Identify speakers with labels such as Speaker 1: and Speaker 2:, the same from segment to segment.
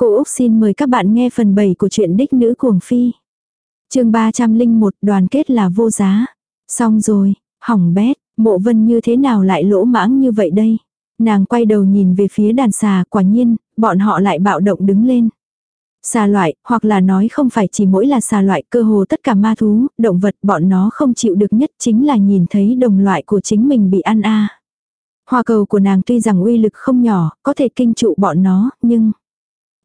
Speaker 1: Cô Úc xin mời các bạn nghe phần 7 của truyện Đích Nữ Cuồng Phi. chương 301 đoàn kết là vô giá. Xong rồi, hỏng bét, mộ vân như thế nào lại lỗ mãng như vậy đây? Nàng quay đầu nhìn về phía đàn xà, quả nhiên, bọn họ lại bạo động đứng lên. Xà loại, hoặc là nói không phải chỉ mỗi là xà loại cơ hồ tất cả ma thú, động vật bọn nó không chịu được nhất chính là nhìn thấy đồng loại của chính mình bị ăn a. Hoa cầu của nàng tuy rằng uy lực không nhỏ, có thể kinh trụ bọn nó, nhưng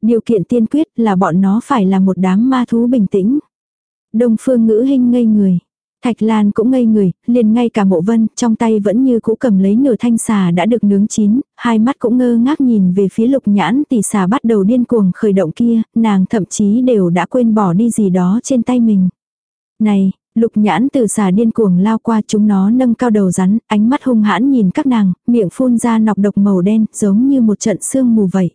Speaker 1: điều kiện tiên quyết là bọn nó phải là một đám ma thú bình tĩnh. Đông phương ngữ hình ngây người. Thạch Lan cũng ngây người, liền ngay cả mộ vân, trong tay vẫn như cũ cầm lấy nửa thanh xà đã được nướng chín, hai mắt cũng ngơ ngác nhìn về phía lục nhãn tỷ xà bắt đầu điên cuồng khởi động kia, nàng thậm chí đều đã quên bỏ đi gì đó trên tay mình. Này, lục nhãn từ xà điên cuồng lao qua chúng nó nâng cao đầu rắn, ánh mắt hung hãn nhìn các nàng, miệng phun ra nọc độc màu đen, giống như một trận sương mù vậy.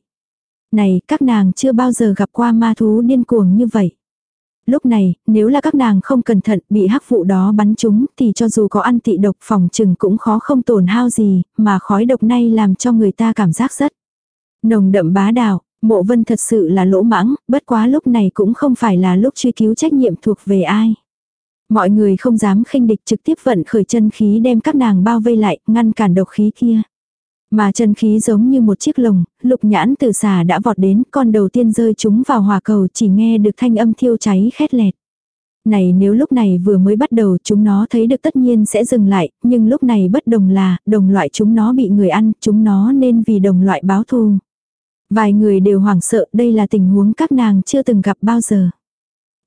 Speaker 1: Này, các nàng chưa bao giờ gặp qua ma thú điên cuồng như vậy lúc này, nếu là các nàng không cẩn thận bị hắc vụ đó bắn trúng thì cho dù có ăn tị độc phòng trừng cũng khó không tổn hao gì, mà khói độc này làm cho người ta cảm giác rất nồng đậm bá đạo. Mộ vân thật sự là lỗ mãng, bất quá lúc này cũng không phải là lúc truy cứu trách nhiệm thuộc về ai. Mọi người không dám khinh địch trực tiếp vận khởi chân khí đem các nàng bao vây lại, ngăn cản độc khí kia. Mà chân khí giống như một chiếc lồng, lục nhãn từ xà đã vọt đến, con đầu tiên rơi chúng vào hỏa cầu chỉ nghe được thanh âm thiêu cháy khét lẹt. Này nếu lúc này vừa mới bắt đầu chúng nó thấy được tất nhiên sẽ dừng lại, nhưng lúc này bất đồng là, đồng loại chúng nó bị người ăn, chúng nó nên vì đồng loại báo thù. Vài người đều hoảng sợ đây là tình huống các nàng chưa từng gặp bao giờ.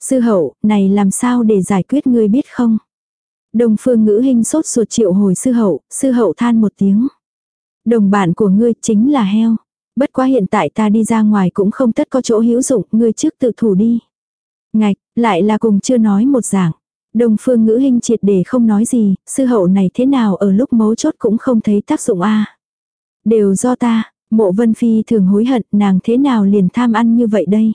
Speaker 1: Sư hậu, này làm sao để giải quyết ngươi biết không? Đồng phương ngữ hình sốt ruột triệu hồi sư hậu, sư hậu than một tiếng. Đồng bạn của ngươi chính là heo. Bất quá hiện tại ta đi ra ngoài cũng không tất có chỗ hữu dụng, ngươi trước tự thủ đi. Ngạch, lại là cùng chưa nói một dạng. Đồng phương ngữ hình triệt để không nói gì, sư hậu này thế nào ở lúc mấu chốt cũng không thấy tác dụng a Đều do ta, mộ vân phi thường hối hận nàng thế nào liền tham ăn như vậy đây.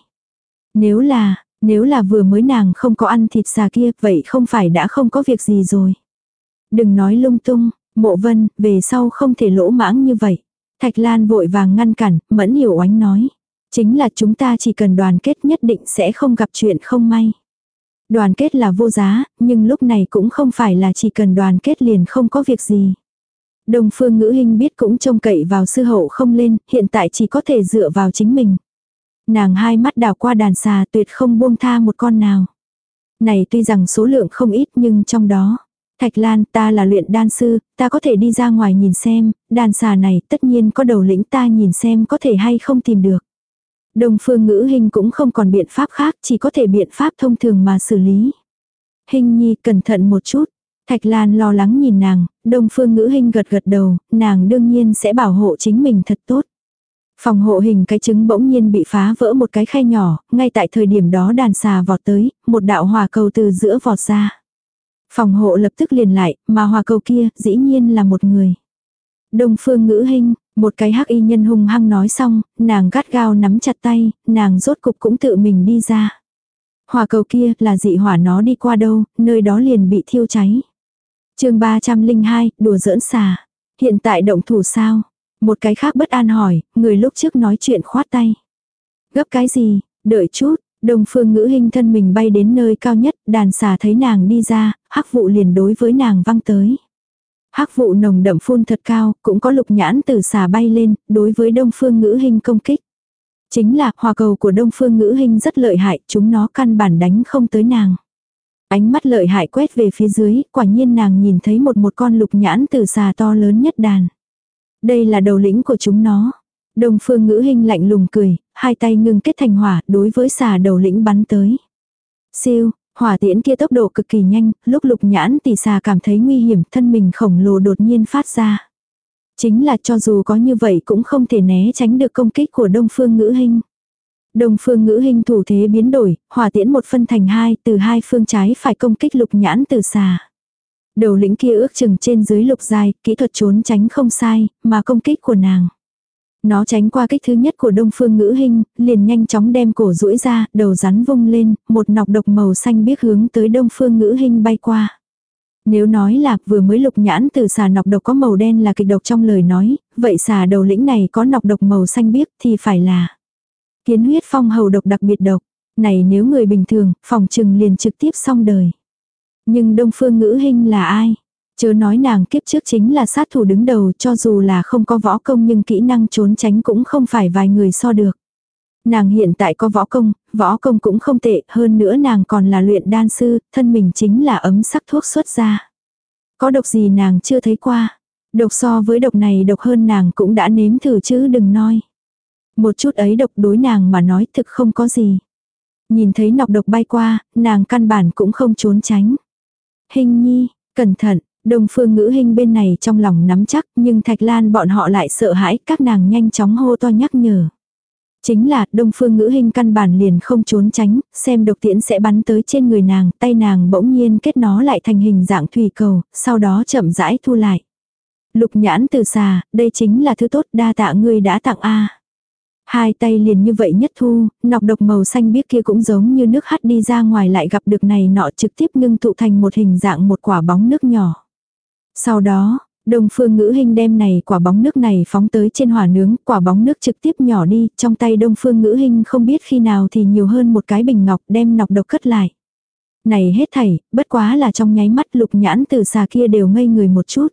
Speaker 1: Nếu là, nếu là vừa mới nàng không có ăn thịt xà kia, vậy không phải đã không có việc gì rồi. Đừng nói lung tung, Mộ vân, về sau không thể lỗ mãng như vậy. Thạch Lan vội vàng ngăn cản, mẫn hiểu oánh nói. Chính là chúng ta chỉ cần đoàn kết nhất định sẽ không gặp chuyện không may. Đoàn kết là vô giá, nhưng lúc này cũng không phải là chỉ cần đoàn kết liền không có việc gì. Đồng phương ngữ hình biết cũng trông cậy vào sư hậu không lên, hiện tại chỉ có thể dựa vào chính mình. Nàng hai mắt đào qua đàn xà tuyệt không buông tha một con nào. Này tuy rằng số lượng không ít nhưng trong đó, Thạch Lan, ta là luyện đan sư, ta có thể đi ra ngoài nhìn xem, đàn xà này tất nhiên có đầu lĩnh ta nhìn xem có thể hay không tìm được. Đồng phương ngữ hình cũng không còn biện pháp khác, chỉ có thể biện pháp thông thường mà xử lý. Hình nhi cẩn thận một chút. Thạch Lan lo lắng nhìn nàng, đồng phương ngữ hình gật gật đầu, nàng đương nhiên sẽ bảo hộ chính mình thật tốt. Phòng hộ hình cái trứng bỗng nhiên bị phá vỡ một cái khe nhỏ, ngay tại thời điểm đó đàn xà vọt tới, một đạo hòa cầu từ giữa vọt ra. Phòng hộ lập tức liền lại, mà hòa cầu kia dĩ nhiên là một người. Đông phương ngữ hình, một cái hắc y nhân hung hăng nói xong, nàng gắt gao nắm chặt tay, nàng rốt cục cũng tự mình đi ra. hòa cầu kia là dị hỏa nó đi qua đâu, nơi đó liền bị thiêu cháy. chương 302, đùa giỡn xà. Hiện tại động thủ sao? Một cái khác bất an hỏi, người lúc trước nói chuyện khoát tay. Gấp cái gì? Đợi chút, Đông phương ngữ hình thân mình bay đến nơi cao nhất, đàn xà thấy nàng đi ra, hắc vụ liền đối với nàng văng tới. hắc vụ nồng đậm phun thật cao, cũng có lục nhãn từ xà bay lên, đối với đông phương ngữ hình công kích. Chính là hòa cầu của đông phương ngữ hình rất lợi hại, chúng nó căn bản đánh không tới nàng. Ánh mắt lợi hại quét về phía dưới, quả nhiên nàng nhìn thấy một một con lục nhãn từ xà to lớn nhất đàn. Đây là đầu lĩnh của chúng nó. Đông phương ngữ hình lạnh lùng cười, hai tay ngưng kết thành hỏa, đối với xà đầu lĩnh bắn tới. Siêu, hỏa tiễn kia tốc độ cực kỳ nhanh, lúc lục nhãn tỷ xà cảm thấy nguy hiểm, thân mình khổng lồ đột nhiên phát ra. Chính là cho dù có như vậy cũng không thể né tránh được công kích của đông phương ngữ hình. Đông phương ngữ hình thủ thế biến đổi, hỏa tiễn một phân thành hai, từ hai phương trái phải công kích lục nhãn từ xà. Đầu lĩnh kia ước chừng trên dưới lục dài, kỹ thuật trốn tránh không sai, mà công kích của nàng. Nó tránh qua kích thứ nhất của đông phương ngữ hình, liền nhanh chóng đem cổ duỗi ra, đầu rắn vung lên, một nọc độc màu xanh biếc hướng tới đông phương ngữ hình bay qua. Nếu nói là vừa mới lục nhãn từ xà nọc độc có màu đen là kịch độc trong lời nói, vậy xà đầu lĩnh này có nọc độc màu xanh biếc thì phải là Kiến huyết phong hầu độc đặc biệt độc. Này nếu người bình thường, phòng trừng liền trực tiếp xong đời. Nhưng đông phương ngữ hình là ai? Chớ nói nàng kiếp trước chính là sát thủ đứng đầu cho dù là không có võ công nhưng kỹ năng trốn tránh cũng không phải vài người so được. Nàng hiện tại có võ công, võ công cũng không tệ, hơn nữa nàng còn là luyện đan sư, thân mình chính là ấm sắc thuốc xuất ra. Có độc gì nàng chưa thấy qua. Độc so với độc này độc hơn nàng cũng đã nếm thử chứ đừng nói. Một chút ấy độc đối nàng mà nói thực không có gì. Nhìn thấy nọc độc bay qua, nàng căn bản cũng không trốn tránh. Hình nhi, cẩn thận, Đông phương ngữ hình bên này trong lòng nắm chắc nhưng Thạch Lan bọn họ lại sợ hãi các nàng nhanh chóng hô to nhắc nhở. Chính là đông phương ngữ hình căn bản liền không trốn tránh, xem độc tiễn sẽ bắn tới trên người nàng, tay nàng bỗng nhiên kết nó lại thành hình dạng thủy cầu, sau đó chậm rãi thu lại. Lục nhãn từ xà, đây chính là thứ tốt đa tạ ngươi đã tặng A. Hai tay liền như vậy nhất thu, nọc độc màu xanh biếc kia cũng giống như nước hắt đi ra ngoài lại gặp được này nọ trực tiếp ngưng tụ thành một hình dạng một quả bóng nước nhỏ. Sau đó, Đông phương ngữ hình đem này quả bóng nước này phóng tới trên hỏa nướng, quả bóng nước trực tiếp nhỏ đi, trong tay đông phương ngữ hình không biết khi nào thì nhiều hơn một cái bình ngọc đem nọc độc cất lại. Này hết thảy, bất quá là trong nháy mắt lục nhãn từ xà kia đều ngây người một chút.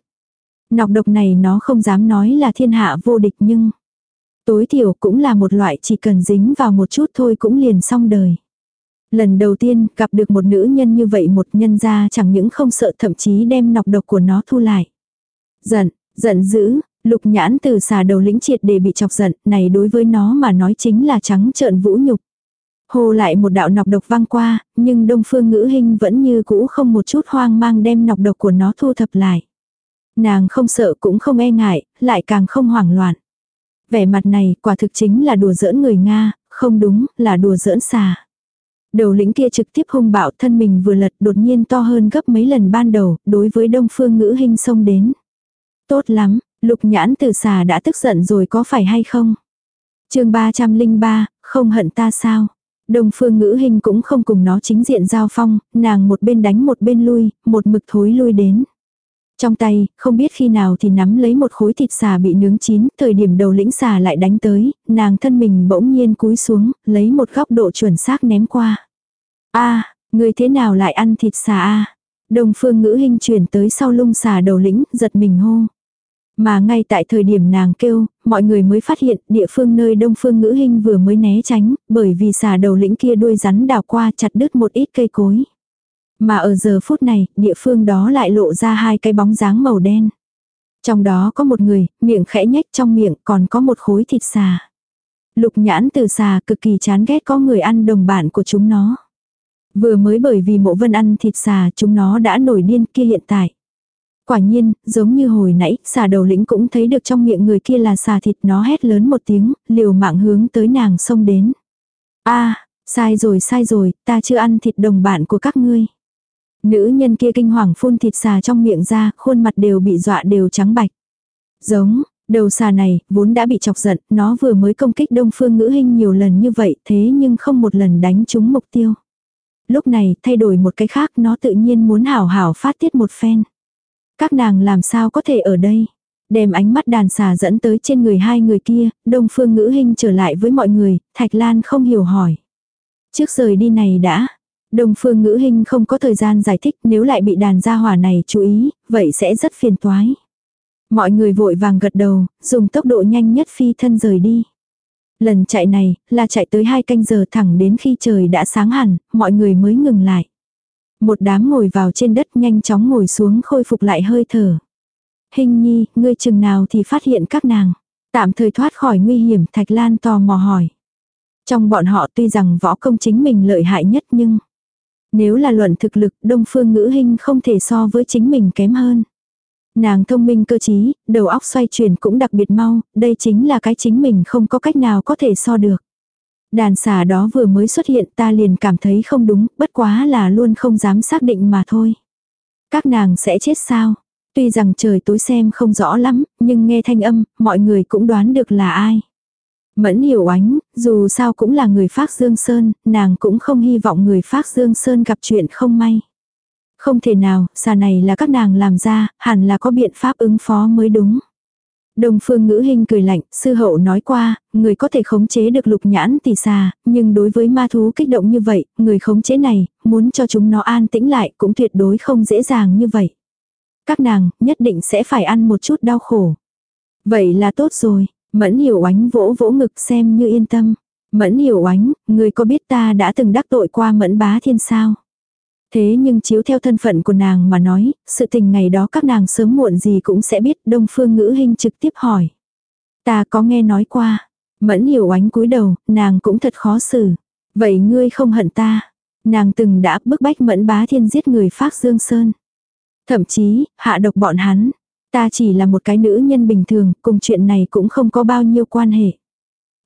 Speaker 1: Nọc độc này nó không dám nói là thiên hạ vô địch nhưng tối thiểu cũng là một loại chỉ cần dính vào một chút thôi cũng liền xong đời. Lần đầu tiên gặp được một nữ nhân như vậy một nhân gia chẳng những không sợ thậm chí đem nọc độc của nó thu lại. Giận, giận dữ, lục nhãn từ xà đầu lĩnh triệt để bị chọc giận, này đối với nó mà nói chính là trắng trợn vũ nhục. Hồ lại một đạo nọc độc vang qua, nhưng đông phương ngữ hình vẫn như cũ không một chút hoang mang đem nọc độc của nó thu thập lại. Nàng không sợ cũng không e ngại, lại càng không hoảng loạn. Vẻ mặt này quả thực chính là đùa giỡn người Nga, không đúng, là đùa giỡn xà. Đầu lĩnh kia trực tiếp hung bạo thân mình vừa lật đột nhiên to hơn gấp mấy lần ban đầu, đối với đông phương ngữ hình xông đến. Tốt lắm, lục nhãn từ xà đã tức giận rồi có phải hay không? chương 303, không hận ta sao? Đông phương ngữ hình cũng không cùng nó chính diện giao phong, nàng một bên đánh một bên lui, một mực thối lui đến. Trong tay, không biết khi nào thì nắm lấy một khối thịt xà bị nướng chín, thời điểm đầu lĩnh xà lại đánh tới, nàng thân mình bỗng nhiên cúi xuống, lấy một góc độ chuẩn xác ném qua. a người thế nào lại ăn thịt xà a Đông phương ngữ hình chuyển tới sau lung xà đầu lĩnh, giật mình hô. Mà ngay tại thời điểm nàng kêu, mọi người mới phát hiện địa phương nơi đông phương ngữ hình vừa mới né tránh, bởi vì xà đầu lĩnh kia đuôi rắn đào qua chặt đứt một ít cây cối. Mà ở giờ phút này, địa phương đó lại lộ ra hai cái bóng dáng màu đen. Trong đó có một người, miệng khẽ nhách trong miệng còn có một khối thịt xà. Lục nhãn từ xà cực kỳ chán ghét có người ăn đồng bạn của chúng nó. Vừa mới bởi vì mộ vân ăn thịt xà chúng nó đã nổi điên kia hiện tại. Quả nhiên, giống như hồi nãy, xà đầu lĩnh cũng thấy được trong miệng người kia là xà thịt nó hét lớn một tiếng, liều mạng hướng tới nàng xông đến. a sai rồi sai rồi, ta chưa ăn thịt đồng bạn của các ngươi. Nữ nhân kia kinh hoàng phun thịt xà trong miệng ra, khuôn mặt đều bị dọa đều trắng bạch. Giống, đầu xà này, vốn đã bị chọc giận, nó vừa mới công kích đông phương ngữ hình nhiều lần như vậy thế nhưng không một lần đánh trúng mục tiêu. Lúc này, thay đổi một cái khác nó tự nhiên muốn hảo hảo phát tiết một phen. Các nàng làm sao có thể ở đây? Đem ánh mắt đàn xà dẫn tới trên người hai người kia, đông phương ngữ hình trở lại với mọi người, Thạch Lan không hiểu hỏi. Trước rời đi này đã, Đông phương ngữ hình không có thời gian giải thích nếu lại bị đàn gia hỏa này chú ý, vậy sẽ rất phiền toái. Mọi người vội vàng gật đầu, dùng tốc độ nhanh nhất phi thân rời đi. Lần chạy này, là chạy tới hai canh giờ thẳng đến khi trời đã sáng hẳn, mọi người mới ngừng lại. Một đám ngồi vào trên đất nhanh chóng ngồi xuống khôi phục lại hơi thở. Hình nhi, ngươi chừng nào thì phát hiện các nàng. Tạm thời thoát khỏi nguy hiểm, Thạch Lan tò mò hỏi. Trong bọn họ tuy rằng võ công chính mình lợi hại nhất nhưng nếu là luận thực lực, đông phương ngữ hình không thể so với chính mình kém hơn. Nàng thông minh cơ trí, đầu óc xoay chuyển cũng đặc biệt mau, đây chính là cái chính mình không có cách nào có thể so được. Đàn xà đó vừa mới xuất hiện ta liền cảm thấy không đúng, bất quá là luôn không dám xác định mà thôi. Các nàng sẽ chết sao? Tuy rằng trời tối xem không rõ lắm, nhưng nghe thanh âm, mọi người cũng đoán được là ai. Mẫn hiểu ánh, dù sao cũng là người phác Dương Sơn, nàng cũng không hy vọng người phác Dương Sơn gặp chuyện không may. Không thể nào, xà này là các nàng làm ra, hẳn là có biện pháp ứng phó mới đúng. Đông phương ngữ hình cười lạnh, sư hậu nói qua, người có thể khống chế được lục nhãn tỷ xà, nhưng đối với ma thú kích động như vậy, người khống chế này, muốn cho chúng nó an tĩnh lại cũng tuyệt đối không dễ dàng như vậy. Các nàng, nhất định sẽ phải ăn một chút đau khổ. Vậy là tốt rồi, mẫn hiểu ánh vỗ vỗ ngực xem như yên tâm. Mẫn hiểu ánh, người có biết ta đã từng đắc tội qua mẫn bá thiên sao? Thế nhưng chiếu theo thân phận của nàng mà nói, sự tình ngày đó các nàng sớm muộn gì cũng sẽ biết đông phương ngữ hình trực tiếp hỏi. Ta có nghe nói qua. Mẫn hiểu ánh cúi đầu, nàng cũng thật khó xử. Vậy ngươi không hận ta. Nàng từng đã bức bách mẫn bá thiên giết người Phác dương sơn. Thậm chí, hạ độc bọn hắn. Ta chỉ là một cái nữ nhân bình thường, cùng chuyện này cũng không có bao nhiêu quan hệ.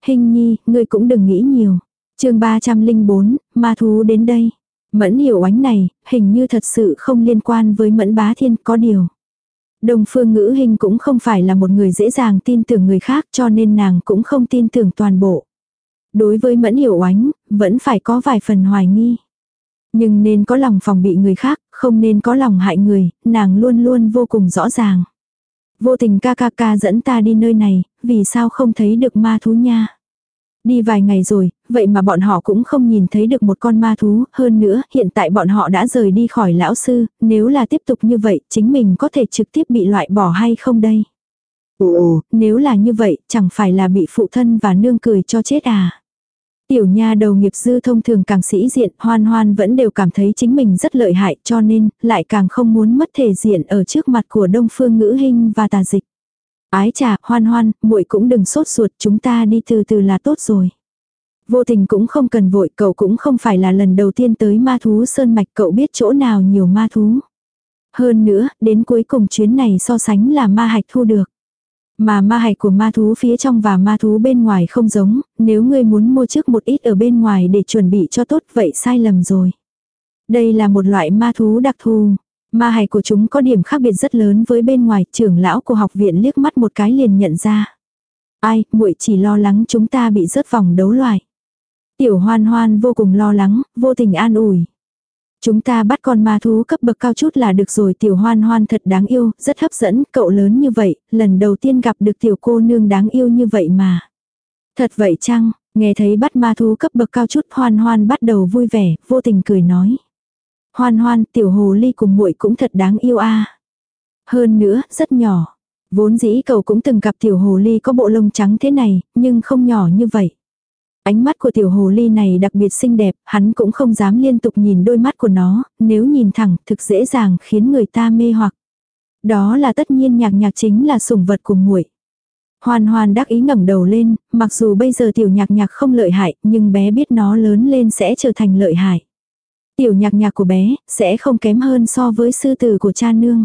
Speaker 1: Hình nhi, ngươi cũng đừng nghĩ nhiều. chương 304, ma thú đến đây. Mẫn hiểu ánh này, hình như thật sự không liên quan với mẫn bá thiên có điều. Đồng phương ngữ hình cũng không phải là một người dễ dàng tin tưởng người khác cho nên nàng cũng không tin tưởng toàn bộ. Đối với mẫn hiểu ánh, vẫn phải có vài phần hoài nghi. Nhưng nên có lòng phòng bị người khác, không nên có lòng hại người, nàng luôn luôn vô cùng rõ ràng. Vô tình ca ca ca dẫn ta đi nơi này, vì sao không thấy được ma thú nha. Đi vài ngày rồi, vậy mà bọn họ cũng không nhìn thấy được một con ma thú, hơn nữa, hiện tại bọn họ đã rời đi khỏi lão sư, nếu là tiếp tục như vậy, chính mình có thể trực tiếp bị loại bỏ hay không đây? Ồ, nếu là như vậy, chẳng phải là bị phụ thân và nương cười cho chết à? Tiểu nha đầu nghiệp dư thông thường càng sĩ diện, hoan hoan vẫn đều cảm thấy chính mình rất lợi hại cho nên, lại càng không muốn mất thể diện ở trước mặt của đông phương ngữ hình và tà dịch. Ái trà, hoan hoan, muội cũng đừng sốt ruột, chúng ta đi từ từ là tốt rồi. Vô tình cũng không cần vội, cậu cũng không phải là lần đầu tiên tới ma thú sơn mạch, cậu biết chỗ nào nhiều ma thú. Hơn nữa, đến cuối cùng chuyến này so sánh là ma hạch thu được. Mà ma hạch của ma thú phía trong và ma thú bên ngoài không giống, nếu ngươi muốn mua trước một ít ở bên ngoài để chuẩn bị cho tốt vậy sai lầm rồi. Đây là một loại ma thú đặc thù. Ma hạch của chúng có điểm khác biệt rất lớn với bên ngoài, trưởng lão của học viện liếc mắt một cái liền nhận ra. Ai, muội chỉ lo lắng chúng ta bị rớt vòng đấu loại. Tiểu hoan hoan vô cùng lo lắng, vô tình an ủi. Chúng ta bắt con ma thú cấp bậc cao chút là được rồi tiểu hoan hoan thật đáng yêu, rất hấp dẫn, cậu lớn như vậy, lần đầu tiên gặp được tiểu cô nương đáng yêu như vậy mà. Thật vậy chăng, nghe thấy bắt ma thú cấp bậc cao chút hoan hoan bắt đầu vui vẻ, vô tình cười nói. Hoan hoan, tiểu hồ ly cùng muội cũng thật đáng yêu a. Hơn nữa, rất nhỏ. Vốn dĩ cậu cũng từng gặp tiểu hồ ly có bộ lông trắng thế này, nhưng không nhỏ như vậy. Ánh mắt của tiểu hồ ly này đặc biệt xinh đẹp, hắn cũng không dám liên tục nhìn đôi mắt của nó, nếu nhìn thẳng thực dễ dàng khiến người ta mê hoặc. Đó là tất nhiên nhạc nhạc chính là sủng vật của muội. Hoan hoan đắc ý ngẩng đầu lên, mặc dù bây giờ tiểu nhạc nhạc không lợi hại, nhưng bé biết nó lớn lên sẽ trở thành lợi hại. Tiểu nhạc nhạc của bé, sẽ không kém hơn so với sư tử của cha nương.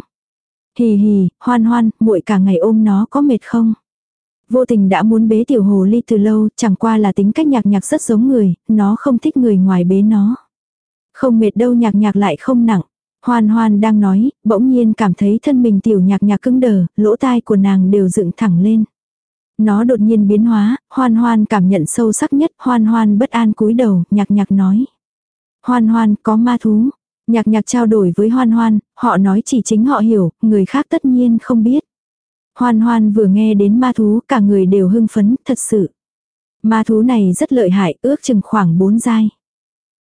Speaker 1: Hì hì, hoan hoan, muội cả ngày ôm nó có mệt không? Vô tình đã muốn bế tiểu hồ ly từ lâu, chẳng qua là tính cách nhạc nhạc rất giống người, nó không thích người ngoài bế nó. Không mệt đâu nhạc nhạc lại không nặng. Hoan hoan đang nói, bỗng nhiên cảm thấy thân mình tiểu nhạc nhạc cứng đờ, lỗ tai của nàng đều dựng thẳng lên. Nó đột nhiên biến hóa, hoan hoan cảm nhận sâu sắc nhất, hoan hoan bất an cúi đầu, nhạc nhạc nói. Hoan hoan, có ma thú. Nhạc nhạc trao đổi với hoan hoan, họ nói chỉ chính họ hiểu, người khác tất nhiên không biết. Hoan hoan vừa nghe đến ma thú, cả người đều hưng phấn, thật sự. Ma thú này rất lợi hại, ước chừng khoảng 4 giai.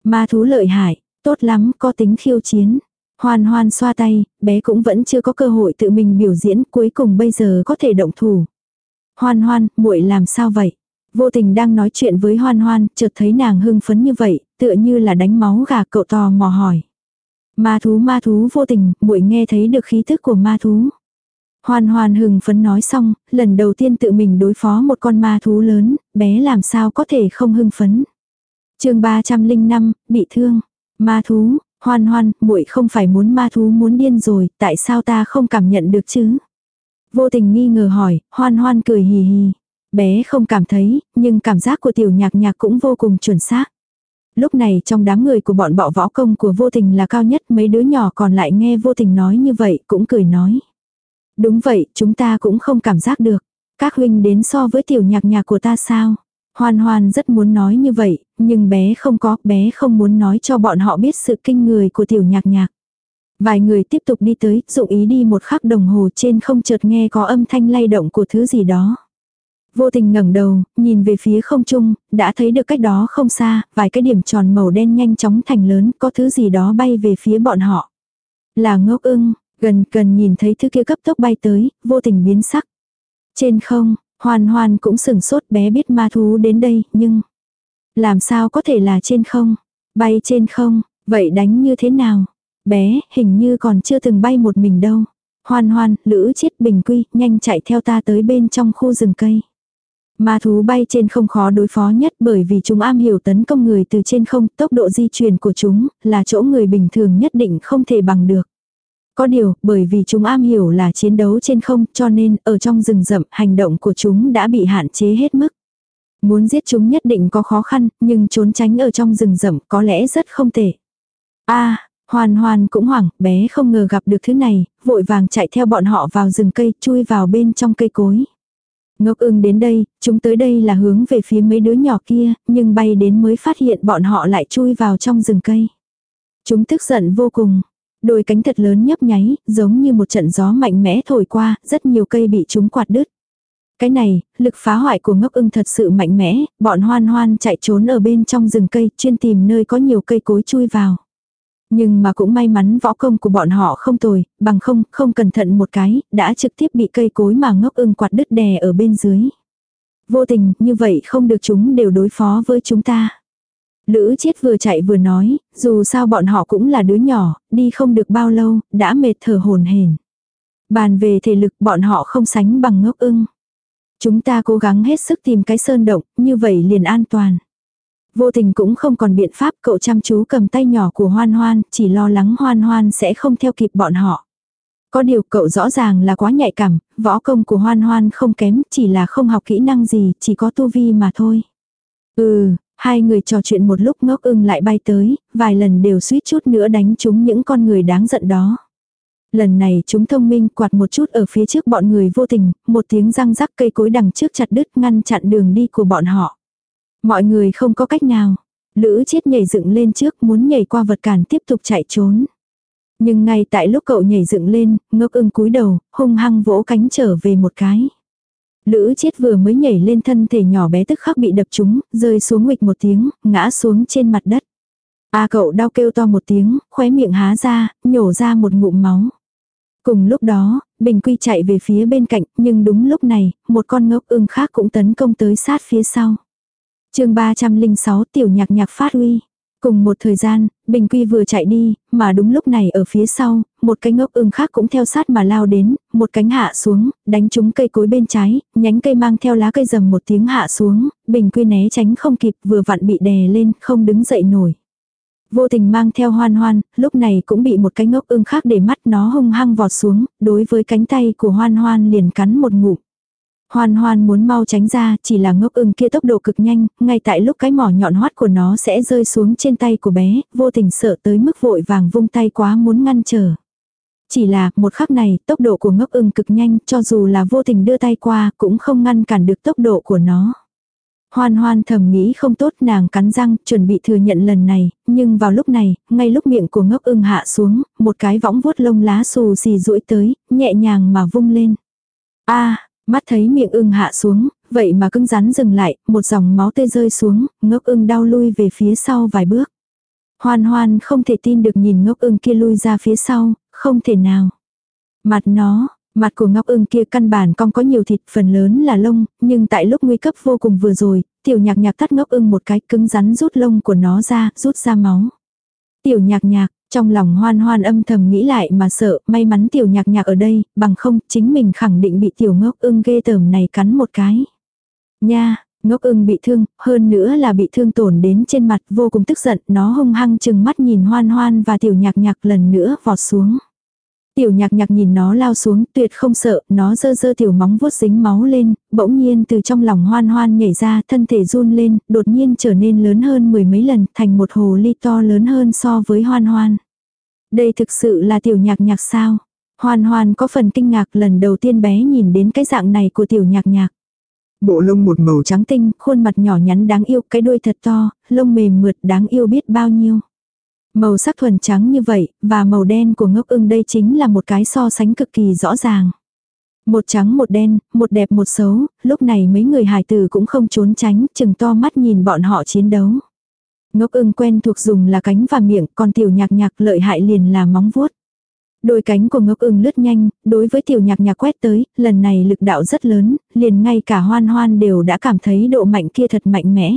Speaker 1: Ma thú lợi hại, tốt lắm, có tính khiêu chiến. Hoan hoan xoa tay, bé cũng vẫn chưa có cơ hội tự mình biểu diễn, cuối cùng bây giờ có thể động thủ. Hoan hoan, muội làm sao vậy? Vô tình đang nói chuyện với hoan hoan, chợt thấy nàng hưng phấn như vậy, tựa như là đánh máu gà cậu tò mò hỏi. Ma thú ma thú vô tình, muội nghe thấy được khí thức của ma thú. Hoan hoan hưng phấn nói xong, lần đầu tiên tự mình đối phó một con ma thú lớn, bé làm sao có thể không hưng phấn. chương 305, bị thương. Ma thú, hoan hoan, muội không phải muốn ma thú muốn điên rồi, tại sao ta không cảm nhận được chứ? Vô tình nghi ngờ hỏi, hoan hoan cười hì hì. Bé không cảm thấy, nhưng cảm giác của tiểu nhạc nhạc cũng vô cùng chuẩn xác. Lúc này trong đám người của bọn bọ võ công của vô tình là cao nhất mấy đứa nhỏ còn lại nghe vô tình nói như vậy cũng cười nói. Đúng vậy, chúng ta cũng không cảm giác được. Các huynh đến so với tiểu nhạc nhạc của ta sao? Hoan hoan rất muốn nói như vậy, nhưng bé không có, bé không muốn nói cho bọn họ biết sự kinh người của tiểu nhạc nhạc. Vài người tiếp tục đi tới, dụng ý đi một khắc đồng hồ trên không chợt nghe có âm thanh lay động của thứ gì đó. Vô tình ngẩng đầu, nhìn về phía không trung, đã thấy được cách đó không xa, vài cái điểm tròn màu đen nhanh chóng thành lớn, có thứ gì đó bay về phía bọn họ. Là ngốc ưng, gần gần nhìn thấy thứ kia cấp tốc bay tới, vô tình biến sắc. Trên không, hoan hoan cũng sừng sốt bé biết ma thú đến đây, nhưng... Làm sao có thể là trên không? Bay trên không, vậy đánh như thế nào? Bé, hình như còn chưa từng bay một mình đâu. Hoan hoan, lữ chết bình quy, nhanh chạy theo ta tới bên trong khu rừng cây. Ma thú bay trên không khó đối phó nhất bởi vì chúng am hiểu tấn công người từ trên không, tốc độ di chuyển của chúng là chỗ người bình thường nhất định không thể bằng được. Có điều, bởi vì chúng am hiểu là chiến đấu trên không cho nên ở trong rừng rậm hành động của chúng đã bị hạn chế hết mức. Muốn giết chúng nhất định có khó khăn, nhưng trốn tránh ở trong rừng rậm có lẽ rất không tệ. a Hoàn hoàn cũng hoảng, bé không ngờ gặp được thứ này, vội vàng chạy theo bọn họ vào rừng cây, chui vào bên trong cây cối. Ngốc ưng đến đây, chúng tới đây là hướng về phía mấy đứa nhỏ kia, nhưng bay đến mới phát hiện bọn họ lại chui vào trong rừng cây. Chúng tức giận vô cùng. Đôi cánh thật lớn nhấp nháy, giống như một trận gió mạnh mẽ thổi qua, rất nhiều cây bị chúng quạt đứt. Cái này, lực phá hoại của ngốc ưng thật sự mạnh mẽ, bọn hoan hoan chạy trốn ở bên trong rừng cây, chuyên tìm nơi có nhiều cây cối chui vào. Nhưng mà cũng may mắn võ công của bọn họ không tồi, bằng không, không cẩn thận một cái, đã trực tiếp bị cây cối mà ngốc ưng quạt đứt đè ở bên dưới. Vô tình, như vậy không được chúng đều đối phó với chúng ta. Lữ chết vừa chạy vừa nói, dù sao bọn họ cũng là đứa nhỏ, đi không được bao lâu, đã mệt thở hồn hển. Bàn về thể lực bọn họ không sánh bằng ngốc ưng. Chúng ta cố gắng hết sức tìm cái sơn động, như vậy liền an toàn. Vô tình cũng không còn biện pháp cậu chăm chú cầm tay nhỏ của hoan hoan, chỉ lo lắng hoan hoan sẽ không theo kịp bọn họ. Có điều cậu rõ ràng là quá nhạy cảm, võ công của hoan hoan không kém, chỉ là không học kỹ năng gì, chỉ có tu vi mà thôi. Ừ, hai người trò chuyện một lúc ngốc ưng lại bay tới, vài lần đều suýt chút nữa đánh chúng những con người đáng giận đó. Lần này chúng thông minh quạt một chút ở phía trước bọn người vô tình, một tiếng răng rắc cây cối đằng trước chặt đứt ngăn chặn đường đi của bọn họ. Mọi người không có cách nào. Lữ chết nhảy dựng lên trước muốn nhảy qua vật cản tiếp tục chạy trốn. Nhưng ngay tại lúc cậu nhảy dựng lên, ngốc ưng cúi đầu, hung hăng vỗ cánh trở về một cái. Lữ chết vừa mới nhảy lên thân thể nhỏ bé tức khắc bị đập trúng, rơi xuống nghịch một tiếng, ngã xuống trên mặt đất. A cậu đau kêu to một tiếng, khóe miệng há ra, nhổ ra một ngụm máu. Cùng lúc đó, Bình Quy chạy về phía bên cạnh, nhưng đúng lúc này, một con ngốc ưng khác cũng tấn công tới sát phía sau chương 306 tiểu nhạc nhạc phát huy. Cùng một thời gian, Bình Quy vừa chạy đi, mà đúng lúc này ở phía sau, một cái ngốc ưng khác cũng theo sát mà lao đến, một cánh hạ xuống, đánh trúng cây cối bên trái, nhánh cây mang theo lá cây rầm một tiếng hạ xuống, Bình Quy né tránh không kịp vừa vặn bị đè lên, không đứng dậy nổi. Vô tình mang theo hoan hoan, lúc này cũng bị một cái ngốc ưng khác để mắt nó hung hăng vọt xuống, đối với cánh tay của hoan hoan liền cắn một ngụm. Hoan hoan muốn mau tránh ra, chỉ là ngốc ưng kia tốc độ cực nhanh, ngay tại lúc cái mỏ nhọn hoắt của nó sẽ rơi xuống trên tay của bé, vô tình sợ tới mức vội vàng vung tay quá muốn ngăn trở. Chỉ là, một khắc này, tốc độ của ngốc ưng cực nhanh, cho dù là vô tình đưa tay qua, cũng không ngăn cản được tốc độ của nó. Hoan hoan thầm nghĩ không tốt nàng cắn răng, chuẩn bị thừa nhận lần này, nhưng vào lúc này, ngay lúc miệng của ngốc ưng hạ xuống, một cái võng vuốt lông lá xù xì rũi tới, nhẹ nhàng mà vung lên. a Mắt thấy miệng ưng hạ xuống, vậy mà cứng rắn dừng lại, một dòng máu tê rơi xuống, ngốc ưng đau lui về phía sau vài bước. Hoan hoan không thể tin được nhìn ngốc ưng kia lui ra phía sau, không thể nào. Mặt nó, mặt của ngốc ưng kia căn bản cong có nhiều thịt phần lớn là lông, nhưng tại lúc nguy cấp vô cùng vừa rồi, tiểu nhạc nhạc thắt ngốc ưng một cái cứng rắn rút lông của nó ra, rút ra máu. Tiểu nhạc nhạc, trong lòng hoan hoan âm thầm nghĩ lại mà sợ, may mắn tiểu nhạc nhạc ở đây, bằng không chính mình khẳng định bị tiểu ngốc ưng ghê tởm này cắn một cái. Nha, ngốc ưng bị thương, hơn nữa là bị thương tổn đến trên mặt vô cùng tức giận, nó hung hăng chừng mắt nhìn hoan hoan và tiểu nhạc nhạc lần nữa vọt xuống. Tiểu nhạc nhạc nhìn nó lao xuống tuyệt không sợ, nó dơ dơ tiểu móng vuốt dính máu lên, bỗng nhiên từ trong lòng hoan hoan nhảy ra thân thể run lên, đột nhiên trở nên lớn hơn mười mấy lần thành một hồ ly to lớn hơn so với hoan hoan. Đây thực sự là tiểu nhạc nhạc sao? Hoan hoan có phần kinh ngạc lần đầu tiên bé nhìn đến cái dạng này của tiểu nhạc nhạc. Bộ lông một màu trắng tinh, khuôn mặt nhỏ nhắn đáng yêu, cái đuôi thật to, lông mềm mượt đáng yêu biết bao nhiêu. Màu sắc thuần trắng như vậy, và màu đen của ngốc ưng đây chính là một cái so sánh cực kỳ rõ ràng. Một trắng một đen, một đẹp một xấu, lúc này mấy người hài tử cũng không trốn tránh, chừng to mắt nhìn bọn họ chiến đấu. Ngốc ưng quen thuộc dùng là cánh và miệng, còn tiểu nhạc nhạc lợi hại liền là móng vuốt. Đôi cánh của ngốc ưng lướt nhanh, đối với tiểu nhạc nhạc quét tới, lần này lực đạo rất lớn, liền ngay cả hoan hoan đều đã cảm thấy độ mạnh kia thật mạnh mẽ.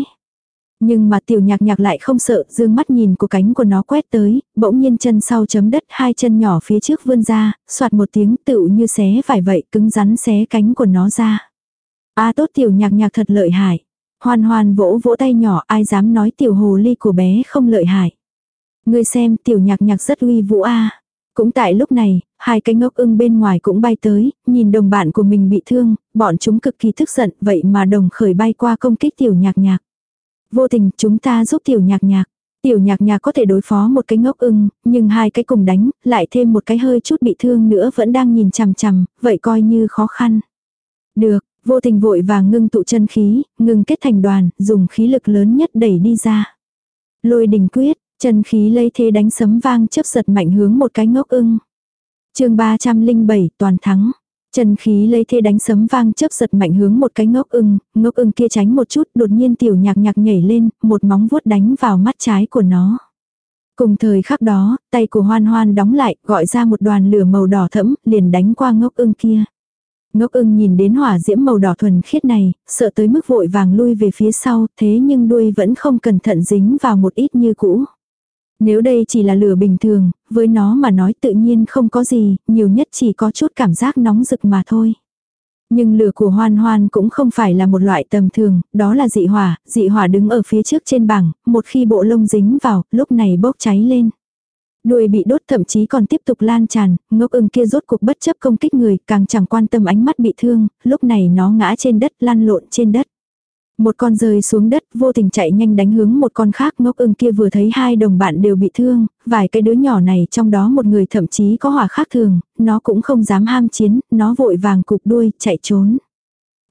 Speaker 1: Nhưng mà tiểu nhạc nhạc lại không sợ, dương mắt nhìn của cánh của nó quét tới, bỗng nhiên chân sau chấm đất hai chân nhỏ phía trước vươn ra, soạt một tiếng tựu như xé vải vậy cứng rắn xé cánh của nó ra. a à, tốt tiểu nhạc nhạc thật lợi hại. Hoan hoan vỗ vỗ tay nhỏ ai dám nói tiểu hồ ly của bé không lợi hại. Ngươi xem tiểu nhạc nhạc rất uy vũ a Cũng tại lúc này, hai cái ngốc ưng bên ngoài cũng bay tới, nhìn đồng bạn của mình bị thương, bọn chúng cực kỳ tức giận vậy mà đồng khởi bay qua công kích tiểu nhạc nhạc. Vô tình chúng ta giúp tiểu nhạc nhạc. Tiểu nhạc nhạc có thể đối phó một cái ngốc ưng, nhưng hai cái cùng đánh, lại thêm một cái hơi chút bị thương nữa vẫn đang nhìn chằm chằm, vậy coi như khó khăn. Được, vô tình vội vàng ngưng tụ chân khí, ngưng kết thành đoàn, dùng khí lực lớn nhất đẩy đi ra. Lôi đình quyết, chân khí lấy thế đánh sấm vang chớp giật mạnh hướng một cái ngốc ưng. chương 307 toàn thắng. Trần khí lấy thế đánh sấm vang chớp giật mạnh hướng một cái ngốc ưng, ngốc ưng kia tránh một chút, đột nhiên tiểu nhạc nhạc nhảy lên, một móng vuốt đánh vào mắt trái của nó. Cùng thời khắc đó, tay của hoan hoan đóng lại, gọi ra một đoàn lửa màu đỏ thẫm, liền đánh qua ngốc ưng kia. Ngốc ưng nhìn đến hỏa diễm màu đỏ thuần khiết này, sợ tới mức vội vàng lui về phía sau, thế nhưng đuôi vẫn không cẩn thận dính vào một ít như cũ. Nếu đây chỉ là lửa bình thường, với nó mà nói tự nhiên không có gì, nhiều nhất chỉ có chút cảm giác nóng rực mà thôi. Nhưng lửa của hoan hoan cũng không phải là một loại tầm thường, đó là dị hỏa, dị hỏa đứng ở phía trước trên bảng, một khi bộ lông dính vào, lúc này bốc cháy lên. Đuôi bị đốt thậm chí còn tiếp tục lan tràn, ngốc ưng kia rốt cuộc bất chấp công kích người, càng chẳng quan tâm ánh mắt bị thương, lúc này nó ngã trên đất lăn lộn trên đất. Một con rơi xuống đất vô tình chạy nhanh đánh hướng một con khác ngốc ưng kia vừa thấy hai đồng bạn đều bị thương, vài cái đứa nhỏ này trong đó một người thậm chí có hỏa khác thường, nó cũng không dám ham chiến, nó vội vàng cục đuôi, chạy trốn.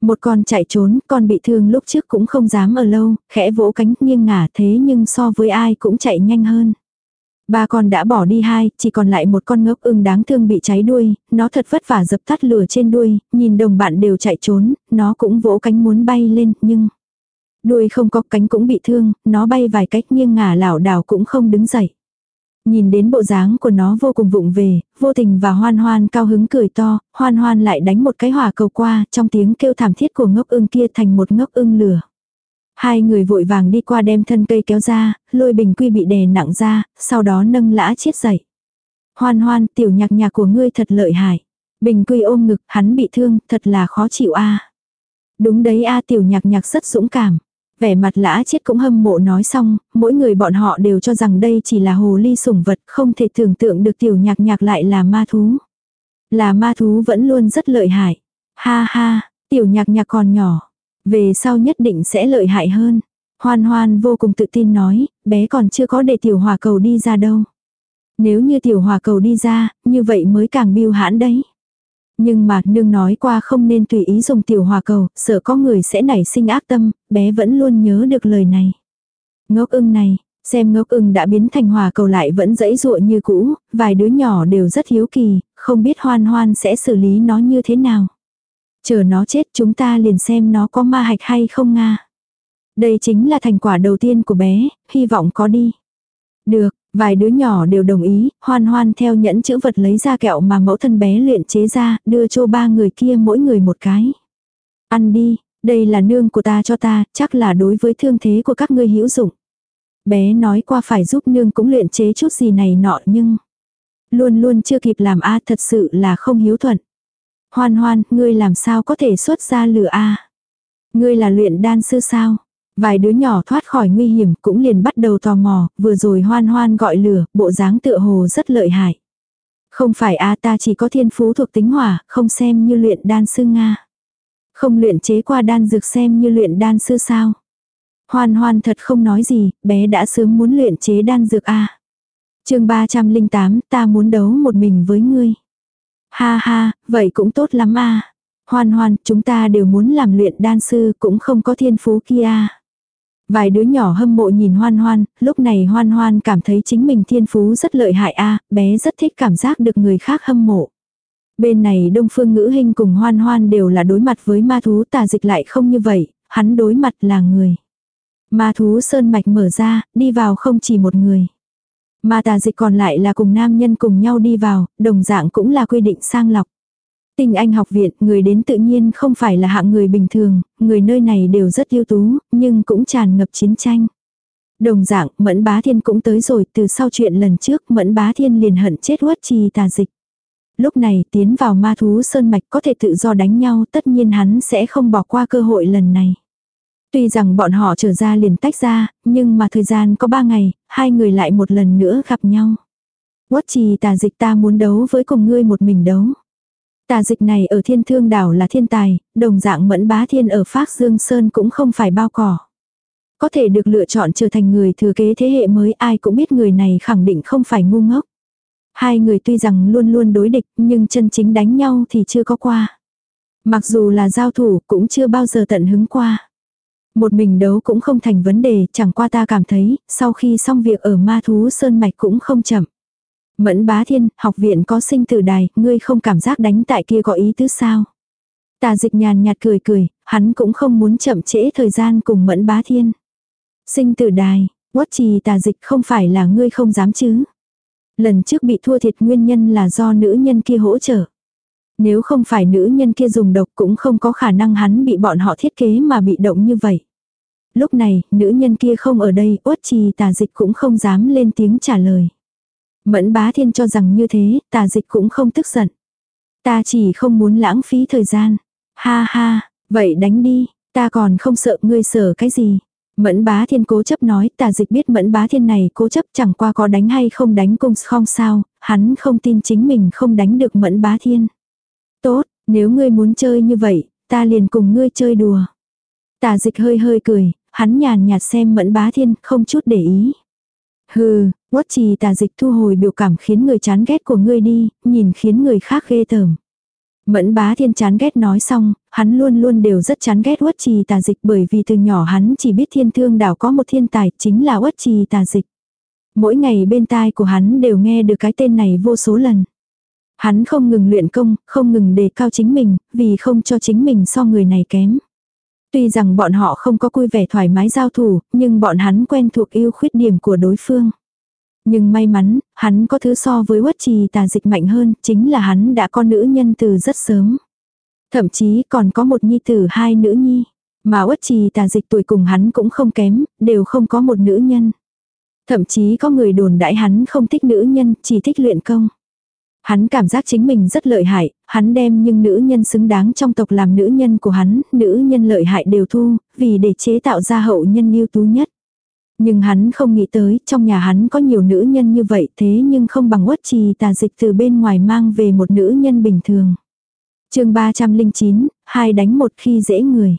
Speaker 1: Một con chạy trốn, con bị thương lúc trước cũng không dám ở lâu, khẽ vỗ cánh nghiêng ngả thế nhưng so với ai cũng chạy nhanh hơn. Ba con đã bỏ đi hai, chỉ còn lại một con ngốc ưng đáng thương bị cháy đuôi, nó thật vất vả dập tắt lửa trên đuôi, nhìn đồng bạn đều chạy trốn, nó cũng vỗ cánh muốn bay lên, nhưng... Đuôi không có cánh cũng bị thương, nó bay vài cách nghiêng ngả lảo đảo cũng không đứng dậy. Nhìn đến bộ dáng của nó vô cùng vụng về, vô tình và hoan hoan cao hứng cười to, hoan hoan lại đánh một cái hỏa cầu qua, trong tiếng kêu thảm thiết của ngốc ưng kia thành một ngốc ưng lửa. Hai người vội vàng đi qua đem thân cây kéo ra, lôi bình quy bị đè nặng ra, sau đó nâng lã chết dậy. Hoan hoan, tiểu nhạc nhạc của ngươi thật lợi hại. Bình quy ôm ngực, hắn bị thương, thật là khó chịu a. Đúng đấy a tiểu nhạc nhạc rất dũng cảm. Vẻ mặt lã chết cũng hâm mộ nói xong, mỗi người bọn họ đều cho rằng đây chỉ là hồ ly sủng vật, không thể tưởng tượng được tiểu nhạc nhạc lại là ma thú. Là ma thú vẫn luôn rất lợi hại. Ha ha, tiểu nhạc nhạc còn nhỏ. Về sau nhất định sẽ lợi hại hơn. Hoan hoan vô cùng tự tin nói, bé còn chưa có để tiểu hòa cầu đi ra đâu. Nếu như tiểu hòa cầu đi ra, như vậy mới càng biêu hãn đấy. Nhưng mà nương nói qua không nên tùy ý dùng tiểu hòa cầu, sợ có người sẽ nảy sinh ác tâm, bé vẫn luôn nhớ được lời này. Ngốc ưng này, xem ngốc ưng đã biến thành hòa cầu lại vẫn dãy dụa như cũ, vài đứa nhỏ đều rất hiếu kỳ, không biết hoan hoan sẽ xử lý nó như thế nào. Chờ nó chết chúng ta liền xem nó có ma hạch hay không nga. Đây chính là thành quả đầu tiên của bé, hy vọng có đi. Được, vài đứa nhỏ đều đồng ý, hoan hoan theo nhẫn chữ vật lấy ra kẹo mà mẫu thân bé luyện chế ra, đưa cho ba người kia mỗi người một cái. Ăn đi, đây là nương của ta cho ta, chắc là đối với thương thế của các ngươi hữu dụng. Bé nói qua phải giúp nương cũng luyện chế chút gì này nọ nhưng luôn luôn chưa kịp làm a thật sự là không hiếu thuận. Hoan hoan, ngươi làm sao có thể xuất ra lửa a Ngươi là luyện đan sư sao? Vài đứa nhỏ thoát khỏi nguy hiểm cũng liền bắt đầu tò mò, vừa rồi hoan hoan gọi lửa, bộ dáng tựa hồ rất lợi hại. Không phải a ta chỉ có thiên phú thuộc tính hỏa, không xem như luyện đan sư Nga. Không luyện chế qua đan dược xem như luyện đan sư sao. Hoan hoan thật không nói gì, bé đã sớm muốn luyện chế đan dược a chương 308, ta muốn đấu một mình với ngươi. Ha ha, vậy cũng tốt lắm a Hoan hoan, chúng ta đều muốn làm luyện đan sư cũng không có thiên phú kia. Vài đứa nhỏ hâm mộ nhìn hoan hoan, lúc này hoan hoan cảm thấy chính mình thiên phú rất lợi hại a bé rất thích cảm giác được người khác hâm mộ. Bên này Đông Phương Ngữ Hinh cùng Hoan Hoan đều là đối mặt với ma thú tà dịch lại không như vậy, hắn đối mặt là người. Ma thú sơn mạch mở ra, đi vào không chỉ một người. Ma tà dịch còn lại là cùng nam nhân cùng nhau đi vào, đồng dạng cũng là quy định sang lọc. Tinh Anh học viện, người đến tự nhiên không phải là hạng người bình thường, người nơi này đều rất ưu tú, nhưng cũng tràn ngập chiến tranh. Đồng dạng, Mẫn Bá Thiên cũng tới rồi, từ sau chuyện lần trước, Mẫn Bá Thiên liền hận chết uất trì tà dịch. Lúc này tiến vào ma thú sơn mạch có thể tự do đánh nhau tất nhiên hắn sẽ không bỏ qua cơ hội lần này. Tuy rằng bọn họ trở ra liền tách ra, nhưng mà thời gian có ba ngày, hai người lại một lần nữa gặp nhau. Quất trì tà dịch ta muốn đấu với cùng ngươi một mình đấu. Tà dịch này ở thiên thương đảo là thiên tài, đồng dạng mẫn bá thiên ở Phác Dương Sơn cũng không phải bao cỏ. Có thể được lựa chọn trở thành người thừa kế thế hệ mới ai cũng biết người này khẳng định không phải ngu ngốc. Hai người tuy rằng luôn luôn đối địch nhưng chân chính đánh nhau thì chưa có qua. Mặc dù là giao thủ cũng chưa bao giờ tận hứng qua. Một mình đấu cũng không thành vấn đề, chẳng qua ta cảm thấy, sau khi xong việc ở ma thú sơn mạch cũng không chậm. Mẫn bá thiên, học viện có sinh tử đài, ngươi không cảm giác đánh tại kia có ý tứ sao? Tà dịch nhàn nhạt cười cười, hắn cũng không muốn chậm trễ thời gian cùng mẫn bá thiên. Sinh tử đài, quất trì tà dịch không phải là ngươi không dám chứ. Lần trước bị thua thiệt nguyên nhân là do nữ nhân kia hỗ trợ. Nếu không phải nữ nhân kia dùng độc cũng không có khả năng hắn bị bọn họ thiết kế mà bị động như vậy. Lúc này, nữ nhân kia không ở đây, uất trì tà dịch cũng không dám lên tiếng trả lời. Mẫn bá thiên cho rằng như thế, tà dịch cũng không tức giận. Ta chỉ không muốn lãng phí thời gian. Ha ha, vậy đánh đi, ta còn không sợ ngươi sợ cái gì. Mẫn bá thiên cố chấp nói tà dịch biết mẫn bá thiên này cố chấp chẳng qua có đánh hay không đánh cung không sao, hắn không tin chính mình không đánh được mẫn bá thiên. Tốt, nếu ngươi muốn chơi như vậy, ta liền cùng ngươi chơi đùa. Tà dịch hơi hơi cười, hắn nhàn nhạt xem mẫn bá thiên, không chút để ý. Hừ, quất trì tà dịch thu hồi biểu cảm khiến người chán ghét của ngươi đi, nhìn khiến người khác ghê tởm. Mẫn bá thiên chán ghét nói xong, hắn luôn luôn đều rất chán ghét uất trì tà dịch bởi vì từ nhỏ hắn chỉ biết thiên thương đảo có một thiên tài chính là uất trì tà dịch. Mỗi ngày bên tai của hắn đều nghe được cái tên này vô số lần. Hắn không ngừng luyện công, không ngừng đề cao chính mình, vì không cho chính mình so người này kém. Tuy rằng bọn họ không có vui vẻ thoải mái giao thủ, nhưng bọn hắn quen thuộc yêu khuyết điểm của đối phương. Nhưng may mắn, hắn có thứ so với quất trì tà dịch mạnh hơn, chính là hắn đã có nữ nhân từ rất sớm. Thậm chí còn có một nhi tử hai nữ nhi. Mà quất trì tà dịch tuổi cùng hắn cũng không kém, đều không có một nữ nhân. Thậm chí có người đồn đãi hắn không thích nữ nhân, chỉ thích luyện công. Hắn cảm giác chính mình rất lợi hại, hắn đem nhưng nữ nhân xứng đáng trong tộc làm nữ nhân của hắn, nữ nhân lợi hại đều thu, vì để chế tạo ra hậu nhân ưu tú nhất. Nhưng hắn không nghĩ tới, trong nhà hắn có nhiều nữ nhân như vậy thế nhưng không bằng uất trì tà dịch từ bên ngoài mang về một nữ nhân bình thường. chương 309, hai đánh một khi dễ người.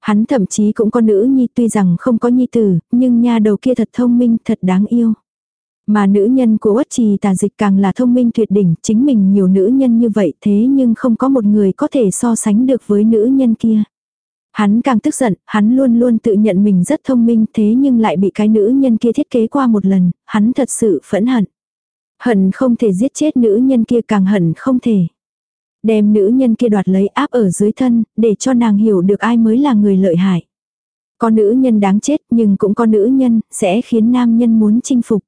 Speaker 1: Hắn thậm chí cũng có nữ nhi tuy rằng không có nhi tử, nhưng nha đầu kia thật thông minh, thật đáng yêu. Mà nữ nhân của uất trì tà dịch càng là thông minh tuyệt đỉnh, chính mình nhiều nữ nhân như vậy thế nhưng không có một người có thể so sánh được với nữ nhân kia. Hắn càng tức giận, hắn luôn luôn tự nhận mình rất thông minh thế nhưng lại bị cái nữ nhân kia thiết kế qua một lần, hắn thật sự phẫn hận. Hận không thể giết chết nữ nhân kia càng hận không thể. Đem nữ nhân kia đoạt lấy áp ở dưới thân, để cho nàng hiểu được ai mới là người lợi hại. Có nữ nhân đáng chết nhưng cũng có nữ nhân sẽ khiến nam nhân muốn chinh phục.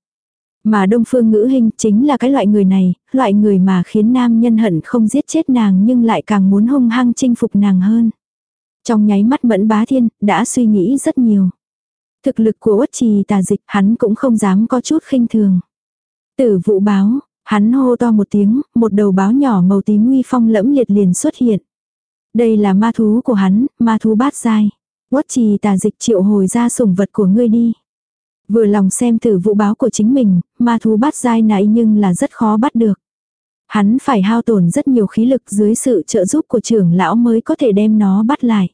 Speaker 1: Mà đông phương ngữ hình chính là cái loại người này, loại người mà khiến nam nhân hận không giết chết nàng nhưng lại càng muốn hung hăng chinh phục nàng hơn. Trong nháy mắt mẫn bá thiên, đã suy nghĩ rất nhiều. Thực lực của uất trì tà dịch hắn cũng không dám có chút khinh thường. Tử vụ báo, hắn hô to một tiếng, một đầu báo nhỏ màu tím nguy phong lẫm liệt liền xuất hiện. Đây là ma thú của hắn, ma thú bát dai. Uất trì tà dịch triệu hồi ra sủng vật của ngươi đi. Vừa lòng xem tử vụ báo của chính mình, ma thú bát dai này nhưng là rất khó bắt được. Hắn phải hao tổn rất nhiều khí lực dưới sự trợ giúp của trưởng lão mới có thể đem nó bắt lại.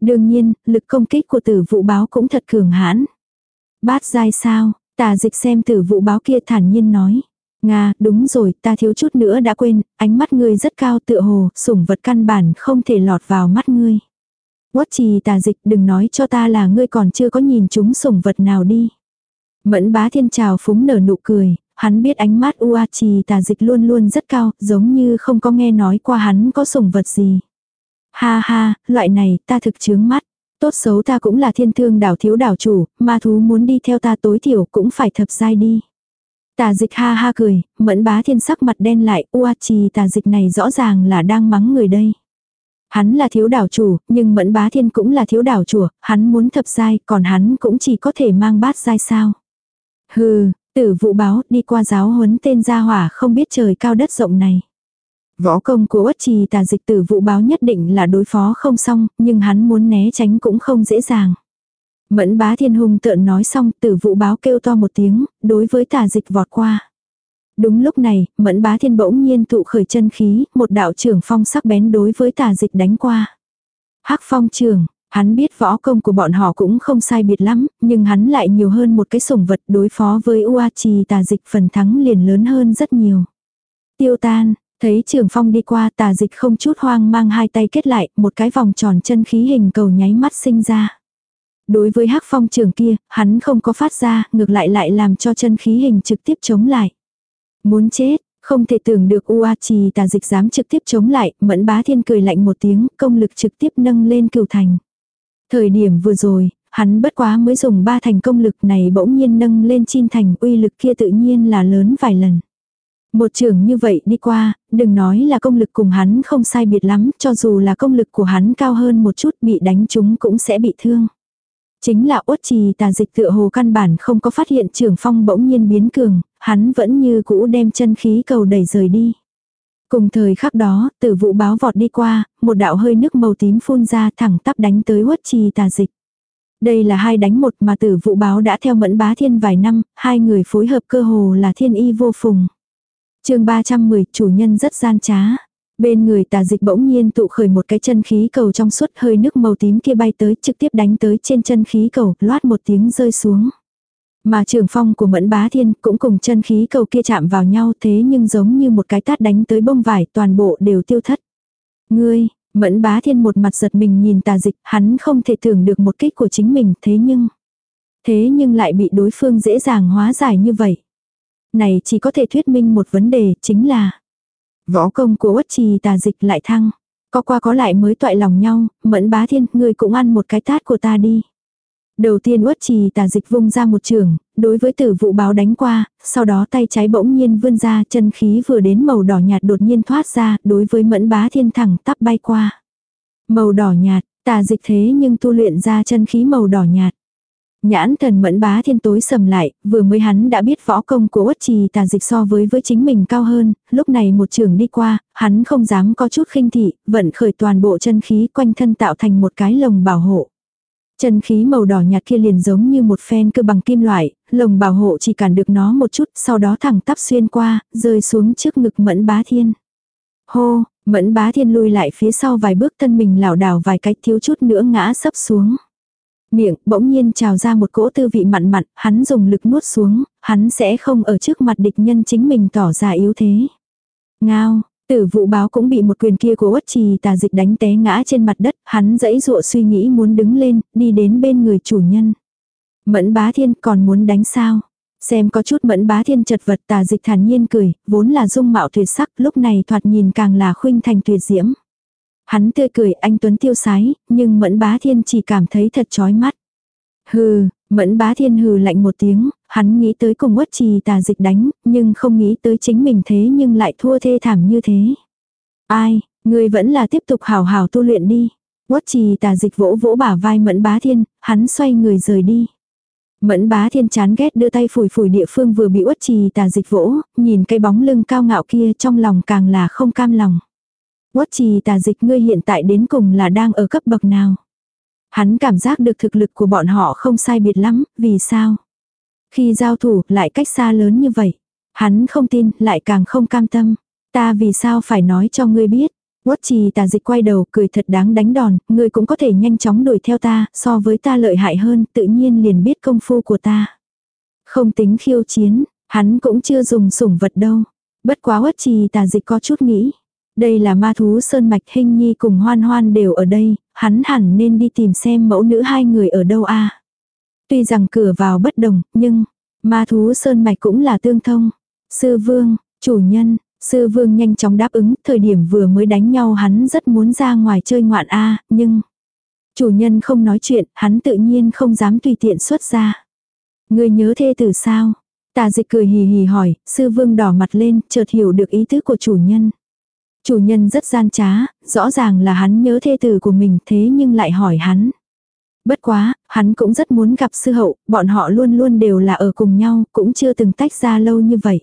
Speaker 1: Đương nhiên, lực công kích của tử vụ báo cũng thật cường hãn. Bát dai sao, tà dịch xem tử vụ báo kia thản nhiên nói. Nga, đúng rồi, ta thiếu chút nữa đã quên, ánh mắt ngươi rất cao tựa hồ, sủng vật căn bản không thể lọt vào mắt ngươi. Quất trì tà dịch đừng nói cho ta là ngươi còn chưa có nhìn chúng sủng vật nào đi. Mẫn bá thiên trào phúng nở nụ cười, hắn biết ánh mắt ua trì tà dịch luôn luôn rất cao, giống như không có nghe nói qua hắn có sủng vật gì. Ha ha, loại này ta thực chướng mắt. Tốt xấu ta cũng là thiên thương đảo thiếu đảo chủ, ma thú muốn đi theo ta tối thiểu cũng phải thập giai đi. Tà dịch ha ha cười, mẫn bá thiên sắc mặt đen lại, ua trì tà dịch này rõ ràng là đang mắng người đây. Hắn là thiếu đảo chủ, nhưng mẫn bá thiên cũng là thiếu đảo chủ, hắn muốn thập giai, còn hắn cũng chỉ có thể mang bát giai sao. Hừ, tử vụ báo, đi qua giáo huấn tên gia hỏa không biết trời cao đất rộng này. Võ công của uất trì tà dịch tử vụ báo nhất định là đối phó không xong, nhưng hắn muốn né tránh cũng không dễ dàng. Mẫn bá thiên hùng tợn nói xong tử vụ báo kêu to một tiếng, đối với tà dịch vọt qua. Đúng lúc này, mẫn bá thiên bỗng nhiên tụ khởi chân khí, một đạo trưởng phong sắc bén đối với tà dịch đánh qua. hắc phong trưởng, hắn biết võ công của bọn họ cũng không sai biệt lắm, nhưng hắn lại nhiều hơn một cái sủng vật đối phó với uachi tà dịch phần thắng liền lớn hơn rất nhiều. Tiêu tan, thấy trường phong đi qua tà dịch không chút hoang mang hai tay kết lại, một cái vòng tròn chân khí hình cầu nháy mắt sinh ra. Đối với hắc phong trường kia, hắn không có phát ra, ngược lại lại làm cho chân khí hình trực tiếp chống lại. Muốn chết, không thể tưởng được uachi tà dịch dám trực tiếp chống lại, mẫn bá thiên cười lạnh một tiếng, công lực trực tiếp nâng lên cửu thành. Thời điểm vừa rồi, hắn bất quá mới dùng ba thành công lực này bỗng nhiên nâng lên chin thành uy lực kia tự nhiên là lớn vài lần. Một trường như vậy đi qua, đừng nói là công lực cùng hắn không sai biệt lắm, cho dù là công lực của hắn cao hơn một chút bị đánh chúng cũng sẽ bị thương. Chính là uất trì tà dịch tựa hồ căn bản không có phát hiện trường phong bỗng nhiên biến cường, hắn vẫn như cũ đem chân khí cầu đẩy rời đi. Cùng thời khắc đó, tử vụ báo vọt đi qua, một đạo hơi nước màu tím phun ra thẳng tắp đánh tới huất trì tà dịch. Đây là hai đánh một mà tử vụ báo đã theo mẫn bá thiên vài năm, hai người phối hợp cơ hồ là thiên y vô phùng. chương 310, chủ nhân rất gian trá. Bên người tà dịch bỗng nhiên tụ khởi một cái chân khí cầu trong suốt hơi nước màu tím kia bay tới trực tiếp đánh tới trên chân khí cầu, loát một tiếng rơi xuống. Mà trường phong của mẫn bá thiên cũng cùng chân khí cầu kia chạm vào nhau thế nhưng giống như một cái tát đánh tới bông vải toàn bộ đều tiêu thất. Ngươi, mẫn bá thiên một mặt giật mình nhìn tà dịch, hắn không thể tưởng được một kích của chính mình thế nhưng. Thế nhưng lại bị đối phương dễ dàng hóa giải như vậy. Này chỉ có thể thuyết minh một vấn đề chính là Võ công của uất trì tà dịch lại thăng. Có qua có lại mới toại lòng nhau, mẫn bá thiên, ngươi cũng ăn một cái tát của ta đi. Đầu tiên uất trì tà dịch vung ra một trường, đối với tử vụ báo đánh qua, sau đó tay trái bỗng nhiên vươn ra, chân khí vừa đến màu đỏ nhạt đột nhiên thoát ra, đối với mẫn bá thiên thẳng tắp bay qua. Màu đỏ nhạt, tà dịch thế nhưng tu luyện ra chân khí màu đỏ nhạt. Nhãn thần mẫn bá thiên tối sầm lại, vừa mới hắn đã biết võ công của uất trì tà dịch so với với chính mình cao hơn, lúc này một trường đi qua, hắn không dám có chút khinh thị, vận khởi toàn bộ chân khí quanh thân tạo thành một cái lồng bảo hộ. Chân khí màu đỏ nhạt kia liền giống như một phen cơ bằng kim loại, lồng bảo hộ chỉ cản được nó một chút, sau đó thẳng tắp xuyên qua, rơi xuống trước ngực mẫn bá thiên. Hô, mẫn bá thiên lui lại phía sau vài bước thân mình lảo đảo vài cách thiếu chút nữa ngã sấp xuống. Miệng bỗng nhiên trào ra một cỗ tư vị mặn mặn, hắn dùng lực nuốt xuống, hắn sẽ không ở trước mặt địch nhân chính mình tỏ ra yếu thế. Ngao, tử vụ báo cũng bị một quyền kia của uất trì tà dịch đánh té ngã trên mặt đất, hắn dãy dụa suy nghĩ muốn đứng lên, đi đến bên người chủ nhân. Mẫn bá thiên còn muốn đánh sao? Xem có chút mẫn bá thiên chật vật tà dịch thản nhiên cười, vốn là dung mạo tuyệt sắc, lúc này thoạt nhìn càng là khuynh thành tuyệt diễm. Hắn tươi cười anh Tuấn tiêu sái, nhưng Mẫn Bá Thiên chỉ cảm thấy thật chói mắt. Hừ, Mẫn Bá Thiên hừ lạnh một tiếng, hắn nghĩ tới cùng quất trì tà dịch đánh, nhưng không nghĩ tới chính mình thế nhưng lại thua thê thảm như thế. Ai, người vẫn là tiếp tục hào hào tu luyện đi. Quất trì tà dịch vỗ vỗ bả vai Mẫn Bá Thiên, hắn xoay người rời đi. Mẫn bá thiên chán ghét đưa tay phủi phủi địa phương vừa bị uất trì tà dịch vỗ, nhìn cái bóng lưng cao ngạo kia trong lòng càng là không cam lòng. Quất trì tà dịch ngươi hiện tại đến cùng là đang ở cấp bậc nào? Hắn cảm giác được thực lực của bọn họ không sai biệt lắm, vì sao? Khi giao thủ lại cách xa lớn như vậy. Hắn không tin, lại càng không cam tâm. Ta vì sao phải nói cho ngươi biết? Quất trì tà dịch quay đầu cười thật đáng đánh đòn, ngươi cũng có thể nhanh chóng đuổi theo ta, so với ta lợi hại hơn, tự nhiên liền biết công phu của ta. Không tính khiêu chiến, hắn cũng chưa dùng sủng vật đâu. Bất quá quất trì tà dịch có chút nghĩ. Đây là ma thú sơn mạch hình nhi cùng hoan hoan đều ở đây, hắn hẳn nên đi tìm xem mẫu nữ hai người ở đâu a Tuy rằng cửa vào bất đồng, nhưng ma thú sơn mạch cũng là tương thông. Sư vương, chủ nhân, sư vương nhanh chóng đáp ứng, thời điểm vừa mới đánh nhau hắn rất muốn ra ngoài chơi ngoạn a nhưng chủ nhân không nói chuyện, hắn tự nhiên không dám tùy tiện xuất ra. Người nhớ thê tử sao? Tà dịch cười hì hì hỏi, sư vương đỏ mặt lên, chợt hiểu được ý tứ của chủ nhân. Chủ nhân rất gian trá, rõ ràng là hắn nhớ thê tử của mình thế nhưng lại hỏi hắn. Bất quá, hắn cũng rất muốn gặp sư hậu, bọn họ luôn luôn đều là ở cùng nhau, cũng chưa từng tách ra lâu như vậy.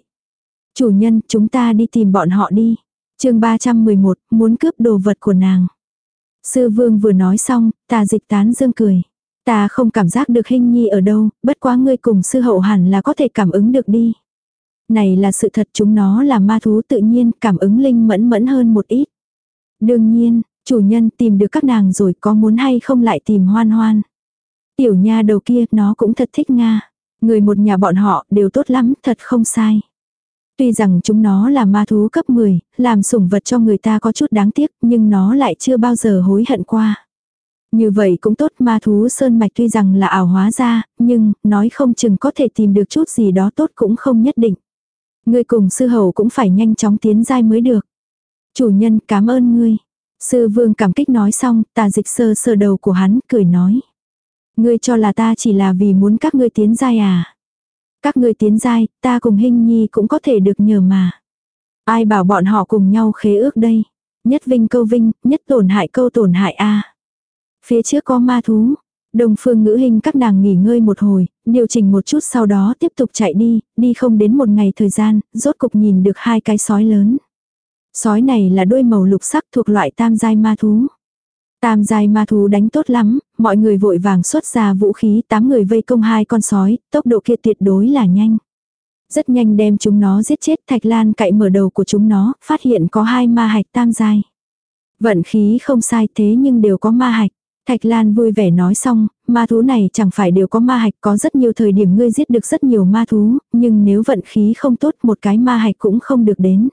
Speaker 1: Chủ nhân, chúng ta đi tìm bọn họ đi. chương 311, muốn cướp đồ vật của nàng. Sư vương vừa nói xong, ta dịch tán dương cười. Ta không cảm giác được hình nhi ở đâu, bất quá ngươi cùng sư hậu hẳn là có thể cảm ứng được đi. Này là sự thật chúng nó là ma thú tự nhiên cảm ứng linh mẫn mẫn hơn một ít. Đương nhiên, chủ nhân tìm được các nàng rồi có muốn hay không lại tìm hoan hoan. Tiểu nha đầu kia nó cũng thật thích Nga. Người một nhà bọn họ đều tốt lắm, thật không sai. Tuy rằng chúng nó là ma thú cấp 10, làm sủng vật cho người ta có chút đáng tiếc, nhưng nó lại chưa bao giờ hối hận qua. Như vậy cũng tốt ma thú sơn mạch tuy rằng là ảo hóa ra, nhưng nói không chừng có thể tìm được chút gì đó tốt cũng không nhất định. Ngươi cùng sư hầu cũng phải nhanh chóng tiến giai mới được. Chủ nhân cảm ơn ngươi. Sư vương cảm kích nói xong, tà dịch sơ sơ đầu của hắn, cười nói. Ngươi cho là ta chỉ là vì muốn các ngươi tiến giai à. Các ngươi tiến giai, ta cùng hình nhi cũng có thể được nhờ mà. Ai bảo bọn họ cùng nhau khế ước đây. Nhất vinh câu vinh, nhất tổn hại câu tổn hại a Phía trước có ma thú. Đồng phương ngữ hình các nàng nghỉ ngơi một hồi, điều chỉnh một chút sau đó tiếp tục chạy đi, đi không đến một ngày thời gian, rốt cục nhìn được hai cái sói lớn. Sói này là đôi màu lục sắc thuộc loại tam giai ma thú. Tam giai ma thú đánh tốt lắm, mọi người vội vàng xuất ra vũ khí, tám người vây công hai con sói, tốc độ kia tuyệt đối là nhanh. Rất nhanh đem chúng nó giết chết, Thạch Lan cậy mở đầu của chúng nó, phát hiện có hai ma hạch tam giai. Vận khí không sai thế nhưng đều có ma hạch. Thạch Lan vui vẻ nói xong, ma thú này chẳng phải đều có ma hạch có rất nhiều thời điểm ngươi giết được rất nhiều ma thú, nhưng nếu vận khí không tốt một cái ma hạch cũng không được đến.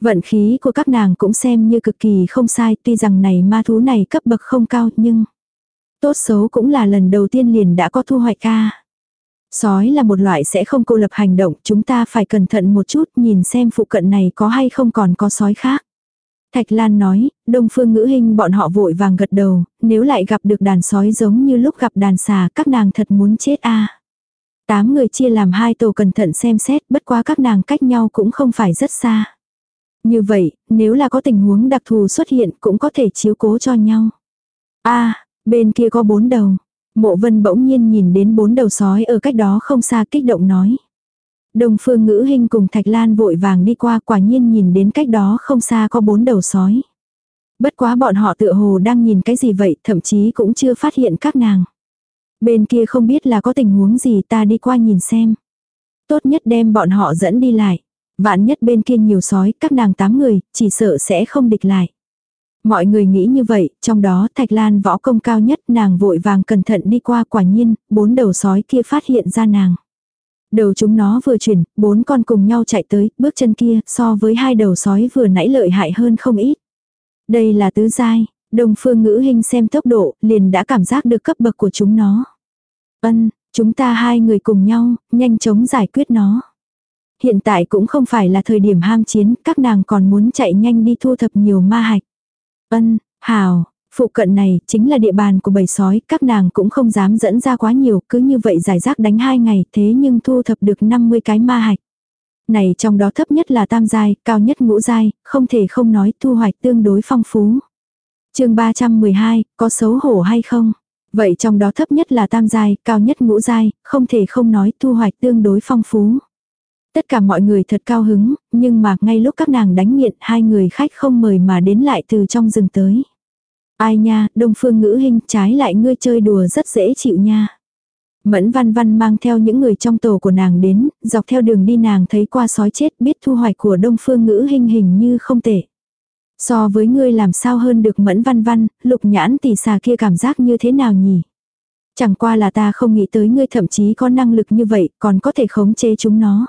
Speaker 1: Vận khí của các nàng cũng xem như cực kỳ không sai tuy rằng này ma thú này cấp bậc không cao nhưng tốt xấu cũng là lần đầu tiên liền đã có thu hoạch ca. Sói là một loại sẽ không cô lập hành động chúng ta phải cẩn thận một chút nhìn xem phụ cận này có hay không còn có sói khác. Thạch Lan nói, đông phương ngữ hình bọn họ vội vàng gật đầu, nếu lại gặp được đàn sói giống như lúc gặp đàn xà các nàng thật muốn chết a Tám người chia làm hai tổ cẩn thận xem xét bất quá các nàng cách nhau cũng không phải rất xa. Như vậy, nếu là có tình huống đặc thù xuất hiện cũng có thể chiếu cố cho nhau. a bên kia có bốn đầu. Mộ vân bỗng nhiên nhìn đến bốn đầu sói ở cách đó không xa kích động nói. Đồng phương ngữ hình cùng Thạch Lan vội vàng đi qua quả nhiên nhìn đến cách đó không xa có bốn đầu sói. Bất quá bọn họ tựa hồ đang nhìn cái gì vậy thậm chí cũng chưa phát hiện các nàng. Bên kia không biết là có tình huống gì ta đi qua nhìn xem. Tốt nhất đem bọn họ dẫn đi lại. Vạn nhất bên kia nhiều sói, các nàng tám người, chỉ sợ sẽ không địch lại. Mọi người nghĩ như vậy, trong đó Thạch Lan võ công cao nhất nàng vội vàng cẩn thận đi qua quả nhiên, bốn đầu sói kia phát hiện ra nàng. Đầu chúng nó vừa chuyển, bốn con cùng nhau chạy tới, bước chân kia so với hai đầu sói vừa nãy lợi hại hơn không ít. Đây là tứ giai, đồng phương ngữ hình xem tốc độ, liền đã cảm giác được cấp bậc của chúng nó. Ân, chúng ta hai người cùng nhau, nhanh chóng giải quyết nó. Hiện tại cũng không phải là thời điểm ham chiến, các nàng còn muốn chạy nhanh đi thu thập nhiều ma hạch. Ân, hào, phụ cận này chính là địa bàn của bầy sói, các nàng cũng không dám dẫn ra quá nhiều, cứ như vậy giải rác đánh hai ngày, thế nhưng thu thập được 50 cái ma hạch. Này trong đó thấp nhất là tam giai, cao nhất ngũ giai, không thể không nói thu hoạch tương đối phong phú. chương 312, có xấu hổ hay không? Vậy trong đó thấp nhất là tam giai, cao nhất ngũ giai, không thể không nói thu hoạch tương đối phong phú. Tất cả mọi người thật cao hứng, nhưng mà ngay lúc các nàng đánh nghiện hai người khách không mời mà đến lại từ trong rừng tới. Ai nha, đông phương ngữ hình trái lại ngươi chơi đùa rất dễ chịu nha. Mẫn văn văn mang theo những người trong tổ của nàng đến, dọc theo đường đi nàng thấy qua sói chết biết thu hoạch của đông phương ngữ hình hình như không tệ. So với ngươi làm sao hơn được mẫn văn văn, lục nhãn tỷ xà kia cảm giác như thế nào nhỉ? Chẳng qua là ta không nghĩ tới ngươi thậm chí có năng lực như vậy, còn có thể khống chế chúng nó.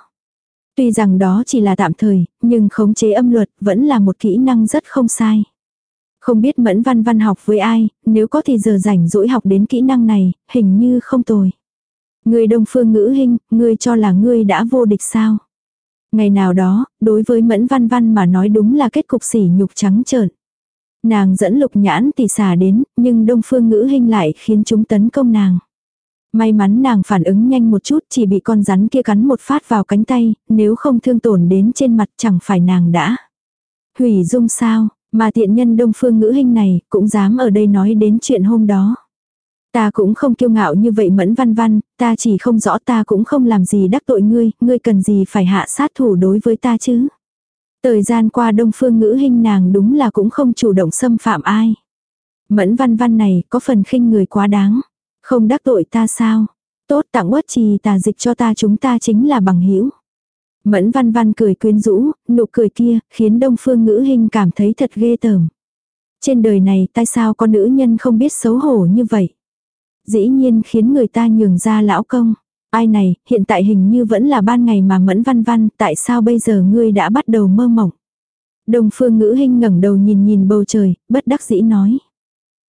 Speaker 1: Tuy rằng đó chỉ là tạm thời, nhưng khống chế âm luật vẫn là một kỹ năng rất không sai. Không biết mẫn văn văn học với ai, nếu có thì giờ rảnh rỗi học đến kỹ năng này, hình như không tồi. Người đông phương ngữ hình, ngươi cho là ngươi đã vô địch sao? Ngày nào đó, đối với mẫn văn văn mà nói đúng là kết cục sỉ nhục trắng trợn. Nàng dẫn lục nhãn tỷ xả đến, nhưng đông phương ngữ hình lại khiến chúng tấn công nàng. May mắn nàng phản ứng nhanh một chút chỉ bị con rắn kia cắn một phát vào cánh tay, nếu không thương tổn đến trên mặt chẳng phải nàng đã. Hủy dung sao, mà tiện nhân đông phương ngữ hình này cũng dám ở đây nói đến chuyện hôm đó. Ta cũng không kiêu ngạo như vậy mẫn văn văn, ta chỉ không rõ ta cũng không làm gì đắc tội ngươi, ngươi cần gì phải hạ sát thủ đối với ta chứ. Thời gian qua đông phương ngữ hình nàng đúng là cũng không chủ động xâm phạm ai. Mẫn văn văn này có phần khinh người quá đáng. Không đắc tội ta sao? Tốt tặng uất trì tà dịch cho ta chúng ta chính là bằng hữu Mẫn văn văn cười quyến rũ, nụ cười kia, khiến đông phương ngữ hình cảm thấy thật ghê tởm. Trên đời này tại sao có nữ nhân không biết xấu hổ như vậy? Dĩ nhiên khiến người ta nhường ra lão công. Ai này, hiện tại hình như vẫn là ban ngày mà mẫn văn văn, tại sao bây giờ ngươi đã bắt đầu mơ mộng? Đông phương ngữ hình ngẩng đầu nhìn nhìn bầu trời, bất đắc dĩ nói.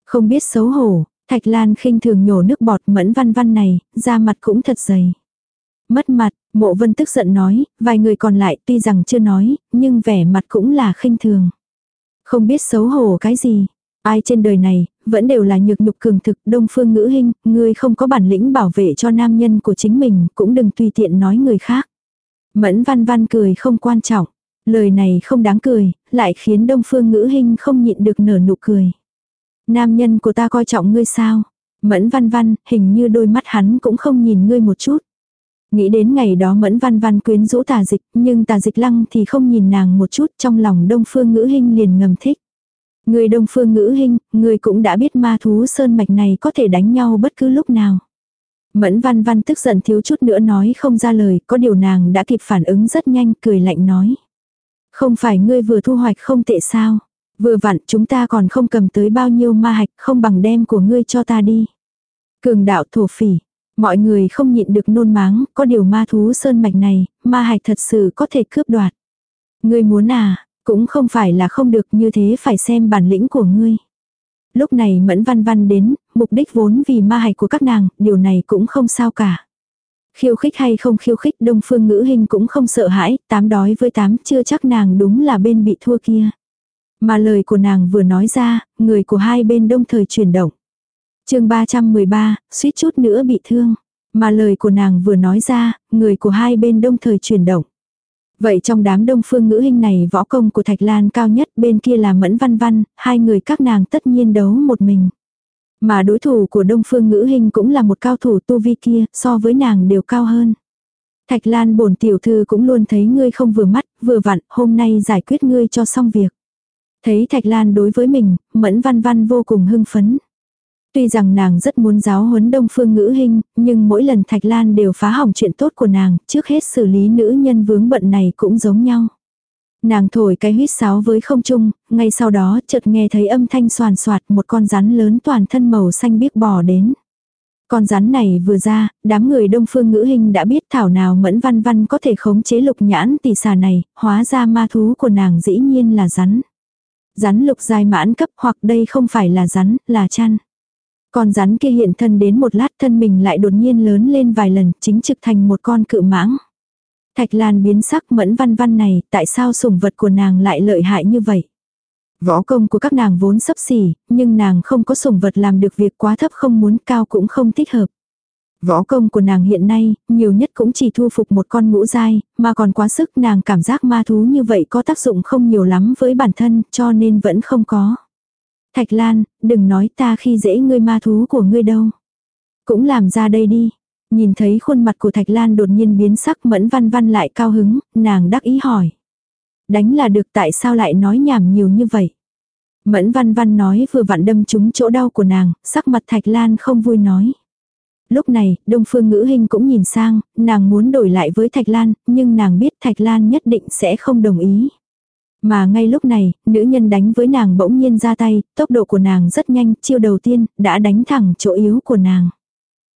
Speaker 1: Không biết xấu hổ, Thạch Lan khinh thường nhổ nước bọt mẫn văn văn này, da mặt cũng thật dày. Mất mặt, mộ vân tức giận nói, vài người còn lại tuy rằng chưa nói, nhưng vẻ mặt cũng là khinh thường. Không biết xấu hổ cái gì. Ai trên đời này, vẫn đều là nhược nhục cường thực, đông phương ngữ hình, ngươi không có bản lĩnh bảo vệ cho nam nhân của chính mình, cũng đừng tùy tiện nói người khác. Mẫn văn văn cười không quan trọng. Lời này không đáng cười, lại khiến đông phương ngữ hình không nhịn được nở nụ cười. Nam nhân của ta coi trọng ngươi sao? Mẫn văn văn, hình như đôi mắt hắn cũng không nhìn ngươi một chút. Nghĩ đến ngày đó mẫn văn văn quyến rũ tà dịch, nhưng tà dịch lăng thì không nhìn nàng một chút trong lòng đông phương ngữ hình liền ngầm thích. Người đông phương ngữ hình, người cũng đã biết ma thú sơn mạch này có thể đánh nhau bất cứ lúc nào. Mẫn văn văn tức giận thiếu chút nữa nói không ra lời, có điều nàng đã kịp phản ứng rất nhanh, cười lạnh nói. Không phải ngươi vừa thu hoạch không tệ sao? Vừa vặn chúng ta còn không cầm tới bao nhiêu ma hạch không bằng đem của ngươi cho ta đi. Cường đạo thổ phỉ. Mọi người không nhịn được nôn máng, có điều ma thú sơn mạch này, ma hạch thật sự có thể cướp đoạt. Ngươi muốn à, cũng không phải là không được như thế phải xem bản lĩnh của ngươi. Lúc này mẫn văn văn đến, mục đích vốn vì ma hạch của các nàng, điều này cũng không sao cả. Khiêu khích hay không khiêu khích đông phương ngữ hình cũng không sợ hãi, tám đói với tám chưa chắc nàng đúng là bên bị thua kia. Mà lời của nàng vừa nói ra, người của hai bên đông thời chuyển động chương 313, suýt chút nữa bị thương. Mà lời của nàng vừa nói ra, người của hai bên đông thời chuyển động. Vậy trong đám đông phương ngữ hình này võ công của Thạch Lan cao nhất bên kia là Mẫn Văn Văn, hai người các nàng tất nhiên đấu một mình. Mà đối thủ của đông phương ngữ hình cũng là một cao thủ tu vi kia, so với nàng đều cao hơn. Thạch Lan bổn tiểu thư cũng luôn thấy ngươi không vừa mắt, vừa vặn, hôm nay giải quyết ngươi cho xong việc. Thấy Thạch Lan đối với mình, Mẫn Văn Văn vô cùng hưng phấn. Tuy rằng nàng rất muốn giáo huấn đông phương ngữ hình, nhưng mỗi lần Thạch Lan đều phá hỏng chuyện tốt của nàng, trước hết xử lý nữ nhân vướng bận này cũng giống nhau. Nàng thổi cái huyết sáo với không trung, ngay sau đó chợt nghe thấy âm thanh soàn soạt một con rắn lớn toàn thân màu xanh biếc bò đến. Con rắn này vừa ra, đám người đông phương ngữ hình đã biết thảo nào mẫn văn văn có thể khống chế lục nhãn tỷ xà này, hóa ra ma thú của nàng dĩ nhiên là rắn. Rắn lục dài mãn cấp hoặc đây không phải là rắn, là chăn. Con rắn kia hiện thân đến một lát thân mình lại đột nhiên lớn lên vài lần, chính trực thành một con cự mãng. Thạch Lan biến sắc mẫn văn văn này, tại sao sủng vật của nàng lại lợi hại như vậy? Võ công của các nàng vốn sấp xỉ, nhưng nàng không có sủng vật làm được việc quá thấp không muốn cao cũng không thích hợp. Võ công của nàng hiện nay, nhiều nhất cũng chỉ thu phục một con ngũ dai, mà còn quá sức nàng cảm giác ma thú như vậy có tác dụng không nhiều lắm với bản thân, cho nên vẫn không có. Thạch Lan, đừng nói ta khi dễ ngươi ma thú của ngươi đâu. Cũng làm ra đây đi. Nhìn thấy khuôn mặt của Thạch Lan đột nhiên biến sắc mẫn văn văn lại cao hứng, nàng đắc ý hỏi. Đánh là được tại sao lại nói nhảm nhiều như vậy. Mẫn văn văn nói vừa vặn đâm trúng chỗ đau của nàng, sắc mặt Thạch Lan không vui nói. Lúc này, Đông Phương Ngữ Hinh cũng nhìn sang, nàng muốn đổi lại với Thạch Lan, nhưng nàng biết Thạch Lan nhất định sẽ không đồng ý. Mà ngay lúc này, nữ nhân đánh với nàng bỗng nhiên ra tay, tốc độ của nàng rất nhanh, chiêu đầu tiên, đã đánh thẳng chỗ yếu của nàng.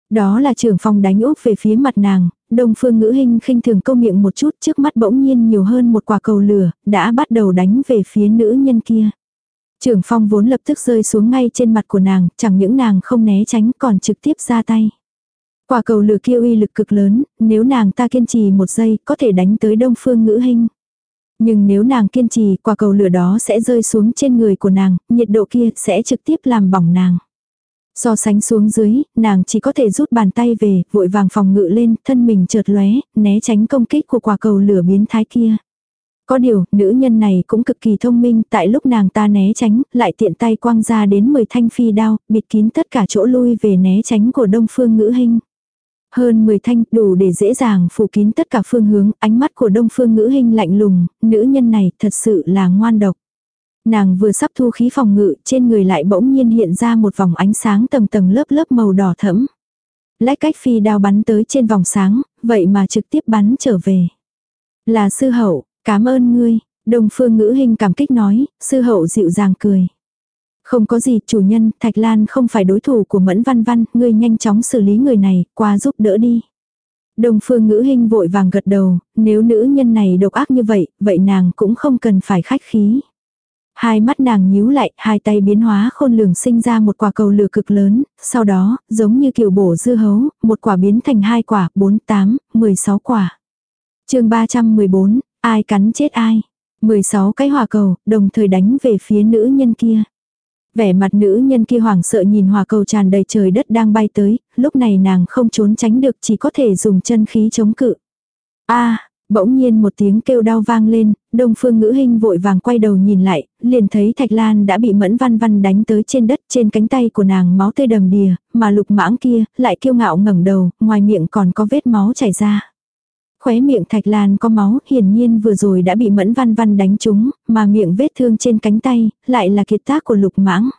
Speaker 1: Đó là trưởng phòng đánh úp về phía mặt nàng, đông phương ngữ hình khinh thường câu miệng một chút trước mắt bỗng nhiên nhiều hơn một quả cầu lửa, đã bắt đầu đánh về phía nữ nhân kia. Trưởng phong vốn lập tức rơi xuống ngay trên mặt của nàng, chẳng những nàng không né tránh còn trực tiếp ra tay. Quả cầu lửa kia uy lực cực lớn, nếu nàng ta kiên trì một giây có thể đánh tới đông phương ngữ hình. Nhưng nếu nàng kiên trì quả cầu lửa đó sẽ rơi xuống trên người của nàng, nhiệt độ kia sẽ trực tiếp làm bỏng nàng. So sánh xuống dưới, nàng chỉ có thể rút bàn tay về, vội vàng phòng ngự lên, thân mình chợt lóe, né tránh công kích của quả cầu lửa biến thái kia. Có điều, nữ nhân này cũng cực kỳ thông minh, tại lúc nàng ta né tránh, lại tiện tay quăng ra đến 10 thanh phi đao, bịt kín tất cả chỗ lui về né tránh của đông phương ngữ hình. Hơn 10 thanh đủ để dễ dàng phủ kín tất cả phương hướng, ánh mắt của đông phương ngữ hình lạnh lùng, nữ nhân này thật sự là ngoan độc. Nàng vừa sắp thu khí phòng ngự, trên người lại bỗng nhiên hiện ra một vòng ánh sáng tầng tầng lớp lớp màu đỏ thẫm. Lách cách phi đao bắn tới trên vòng sáng, vậy mà trực tiếp bắn trở về. Là sư hậu, cảm ơn ngươi, đồng phương ngữ hình cảm kích nói, sư hậu dịu dàng cười. Không có gì, chủ nhân, Thạch Lan không phải đối thủ của Mẫn Văn Văn, ngươi nhanh chóng xử lý người này, qua giúp đỡ đi. Đồng phương ngữ hình vội vàng gật đầu, nếu nữ nhân này độc ác như vậy, vậy nàng cũng không cần phải khách khí. Hai mắt nàng nhíu lại, hai tay biến hóa khôn lường sinh ra một quả cầu lửa cực lớn, sau đó, giống như kiểu bổ dưa hấu, một quả biến thành hai quả, bốn, tám, mười sáu quả. chương 314, ai cắn chết ai. 16 cái hỏa cầu, đồng thời đánh về phía nữ nhân kia. Vẻ mặt nữ nhân kia hoảng sợ nhìn hỏa cầu tràn đầy trời đất đang bay tới, lúc này nàng không trốn tránh được chỉ có thể dùng chân khí chống cự. a Bỗng nhiên một tiếng kêu đau vang lên, đông phương ngữ hình vội vàng quay đầu nhìn lại, liền thấy thạch lan đã bị mẫn văn văn đánh tới trên đất trên cánh tay của nàng máu tươi đầm đìa, mà lục mãng kia lại kiêu ngạo ngẩng đầu, ngoài miệng còn có vết máu chảy ra. Khóe miệng thạch lan có máu, hiển nhiên vừa rồi đã bị mẫn văn văn đánh trúng, mà miệng vết thương trên cánh tay, lại là kiệt tác của lục mãng.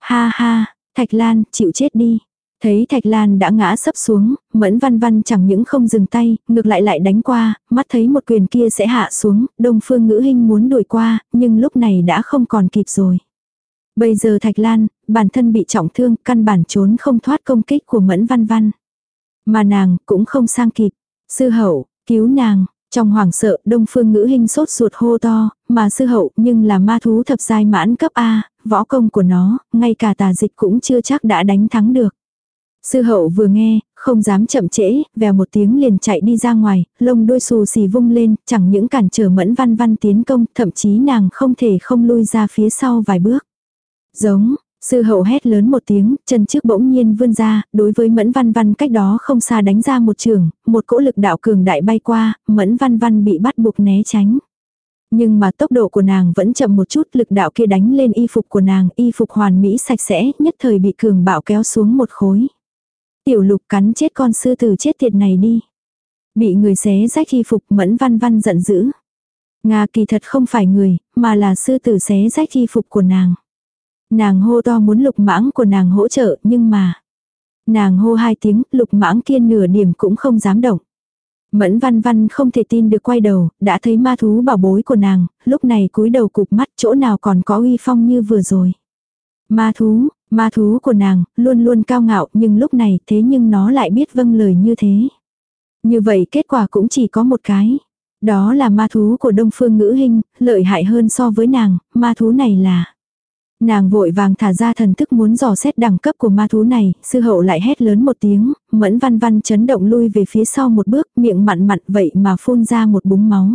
Speaker 1: Ha ha, thạch lan, chịu chết đi. Thấy Thạch Lan đã ngã sấp xuống, Mẫn Văn Văn chẳng những không dừng tay, ngược lại lại đánh qua, mắt thấy một quyền kia sẽ hạ xuống, Đông Phương Ngữ Hinh muốn đuổi qua, nhưng lúc này đã không còn kịp rồi. Bây giờ Thạch Lan, bản thân bị trọng thương, căn bản trốn không thoát công kích của Mẫn Văn Văn. Mà nàng cũng không sang kịp. Sư hậu, cứu nàng, trong hoàng sợ, Đông Phương Ngữ hình sốt ruột hô to, mà sư hậu nhưng là ma thú thập giai mãn cấp A, võ công của nó, ngay cả tà dịch cũng chưa chắc đã đánh thắng được. Sư hậu vừa nghe, không dám chậm trễ, vèo một tiếng liền chạy đi ra ngoài, lông đôi xù xì vung lên, chẳng những cản trở mẫn văn văn tiến công, thậm chí nàng không thể không lui ra phía sau vài bước. Giống, sư hậu hét lớn một tiếng, chân trước bỗng nhiên vươn ra, đối với mẫn văn văn cách đó không xa đánh ra một trường, một cỗ lực đạo cường đại bay qua, mẫn văn văn bị bắt buộc né tránh. Nhưng mà tốc độ của nàng vẫn chậm một chút, lực đạo kia đánh lên y phục của nàng, y phục hoàn mỹ sạch sẽ, nhất thời bị cường bạo kéo xuống một khối. Tiểu lục cắn chết con sư tử chết tiệt này đi. Bị người xé rách y phục mẫn văn văn giận dữ. Nga kỳ thật không phải người, mà là sư tử xé rách y phục của nàng. Nàng hô to muốn lục mãng của nàng hỗ trợ nhưng mà. Nàng hô hai tiếng, lục mãng kia nửa điểm cũng không dám động. Mẫn văn văn không thể tin được quay đầu, đã thấy ma thú bảo bối của nàng, lúc này cúi đầu cụp mắt chỗ nào còn có uy phong như vừa rồi. Ma thú, Ma thú của nàng, luôn luôn cao ngạo nhưng lúc này thế nhưng nó lại biết vâng lời như thế. Như vậy kết quả cũng chỉ có một cái. Đó là ma thú của đông phương ngữ hình, lợi hại hơn so với nàng, ma thú này là. Nàng vội vàng thả ra thần thức muốn dò xét đẳng cấp của ma thú này, sư hậu lại hét lớn một tiếng, mẫn văn văn chấn động lui về phía sau một bước, miệng mặn mặn vậy mà phun ra một búng máu.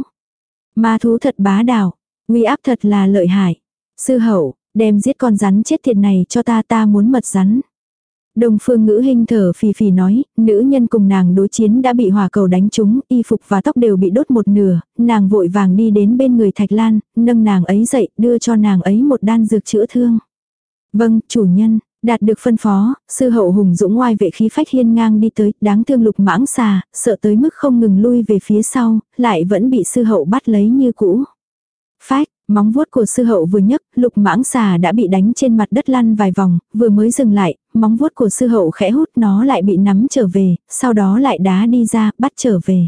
Speaker 1: Ma thú thật bá đạo, uy áp thật là lợi hại. Sư hậu, đem giết con rắn chết tiệt này cho ta ta muốn mật rắn. Đông phương ngữ hình thở phì phì nói, nữ nhân cùng nàng đối chiến đã bị hỏa cầu đánh trúng, y phục và tóc đều bị đốt một nửa, nàng vội vàng đi đến bên người thạch lan, nâng nàng ấy dậy, đưa cho nàng ấy một đan dược chữa thương. Vâng, chủ nhân, đạt được phân phó, sư hậu hùng dũng ngoài vệ khí phách hiên ngang đi tới, đáng thương lục mãng xà, sợ tới mức không ngừng lui về phía sau, lại vẫn bị sư hậu bắt lấy như cũ. Phách, Móng vuốt của sư hậu vừa nhấc, lục mãng xà đã bị đánh trên mặt đất lăn vài vòng, vừa mới dừng lại, móng vuốt của sư hậu khẽ hút nó lại bị nắm trở về, sau đó lại đá đi ra, bắt trở về.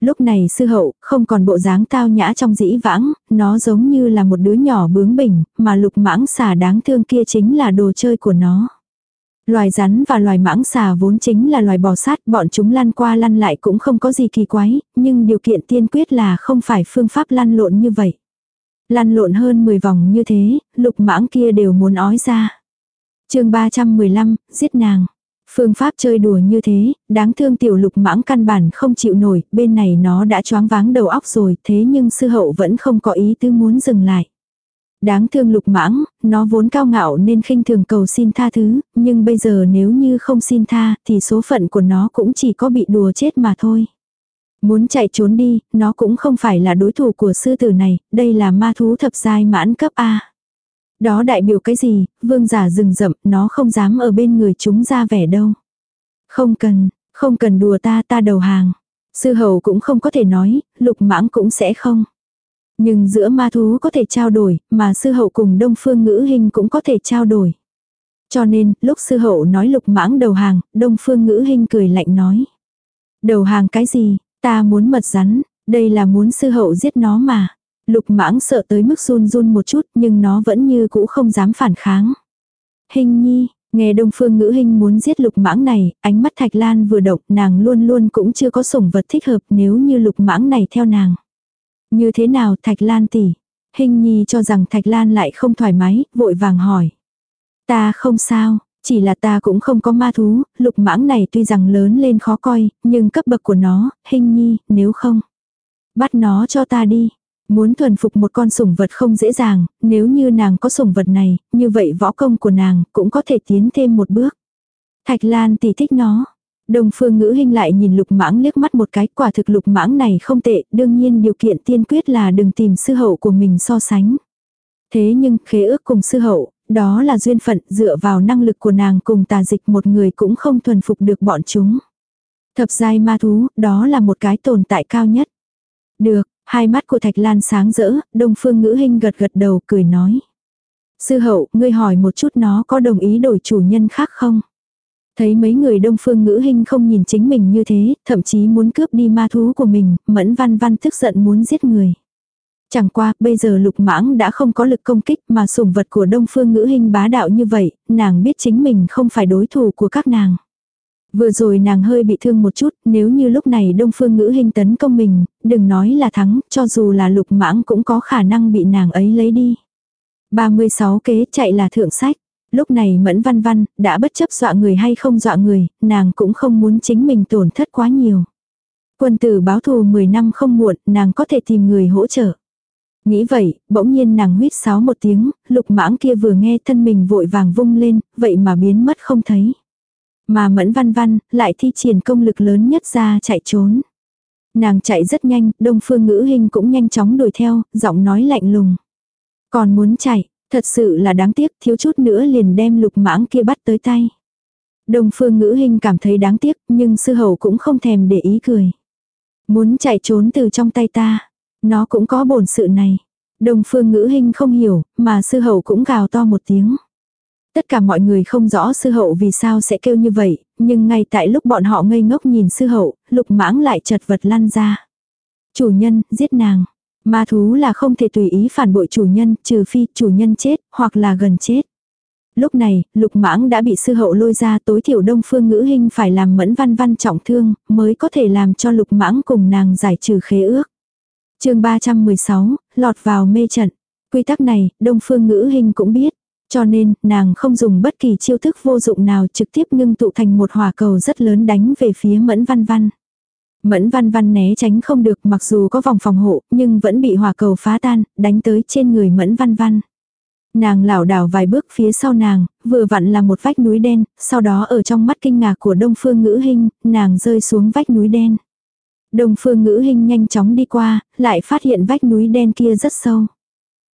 Speaker 1: Lúc này sư hậu không còn bộ dáng tao nhã trong dĩ vãng, nó giống như là một đứa nhỏ bướng bỉnh, mà lục mãng xà đáng thương kia chính là đồ chơi của nó. Loài rắn và loài mãng xà vốn chính là loài bò sát, bọn chúng lăn qua lăn lại cũng không có gì kỳ quái, nhưng điều kiện tiên quyết là không phải phương pháp lăn lộn như vậy. Lăn lộn hơn 10 vòng như thế, lục mãng kia đều muốn ói ra. chương 315, giết nàng. Phương pháp chơi đùa như thế, đáng thương tiểu lục mãng căn bản không chịu nổi, bên này nó đã choáng váng đầu óc rồi, thế nhưng sư hậu vẫn không có ý tư muốn dừng lại. Đáng thương lục mãng, nó vốn cao ngạo nên khinh thường cầu xin tha thứ, nhưng bây giờ nếu như không xin tha thì số phận của nó cũng chỉ có bị đùa chết mà thôi. Muốn chạy trốn đi, nó cũng không phải là đối thủ của sư tử này, đây là ma thú thập giai mãn cấp A. Đó đại biểu cái gì, vương giả rừng rậm, nó không dám ở bên người chúng ra vẻ đâu. Không cần, không cần đùa ta ta đầu hàng. Sư hầu cũng không có thể nói, lục mãng cũng sẽ không. Nhưng giữa ma thú có thể trao đổi, mà sư hậu cùng đông phương ngữ hình cũng có thể trao đổi. Cho nên, lúc sư hậu nói lục mãng đầu hàng, đông phương ngữ hình cười lạnh nói. Đầu hàng cái gì, ta muốn mật rắn, đây là muốn sư hậu giết nó mà. Lục mãng sợ tới mức run run một chút nhưng nó vẫn như cũ không dám phản kháng. Hình nhi, nghe đông phương ngữ hình muốn giết lục mãng này, ánh mắt thạch lan vừa động nàng luôn luôn cũng chưa có sủng vật thích hợp nếu như lục mãng này theo nàng. Như thế nào Thạch Lan tỷ? Hình nhi cho rằng Thạch Lan lại không thoải mái, vội vàng hỏi. Ta không sao, chỉ là ta cũng không có ma thú, lục mãng này tuy rằng lớn lên khó coi, nhưng cấp bậc của nó, hình nhi, nếu không. Bắt nó cho ta đi. Muốn thuần phục một con sủng vật không dễ dàng, nếu như nàng có sủng vật này, như vậy võ công của nàng cũng có thể tiến thêm một bước. Thạch Lan tỷ thích nó. đồng phương ngữ hình lại nhìn lục mãng liếc mắt một cái, quả thực lục mãng này không tệ, đương nhiên điều kiện tiên quyết là đừng tìm sư hậu của mình so sánh. Thế nhưng khế ước cùng sư hậu, đó là duyên phận dựa vào năng lực của nàng cùng tà dịch một người cũng không thuần phục được bọn chúng. Thập giai ma thú, đó là một cái tồn tại cao nhất. Được, hai mắt của Thạch Lan sáng rỡ, đông phương ngữ hình gật gật đầu cười nói. Sư hậu, ngươi hỏi một chút nó có đồng ý đổi chủ nhân khác không? Thấy mấy người đông phương ngữ hình không nhìn chính mình như thế, thậm chí muốn cướp đi ma thú của mình, mẫn văn văn tức giận muốn giết người. Chẳng qua, bây giờ lục mãng đã không có lực công kích mà sủng vật của đông phương ngữ hình bá đạo như vậy, nàng biết chính mình không phải đối thủ của các nàng. Vừa rồi nàng hơi bị thương một chút, nếu như lúc này đông phương ngữ hình tấn công mình, đừng nói là thắng, cho dù là lục mãng cũng có khả năng bị nàng ấy lấy đi. 36 kế chạy là thượng sách. Lúc này mẫn văn văn, đã bất chấp dọa người hay không dọa người, nàng cũng không muốn chính mình tổn thất quá nhiều. Quân tử báo thù 10 năm không muộn, nàng có thể tìm người hỗ trợ. Nghĩ vậy, bỗng nhiên nàng huyết sáo một tiếng, lục mãng kia vừa nghe thân mình vội vàng vung lên, vậy mà biến mất không thấy. Mà mẫn văn văn, lại thi triển công lực lớn nhất ra chạy trốn. Nàng chạy rất nhanh, đông phương ngữ hình cũng nhanh chóng đuổi theo, giọng nói lạnh lùng. Còn muốn chạy, Thật sự là đáng tiếc, thiếu chút nữa liền đem lục mãng kia bắt tới tay. Đồng phương ngữ hình cảm thấy đáng tiếc, nhưng sư hầu cũng không thèm để ý cười. Muốn chạy trốn từ trong tay ta, nó cũng có bổn sự này. Đồng phương ngữ hình không hiểu, mà sư hậu cũng gào to một tiếng. Tất cả mọi người không rõ sư hậu vì sao sẽ kêu như vậy, nhưng ngay tại lúc bọn họ ngây ngốc nhìn sư hậu, lục mãng lại chật vật lăn ra. Chủ nhân, giết nàng. Ma thú là không thể tùy ý phản bội chủ nhân, trừ phi chủ nhân chết, hoặc là gần chết. Lúc này, lục mãng đã bị sư hậu lôi ra tối thiểu đông phương ngữ hình phải làm mẫn văn văn trọng thương, mới có thể làm cho lục mãng cùng nàng giải trừ khế ước chương 316, lọt vào mê trận. Quy tắc này, đông phương ngữ hình cũng biết. Cho nên, nàng không dùng bất kỳ chiêu thức vô dụng nào trực tiếp ngưng tụ thành một hỏa cầu rất lớn đánh về phía mẫn văn văn. Mẫn văn văn né tránh không được mặc dù có vòng phòng hộ, nhưng vẫn bị hỏa cầu phá tan, đánh tới trên người mẫn văn văn. Nàng lảo đảo vài bước phía sau nàng, vừa vặn là một vách núi đen, sau đó ở trong mắt kinh ngạc của đông phương ngữ hình, nàng rơi xuống vách núi đen. Đông phương ngữ hình nhanh chóng đi qua, lại phát hiện vách núi đen kia rất sâu.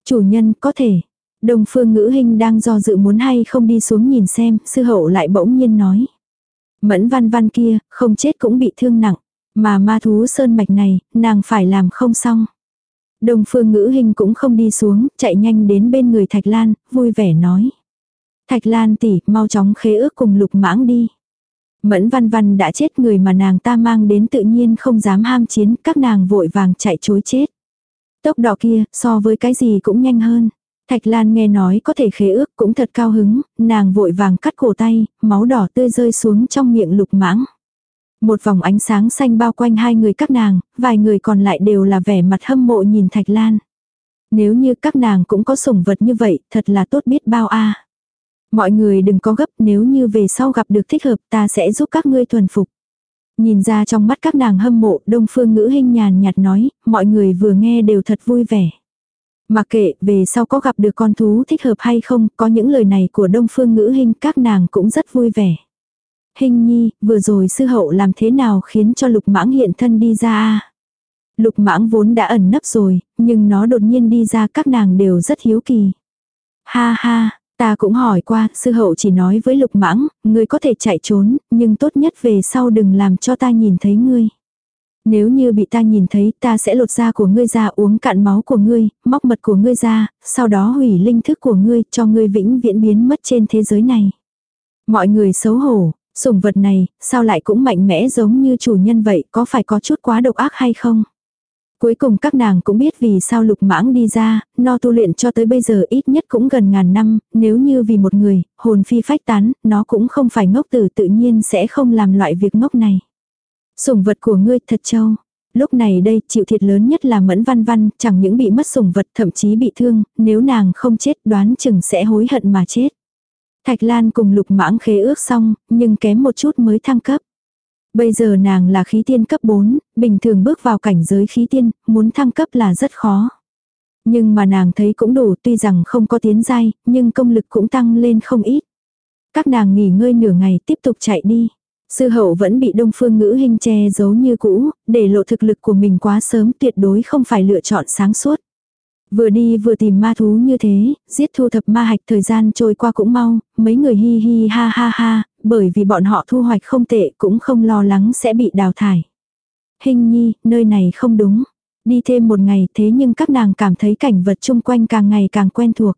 Speaker 1: Chủ nhân có thể. Đông phương ngữ hình đang do dự muốn hay không đi xuống nhìn xem, sư hậu lại bỗng nhiên nói. Mẫn văn văn kia, không chết cũng bị thương nặng. Mà ma thú sơn mạch này, nàng phải làm không xong. Đồng phương ngữ hình cũng không đi xuống, chạy nhanh đến bên người Thạch Lan, vui vẻ nói. Thạch Lan tỷ, mau chóng khế ước cùng lục mãng đi. Mẫn văn văn đã chết người mà nàng ta mang đến tự nhiên không dám ham chiến, các nàng vội vàng chạy chối chết. Tốc độ kia, so với cái gì cũng nhanh hơn. Thạch Lan nghe nói có thể khế ước cũng thật cao hứng, nàng vội vàng cắt cổ tay, máu đỏ tươi rơi xuống trong miệng lục mãng. Một vòng ánh sáng xanh bao quanh hai người các nàng, vài người còn lại đều là vẻ mặt hâm mộ nhìn Thạch Lan. Nếu như các nàng cũng có sủng vật như vậy, thật là tốt biết bao a. Mọi người đừng có gấp nếu như về sau gặp được thích hợp ta sẽ giúp các ngươi thuần phục. Nhìn ra trong mắt các nàng hâm mộ, đông phương ngữ hình nhàn nhạt nói, mọi người vừa nghe đều thật vui vẻ. Mặc kệ về sau có gặp được con thú thích hợp hay không, có những lời này của đông phương ngữ hình các nàng cũng rất vui vẻ. Hình nhi, vừa rồi sư hậu làm thế nào khiến cho lục mãng hiện thân đi ra Lục mãng vốn đã ẩn nấp rồi, nhưng nó đột nhiên đi ra các nàng đều rất hiếu kỳ. Ha ha, ta cũng hỏi qua, sư hậu chỉ nói với lục mãng, ngươi có thể chạy trốn, nhưng tốt nhất về sau đừng làm cho ta nhìn thấy ngươi. Nếu như bị ta nhìn thấy ta sẽ lột da của ngươi ra uống cạn máu của ngươi, móc mật của ngươi ra, sau đó hủy linh thức của ngươi cho ngươi vĩnh viễn biến mất trên thế giới này. Mọi người xấu hổ, sủng vật này, sao lại cũng mạnh mẽ giống như chủ nhân vậy, có phải có chút quá độc ác hay không? Cuối cùng các nàng cũng biết vì sao lục mãng đi ra, no tu luyện cho tới bây giờ ít nhất cũng gần ngàn năm, nếu như vì một người, hồn phi phách tán, nó cũng không phải ngốc tử tự nhiên sẽ không làm loại việc ngốc này. Sủng vật của ngươi thật trâu. Lúc này đây, chịu thiệt lớn nhất là mẫn văn văn, chẳng những bị mất sủng vật thậm chí bị thương, nếu nàng không chết đoán chừng sẽ hối hận mà chết. Thạch Lan cùng lục mãng khế ước xong, nhưng kém một chút mới thăng cấp. Bây giờ nàng là khí tiên cấp 4, bình thường bước vào cảnh giới khí tiên, muốn thăng cấp là rất khó. Nhưng mà nàng thấy cũng đủ tuy rằng không có tiến giai, nhưng công lực cũng tăng lên không ít. Các nàng nghỉ ngơi nửa ngày tiếp tục chạy đi. Sư hậu vẫn bị đông phương ngữ hình che giấu như cũ, để lộ thực lực của mình quá sớm tuyệt đối không phải lựa chọn sáng suốt. Vừa đi vừa tìm ma thú như thế, giết thu thập ma hạch thời gian trôi qua cũng mau, mấy người hi hi ha ha ha, bởi vì bọn họ thu hoạch không tệ cũng không lo lắng sẽ bị đào thải. Hình nhi, nơi này không đúng. Đi thêm một ngày thế nhưng các nàng cảm thấy cảnh vật chung quanh càng ngày càng quen thuộc.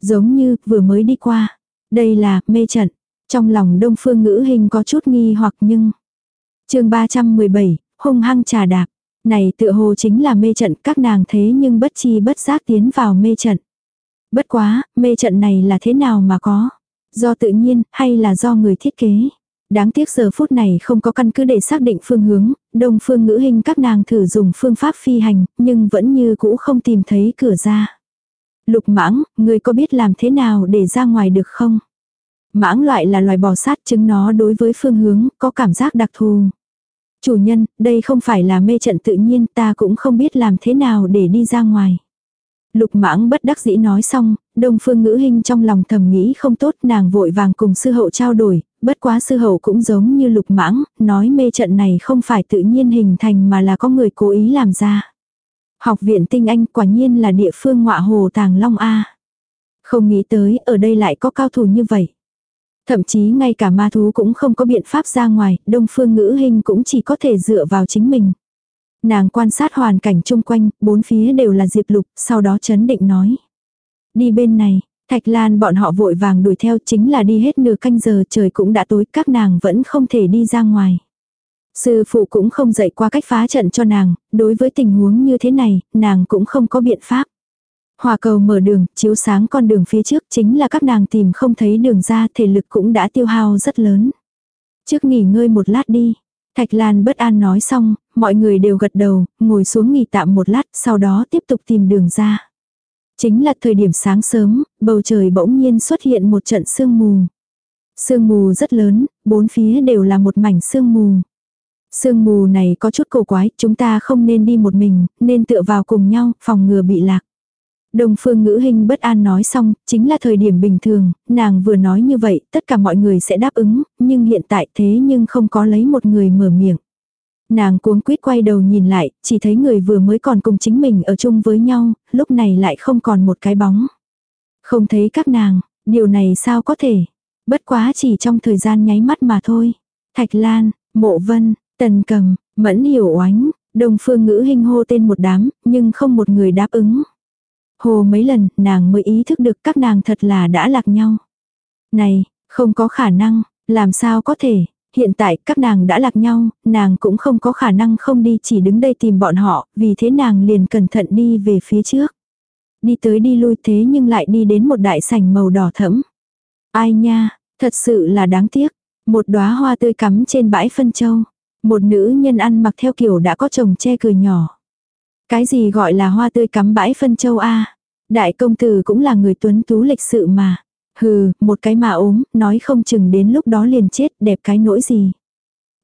Speaker 1: Giống như vừa mới đi qua. Đây là mê trận. Trong lòng đông phương ngữ hình có chút nghi hoặc nhưng. chương 317, hung hăng trà đạp. Này tựa hồ chính là mê trận các nàng thế nhưng bất chi bất giác tiến vào mê trận. Bất quá, mê trận này là thế nào mà có? Do tự nhiên hay là do người thiết kế? Đáng tiếc giờ phút này không có căn cứ để xác định phương hướng, đông phương ngữ hình các nàng thử dùng phương pháp phi hành, nhưng vẫn như cũ không tìm thấy cửa ra. Lục mãng, người có biết làm thế nào để ra ngoài được không? Mãng loại là loài bò sát chứng nó đối với phương hướng, có cảm giác đặc thù. Chủ nhân, đây không phải là mê trận tự nhiên ta cũng không biết làm thế nào để đi ra ngoài. Lục mãng bất đắc dĩ nói xong, đông phương ngữ hình trong lòng thầm nghĩ không tốt nàng vội vàng cùng sư hậu trao đổi, bất quá sư hậu cũng giống như lục mãng, nói mê trận này không phải tự nhiên hình thành mà là có người cố ý làm ra. Học viện tinh anh quả nhiên là địa phương ngọa hồ tàng long A. Không nghĩ tới ở đây lại có cao thủ như vậy. Thậm chí ngay cả ma thú cũng không có biện pháp ra ngoài, đông phương ngữ hình cũng chỉ có thể dựa vào chính mình. Nàng quan sát hoàn cảnh chung quanh, bốn phía đều là diệp lục, sau đó chấn định nói. Đi bên này, Thạch Lan bọn họ vội vàng đuổi theo chính là đi hết nửa canh giờ trời cũng đã tối, các nàng vẫn không thể đi ra ngoài. Sư phụ cũng không dạy qua cách phá trận cho nàng, đối với tình huống như thế này, nàng cũng không có biện pháp. Hòa cầu mở đường, chiếu sáng con đường phía trước chính là các nàng tìm không thấy đường ra, thể lực cũng đã tiêu hao rất lớn. Trước nghỉ ngơi một lát đi. Thạch Lan bất an nói xong, mọi người đều gật đầu, ngồi xuống nghỉ tạm một lát, sau đó tiếp tục tìm đường ra. Chính là thời điểm sáng sớm, bầu trời bỗng nhiên xuất hiện một trận sương mù. Sương mù rất lớn, bốn phía đều là một mảnh sương mù. Sương mù này có chút cổ quái, chúng ta không nên đi một mình, nên tựa vào cùng nhau, phòng ngừa bị lạc. Đồng phương ngữ hình bất an nói xong, chính là thời điểm bình thường, nàng vừa nói như vậy, tất cả mọi người sẽ đáp ứng, nhưng hiện tại thế nhưng không có lấy một người mở miệng. Nàng cuống quýt quay đầu nhìn lại, chỉ thấy người vừa mới còn cùng chính mình ở chung với nhau, lúc này lại không còn một cái bóng. Không thấy các nàng, điều này sao có thể. Bất quá chỉ trong thời gian nháy mắt mà thôi. Thạch Lan, Mộ Vân, Tần Cầm, Mẫn Hiểu Oánh, Đồng Phương Ngữ hình hô tên một đám, nhưng không một người đáp ứng. Hồ mấy lần, nàng mới ý thức được các nàng thật là đã lạc nhau. Này, không có khả năng, làm sao có thể, hiện tại các nàng đã lạc nhau, nàng cũng không có khả năng không đi chỉ đứng đây tìm bọn họ, vì thế nàng liền cẩn thận đi về phía trước. đi tới đi lui thế nhưng lại đi đến một đại sảnh màu đỏ thẫm. Ai nha, thật sự là đáng tiếc. Một đóa hoa tươi cắm trên bãi phân châu. Một nữ nhân ăn mặc theo kiểu đã có chồng che cười nhỏ. Cái gì gọi là hoa tươi cắm bãi phân châu a Đại công tử cũng là người tuấn tú lịch sự mà. Hừ, một cái mà ốm, nói không chừng đến lúc đó liền chết, đẹp cái nỗi gì.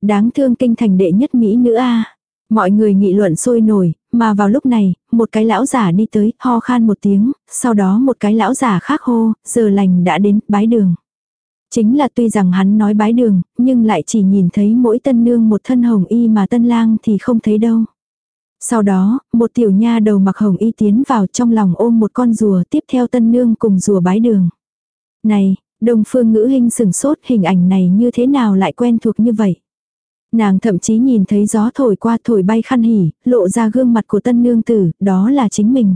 Speaker 1: Đáng thương kinh thành đệ nhất Mỹ nữ a Mọi người nghị luận sôi nổi, mà vào lúc này, một cái lão giả đi tới, ho khan một tiếng, sau đó một cái lão giả khác hô, giờ lành đã đến, bái đường. Chính là tuy rằng hắn nói bái đường, nhưng lại chỉ nhìn thấy mỗi tân nương một thân hồng y mà tân lang thì không thấy đâu. Sau đó, một tiểu nha đầu mặc hồng y tiến vào trong lòng ôm một con rùa tiếp theo tân nương cùng rùa bái đường. Này, đồng phương ngữ hình sừng sốt hình ảnh này như thế nào lại quen thuộc như vậy. Nàng thậm chí nhìn thấy gió thổi qua thổi bay khăn hỉ, lộ ra gương mặt của tân nương tử, đó là chính mình.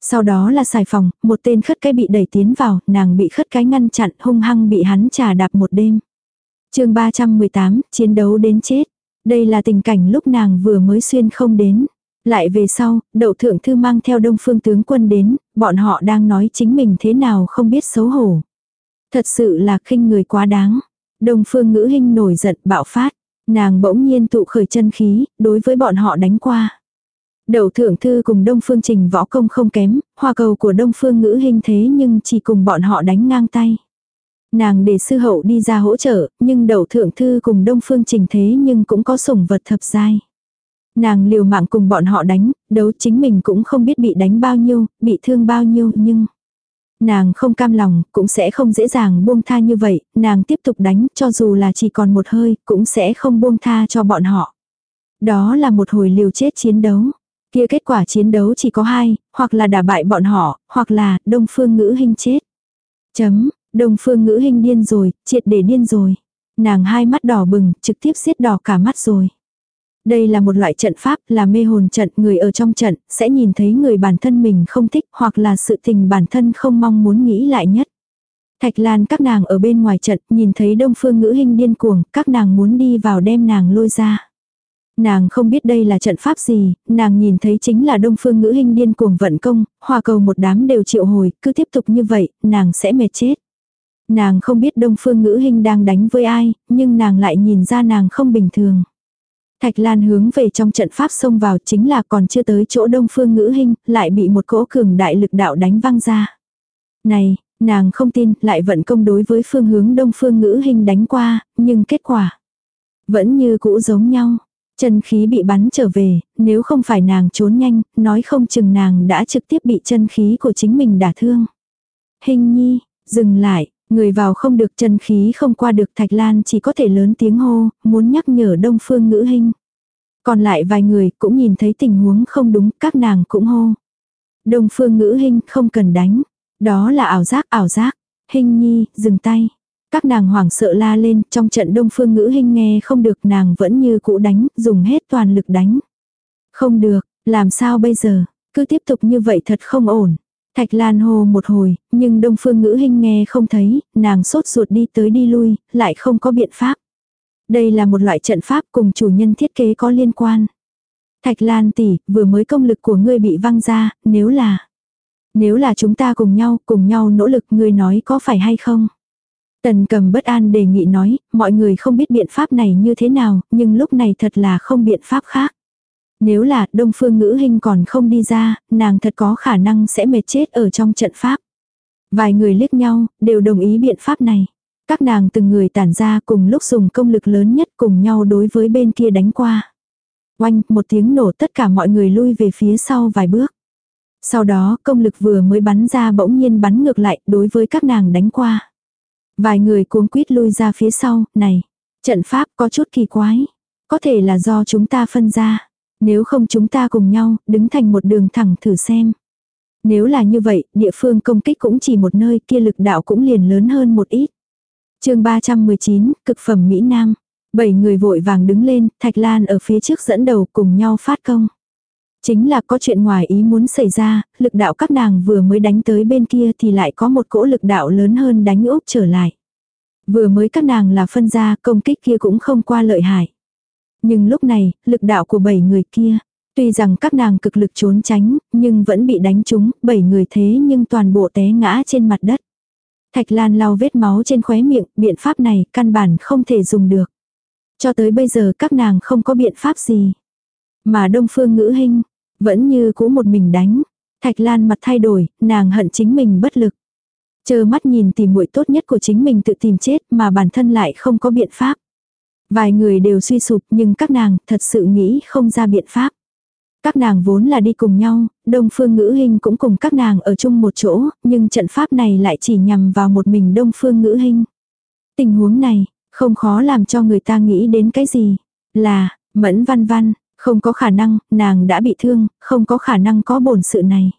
Speaker 1: Sau đó là xài phòng, một tên khất cái bị đẩy tiến vào, nàng bị khất cái ngăn chặn hung hăng bị hắn trà đạp một đêm. chương 318, chiến đấu đến chết. Đây là tình cảnh lúc nàng vừa mới xuyên không đến. Lại về sau, đậu thượng thư mang theo đông phương tướng quân đến, bọn họ đang nói chính mình thế nào không biết xấu hổ. Thật sự là khinh người quá đáng. Đông phương ngữ hình nổi giận bạo phát. Nàng bỗng nhiên tụ khởi chân khí, đối với bọn họ đánh qua. Đậu thượng thư cùng Đông Phương Trình võ công không kém, hoa cầu của Đông Phương ngữ hình thế nhưng chỉ cùng bọn họ đánh ngang tay. Nàng để sư hậu đi ra hỗ trợ, nhưng đậu thượng thư cùng Đông Phương Trình thế nhưng cũng có sủng vật thập giai. Nàng liều mạng cùng bọn họ đánh, đấu chính mình cũng không biết bị đánh bao nhiêu, bị thương bao nhiêu nhưng... Nàng không cam lòng, cũng sẽ không dễ dàng buông tha như vậy, nàng tiếp tục đánh, cho dù là chỉ còn một hơi, cũng sẽ không buông tha cho bọn họ. Đó là một hồi liều chết chiến đấu. Kia kết quả chiến đấu chỉ có hai, hoặc là đả bại bọn họ, hoặc là đông phương ngữ hình chết. Chấm, đông phương ngữ hình điên rồi, triệt để điên rồi. Nàng hai mắt đỏ bừng, trực tiếp xiết đỏ cả mắt rồi. Đây là một loại trận pháp, là mê hồn trận, người ở trong trận, sẽ nhìn thấy người bản thân mình không thích, hoặc là sự tình bản thân không mong muốn nghĩ lại nhất. Thạch Lan các nàng ở bên ngoài trận, nhìn thấy đông phương ngữ hình điên cuồng, các nàng muốn đi vào đem nàng lôi ra. Nàng không biết đây là trận pháp gì, nàng nhìn thấy chính là đông phương ngữ hình điên cuồng vận công, hòa cầu một đám đều triệu hồi, cứ tiếp tục như vậy, nàng sẽ mệt chết. Nàng không biết đông phương ngữ hình đang đánh với ai, nhưng nàng lại nhìn ra nàng không bình thường. Thạch Lan hướng về trong trận pháp xông vào chính là còn chưa tới chỗ đông phương ngữ hình, lại bị một cỗ cường đại lực đạo đánh văng ra. Này, nàng không tin, lại vận công đối với phương hướng đông phương ngữ hình đánh qua, nhưng kết quả vẫn như cũ giống nhau. Chân khí bị bắn trở về, nếu không phải nàng trốn nhanh, nói không chừng nàng đã trực tiếp bị chân khí của chính mình đả thương. Hình nhi, dừng lại, người vào không được chân khí không qua được Thạch Lan chỉ có thể lớn tiếng hô, muốn nhắc nhở đông phương ngữ hình. Còn lại vài người cũng nhìn thấy tình huống không đúng, các nàng cũng hô. Đông phương ngữ hình không cần đánh. Đó là ảo giác ảo giác. Hình nhi, dừng tay. Các nàng hoảng sợ la lên, trong trận đông phương ngữ hình nghe không được nàng vẫn như cũ đánh, dùng hết toàn lực đánh. Không được, làm sao bây giờ, cứ tiếp tục như vậy thật không ổn. Thạch Lan hô một hồi, nhưng đông phương ngữ hình nghe không thấy, nàng sốt ruột đi tới đi lui, lại không có biện pháp. Đây là một loại trận pháp cùng chủ nhân thiết kế có liên quan. Thạch Lan tỷ, vừa mới công lực của ngươi bị văng ra, nếu là... Nếu là chúng ta cùng nhau, cùng nhau nỗ lực ngươi nói có phải hay không? Tần cầm bất an đề nghị nói, mọi người không biết biện pháp này như thế nào, nhưng lúc này thật là không biện pháp khác. Nếu là đông phương ngữ hình còn không đi ra, nàng thật có khả năng sẽ mệt chết ở trong trận pháp. Vài người liếc nhau, đều đồng ý biện pháp này. Các nàng từng người tản ra cùng lúc dùng công lực lớn nhất cùng nhau đối với bên kia đánh qua. Oanh, một tiếng nổ tất cả mọi người lui về phía sau vài bước. Sau đó công lực vừa mới bắn ra bỗng nhiên bắn ngược lại đối với các nàng đánh qua. Vài người cuống quýt lui ra phía sau, này, trận pháp có chút kỳ quái. Có thể là do chúng ta phân ra. Nếu không chúng ta cùng nhau, đứng thành một đường thẳng thử xem. Nếu là như vậy, địa phương công kích cũng chỉ một nơi kia lực đạo cũng liền lớn hơn một ít. chương 319, cực phẩm Mỹ Nam. Bảy người vội vàng đứng lên, Thạch Lan ở phía trước dẫn đầu cùng nhau phát công. Chính là có chuyện ngoài ý muốn xảy ra, lực đạo các nàng vừa mới đánh tới bên kia thì lại có một cỗ lực đạo lớn hơn đánh úp trở lại. Vừa mới các nàng là phân ra công kích kia cũng không qua lợi hại. Nhưng lúc này, lực đạo của bảy người kia, Tuy rằng các nàng cực lực trốn tránh, nhưng vẫn bị đánh trúng, bảy người thế nhưng toàn bộ té ngã trên mặt đất. Thạch Lan lau vết máu trên khóe miệng, biện pháp này căn bản không thể dùng được. Cho tới bây giờ các nàng không có biện pháp gì. Mà Đông Phương Ngữ Hinh vẫn như cũ một mình đánh. Thạch Lan mặt thay đổi, nàng hận chính mình bất lực. Chờ mắt nhìn tìm muội tốt nhất của chính mình tự tìm chết mà bản thân lại không có biện pháp. Vài người đều suy sụp nhưng các nàng thật sự nghĩ không ra biện pháp. Các nàng vốn là đi cùng nhau, Đông Phương Ngữ Hinh cũng cùng các nàng ở chung một chỗ, nhưng trận pháp này lại chỉ nhằm vào một mình Đông Phương Ngữ Hinh. Tình huống này, không khó làm cho người ta nghĩ đến cái gì. Là, Mẫn Văn Văn, không có khả năng, nàng đã bị thương, không có khả năng có bổn sự này.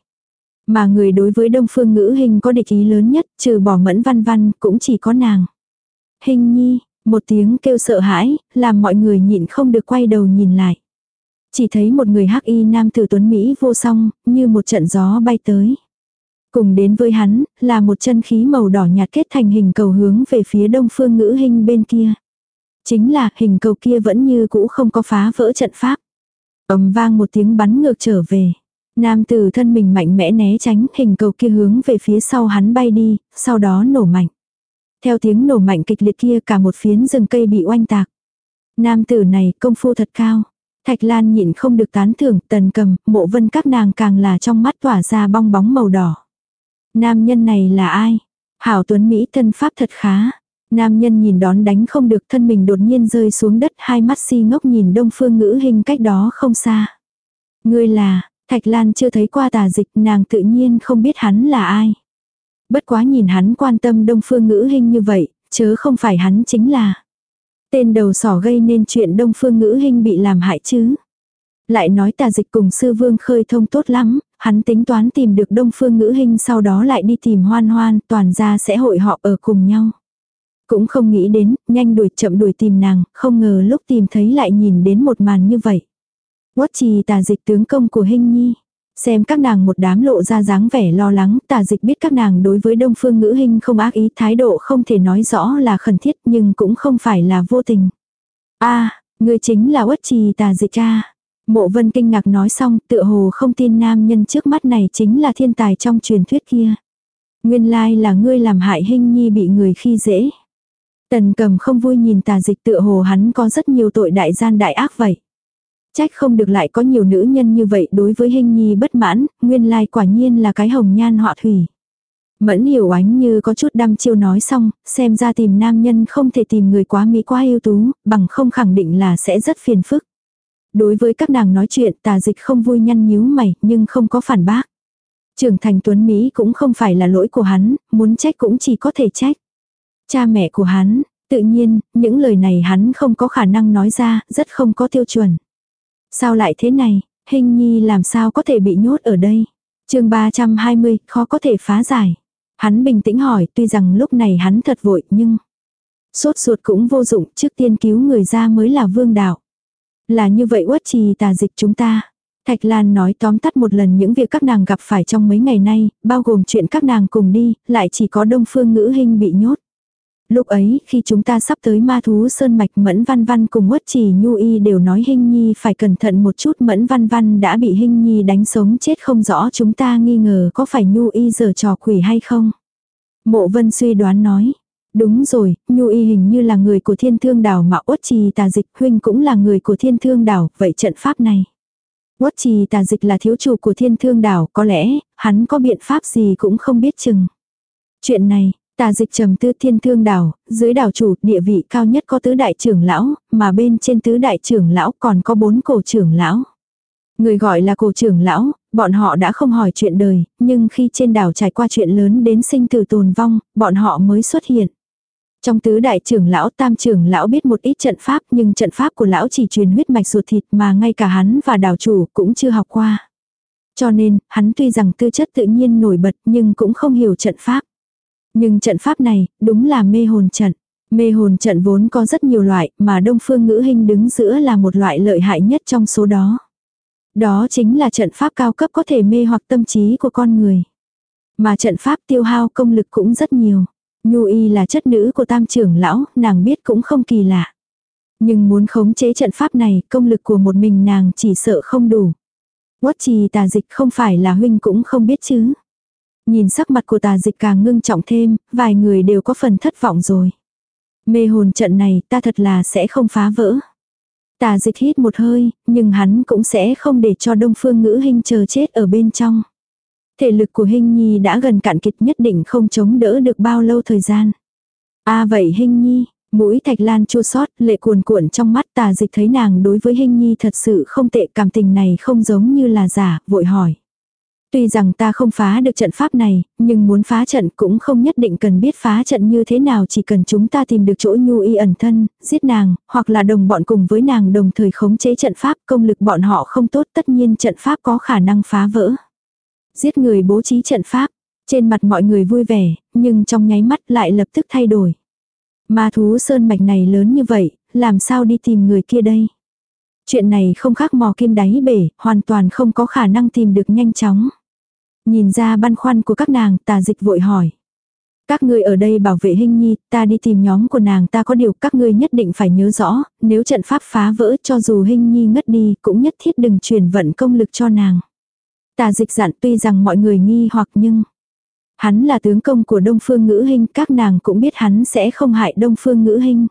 Speaker 1: Mà người đối với Đông Phương Ngữ Hinh có địch ý lớn nhất, trừ bỏ Mẫn Văn Văn, cũng chỉ có nàng. Hình nhi, một tiếng kêu sợ hãi, làm mọi người nhịn không được quay đầu nhìn lại. Chỉ thấy một người hắc y nam tử tuấn Mỹ vô song, như một trận gió bay tới. Cùng đến với hắn, là một chân khí màu đỏ nhạt kết thành hình cầu hướng về phía đông phương ngữ hình bên kia. Chính là hình cầu kia vẫn như cũ không có phá vỡ trận pháp. ầm vang một tiếng bắn ngược trở về. Nam tử thân mình mạnh mẽ né tránh hình cầu kia hướng về phía sau hắn bay đi, sau đó nổ mạnh. Theo tiếng nổ mạnh kịch liệt kia cả một phiến rừng cây bị oanh tạc. Nam tử này công phu thật cao. Thạch Lan nhịn không được tán thưởng, tần cầm, mộ vân các nàng càng là trong mắt tỏa ra bong bóng màu đỏ. Nam nhân này là ai? Hảo Tuấn Mỹ thân pháp thật khá. Nam nhân nhìn đón đánh không được thân mình đột nhiên rơi xuống đất hai mắt si ngốc nhìn đông phương ngữ hình cách đó không xa. Ngươi là, Thạch Lan chưa thấy qua tà dịch nàng tự nhiên không biết hắn là ai. Bất quá nhìn hắn quan tâm đông phương ngữ hình như vậy, chớ không phải hắn chính là. Tên đầu sỏ gây nên chuyện đông phương ngữ hình bị làm hại chứ. Lại nói tà dịch cùng sư vương khơi thông tốt lắm, hắn tính toán tìm được đông phương ngữ hình sau đó lại đi tìm hoan hoan, toàn ra sẽ hội họ ở cùng nhau. Cũng không nghĩ đến, nhanh đuổi chậm đuổi tìm nàng, không ngờ lúc tìm thấy lại nhìn đến một màn như vậy. Quất trì tà dịch tướng công của hình nhi. Xem các nàng một đám lộ ra dáng vẻ lo lắng, tà dịch biết các nàng đối với đông phương ngữ hình không ác ý thái độ không thể nói rõ là khẩn thiết nhưng cũng không phải là vô tình. a người chính là uất trì tà dịch cha. Mộ vân kinh ngạc nói xong tựa hồ không tin nam nhân trước mắt này chính là thiên tài trong truyền thuyết kia. Nguyên lai là ngươi làm hại hình nhi bị người khi dễ. Tần cầm không vui nhìn tà dịch tựa hồ hắn có rất nhiều tội đại gian đại ác vậy. Trách không được lại có nhiều nữ nhân như vậy đối với hình nhi bất mãn, nguyên lai quả nhiên là cái hồng nhan họa thủy. Mẫn hiểu ánh như có chút đăm chiêu nói xong, xem ra tìm nam nhân không thể tìm người quá mỹ quá ưu tú, bằng không khẳng định là sẽ rất phiền phức. Đối với các nàng nói chuyện tà dịch không vui nhăn nhíu mày nhưng không có phản bác. Trưởng thành tuấn Mỹ cũng không phải là lỗi của hắn, muốn trách cũng chỉ có thể trách. Cha mẹ của hắn, tự nhiên, những lời này hắn không có khả năng nói ra, rất không có tiêu chuẩn. Sao lại thế này, hình nhi làm sao có thể bị nhốt ở đây? chương 320, khó có thể phá giải. Hắn bình tĩnh hỏi, tuy rằng lúc này hắn thật vội, nhưng... Sốt ruột cũng vô dụng, trước tiên cứu người ra mới là vương đạo. Là như vậy uất trì tà dịch chúng ta. Thạch Lan nói tóm tắt một lần những việc các nàng gặp phải trong mấy ngày nay, bao gồm chuyện các nàng cùng đi, lại chỉ có đông phương ngữ hình bị nhốt. Lúc ấy, khi chúng ta sắp tới ma thú sơn mạch Mẫn Văn Văn cùng Quất Trì Nhu Y đều nói Hinh Nhi phải cẩn thận một chút Mẫn Văn Văn đã bị Hinh Nhi đánh sống chết không rõ chúng ta nghi ngờ có phải Nhu Y giờ trò quỷ hay không. Mộ Vân suy đoán nói. Đúng rồi, Nhu Y hình như là người của thiên thương đảo mà Uất Trì tà dịch huynh cũng là người của thiên thương đảo, vậy trận pháp này. Uất Trì tà dịch là thiếu chủ của thiên thương đảo, có lẽ, hắn có biện pháp gì cũng không biết chừng. Chuyện này, Tà dịch trầm tư thiên thương đảo, dưới đảo chủ địa vị cao nhất có tứ đại trưởng lão, mà bên trên tứ đại trưởng lão còn có bốn cổ trưởng lão. Người gọi là cổ trưởng lão, bọn họ đã không hỏi chuyện đời, nhưng khi trên đảo trải qua chuyện lớn đến sinh tử tồn vong, bọn họ mới xuất hiện. Trong tứ đại trưởng lão tam trưởng lão biết một ít trận pháp nhưng trận pháp của lão chỉ truyền huyết mạch ruột thịt mà ngay cả hắn và đảo chủ cũng chưa học qua. Cho nên, hắn tuy rằng tư chất tự nhiên nổi bật nhưng cũng không hiểu trận pháp. Nhưng trận pháp này, đúng là mê hồn trận. Mê hồn trận vốn có rất nhiều loại, mà đông phương ngữ hình đứng giữa là một loại lợi hại nhất trong số đó. Đó chính là trận pháp cao cấp có thể mê hoặc tâm trí của con người. Mà trận pháp tiêu hao công lực cũng rất nhiều. Nhu y là chất nữ của tam trưởng lão, nàng biết cũng không kỳ lạ. Nhưng muốn khống chế trận pháp này, công lực của một mình nàng chỉ sợ không đủ. Quất trì tà dịch không phải là huynh cũng không biết chứ. Nhìn sắc mặt của tà dịch càng ngưng trọng thêm, vài người đều có phần thất vọng rồi. Mê hồn trận này ta thật là sẽ không phá vỡ. Tà dịch hít một hơi, nhưng hắn cũng sẽ không để cho đông phương ngữ hình chờ chết ở bên trong. Thể lực của hình nhi đã gần cạn kiệt nhất định không chống đỡ được bao lâu thời gian. a à vậy hình nhi, mũi thạch lan chua sót, lệ cuồn cuộn trong mắt tà dịch thấy nàng đối với hình nhi thật sự không tệ cảm tình này không giống như là giả, vội hỏi. Tuy rằng ta không phá được trận pháp này, nhưng muốn phá trận cũng không nhất định cần biết phá trận như thế nào chỉ cần chúng ta tìm được chỗ nhu y ẩn thân, giết nàng, hoặc là đồng bọn cùng với nàng đồng thời khống chế trận pháp, công lực bọn họ không tốt tất nhiên trận pháp có khả năng phá vỡ. Giết người bố trí trận pháp, trên mặt mọi người vui vẻ, nhưng trong nháy mắt lại lập tức thay đổi. Ma thú sơn mạch này lớn như vậy, làm sao đi tìm người kia đây? Chuyện này không khác mò kim đáy bể, hoàn toàn không có khả năng tìm được nhanh chóng. Nhìn ra băn khoăn của các nàng, tà dịch vội hỏi. Các ngươi ở đây bảo vệ hình nhi, ta đi tìm nhóm của nàng ta có điều các ngươi nhất định phải nhớ rõ, nếu trận pháp phá vỡ cho dù hình nhi ngất đi cũng nhất thiết đừng truyền vận công lực cho nàng. Tà dịch dặn tuy rằng mọi người nghi hoặc nhưng hắn là tướng công của Đông Phương Ngữ hình các nàng cũng biết hắn sẽ không hại Đông Phương Ngữ hình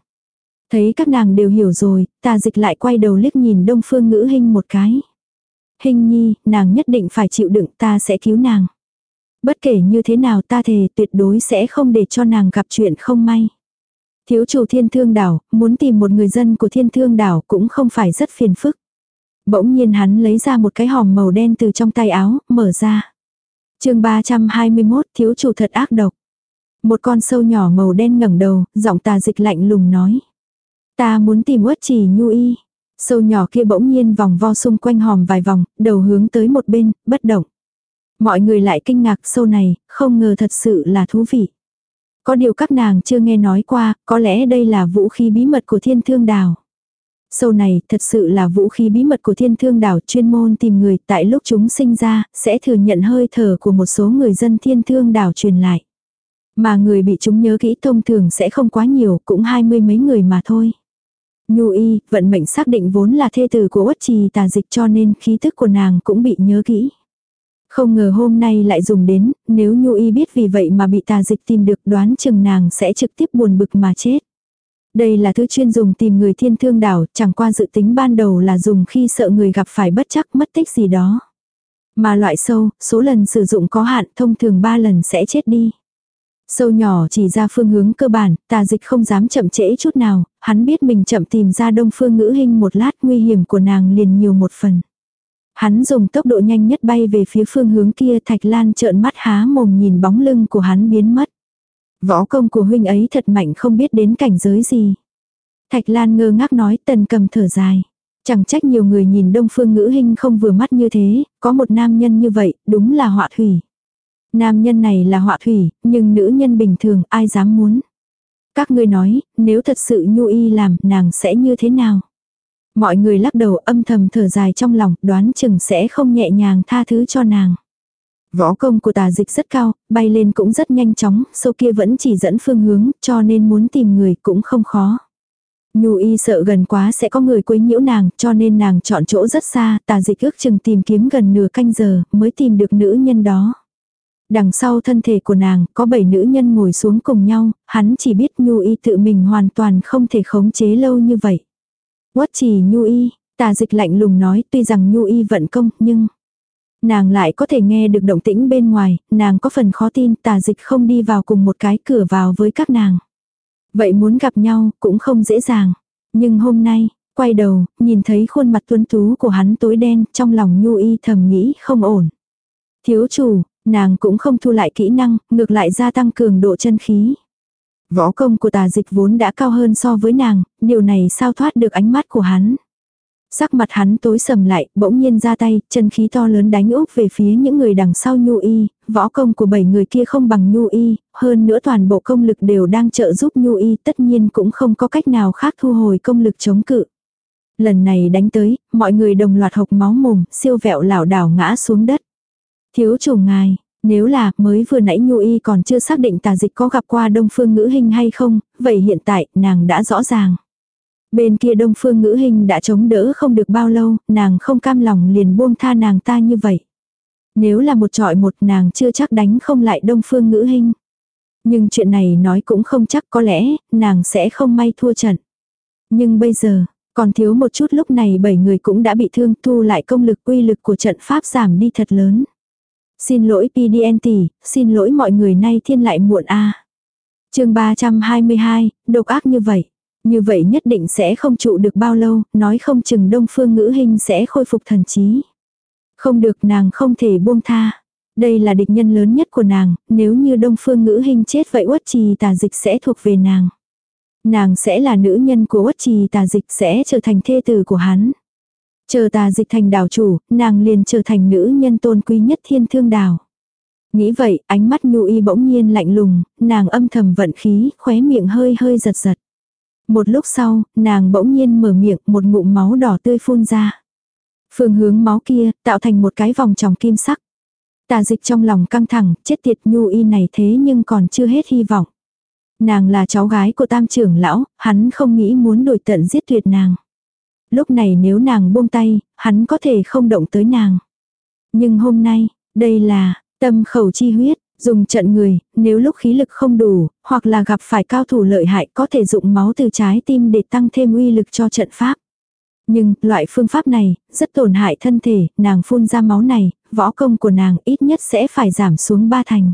Speaker 1: Thấy các nàng đều hiểu rồi, tà dịch lại quay đầu liếc nhìn Đông Phương Ngữ hình một cái. Hình nhi, nàng nhất định phải chịu đựng ta sẽ cứu nàng. Bất kể như thế nào ta thề tuyệt đối sẽ không để cho nàng gặp chuyện không may. Thiếu chủ thiên thương đảo, muốn tìm một người dân của thiên thương đảo cũng không phải rất phiền phức. Bỗng nhiên hắn lấy ra một cái hòm màu đen từ trong tay áo, mở ra. chương 321 thiếu chủ thật ác độc. Một con sâu nhỏ màu đen ngẩng đầu, giọng tà dịch lạnh lùng nói. Ta muốn tìm uất chỉ nhu y. Sâu nhỏ kia bỗng nhiên vòng vo xung quanh hòm vài vòng, đầu hướng tới một bên, bất động. Mọi người lại kinh ngạc sâu này, không ngờ thật sự là thú vị. Có điều các nàng chưa nghe nói qua, có lẽ đây là vũ khí bí mật của thiên thương đào. Sâu này thật sự là vũ khí bí mật của thiên thương đảo chuyên môn tìm người tại lúc chúng sinh ra, sẽ thừa nhận hơi thở của một số người dân thiên thương đảo truyền lại. Mà người bị chúng nhớ kỹ thông thường sẽ không quá nhiều, cũng hai mươi mấy người mà thôi. Nhu y, vận mệnh xác định vốn là thê tử của uất trì tà dịch cho nên khí thức của nàng cũng bị nhớ kỹ. Không ngờ hôm nay lại dùng đến, nếu Nhu y biết vì vậy mà bị tà dịch tìm được đoán chừng nàng sẽ trực tiếp buồn bực mà chết. Đây là thứ chuyên dùng tìm người thiên thương đảo, chẳng qua dự tính ban đầu là dùng khi sợ người gặp phải bất chắc mất tích gì đó. Mà loại sâu, số lần sử dụng có hạn thông thường 3 lần sẽ chết đi. Sâu nhỏ chỉ ra phương hướng cơ bản, tà dịch không dám chậm trễ chút nào, hắn biết mình chậm tìm ra đông phương ngữ hình một lát nguy hiểm của nàng liền nhiều một phần. Hắn dùng tốc độ nhanh nhất bay về phía phương hướng kia thạch lan trợn mắt há mồm nhìn bóng lưng của hắn biến mất. Võ công của huynh ấy thật mạnh không biết đến cảnh giới gì. Thạch lan ngơ ngác nói tần cầm thở dài. Chẳng trách nhiều người nhìn đông phương ngữ hình không vừa mắt như thế, có một nam nhân như vậy, đúng là họa thủy. Nam nhân này là họa thủy, nhưng nữ nhân bình thường ai dám muốn. Các ngươi nói, nếu thật sự nhu y làm, nàng sẽ như thế nào? Mọi người lắc đầu âm thầm thở dài trong lòng, đoán chừng sẽ không nhẹ nhàng tha thứ cho nàng. Võ công của tà dịch rất cao, bay lên cũng rất nhanh chóng, sâu kia vẫn chỉ dẫn phương hướng, cho nên muốn tìm người cũng không khó. Nhu y sợ gần quá sẽ có người quấy nhiễu nàng, cho nên nàng chọn chỗ rất xa, tà dịch ước chừng tìm kiếm gần nửa canh giờ, mới tìm được nữ nhân đó. Đằng sau thân thể của nàng, có bảy nữ nhân ngồi xuống cùng nhau, hắn chỉ biết Nhu y tự mình hoàn toàn không thể khống chế lâu như vậy. Quất chỉ Nhu y, tà dịch lạnh lùng nói tuy rằng Nhu y vận công, nhưng... Nàng lại có thể nghe được động tĩnh bên ngoài, nàng có phần khó tin tà dịch không đi vào cùng một cái cửa vào với các nàng. Vậy muốn gặp nhau cũng không dễ dàng. Nhưng hôm nay, quay đầu, nhìn thấy khuôn mặt tuấn tú của hắn tối đen, trong lòng Nhu y thầm nghĩ không ổn. Thiếu chủ, nàng cũng không thu lại kỹ năng, ngược lại gia tăng cường độ chân khí. Võ công của tà dịch vốn đã cao hơn so với nàng, điều này sao thoát được ánh mắt của hắn. Sắc mặt hắn tối sầm lại, bỗng nhiên ra tay, chân khí to lớn đánh úp về phía những người đằng sau Nhu Y, võ công của bảy người kia không bằng Nhu Y, hơn nữa toàn bộ công lực đều đang trợ giúp Nhu Y, tất nhiên cũng không có cách nào khác thu hồi công lực chống cự. Lần này đánh tới, mọi người đồng loạt hộc máu mồm, siêu vẹo lảo đảo ngã xuống đất. Thiếu chủ ngài, nếu là mới vừa nãy Nhu Y còn chưa xác định tà dịch có gặp qua đông phương ngữ hình hay không, vậy hiện tại nàng đã rõ ràng. Bên kia đông phương ngữ hình đã chống đỡ không được bao lâu, nàng không cam lòng liền buông tha nàng ta như vậy. Nếu là một trọi một nàng chưa chắc đánh không lại đông phương ngữ hình. Nhưng chuyện này nói cũng không chắc có lẽ, nàng sẽ không may thua trận. Nhưng bây giờ, còn thiếu một chút lúc này bảy người cũng đã bị thương thu lại công lực uy lực của trận pháp giảm đi thật lớn. Xin lỗi PDN tỷ, xin lỗi mọi người nay thiên lại muộn a. À. Chương 322, độc ác như vậy. Như vậy nhất định sẽ không trụ được bao lâu, nói không chừng đông phương ngữ hình sẽ khôi phục thần trí. Không được nàng không thể buông tha. Đây là địch nhân lớn nhất của nàng, nếu như đông phương ngữ hình chết vậy uất trì tà dịch sẽ thuộc về nàng. Nàng sẽ là nữ nhân của uất trì tà dịch sẽ trở thành thê tử của hắn. Chờ tà dịch thành đảo chủ, nàng liền trở thành nữ nhân tôn quý nhất thiên thương đảo. Nghĩ vậy, ánh mắt nhu y bỗng nhiên lạnh lùng, nàng âm thầm vận khí, khóe miệng hơi hơi giật giật. Một lúc sau, nàng bỗng nhiên mở miệng, một ngụm máu đỏ tươi phun ra. Phương hướng máu kia, tạo thành một cái vòng tròng kim sắc. Tà dịch trong lòng căng thẳng, chết tiệt nhu y này thế nhưng còn chưa hết hy vọng. Nàng là cháu gái của tam trưởng lão, hắn không nghĩ muốn đổi tận giết tuyệt nàng. Lúc này nếu nàng buông tay, hắn có thể không động tới nàng. Nhưng hôm nay, đây là, tâm khẩu chi huyết, dùng trận người, nếu lúc khí lực không đủ, hoặc là gặp phải cao thủ lợi hại có thể dụng máu từ trái tim để tăng thêm uy lực cho trận pháp. Nhưng, loại phương pháp này, rất tổn hại thân thể, nàng phun ra máu này, võ công của nàng ít nhất sẽ phải giảm xuống ba thành.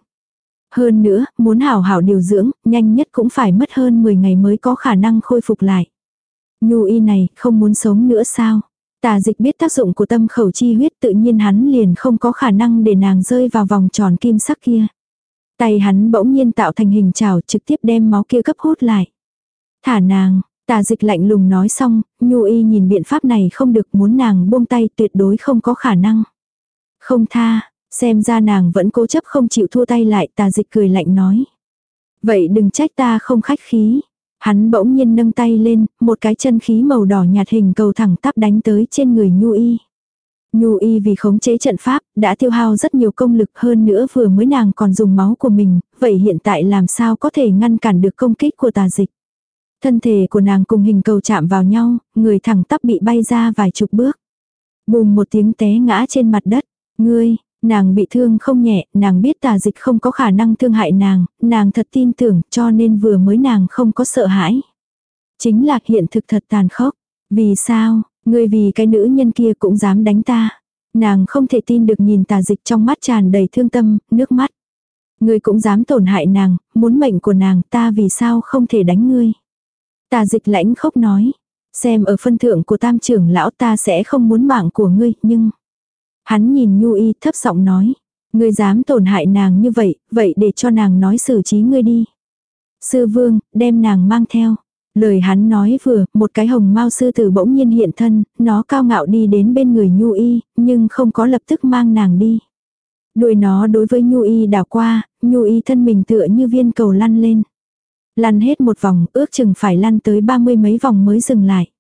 Speaker 1: Hơn nữa, muốn hảo hảo điều dưỡng, nhanh nhất cũng phải mất hơn 10 ngày mới có khả năng khôi phục lại. Nhu y này, không muốn sống nữa sao? Tà dịch biết tác dụng của tâm khẩu chi huyết tự nhiên hắn liền không có khả năng để nàng rơi vào vòng tròn kim sắc kia. Tay hắn bỗng nhiên tạo thành hình trào trực tiếp đem máu kia cấp hút lại. Thả nàng, tà dịch lạnh lùng nói xong, nhu y nhìn biện pháp này không được muốn nàng buông tay tuyệt đối không có khả năng. Không tha, xem ra nàng vẫn cố chấp không chịu thua tay lại tà dịch cười lạnh nói. Vậy đừng trách ta không khách khí. Hắn bỗng nhiên nâng tay lên, một cái chân khí màu đỏ nhạt hình cầu thẳng tắp đánh tới trên người Nhu Y. Nhu Y vì khống chế trận pháp, đã tiêu hao rất nhiều công lực hơn nữa vừa mới nàng còn dùng máu của mình, vậy hiện tại làm sao có thể ngăn cản được công kích của tà dịch. Thân thể của nàng cùng hình cầu chạm vào nhau, người thẳng tắp bị bay ra vài chục bước. Bùm một tiếng té ngã trên mặt đất. Ngươi, nàng bị thương không nhẹ, nàng biết tà dịch không có khả năng thương hại nàng, nàng thật tin tưởng cho nên vừa mới nàng không có sợ hãi. Chính là hiện thực thật tàn khốc. Vì sao, ngươi vì cái nữ nhân kia cũng dám đánh ta. Nàng không thể tin được nhìn tà dịch trong mắt tràn đầy thương tâm, nước mắt. Ngươi cũng dám tổn hại nàng, muốn mệnh của nàng ta vì sao không thể đánh ngươi. Tà dịch lãnh khốc nói. Xem ở phân thượng của tam trưởng lão ta sẽ không muốn mạng của ngươi, nhưng... Hắn nhìn Nhu Y thấp giọng nói. Ngươi dám tổn hại nàng như vậy, vậy để cho nàng nói xử trí ngươi đi. Sư vương, đem nàng mang theo. Lời hắn nói vừa, một cái hồng mao sư tử bỗng nhiên hiện thân, nó cao ngạo đi đến bên người Nhu Y, nhưng không có lập tức mang nàng đi. Đuôi nó đối với Nhu Y đảo qua, Nhu Y thân mình tựa như viên cầu lăn lên. Lăn hết một vòng, ước chừng phải lăn tới ba mươi mấy vòng mới dừng lại.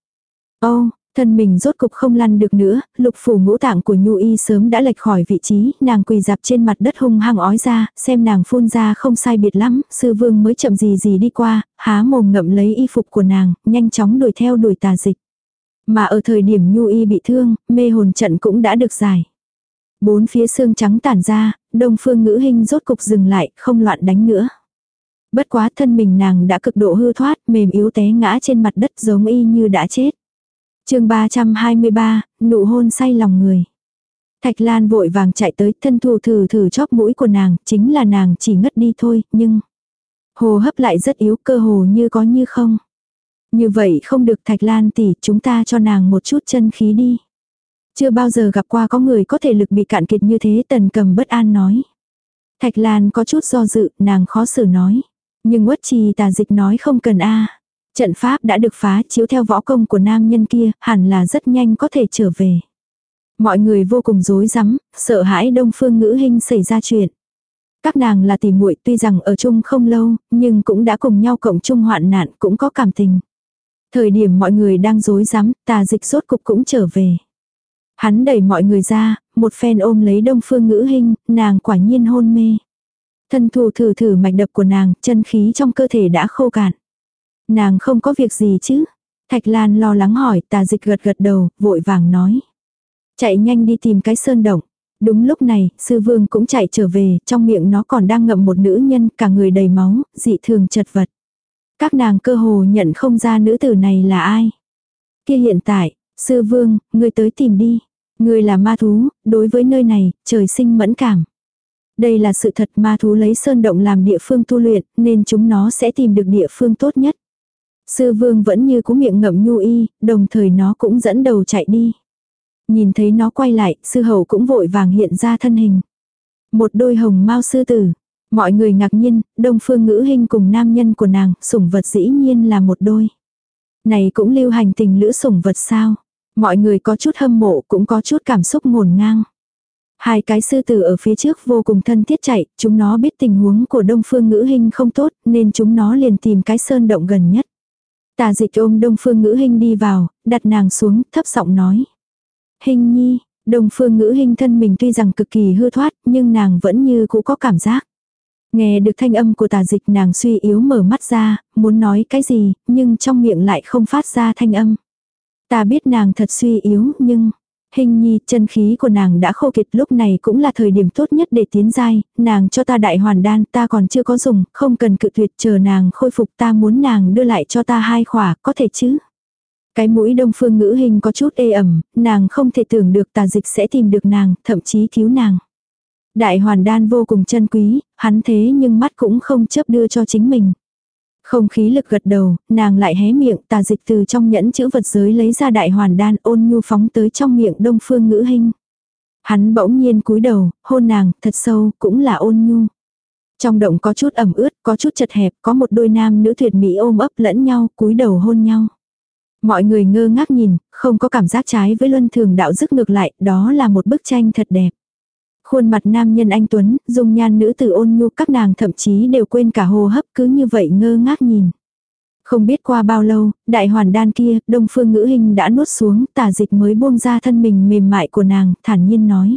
Speaker 1: Ô, Thân mình rốt cục không lăn được nữa, lục phủ ngũ tạng của Nhu Y sớm đã lệch khỏi vị trí, nàng quỳ dạp trên mặt đất hung hăng ói ra, xem nàng phun ra không sai biệt lắm, sư vương mới chậm gì gì đi qua, há mồm ngậm lấy y phục của nàng, nhanh chóng đuổi theo đuổi tà dịch. Mà ở thời điểm Nhu Y bị thương, mê hồn trận cũng đã được giải. Bốn phía xương trắng tản ra, đông phương ngữ hình rốt cục dừng lại, không loạn đánh nữa. Bất quá thân mình nàng đã cực độ hư thoát, mềm yếu té ngã trên mặt đất giống y như đã chết chương 323, nụ hôn say lòng người. Thạch Lan vội vàng chạy tới thân thủ thử thử chóp mũi của nàng, chính là nàng chỉ ngất đi thôi, nhưng hồ hấp lại rất yếu cơ hồ như có như không. Như vậy không được Thạch Lan tỷ chúng ta cho nàng một chút chân khí đi. Chưa bao giờ gặp qua có người có thể lực bị cạn kiệt như thế tần cầm bất an nói. Thạch Lan có chút do dự, nàng khó xử nói. Nhưng quất trì tà dịch nói không cần a Trận pháp đã được phá chiếu theo võ công của nam nhân kia, hẳn là rất nhanh có thể trở về. Mọi người vô cùng rối rắm, sợ hãi đông phương ngữ hình xảy ra chuyện. Các nàng là tỷ muội tuy rằng ở chung không lâu, nhưng cũng đã cùng nhau cộng chung hoạn nạn cũng có cảm tình. Thời điểm mọi người đang rối rắm, tà dịch rốt cục cũng trở về. Hắn đẩy mọi người ra, một phen ôm lấy đông phương ngữ hình, nàng quả nhiên hôn mê. Thân thủ thử thử mạch đập của nàng, chân khí trong cơ thể đã khô cạn. Nàng không có việc gì chứ. Thạch Lan lo lắng hỏi, tà dịch gật gật đầu, vội vàng nói. Chạy nhanh đi tìm cái sơn động. Đúng lúc này, sư vương cũng chạy trở về, trong miệng nó còn đang ngậm một nữ nhân, cả người đầy máu, dị thường chật vật. Các nàng cơ hồ nhận không ra nữ tử này là ai. Kia hiện tại, sư vương, người tới tìm đi. Người là ma thú, đối với nơi này, trời sinh mẫn cảm. Đây là sự thật ma thú lấy sơn động làm địa phương tu luyện, nên chúng nó sẽ tìm được địa phương tốt nhất. Sư vương vẫn như cú miệng ngậm nhu y, đồng thời nó cũng dẫn đầu chạy đi. Nhìn thấy nó quay lại, sư hầu cũng vội vàng hiện ra thân hình. Một đôi hồng mau sư tử. Mọi người ngạc nhiên, đông phương ngữ hình cùng nam nhân của nàng, sủng vật dĩ nhiên là một đôi. Này cũng lưu hành tình lữ sủng vật sao. Mọi người có chút hâm mộ cũng có chút cảm xúc ngổn ngang. Hai cái sư tử ở phía trước vô cùng thân thiết chạy, chúng nó biết tình huống của đông phương ngữ hình không tốt nên chúng nó liền tìm cái sơn động gần nhất. Tà dịch ôm đông phương ngữ hình đi vào, đặt nàng xuống, thấp giọng nói. Hình nhi, đông phương ngữ hình thân mình tuy rằng cực kỳ hư thoát, nhưng nàng vẫn như cũ có cảm giác. Nghe được thanh âm của tà dịch nàng suy yếu mở mắt ra, muốn nói cái gì, nhưng trong miệng lại không phát ra thanh âm. Ta biết nàng thật suy yếu, nhưng... Hình nhi, chân khí của nàng đã khô kiệt lúc này cũng là thời điểm tốt nhất để tiến giai, nàng cho ta đại hoàn đan ta còn chưa có dùng, không cần cự tuyệt chờ nàng khôi phục ta muốn nàng đưa lại cho ta hai khỏa, có thể chứ? Cái mũi đông phương ngữ hình có chút ê ẩm, nàng không thể tưởng được tà dịch sẽ tìm được nàng, thậm chí cứu nàng. Đại hoàn đan vô cùng chân quý, hắn thế nhưng mắt cũng không chấp đưa cho chính mình. Không khí lực gật đầu, nàng lại hé miệng tà dịch từ trong nhẫn chữ vật giới lấy ra đại hoàn đan ôn nhu phóng tới trong miệng đông phương ngữ hình. Hắn bỗng nhiên cúi đầu, hôn nàng, thật sâu, cũng là ôn nhu. Trong động có chút ẩm ướt, có chút chật hẹp, có một đôi nam nữ tuyệt mỹ ôm ấp lẫn nhau, cúi đầu hôn nhau. Mọi người ngơ ngác nhìn, không có cảm giác trái với luân thường đạo dứt ngược lại, đó là một bức tranh thật đẹp. Khuôn mặt nam nhân anh Tuấn, dung nhan nữ tử ôn nhu các nàng thậm chí đều quên cả hô hấp cứ như vậy ngơ ngác nhìn. Không biết qua bao lâu, đại hoàn đan kia, đông phương ngữ hình đã nuốt xuống, tả dịch mới buông ra thân mình mềm mại của nàng, thản nhiên nói.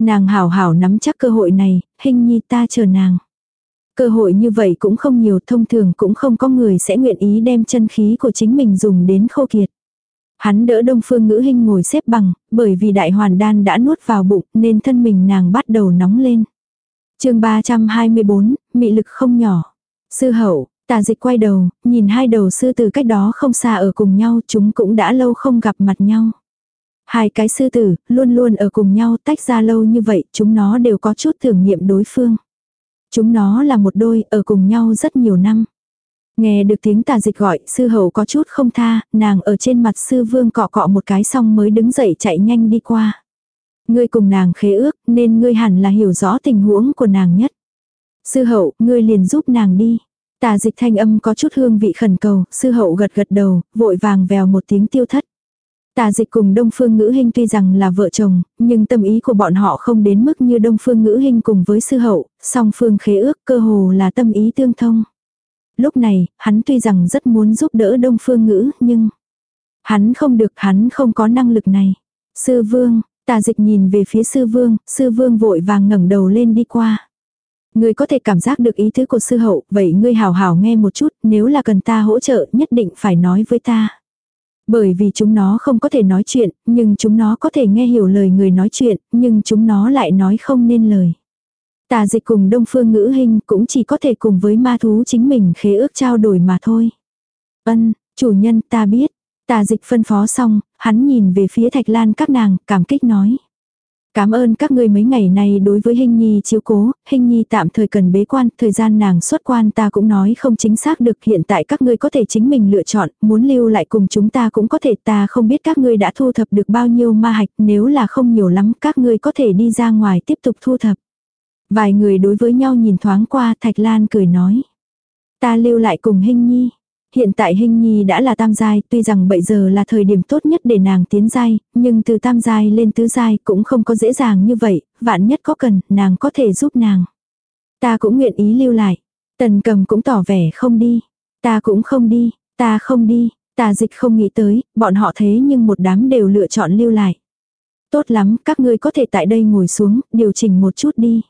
Speaker 1: Nàng hảo hảo nắm chắc cơ hội này, hình nhi ta chờ nàng. Cơ hội như vậy cũng không nhiều, thông thường cũng không có người sẽ nguyện ý đem chân khí của chính mình dùng đến khô kiệt. Hắn đỡ đông phương ngữ hình ngồi xếp bằng, bởi vì đại hoàn đan đã nuốt vào bụng nên thân mình nàng bắt đầu nóng lên. chương 324, mị lực không nhỏ. Sư hậu, tà dịch quay đầu, nhìn hai đầu sư từ cách đó không xa ở cùng nhau chúng cũng đã lâu không gặp mặt nhau. Hai cái sư tử, luôn luôn ở cùng nhau tách ra lâu như vậy, chúng nó đều có chút thử nghiệm đối phương. Chúng nó là một đôi, ở cùng nhau rất nhiều năm. Nghe được tiếng tà dịch gọi, sư hầu có chút không tha, nàng ở trên mặt sư vương cọ cọ một cái xong mới đứng dậy chạy nhanh đi qua. Ngươi cùng nàng khế ước, nên ngươi hẳn là hiểu rõ tình huống của nàng nhất. Sư hậu, ngươi liền giúp nàng đi. Tà dịch thanh âm có chút hương vị khẩn cầu, sư hậu gật gật đầu, vội vàng vèo một tiếng tiêu thất. Tà dịch cùng Đông Phương Ngữ Hinh tuy rằng là vợ chồng, nhưng tâm ý của bọn họ không đến mức như Đông Phương Ngữ Hinh cùng với sư hậu, song phương khế ước cơ hồ là tâm ý tương thông. Lúc này, hắn tuy rằng rất muốn giúp đỡ Đông Phương Ngữ, nhưng hắn không được, hắn không có năng lực này. Sư Vương, tà dịch nhìn về phía sư Vương, sư Vương vội vàng ngẩng đầu lên đi qua. Ngươi có thể cảm giác được ý tứ của sư hậu, vậy ngươi hào hào nghe một chút, nếu là cần ta hỗ trợ nhất định phải nói với ta. Bởi vì chúng nó không có thể nói chuyện, nhưng chúng nó có thể nghe hiểu lời người nói chuyện, nhưng chúng nó lại nói không nên lời. Tà dịch cùng đông phương ngữ hình cũng chỉ có thể cùng với ma thú chính mình khế ước trao đổi mà thôi. Ân, chủ nhân ta biết. Tà dịch phân phó xong, hắn nhìn về phía thạch lan các nàng, cảm kích nói. Cảm ơn các ngươi mấy ngày này đối với Hình Nhi chiếu cố, Hình Nhi tạm thời cần bế quan, thời gian nàng xuất quan ta cũng nói không chính xác được hiện tại các ngươi có thể chính mình lựa chọn, muốn lưu lại cùng chúng ta cũng có thể ta không biết các ngươi đã thu thập được bao nhiêu ma hạch, nếu là không nhiều lắm các ngươi có thể đi ra ngoài tiếp tục thu thập. Vài người đối với nhau nhìn thoáng qua Thạch Lan cười nói. Ta lưu lại cùng Hình Nhi. Hiện tại Hình Nhi đã là tam giai, tuy rằng bây giờ là thời điểm tốt nhất để nàng tiến giai, nhưng từ tam giai lên tứ giai cũng không có dễ dàng như vậy, vạn nhất có cần, nàng có thể giúp nàng. Ta cũng nguyện ý lưu lại. Tần cầm cũng tỏ vẻ không đi. Ta cũng không đi, ta không đi, ta dịch không nghĩ tới, bọn họ thế nhưng một đám đều lựa chọn lưu lại. Tốt lắm, các ngươi có thể tại đây ngồi xuống, điều chỉnh một chút đi.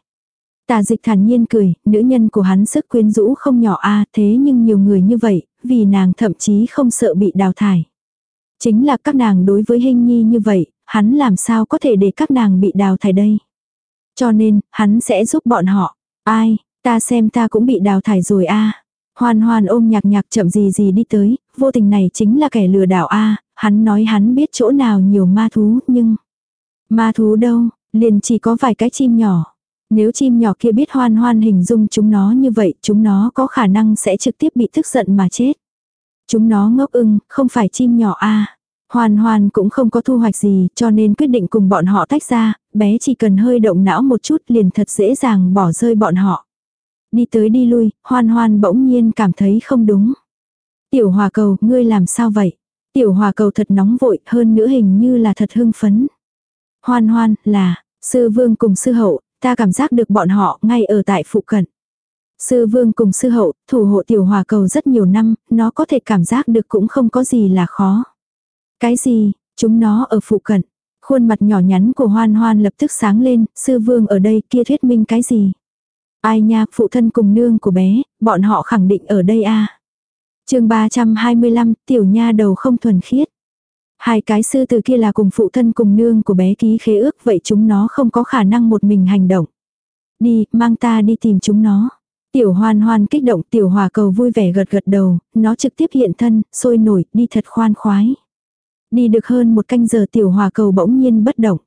Speaker 1: Tà dịch thản nhiên cười, nữ nhân của hắn sức quyến rũ không nhỏ a thế nhưng nhiều người như vậy, vì nàng thậm chí không sợ bị đào thải. Chính là các nàng đối với hình nhi như vậy, hắn làm sao có thể để các nàng bị đào thải đây. Cho nên, hắn sẽ giúp bọn họ. Ai, ta xem ta cũng bị đào thải rồi a Hoan hoan ôm nhạc nhạc chậm gì gì đi tới, vô tình này chính là kẻ lừa đảo a hắn nói hắn biết chỗ nào nhiều ma thú nhưng... Ma thú đâu, liền chỉ có vài cái chim nhỏ. Nếu chim nhỏ kia biết hoan hoan hình dung chúng nó như vậy, chúng nó có khả năng sẽ trực tiếp bị tức giận mà chết. Chúng nó ngốc ưng, không phải chim nhỏ a Hoan hoan cũng không có thu hoạch gì, cho nên quyết định cùng bọn họ tách ra, bé chỉ cần hơi động não một chút liền thật dễ dàng bỏ rơi bọn họ. Đi tới đi lui, hoan hoan bỗng nhiên cảm thấy không đúng. Tiểu hòa cầu, ngươi làm sao vậy? Tiểu hòa cầu thật nóng vội, hơn nữa hình như là thật hưng phấn. Hoan hoan, là, sư vương cùng sư hậu, ta cảm giác được bọn họ ngay ở tại phụ cận. Sư vương cùng sư hậu, thủ hộ tiểu hòa cầu rất nhiều năm, nó có thể cảm giác được cũng không có gì là khó. Cái gì, chúng nó ở phụ cận. Khuôn mặt nhỏ nhắn của hoan hoan lập tức sáng lên, sư vương ở đây kia thuyết minh cái gì. Ai nha, phụ thân cùng nương của bé, bọn họ khẳng định ở đây a à. chương 325, tiểu nha đầu không thuần khiết. Hai cái sư từ kia là cùng phụ thân cùng nương của bé ký khế ước vậy chúng nó không có khả năng một mình hành động. Đi, mang ta đi tìm chúng nó. Tiểu hoan hoan kích động tiểu hòa cầu vui vẻ gật gật đầu, nó trực tiếp hiện thân, sôi nổi, đi thật khoan khoái. Đi được hơn một canh giờ tiểu hòa cầu bỗng nhiên bất động.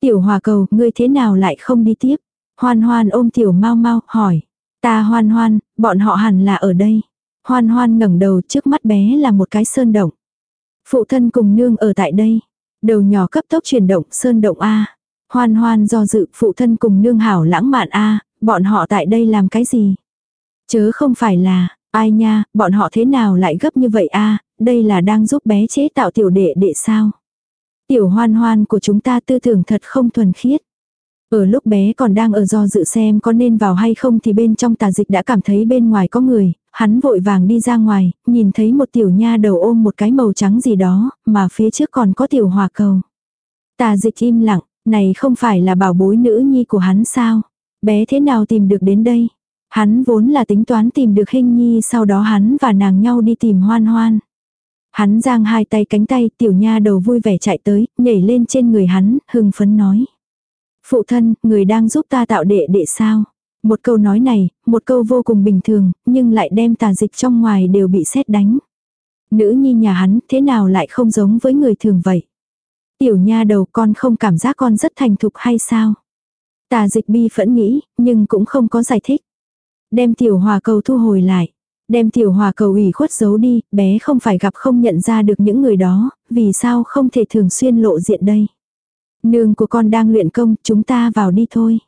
Speaker 1: Tiểu hòa cầu, ngươi thế nào lại không đi tiếp? Hoan hoan ôm tiểu mau mau, hỏi. Ta hoan hoan, bọn họ hẳn là ở đây. Hoan hoan ngẩng đầu trước mắt bé là một cái sơn động. Phụ thân cùng nương ở tại đây. Đầu nhỏ cấp tốc chuyển động, sơn động A. Hoan hoan do dự phụ thân cùng nương hảo lãng mạn A, bọn họ tại đây làm cái gì? Chớ không phải là, ai nha, bọn họ thế nào lại gấp như vậy a đây là đang giúp bé chế tạo tiểu đệ đệ sao? Tiểu hoan hoan của chúng ta tư tưởng thật không thuần khiết. Ở lúc bé còn đang ở do dự xem có nên vào hay không thì bên trong tà dịch đã cảm thấy bên ngoài có người, hắn vội vàng đi ra ngoài, nhìn thấy một tiểu nha đầu ôm một cái màu trắng gì đó, mà phía trước còn có tiểu hòa cầu. Tà dịch im lặng, này không phải là bảo bối nữ nhi của hắn sao? Bé thế nào tìm được đến đây? Hắn vốn là tính toán tìm được hình nhi sau đó hắn và nàng nhau đi tìm hoan hoan. Hắn giang hai tay cánh tay tiểu nha đầu vui vẻ chạy tới, nhảy lên trên người hắn, hưng phấn nói. Phụ thân, người đang giúp ta tạo đệ đệ sao? Một câu nói này, một câu vô cùng bình thường, nhưng lại đem tà dịch trong ngoài đều bị xét đánh. Nữ nhi nhà hắn thế nào lại không giống với người thường vậy? Tiểu nha đầu con không cảm giác con rất thành thục hay sao? Tà dịch bi phẫn nghĩ, nhưng cũng không có giải thích. Đem tiểu hòa cầu thu hồi lại. Đem tiểu hòa cầu ủy khuất giấu đi, bé không phải gặp không nhận ra được những người đó, vì sao không thể thường xuyên lộ diện đây. Nương của con đang luyện công, chúng ta vào đi thôi.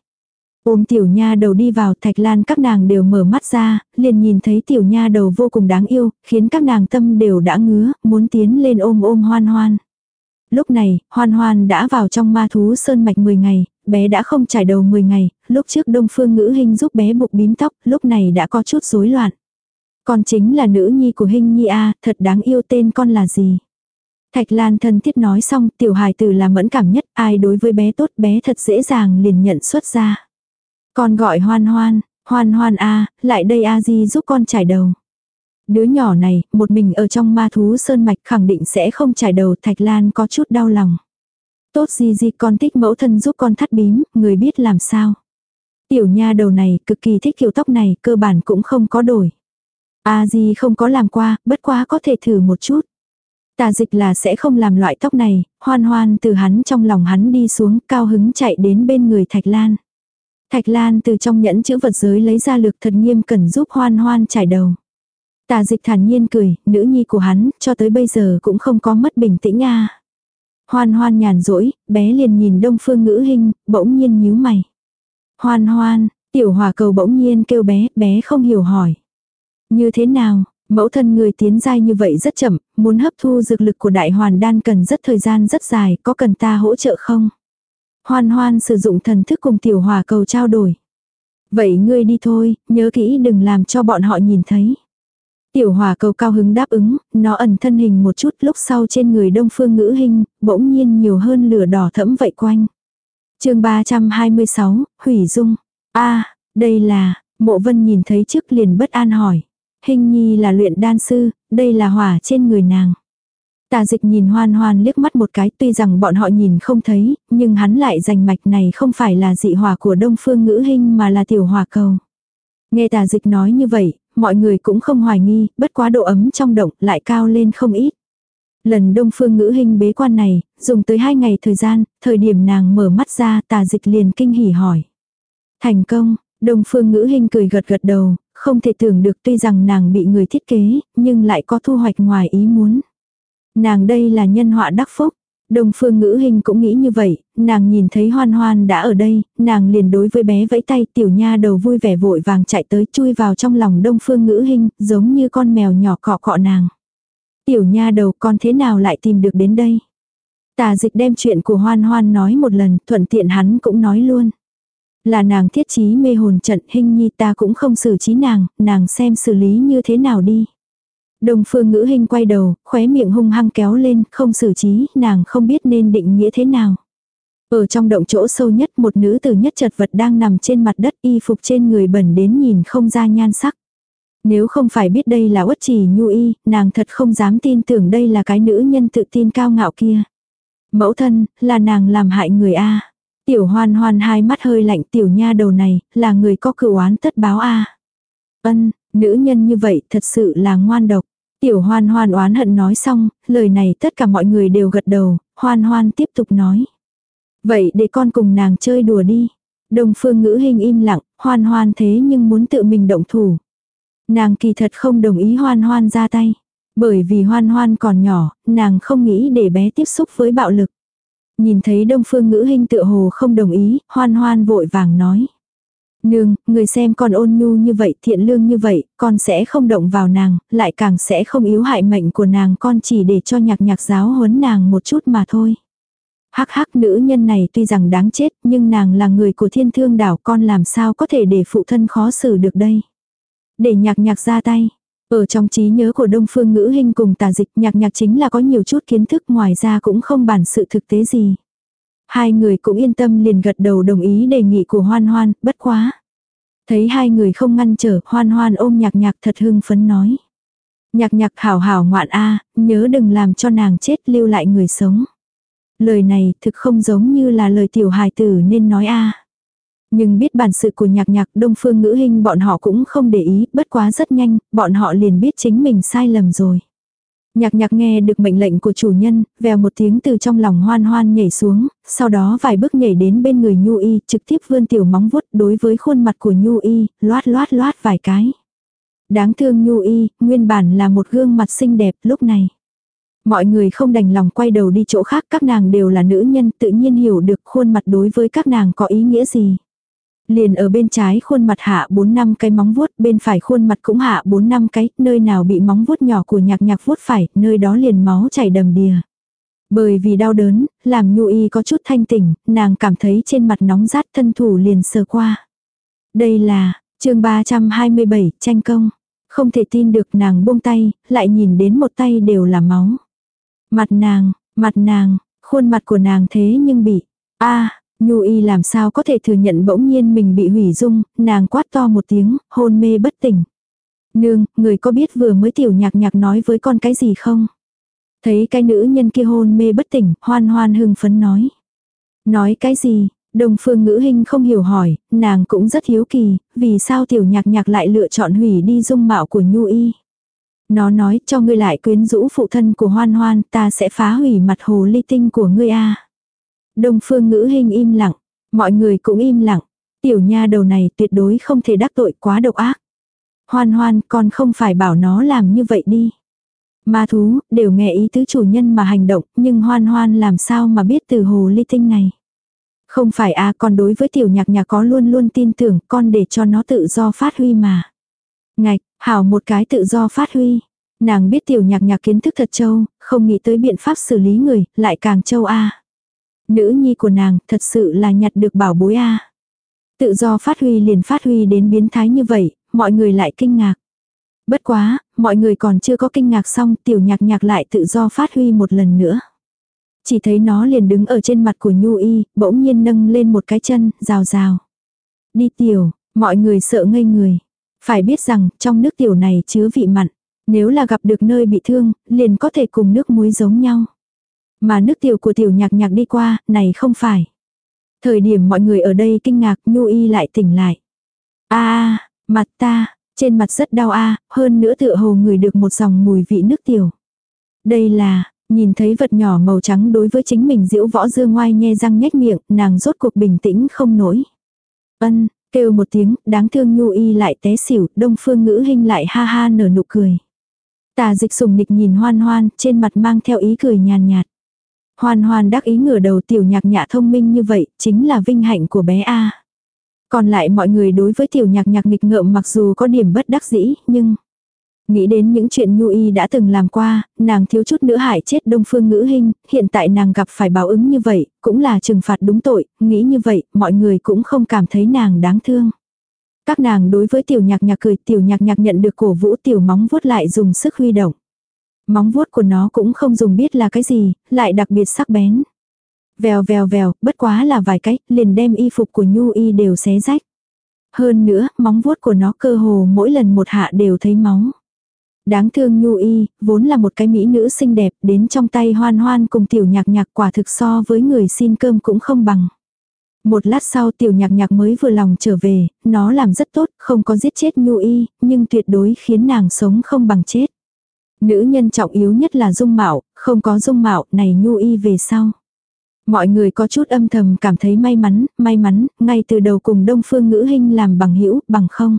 Speaker 1: Ôm tiểu nha đầu đi vào thạch lan các nàng đều mở mắt ra, liền nhìn thấy tiểu nha đầu vô cùng đáng yêu, khiến các nàng tâm đều đã ngứa, muốn tiến lên ôm ôm hoan hoan. Lúc này, hoan hoan đã vào trong ma thú sơn mạch 10 ngày, bé đã không trải đầu 10 ngày, lúc trước đông phương ngữ hình giúp bé buộc bím tóc, lúc này đã có chút rối loạn. Con chính là nữ nhi của hình nhi A, thật đáng yêu tên con là gì? Thạch Lan thân thiết nói xong, tiểu hài tử là mẫn cảm nhất, ai đối với bé tốt bé thật dễ dàng liền nhận xuất ra. Con gọi hoan hoan, hoan hoan A, lại đây A Di giúp con trải đầu. Đứa nhỏ này, một mình ở trong ma thú sơn mạch khẳng định sẽ không trải đầu Thạch Lan có chút đau lòng. Tốt gì gì con thích mẫu thân giúp con thắt bím, người biết làm sao. Tiểu nha đầu này cực kỳ thích kiểu tóc này, cơ bản cũng không có đổi. A Di không có làm qua, bất quá có thể thử một chút. Tà dịch là sẽ không làm loại tóc này, hoan hoan từ hắn trong lòng hắn đi xuống, cao hứng chạy đến bên người Thạch Lan. Thạch Lan từ trong nhẫn chữ vật giới lấy ra lực thật nghiêm cần giúp hoan hoan trải đầu. Tà dịch thản nhiên cười, nữ nhi của hắn, cho tới bây giờ cũng không có mất bình tĩnh a Hoan hoan nhàn rỗi, bé liền nhìn đông phương ngữ hình, bỗng nhiên nhíu mày. Hoan hoan, tiểu hòa cầu bỗng nhiên kêu bé, bé không hiểu hỏi. Như thế nào, mẫu thân người tiến giai như vậy rất chậm, muốn hấp thu dược lực của đại hoàn đan cần rất thời gian rất dài, có cần ta hỗ trợ không? Hoan hoan sử dụng thần thức cùng tiểu hòa cầu trao đổi. Vậy ngươi đi thôi, nhớ kỹ đừng làm cho bọn họ nhìn thấy. Tiểu hòa cầu cao hứng đáp ứng, nó ẩn thân hình một chút lúc sau trên người đông phương ngữ hình, bỗng nhiên nhiều hơn lửa đỏ thẫm vậy quanh. chương 326, Hủy Dung. a đây là, mộ vân nhìn thấy trước liền bất an hỏi. Hình nhi là luyện đan sư, đây là hỏa trên người nàng. Tà dịch nhìn hoan hoan liếc mắt một cái tuy rằng bọn họ nhìn không thấy, nhưng hắn lại giành mạch này không phải là dị hỏa của đông phương ngữ hình mà là tiểu hỏa cầu. Nghe tà dịch nói như vậy, mọi người cũng không hoài nghi, bất quá độ ấm trong động lại cao lên không ít. Lần đông phương ngữ hình bế quan này, dùng tới hai ngày thời gian, thời điểm nàng mở mắt ra tà dịch liền kinh hỉ hỏi. Thành công, đông phương ngữ hình cười gật gật đầu, không thể tưởng được tuy rằng nàng bị người thiết kế, nhưng lại có thu hoạch ngoài ý muốn. Nàng đây là nhân họa đắc phúc. Đông phương ngữ hình cũng nghĩ như vậy, nàng nhìn thấy hoan hoan đã ở đây, nàng liền đối với bé vẫy tay tiểu nha đầu vui vẻ vội vàng chạy tới chui vào trong lòng đông phương ngữ hình, giống như con mèo nhỏ cọ cọ nàng. Tiểu nha đầu con thế nào lại tìm được đến đây? Tà dịch đem chuyện của hoan hoan nói một lần, thuận tiện hắn cũng nói luôn. Là nàng thiết trí mê hồn trận hình nhi ta cũng không xử trí nàng, nàng xem xử lý như thế nào đi. Đồng phương ngữ hình quay đầu, khóe miệng hung hăng kéo lên, không xử trí, nàng không biết nên định nghĩa thế nào. Ở trong động chỗ sâu nhất một nữ tử nhất chật vật đang nằm trên mặt đất y phục trên người bẩn đến nhìn không ra nhan sắc. Nếu không phải biết đây là uất chỉ nhu y, nàng thật không dám tin tưởng đây là cái nữ nhân tự tin cao ngạo kia. Mẫu thân, là nàng làm hại người A. Tiểu hoan hoan hai mắt hơi lạnh tiểu nha đầu này, là người có cửu oán tất báo A. Ân, nữ nhân như vậy thật sự là ngoan độc. Tiểu hoan hoan oán hận nói xong, lời này tất cả mọi người đều gật đầu, hoan hoan tiếp tục nói. Vậy để con cùng nàng chơi đùa đi. Đồng phương ngữ hình im lặng, hoan hoan thế nhưng muốn tự mình động thủ. Nàng kỳ thật không đồng ý hoan hoan ra tay. Bởi vì hoan hoan còn nhỏ, nàng không nghĩ để bé tiếp xúc với bạo lực. Nhìn thấy đông phương ngữ hình tựa hồ không đồng ý, hoan hoan vội vàng nói. Nương, người xem con ôn nhu như vậy, thiện lương như vậy, con sẽ không động vào nàng, lại càng sẽ không yếu hại mệnh của nàng con chỉ để cho nhạc nhạc giáo huấn nàng một chút mà thôi. Hắc hắc nữ nhân này tuy rằng đáng chết, nhưng nàng là người của thiên thương đảo con làm sao có thể để phụ thân khó xử được đây. Để nhạc nhạc ra tay. Ở trong trí nhớ của Đông Phương Ngữ Hinh cùng tà dịch nhạc nhạc chính là có nhiều chút kiến thức ngoài ra cũng không bản sự thực tế gì. Hai người cũng yên tâm liền gật đầu đồng ý đề nghị của hoan hoan, bất quá. Thấy hai người không ngăn trở, hoan hoan ôm nhạc nhạc thật hưng phấn nói. Nhạc nhạc hảo hảo ngoạn a nhớ đừng làm cho nàng chết lưu lại người sống. Lời này thực không giống như là lời tiểu hài tử nên nói a nhưng biết bản sự của nhạc nhạc đông phương ngữ hình bọn họ cũng không để ý, bất quá rất nhanh, bọn họ liền biết chính mình sai lầm rồi. Nhạc nhạc nghe được mệnh lệnh của chủ nhân, vèo một tiếng từ trong lòng hoan hoan nhảy xuống, sau đó vài bước nhảy đến bên người Nhu Y, trực tiếp vươn tiểu móng vuốt đối với khuôn mặt của Nhu Y, loát loát loát vài cái. Đáng thương Nhu Y, nguyên bản là một gương mặt xinh đẹp lúc này. Mọi người không đành lòng quay đầu đi chỗ khác, các nàng đều là nữ nhân, tự nhiên hiểu được khuôn mặt đối với các nàng có ý nghĩa gì. Liền ở bên trái khuôn mặt hạ 4 năm cái móng vuốt, bên phải khuôn mặt cũng hạ 4 năm cái, nơi nào bị móng vuốt nhỏ của nhạc nhạc vuốt phải, nơi đó liền máu chảy đầm đìa. Bởi vì đau đớn, làm nhu y có chút thanh tỉnh, nàng cảm thấy trên mặt nóng rát thân thủ liền sờ qua. Đây là, chương 327, tranh công. Không thể tin được nàng buông tay, lại nhìn đến một tay đều là máu. Mặt nàng, mặt nàng, khuôn mặt của nàng thế nhưng bị, a Nhu y làm sao có thể thừa nhận bỗng nhiên mình bị hủy dung, nàng quát to một tiếng, hôn mê bất tỉnh. Nương, người có biết vừa mới tiểu nhạc nhạc nói với con cái gì không? Thấy cái nữ nhân kia hôn mê bất tỉnh, hoan hoan hưng phấn nói. Nói cái gì? Đồng phương ngữ hình không hiểu hỏi, nàng cũng rất hiếu kỳ, vì sao tiểu nhạc nhạc lại lựa chọn hủy đi dung mạo của Nhu y. Nó nói cho ngươi lại quyến rũ phụ thân của hoan hoan, ta sẽ phá hủy mặt hồ ly tinh của ngươi a Đông phương ngữ hình im lặng. Mọi người cũng im lặng. Tiểu nha đầu này tuyệt đối không thể đắc tội quá độc ác. Hoan hoan con không phải bảo nó làm như vậy đi. Ma thú, đều nghe ý tứ chủ nhân mà hành động, nhưng hoan hoan làm sao mà biết từ hồ ly tinh này. Không phải à con đối với tiểu nhạc nhạc có luôn luôn tin tưởng con để cho nó tự do phát huy mà. Ngạch, hảo một cái tự do phát huy. Nàng biết tiểu nhạc nhạc kiến thức thật châu, không nghĩ tới biện pháp xử lý người, lại càng châu a Nữ nhi của nàng thật sự là nhặt được bảo bối a. Tự do phát huy liền phát huy đến biến thái như vậy, mọi người lại kinh ngạc. Bất quá, mọi người còn chưa có kinh ngạc xong tiểu nhạc nhạc lại tự do phát huy một lần nữa. Chỉ thấy nó liền đứng ở trên mặt của Nhu Y, bỗng nhiên nâng lên một cái chân, rào rào. Đi tiểu, mọi người sợ ngây người. Phải biết rằng trong nước tiểu này chứa vị mặn. Nếu là gặp được nơi bị thương, liền có thể cùng nước muối giống nhau. Mà nước tiểu của tiểu nhạc nhạc đi qua, này không phải. Thời điểm mọi người ở đây kinh ngạc, Nhu Y lại tỉnh lại. a mặt ta, trên mặt rất đau a hơn nữa tựa hồ người được một dòng mùi vị nước tiểu. Đây là, nhìn thấy vật nhỏ màu trắng đối với chính mình diễu võ dương ngoai nhe răng nhếch miệng, nàng rốt cuộc bình tĩnh không nổi. Ân, kêu một tiếng, đáng thương Nhu Y lại té xỉu, đông phương ngữ hình lại ha ha nở nụ cười. Tà dịch sùng nịch nhìn hoan hoan, trên mặt mang theo ý cười nhàn nhạt. Hoan hoan đắc ý ngửa đầu tiểu nhạc nhạ thông minh như vậy, chính là vinh hạnh của bé A. Còn lại mọi người đối với tiểu nhạc nhạc nghịch ngợm mặc dù có điểm bất đắc dĩ, nhưng... Nghĩ đến những chuyện Nhu Y đã từng làm qua, nàng thiếu chút nữa hại chết đông phương ngữ hình, hiện tại nàng gặp phải báo ứng như vậy, cũng là trừng phạt đúng tội, nghĩ như vậy, mọi người cũng không cảm thấy nàng đáng thương. Các nàng đối với tiểu nhạc nhạc cười, tiểu nhạc nhạc nhận được cổ vũ tiểu móng vuốt lại dùng sức huy động. Móng vuốt của nó cũng không dùng biết là cái gì, lại đặc biệt sắc bén. Vèo vèo vèo, bất quá là vài cách, liền đem y phục của Nhu Y đều xé rách. Hơn nữa, móng vuốt của nó cơ hồ mỗi lần một hạ đều thấy máu. Đáng thương Nhu Y, vốn là một cái mỹ nữ xinh đẹp, đến trong tay hoan hoan cùng tiểu nhạc nhạc quả thực so với người xin cơm cũng không bằng. Một lát sau tiểu nhạc nhạc mới vừa lòng trở về, nó làm rất tốt, không có giết chết Nhu Y, nhưng tuyệt đối khiến nàng sống không bằng chết. Nữ nhân trọng yếu nhất là dung mạo, không có dung mạo này Nhu Y về sau. Mọi người có chút âm thầm cảm thấy may mắn, may mắn, ngay từ đầu cùng đông phương ngữ hình làm bằng hữu bằng không.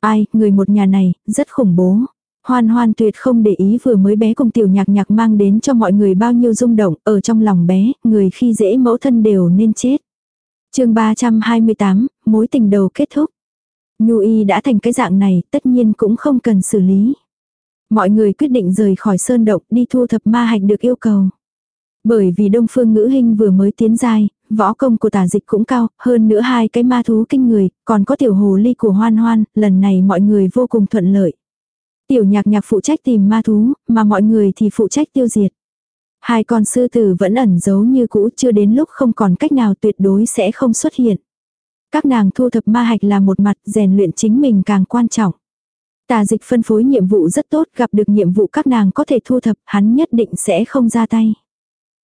Speaker 1: Ai, người một nhà này, rất khủng bố. Hoan hoan tuyệt không để ý vừa mới bé cùng tiểu nhạc nhạc mang đến cho mọi người bao nhiêu rung động, ở trong lòng bé, người khi dễ mẫu thân đều nên chết. chương 328, mối tình đầu kết thúc. Nhu y đã thành cái dạng này, tất nhiên cũng không cần xử lý. Mọi người quyết định rời khỏi sơn động đi thu thập ma hạch được yêu cầu. Bởi vì đông phương ngữ hình vừa mới tiến giai, võ công của tả dịch cũng cao, hơn nữa hai cái ma thú kinh người, còn có tiểu hồ ly của hoan hoan, lần này mọi người vô cùng thuận lợi. Tiểu nhạc nhạc phụ trách tìm ma thú, mà mọi người thì phụ trách tiêu diệt. Hai con sư tử vẫn ẩn giấu như cũ chưa đến lúc không còn cách nào tuyệt đối sẽ không xuất hiện. Các nàng thu thập ma hạch là một mặt rèn luyện chính mình càng quan trọng. Tà dịch phân phối nhiệm vụ rất tốt, gặp được nhiệm vụ các nàng có thể thu thập, hắn nhất định sẽ không ra tay.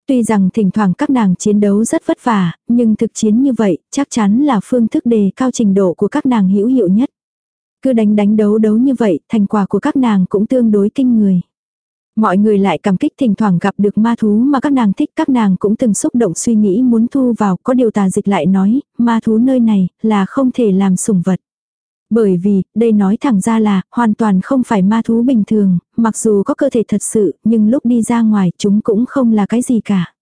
Speaker 1: Tuy rằng thỉnh thoảng các nàng chiến đấu rất vất vả, nhưng thực chiến như vậy, chắc chắn là phương thức đề cao trình độ của các nàng hữu hiệu nhất. Cứ đánh đánh đấu đấu như vậy, thành quả của các nàng cũng tương đối kinh người. Mọi người lại cảm kích thỉnh thoảng gặp được ma thú mà các nàng thích các nàng cũng từng xúc động suy nghĩ muốn thu vào có điều tà dịch lại nói, ma thú nơi này là không thể làm sủng vật. Bởi vì, đây nói thẳng ra là, hoàn toàn không phải ma thú bình thường, mặc dù có cơ thể thật sự, nhưng lúc đi ra ngoài chúng cũng không là cái gì cả.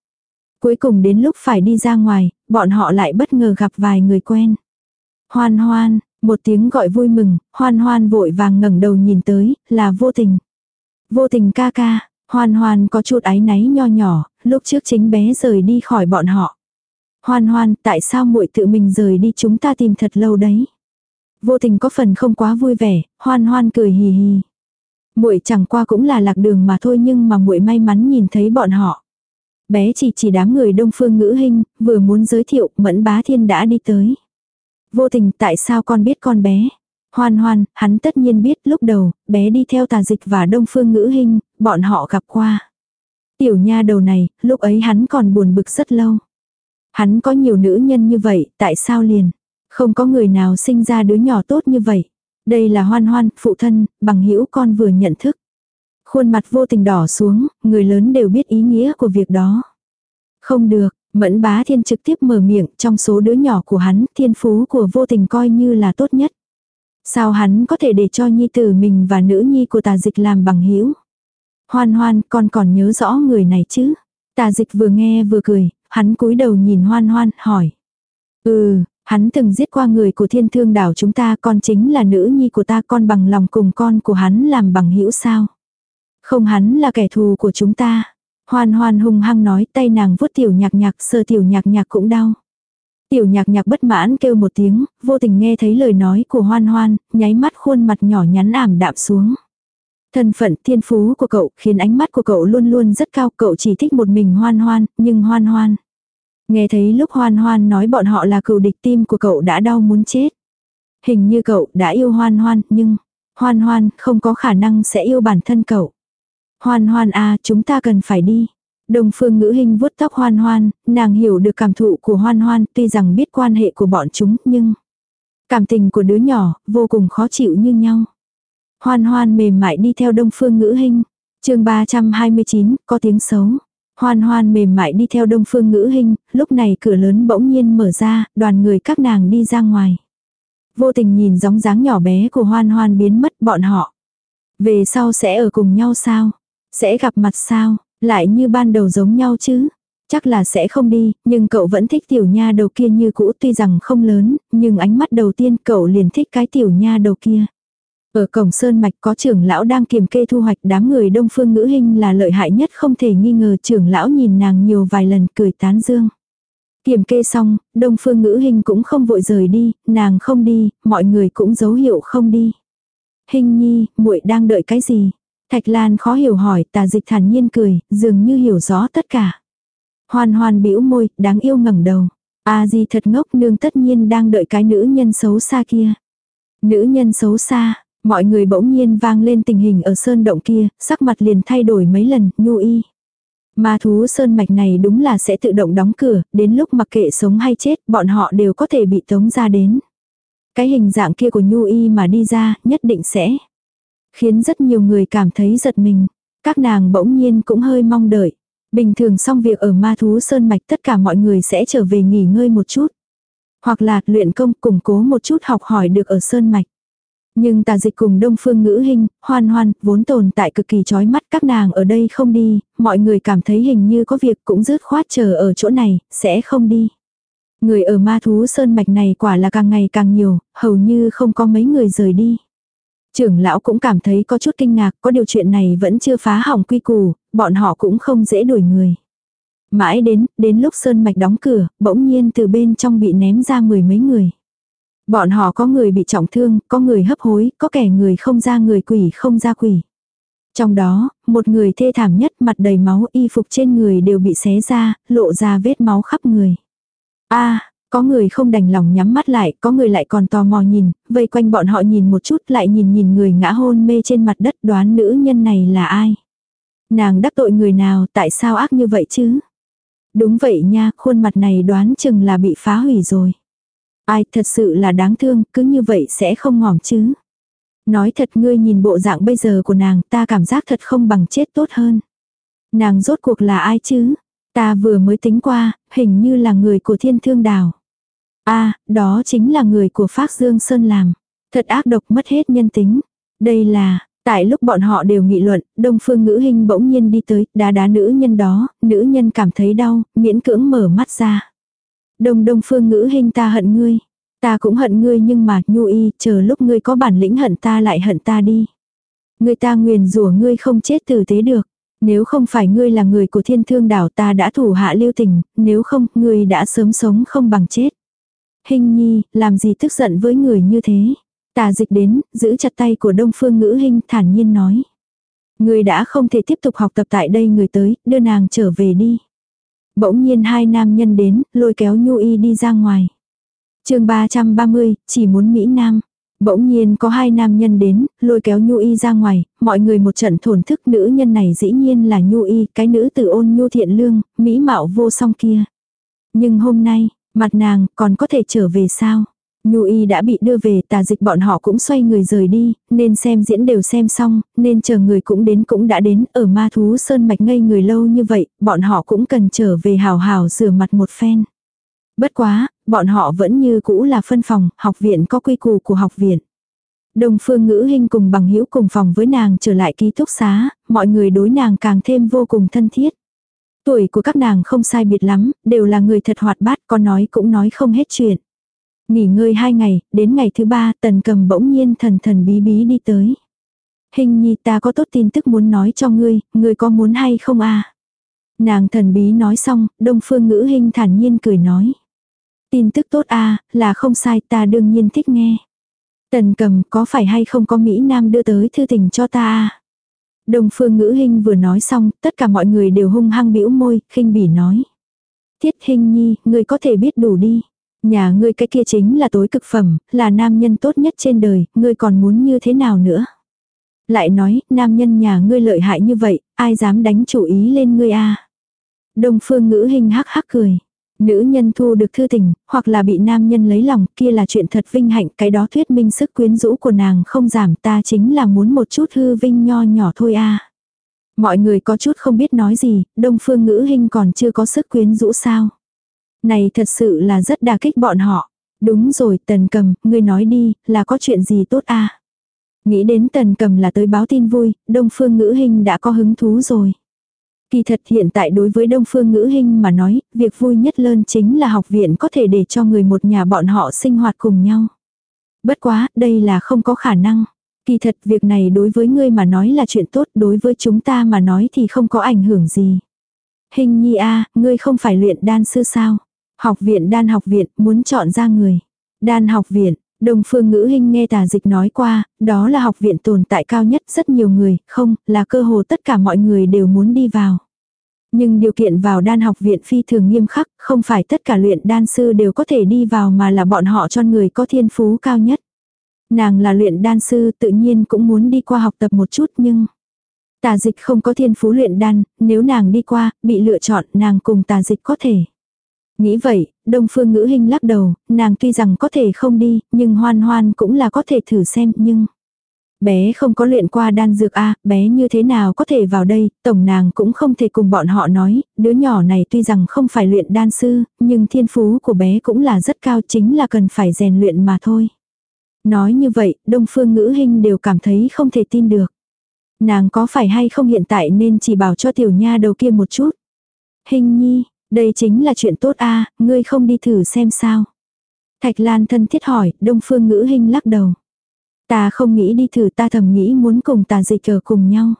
Speaker 1: Cuối cùng đến lúc phải đi ra ngoài, bọn họ lại bất ngờ gặp vài người quen. Hoan hoan, một tiếng gọi vui mừng, hoan hoan vội vàng ngẩng đầu nhìn tới, là vô tình. Vô tình ca ca, hoan hoan có chút áy náy nho nhỏ, lúc trước chính bé rời đi khỏi bọn họ. Hoan hoan, tại sao muội tự mình rời đi chúng ta tìm thật lâu đấy. Vô tình có phần không quá vui vẻ, hoan hoan cười hì hì. Muội chẳng qua cũng là lạc đường mà thôi nhưng mà muội may mắn nhìn thấy bọn họ. Bé chỉ chỉ đám người đông phương ngữ hình, vừa muốn giới thiệu, mẫn bá thiên đã đi tới. Vô tình tại sao con biết con bé? Hoan hoan, hắn tất nhiên biết lúc đầu, bé đi theo tà dịch và đông phương ngữ hình, bọn họ gặp qua. Tiểu nha đầu này, lúc ấy hắn còn buồn bực rất lâu. Hắn có nhiều nữ nhân như vậy, tại sao liền? Không có người nào sinh ra đứa nhỏ tốt như vậy. Đây là hoan hoan, phụ thân, bằng hữu con vừa nhận thức. Khuôn mặt vô tình đỏ xuống, người lớn đều biết ý nghĩa của việc đó. Không được, mẫn bá thiên trực tiếp mở miệng, trong số đứa nhỏ của hắn, thiên phú của vô tình coi như là tốt nhất. Sao hắn có thể để cho nhi tử mình và nữ nhi của tà dịch làm bằng hữu Hoan hoan, con còn nhớ rõ người này chứ? Tà dịch vừa nghe vừa cười, hắn cúi đầu nhìn hoan hoan, hỏi. Ừ, Hắn từng giết qua người của thiên thương đảo chúng ta con chính là nữ nhi của ta con bằng lòng cùng con của hắn làm bằng hữu sao. Không hắn là kẻ thù của chúng ta. Hoan hoan hung hăng nói tay nàng vuốt tiểu nhạc nhạc sơ tiểu nhạc nhạc cũng đau. Tiểu nhạc nhạc bất mãn kêu một tiếng, vô tình nghe thấy lời nói của hoan hoan, nháy mắt khuôn mặt nhỏ nhắn ảm đạm xuống. Thân phận thiên phú của cậu khiến ánh mắt của cậu luôn luôn rất cao, cậu chỉ thích một mình hoan hoan, nhưng hoan hoan. Nghe thấy lúc hoan hoan nói bọn họ là cựu địch tim của cậu đã đau muốn chết. Hình như cậu đã yêu hoan hoan, nhưng hoan hoan không có khả năng sẽ yêu bản thân cậu. Hoan hoan à, chúng ta cần phải đi. Đồng phương ngữ hình vuốt tóc hoan hoan, nàng hiểu được cảm thụ của hoan hoan, tuy rằng biết quan hệ của bọn chúng, nhưng cảm tình của đứa nhỏ, vô cùng khó chịu như nhau. Hoan hoan mềm mại đi theo đông phương ngữ hình. chương 329, có tiếng xấu. Hoan hoan mềm mại đi theo đông phương ngữ hình, lúc này cửa lớn bỗng nhiên mở ra, đoàn người các nàng đi ra ngoài. Vô tình nhìn gióng dáng nhỏ bé của hoan hoan biến mất bọn họ. Về sau sẽ ở cùng nhau sao? Sẽ gặp mặt sao? Lại như ban đầu giống nhau chứ? Chắc là sẽ không đi, nhưng cậu vẫn thích tiểu nha đầu kia như cũ tuy rằng không lớn, nhưng ánh mắt đầu tiên cậu liền thích cái tiểu nha đầu kia. Ở cổng Sơn Mạch có trưởng lão đang kiềm kê thu hoạch đám người đông phương ngữ hình là lợi hại nhất không thể nghi ngờ trưởng lão nhìn nàng nhiều vài lần cười tán dương. Kiểm kê xong, đông phương ngữ hình cũng không vội rời đi, nàng không đi, mọi người cũng dấu hiệu không đi. Hình nhi, muội đang đợi cái gì? Thạch Lan khó hiểu hỏi, tà dịch thản nhiên cười, dường như hiểu rõ tất cả. Hoan hoan bĩu môi, đáng yêu ngẩng đầu. A à, di thật ngốc nương tất nhiên đang đợi cái nữ nhân xấu xa kia. Nữ nhân xấu xa, mọi người bỗng nhiên vang lên tình hình ở sơn động kia, sắc mặt liền thay đổi mấy lần, nhu y. Ma thú sơn mạch này đúng là sẽ tự động đóng cửa, đến lúc mặc kệ sống hay chết, bọn họ đều có thể bị tống ra đến. Cái hình dạng kia của Nhu Y mà đi ra, nhất định sẽ khiến rất nhiều người cảm thấy giật mình. Các nàng bỗng nhiên cũng hơi mong đợi. Bình thường xong việc ở ma thú sơn mạch tất cả mọi người sẽ trở về nghỉ ngơi một chút. Hoặc là luyện công củng cố một chút học hỏi được ở sơn mạch. Nhưng tà dịch cùng đông phương ngữ hình, hoan hoan, vốn tồn tại cực kỳ chói mắt các nàng ở đây không đi, mọi người cảm thấy hình như có việc cũng rứt khoát chờ ở chỗ này, sẽ không đi. Người ở ma thú sơn mạch này quả là càng ngày càng nhiều, hầu như không có mấy người rời đi. Trưởng lão cũng cảm thấy có chút kinh ngạc, có điều chuyện này vẫn chưa phá hỏng quy củ, bọn họ cũng không dễ đuổi người. Mãi đến, đến lúc sơn mạch đóng cửa, bỗng nhiên từ bên trong bị ném ra mười mấy người. Bọn họ có người bị trọng thương, có người hấp hối, có kẻ người không ra người quỷ không ra quỷ. Trong đó, một người thê thảm nhất mặt đầy máu y phục trên người đều bị xé ra, lộ ra vết máu khắp người. a có người không đành lòng nhắm mắt lại, có người lại còn tò mò nhìn, vây quanh bọn họ nhìn một chút lại nhìn nhìn người ngã hôn mê trên mặt đất đoán nữ nhân này là ai. Nàng đắc tội người nào tại sao ác như vậy chứ? Đúng vậy nha, khuôn mặt này đoán chừng là bị phá hủy rồi. Ai thật sự là đáng thương, cứ như vậy sẽ không ngỏm chứ. Nói thật ngươi nhìn bộ dạng bây giờ của nàng ta cảm giác thật không bằng chết tốt hơn. Nàng rốt cuộc là ai chứ? Ta vừa mới tính qua, hình như là người của thiên thương đào a à, đó chính là người của Phác Dương Sơn làm. Thật ác độc mất hết nhân tính. Đây là, tại lúc bọn họ đều nghị luận, đông phương ngữ hình bỗng nhiên đi tới, đá đá nữ nhân đó, nữ nhân cảm thấy đau, miễn cưỡng mở mắt ra. Đông đông phương ngữ hình ta hận ngươi. Ta cũng hận ngươi nhưng mà, nhu y, chờ lúc ngươi có bản lĩnh hận ta lại hận ta đi. Người ta nguyền rủa ngươi không chết tử tế được. Nếu không phải ngươi là người của thiên thương đảo ta đã thủ hạ lưu tình, nếu không, ngươi đã sớm sống không bằng chết. Hình nhi, làm gì tức giận với người như thế? Tà dịch đến, giữ chặt tay của đông phương ngữ hình thản nhiên nói. Ngươi đã không thể tiếp tục học tập tại đây người tới, đưa nàng trở về đi. Bỗng nhiên hai nam nhân đến, lôi kéo Nhu Y đi ra ngoài. chương 330, chỉ muốn Mỹ Nam. Bỗng nhiên có hai nam nhân đến, lôi kéo Nhu Y ra ngoài, mọi người một trận thổn thức nữ nhân này dĩ nhiên là Nhu Y, cái nữ tử ôn nhu thiện lương, mỹ mạo vô song kia. Nhưng hôm nay, mặt nàng còn có thể trở về sao? Nhu y đã bị đưa về tà dịch bọn họ cũng xoay người rời đi, nên xem diễn đều xem xong, nên chờ người cũng đến cũng đã đến, ở ma thú sơn mạch ngây người lâu như vậy, bọn họ cũng cần trở về hào hào rửa mặt một phen. Bất quá, bọn họ vẫn như cũ là phân phòng, học viện có quy củ của học viện. Đồng phương ngữ hình cùng bằng hữu cùng phòng với nàng trở lại ký túc xá, mọi người đối nàng càng thêm vô cùng thân thiết. Tuổi của các nàng không sai biệt lắm, đều là người thật hoạt bát, có nói cũng nói không hết chuyện. Nghỉ ngơi hai ngày, đến ngày thứ ba tần cầm bỗng nhiên thần thần bí bí đi tới. Hình nhi ta có tốt tin tức muốn nói cho ngươi, ngươi có muốn hay không à? Nàng thần bí nói xong, đông phương ngữ hình thản nhiên cười nói. Tin tức tốt à, là không sai ta đương nhiên thích nghe. Tần cầm có phải hay không có Mỹ Nam đưa tới thư tình cho ta à? Đông phương ngữ hình vừa nói xong, tất cả mọi người đều hung hăng bĩu môi, khinh bỉ nói. Thiết hình nhi, ngươi có thể biết đủ đi. Nhà ngươi cái kia chính là tối cực phẩm, là nam nhân tốt nhất trên đời, ngươi còn muốn như thế nào nữa? Lại nói, nam nhân nhà ngươi lợi hại như vậy, ai dám đánh chủ ý lên ngươi a Đông phương ngữ hình hắc hắc cười. Nữ nhân thu được thư tình, hoặc là bị nam nhân lấy lòng, kia là chuyện thật vinh hạnh, cái đó thuyết minh sức quyến rũ của nàng không giảm ta chính là muốn một chút hư vinh nho nhỏ thôi a Mọi người có chút không biết nói gì, đông phương ngữ hình còn chưa có sức quyến rũ sao. Này thật sự là rất đà kích bọn họ. Đúng rồi, tần cầm, ngươi nói đi, là có chuyện gì tốt a Nghĩ đến tần cầm là tới báo tin vui, đông phương ngữ hình đã có hứng thú rồi. Kỳ thật hiện tại đối với đông phương ngữ hình mà nói, việc vui nhất lớn chính là học viện có thể để cho người một nhà bọn họ sinh hoạt cùng nhau. Bất quá, đây là không có khả năng. Kỳ thật việc này đối với ngươi mà nói là chuyện tốt, đối với chúng ta mà nói thì không có ảnh hưởng gì. Hình nhi a ngươi không phải luyện đan sư sao? Học viện đan học viện muốn chọn ra người. Đan học viện, Đồng phương ngữ hình nghe tà dịch nói qua, đó là học viện tồn tại cao nhất rất nhiều người, không, là cơ hồ tất cả mọi người đều muốn đi vào. Nhưng điều kiện vào đan học viện phi thường nghiêm khắc, không phải tất cả luyện đan sư đều có thể đi vào mà là bọn họ cho người có thiên phú cao nhất. Nàng là luyện đan sư tự nhiên cũng muốn đi qua học tập một chút nhưng... Tà dịch không có thiên phú luyện đan, nếu nàng đi qua, bị lựa chọn nàng cùng tà dịch có thể. Nghĩ vậy, Đông Phương Ngữ Hinh lắc đầu, nàng tuy rằng có thể không đi, nhưng hoan hoan cũng là có thể thử xem, nhưng... Bé không có luyện qua đan dược a bé như thế nào có thể vào đây, tổng nàng cũng không thể cùng bọn họ nói, đứa nhỏ này tuy rằng không phải luyện đan sư, nhưng thiên phú của bé cũng là rất cao chính là cần phải rèn luyện mà thôi. Nói như vậy, Đông Phương Ngữ Hinh đều cảm thấy không thể tin được. Nàng có phải hay không hiện tại nên chỉ bảo cho tiểu nha đầu kia một chút. Hình nhi, đây chính là chuyện tốt a ngươi không đi thử xem sao. Thạch Lan thân thiết hỏi, Đông Phương Ngữ Hinh lắc đầu. Ta không nghĩ đi thử ta thầm nghĩ muốn cùng tà dịch ở cùng nhau.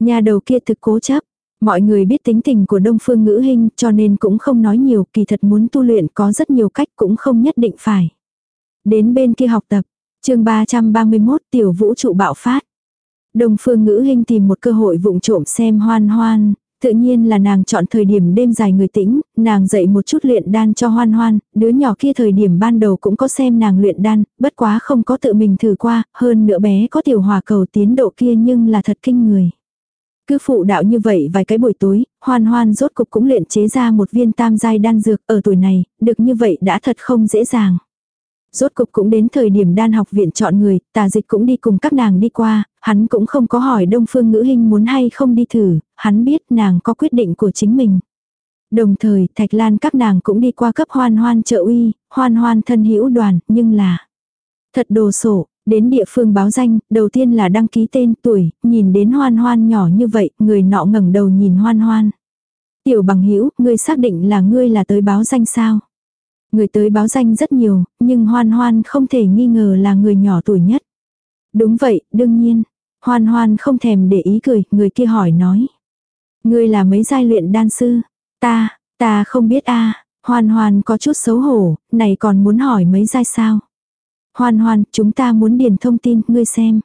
Speaker 1: Nhà đầu kia thực cố chấp. Mọi người biết tính tình của Đông Phương Ngữ Hinh cho nên cũng không nói nhiều, kỳ thật muốn tu luyện có rất nhiều cách cũng không nhất định phải. Đến bên kia học tập, chương 331 tiểu vũ trụ bạo phát. Đông Phương Ngữ Hinh tìm một cơ hội vụng trộm xem hoan hoan, Tự nhiên là nàng chọn thời điểm đêm dài người tĩnh, nàng dậy một chút luyện đan cho hoan hoan, đứa nhỏ kia thời điểm ban đầu cũng có xem nàng luyện đan, bất quá không có tự mình thử qua, hơn nữa bé có tiểu hòa cầu tiến độ kia nhưng là thật kinh người. Cứ phụ đạo như vậy vài cái buổi tối, hoan hoan rốt cục cũng luyện chế ra một viên tam giai đan dược ở tuổi này, được như vậy đã thật không dễ dàng. Rốt cục cũng đến thời điểm đan học viện chọn người, tà dịch cũng đi cùng các nàng đi qua, hắn cũng không có hỏi đông phương ngữ hình muốn hay không đi thử, hắn biết nàng có quyết định của chính mình. Đồng thời, Thạch Lan các nàng cũng đi qua cấp hoan hoan trợ uy, hoan hoan thân hữu đoàn, nhưng là thật đồ sổ, đến địa phương báo danh, đầu tiên là đăng ký tên tuổi, nhìn đến hoan hoan nhỏ như vậy, người nọ ngẩng đầu nhìn hoan hoan. Tiểu bằng hữu ngươi xác định là ngươi là tới báo danh sao? Người tới báo danh rất nhiều, nhưng hoan hoan không thể nghi ngờ là người nhỏ tuổi nhất. Đúng vậy, đương nhiên. Hoan hoan không thèm để ý cười, người kia hỏi nói. Ngươi là mấy giai luyện đan sư? Ta, ta không biết a à, Hoan hoan có chút xấu hổ, này còn muốn hỏi mấy giai sao? Hoan hoan, chúng ta muốn điền thông tin, ngươi xem.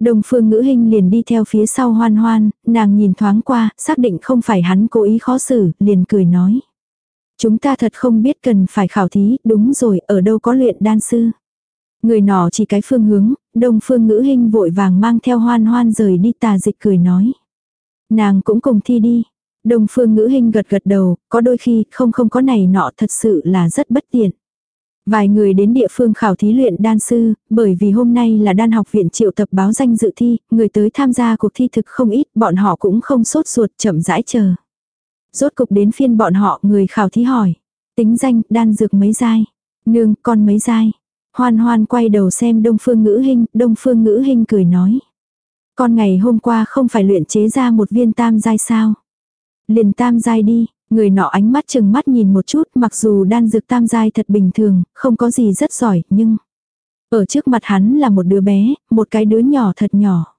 Speaker 1: Đồng phương ngữ hình liền đi theo phía sau hoan hoan, nàng nhìn thoáng qua, xác định không phải hắn cố ý khó xử, liền cười nói. Chúng ta thật không biết cần phải khảo thí, đúng rồi, ở đâu có luyện đan sư. Người nọ chỉ cái phương hướng, đông phương ngữ hình vội vàng mang theo hoan hoan rời đi tà dịch cười nói. Nàng cũng cùng thi đi. Đông phương ngữ hình gật gật đầu, có đôi khi không không có này nọ thật sự là rất bất tiện. Vài người đến địa phương khảo thí luyện đan sư, bởi vì hôm nay là đan học viện triệu tập báo danh dự thi, người tới tham gia cuộc thi thực không ít, bọn họ cũng không sốt ruột chậm rãi chờ. Rốt cục đến phiên bọn họ người khảo thí hỏi. Tính danh, đan dược mấy giai. Nương, con mấy giai. Hoan hoan quay đầu xem đông phương ngữ hình, đông phương ngữ hình cười nói. Con ngày hôm qua không phải luyện chế ra một viên tam giai sao. Liền tam giai đi, người nọ ánh mắt chừng mắt nhìn một chút mặc dù đan dược tam giai thật bình thường, không có gì rất giỏi, nhưng... Ở trước mặt hắn là một đứa bé, một cái đứa nhỏ thật nhỏ.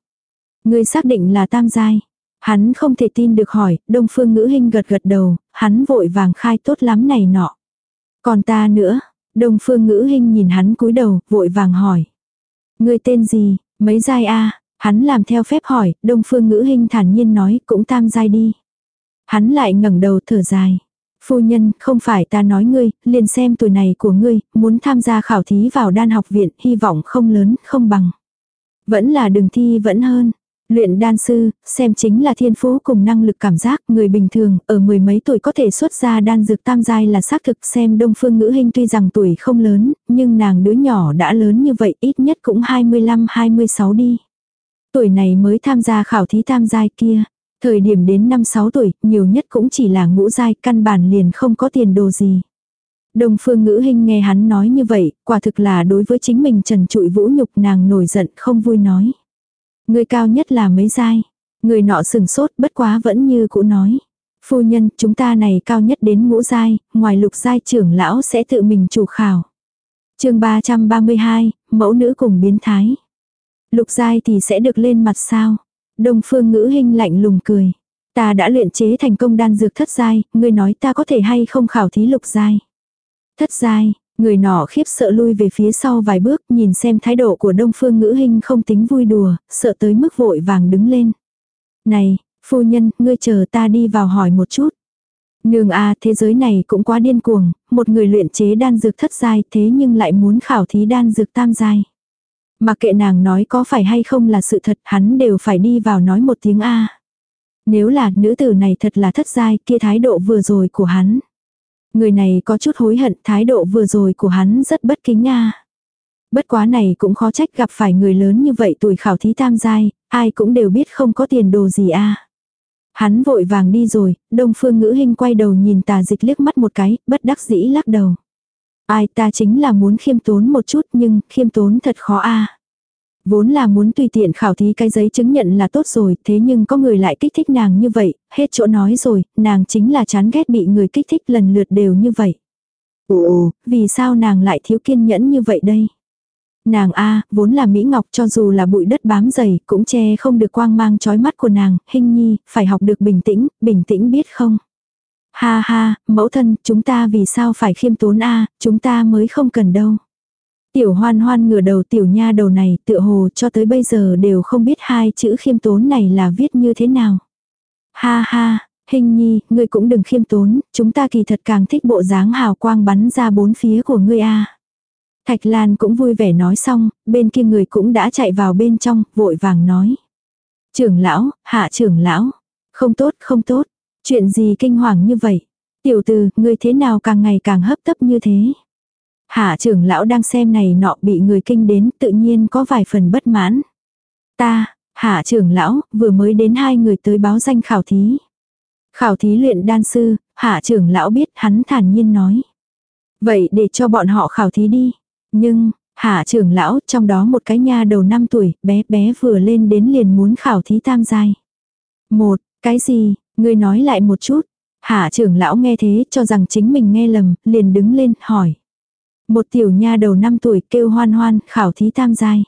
Speaker 1: Người xác định là tam giai. Hắn không thể tin được hỏi, đông phương ngữ hình gật gật đầu, hắn vội vàng khai tốt lắm này nọ. Còn ta nữa, đông phương ngữ hình nhìn hắn cúi đầu, vội vàng hỏi. Người tên gì, mấy giai a Hắn làm theo phép hỏi, đông phương ngữ hình thản nhiên nói cũng tam giai đi. Hắn lại ngẩng đầu thở dài. Phu nhân, không phải ta nói ngươi, liền xem tuổi này của ngươi, muốn tham gia khảo thí vào đan học viện, hy vọng không lớn, không bằng. Vẫn là đường thi vẫn hơn. Luyện đan sư, xem chính là thiên phú cùng năng lực cảm giác, người bình thường, ở mười mấy tuổi có thể xuất ra đan dược tam giai là xác thực xem đông phương ngữ hình tuy rằng tuổi không lớn, nhưng nàng đứa nhỏ đã lớn như vậy ít nhất cũng 25-26 đi. Tuổi này mới tham gia khảo thí tam giai kia. Thời điểm đến 5-6 tuổi, nhiều nhất cũng chỉ là ngũ giai, căn bản liền không có tiền đồ gì. Đông phương ngữ hình nghe hắn nói như vậy, quả thực là đối với chính mình trần trụi vũ nhục nàng nổi giận không vui nói. Người cao nhất là mấy giai. Người nọ sừng sốt bất quá vẫn như cũ nói. Phu nhân, chúng ta này cao nhất đến ngũ giai, ngoài lục giai trưởng lão sẽ tự mình chủ khảo. chương 332, mẫu nữ cùng biến thái. Lục giai thì sẽ được lên mặt sao. Đông phương ngữ hình lạnh lùng cười. Ta đã luyện chế thành công đan dược thất giai, ngươi nói ta có thể hay không khảo thí lục giai. Thất giai, người nọ khiếp sợ lui về phía sau vài bước nhìn xem thái độ của đông phương ngữ hình không tính vui đùa, sợ tới mức vội vàng đứng lên. Này, phu nhân, ngươi chờ ta đi vào hỏi một chút. Nương a thế giới này cũng quá điên cuồng, một người luyện chế đan dược thất giai thế nhưng lại muốn khảo thí đan dược tam giai. Mà kệ nàng nói có phải hay không là sự thật hắn đều phải đi vào nói một tiếng A. Nếu là nữ tử này thật là thất giai kia thái độ vừa rồi của hắn. Người này có chút hối hận thái độ vừa rồi của hắn rất bất kính A. Bất quá này cũng khó trách gặp phải người lớn như vậy tuổi khảo thí tam giai, ai cũng đều biết không có tiền đồ gì a. Hắn vội vàng đi rồi, đông phương ngữ hình quay đầu nhìn tà dịch liếc mắt một cái, bất đắc dĩ lắc đầu. Ai ta chính là muốn khiêm tốn một chút nhưng khiêm tốn thật khó a. Vốn là muốn tùy tiện khảo thí cái giấy chứng nhận là tốt rồi, thế nhưng có người lại kích thích nàng như vậy, hết chỗ nói rồi, nàng chính là chán ghét bị người kích thích lần lượt đều như vậy. Ồ, vì sao nàng lại thiếu kiên nhẫn như vậy đây? Nàng A, vốn là Mỹ Ngọc cho dù là bụi đất bám dày, cũng che không được quang mang trói mắt của nàng, hình nhi, phải học được bình tĩnh, bình tĩnh biết không? Ha ha, mẫu thân, chúng ta vì sao phải khiêm tốn A, chúng ta mới không cần đâu. Tiểu hoan hoan ngửa đầu tiểu nha đầu này tựa hồ cho tới bây giờ đều không biết hai chữ khiêm tốn này là viết như thế nào. Ha ha, hình nhi, ngươi cũng đừng khiêm tốn, chúng ta kỳ thật càng thích bộ dáng hào quang bắn ra bốn phía của ngươi a. Thạch Lan cũng vui vẻ nói xong, bên kia người cũng đã chạy vào bên trong, vội vàng nói. Trưởng lão, hạ trưởng lão, không tốt, không tốt, chuyện gì kinh hoàng như vậy? Tiểu từ, ngươi thế nào càng ngày càng hấp tấp như thế? Hạ trưởng lão đang xem này nọ bị người kinh đến tự nhiên có vài phần bất mãn. Ta, hạ trưởng lão, vừa mới đến hai người tới báo danh khảo thí. Khảo thí luyện đan sư, hạ trưởng lão biết hắn thản nhiên nói. Vậy để cho bọn họ khảo thí đi. Nhưng, hạ trưởng lão trong đó một cái nha đầu 5 tuổi, bé bé vừa lên đến liền muốn khảo thí tam giai. Một, cái gì, ngươi nói lại một chút. Hạ trưởng lão nghe thế cho rằng chính mình nghe lầm, liền đứng lên hỏi. Một tiểu nha đầu 5 tuổi kêu hoan hoan khảo thí tam giai.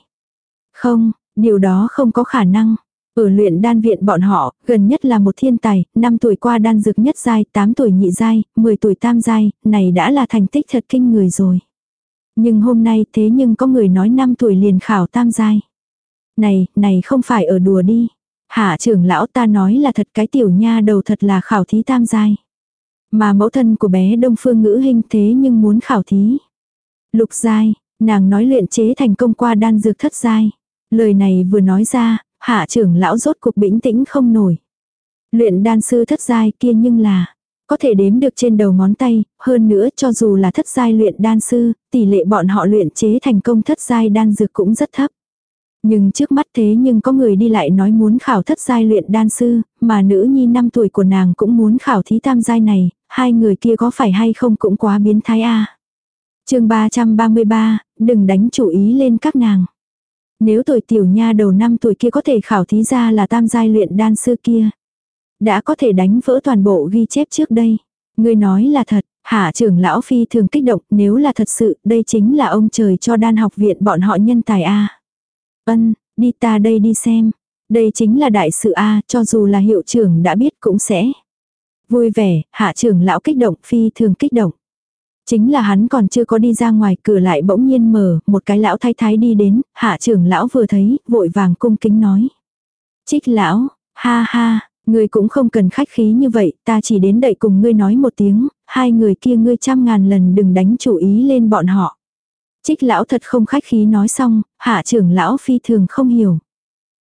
Speaker 1: Không, điều đó không có khả năng. Ở luyện đan viện bọn họ, gần nhất là một thiên tài, 5 tuổi qua đan dược nhất giai, 8 tuổi nhị giai, 10 tuổi tam giai, này đã là thành tích thật kinh người rồi. Nhưng hôm nay thế nhưng có người nói 5 tuổi liền khảo tam giai. Này, này không phải ở đùa đi. Hạ trưởng lão ta nói là thật cái tiểu nha đầu thật là khảo thí tam giai. Mà mẫu thân của bé đông phương ngữ hình thế nhưng muốn khảo thí. Lục giai, nàng nói luyện chế thành công qua đan dược thất giai. Lời này vừa nói ra, hạ trưởng lão rốt cuộc bĩnh tĩnh không nổi. Luyện đan sư thất giai kia nhưng là, có thể đếm được trên đầu ngón tay, hơn nữa cho dù là thất giai luyện đan sư, tỷ lệ bọn họ luyện chế thành công thất giai đan dược cũng rất thấp. Nhưng trước mắt thế nhưng có người đi lại nói muốn khảo thất giai luyện đan sư, mà nữ nhi 5 tuổi của nàng cũng muốn khảo thí tam giai này, hai người kia có phải hay không cũng quá biến thái a. À. Chương 333, đừng đánh chủ ý lên các nàng. Nếu tuổi tiểu nha đầu năm tuổi kia có thể khảo thí ra là tam giai luyện đan sư kia, đã có thể đánh vỡ toàn bộ ghi chép trước đây. Người nói là thật, hạ trưởng lão phi thường kích động nếu là thật sự đây chính là ông trời cho đan học viện bọn họ nhân tài A. Ân, đi ta đây đi xem. Đây chính là đại sự A cho dù là hiệu trưởng đã biết cũng sẽ. Vui vẻ, hạ trưởng lão kích động phi thường kích động. Chính là hắn còn chưa có đi ra ngoài cửa lại bỗng nhiên mở, một cái lão thái thái đi đến, hạ trưởng lão vừa thấy, vội vàng cung kính nói. Trích lão, ha ha, Ngươi cũng không cần khách khí như vậy, ta chỉ đến đậy cùng ngươi nói một tiếng, hai người kia ngươi trăm ngàn lần đừng đánh chủ ý lên bọn họ. Trích lão thật không khách khí nói xong, hạ trưởng lão phi thường không hiểu.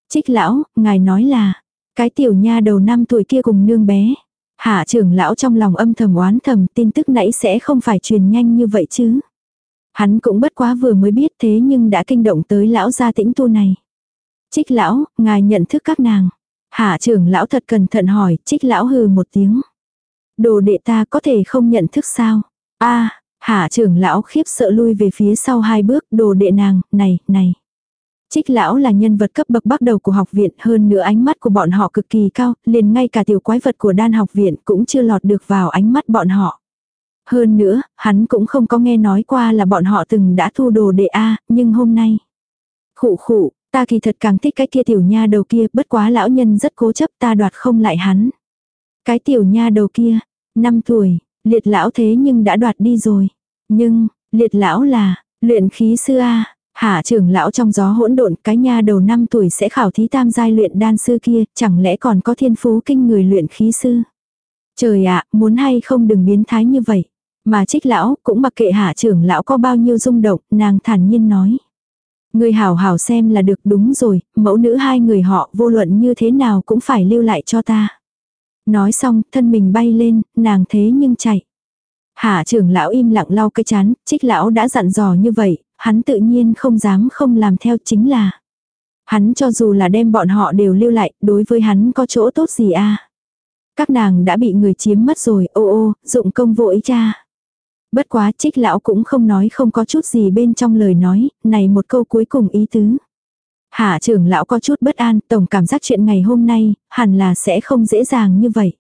Speaker 1: Trích lão, ngài nói là, cái tiểu nha đầu năm tuổi kia cùng nương bé. Hạ trưởng lão trong lòng âm thầm oán thầm tin tức nãy sẽ không phải truyền nhanh như vậy chứ. Hắn cũng bất quá vừa mới biết thế nhưng đã kinh động tới lão gia tĩnh tu này. Trích lão, ngài nhận thức các nàng. Hạ trưởng lão thật cẩn thận hỏi, trích lão hừ một tiếng. Đồ đệ ta có thể không nhận thức sao? a hạ trưởng lão khiếp sợ lui về phía sau hai bước, đồ đệ nàng, này, này. Trích lão là nhân vật cấp bậc bắt đầu của học viện hơn nữa ánh mắt của bọn họ cực kỳ cao, liền ngay cả tiểu quái vật của đan học viện cũng chưa lọt được vào ánh mắt bọn họ. Hơn nữa, hắn cũng không có nghe nói qua là bọn họ từng đã thu đồ đệ A, nhưng hôm nay. Khụ khụ, ta kỳ thật càng thích cái kia tiểu nha đầu kia, bất quá lão nhân rất cố chấp ta đoạt không lại hắn. Cái tiểu nha đầu kia, 5 tuổi, liệt lão thế nhưng đã đoạt đi rồi. Nhưng, liệt lão là, luyện khí sư A. Hạ trưởng lão trong gió hỗn độn cái nha đầu 5 tuổi sẽ khảo thí tam giai luyện đan sư kia, chẳng lẽ còn có thiên phú kinh người luyện khí sư. Trời ạ, muốn hay không đừng biến thái như vậy. Mà trích lão cũng mặc kệ hạ trưởng lão có bao nhiêu rung động, nàng thản nhiên nói. Người hảo hảo xem là được đúng rồi, mẫu nữ hai người họ vô luận như thế nào cũng phải lưu lại cho ta. Nói xong, thân mình bay lên, nàng thế nhưng chạy. Hạ trưởng lão im lặng lau cái chán, trích lão đã dặn dò như vậy, hắn tự nhiên không dám không làm theo chính là. Hắn cho dù là đem bọn họ đều lưu lại, đối với hắn có chỗ tốt gì a Các nàng đã bị người chiếm mất rồi, ô ô, dụng công vô ý cha. Bất quá trích lão cũng không nói không có chút gì bên trong lời nói, này một câu cuối cùng ý tứ. Hạ trưởng lão có chút bất an, tổng cảm giác chuyện ngày hôm nay, hẳn là sẽ không dễ dàng như vậy.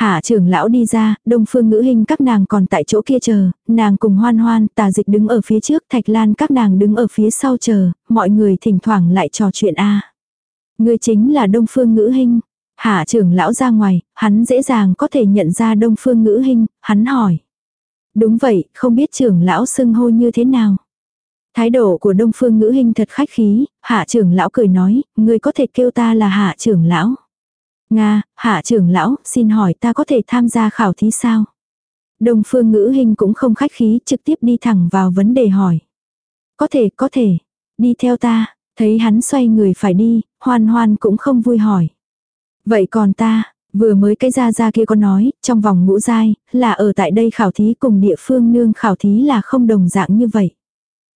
Speaker 1: Hạ trưởng lão đi ra, đông phương ngữ hình các nàng còn tại chỗ kia chờ, nàng cùng hoan hoan, tà dịch đứng ở phía trước, thạch lan các nàng đứng ở phía sau chờ, mọi người thỉnh thoảng lại trò chuyện a Người chính là đông phương ngữ hình. Hạ trưởng lão ra ngoài, hắn dễ dàng có thể nhận ra đông phương ngữ hình, hắn hỏi. Đúng vậy, không biết trưởng lão xưng hô như thế nào. Thái độ của đông phương ngữ hình thật khách khí, hạ trưởng lão cười nói, người có thể kêu ta là hạ trưởng lão. Nga, hạ trưởng lão, xin hỏi ta có thể tham gia khảo thí sao? đồng phương ngữ hình cũng không khách khí, trực tiếp đi thẳng vào vấn đề hỏi. Có thể, có thể. Đi theo ta, thấy hắn xoay người phải đi, hoan hoan cũng không vui hỏi. Vậy còn ta, vừa mới cái ra ra kia có nói, trong vòng ngũ giai, là ở tại đây khảo thí cùng địa phương nương khảo thí là không đồng dạng như vậy.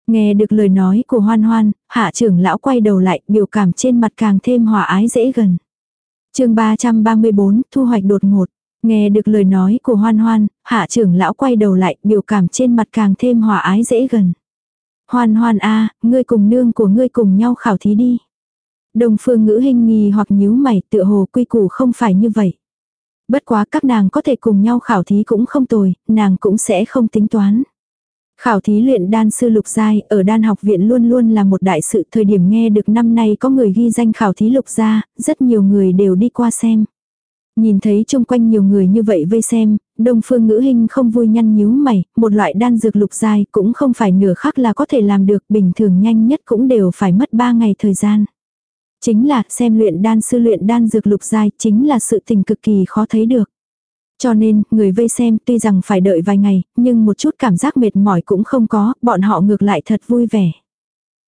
Speaker 1: Nghe được lời nói của hoan hoan, hạ trưởng lão quay đầu lại, biểu cảm trên mặt càng thêm hòa ái dễ gần chương 334, thu hoạch đột ngột. Nghe được lời nói của hoan hoan, hạ trưởng lão quay đầu lại, biểu cảm trên mặt càng thêm hòa ái dễ gần. Hoan hoan a ngươi cùng nương của ngươi cùng nhau khảo thí đi. Đồng phương ngữ hình nghi hoặc nhíu mày tựa hồ quy củ không phải như vậy. Bất quá các nàng có thể cùng nhau khảo thí cũng không tồi, nàng cũng sẽ không tính toán. Khảo thí luyện đan sư lục giai ở đan học viện luôn luôn là một đại sự thời điểm nghe được năm nay có người ghi danh khảo thí lục gia, rất nhiều người đều đi qua xem. Nhìn thấy chung quanh nhiều người như vậy vây xem, đông phương ngữ hình không vui nhăn nhíu mày, một loại đan dược lục giai cũng không phải nửa khắc là có thể làm được, bình thường nhanh nhất cũng đều phải mất 3 ngày thời gian. Chính là xem luyện đan sư luyện đan dược lục giai chính là sự tình cực kỳ khó thấy được. Cho nên, người vây xem tuy rằng phải đợi vài ngày, nhưng một chút cảm giác mệt mỏi cũng không có, bọn họ ngược lại thật vui vẻ.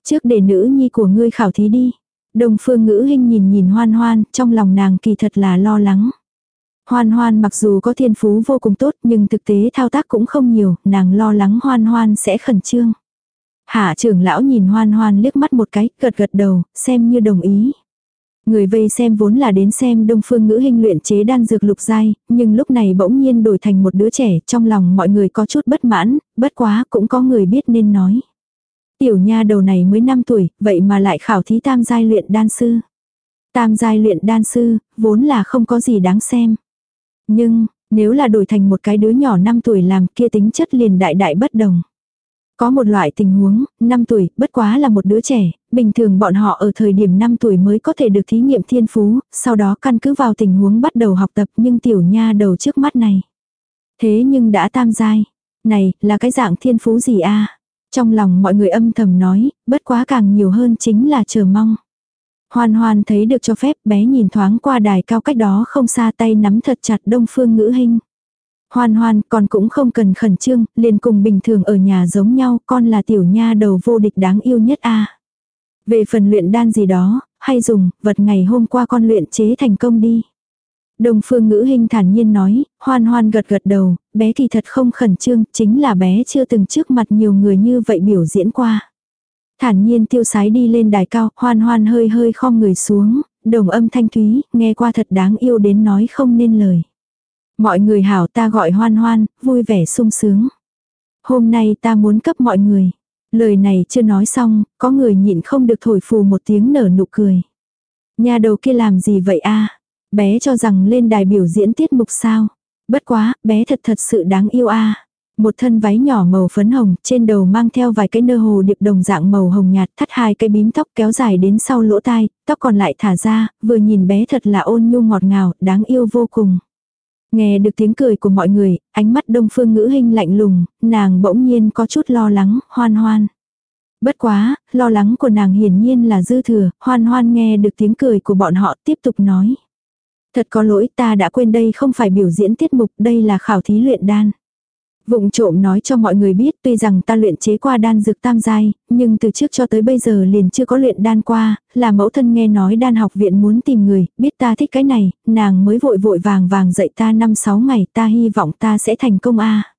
Speaker 1: Trước để nữ nhi của ngươi khảo thí đi. Đồng phương ngữ hình nhìn nhìn hoan hoan, trong lòng nàng kỳ thật là lo lắng. Hoan hoan mặc dù có thiên phú vô cùng tốt nhưng thực tế thao tác cũng không nhiều, nàng lo lắng hoan hoan sẽ khẩn trương. Hạ trưởng lão nhìn hoan hoan liếc mắt một cái, gật gật đầu, xem như đồng ý. Người vây xem vốn là đến xem đông phương ngữ hình luyện chế đan dược lục giai, nhưng lúc này bỗng nhiên đổi thành một đứa trẻ, trong lòng mọi người có chút bất mãn, bất quá cũng có người biết nên nói. Tiểu nha đầu này mới 5 tuổi, vậy mà lại khảo thí tam giai luyện đan sư. Tam giai luyện đan sư, vốn là không có gì đáng xem. Nhưng, nếu là đổi thành một cái đứa nhỏ 5 tuổi làm kia tính chất liền đại đại bất đồng. Có một loại tình huống, 5 tuổi, bất quá là một đứa trẻ, bình thường bọn họ ở thời điểm 5 tuổi mới có thể được thí nghiệm thiên phú, sau đó căn cứ vào tình huống bắt đầu học tập nhưng tiểu nha đầu trước mắt này. Thế nhưng đã tam giai. Này, là cái dạng thiên phú gì a Trong lòng mọi người âm thầm nói, bất quá càng nhiều hơn chính là chờ mong. Hoan hoan thấy được cho phép bé nhìn thoáng qua đài cao cách đó không xa tay nắm thật chặt đông phương ngữ hình. Hoan hoan con cũng không cần khẩn trương, liền cùng bình thường ở nhà giống nhau, con là tiểu nha đầu vô địch đáng yêu nhất a Về phần luyện đan gì đó, hay dùng, vật ngày hôm qua con luyện chế thành công đi. Đồng phương ngữ hình thản nhiên nói, hoan hoan gật gật đầu, bé kỳ thật không khẩn trương, chính là bé chưa từng trước mặt nhiều người như vậy biểu diễn qua. Thản nhiên tiêu sái đi lên đài cao, hoan hoan hơi hơi khom người xuống, đồng âm thanh thúy, nghe qua thật đáng yêu đến nói không nên lời. Mọi người hảo ta gọi hoan hoan, vui vẻ sung sướng. Hôm nay ta muốn cấp mọi người. Lời này chưa nói xong, có người nhịn không được thổi phù một tiếng nở nụ cười. Nhà đầu kia làm gì vậy a Bé cho rằng lên đài biểu diễn tiết mục sao. Bất quá, bé thật thật sự đáng yêu a Một thân váy nhỏ màu phấn hồng, trên đầu mang theo vài cái nơ hồ điệp đồng dạng màu hồng nhạt, thắt hai cái bím tóc kéo dài đến sau lỗ tai, tóc còn lại thả ra, vừa nhìn bé thật là ôn nhu ngọt ngào, đáng yêu vô cùng. Nghe được tiếng cười của mọi người, ánh mắt đông phương ngữ hình lạnh lùng, nàng bỗng nhiên có chút lo lắng, hoan hoan. Bất quá, lo lắng của nàng hiển nhiên là dư thừa, hoan hoan nghe được tiếng cười của bọn họ tiếp tục nói. Thật có lỗi ta đã quên đây không phải biểu diễn tiết mục, đây là khảo thí luyện đan. Vụng trộm nói cho mọi người biết tuy rằng ta luyện chế qua đan dược tam giai, nhưng từ trước cho tới bây giờ liền chưa có luyện đan qua, là mẫu thân nghe nói đan học viện muốn tìm người, biết ta thích cái này, nàng mới vội vội vàng vàng dạy ta năm sáu ngày ta hy vọng ta sẽ thành công a à.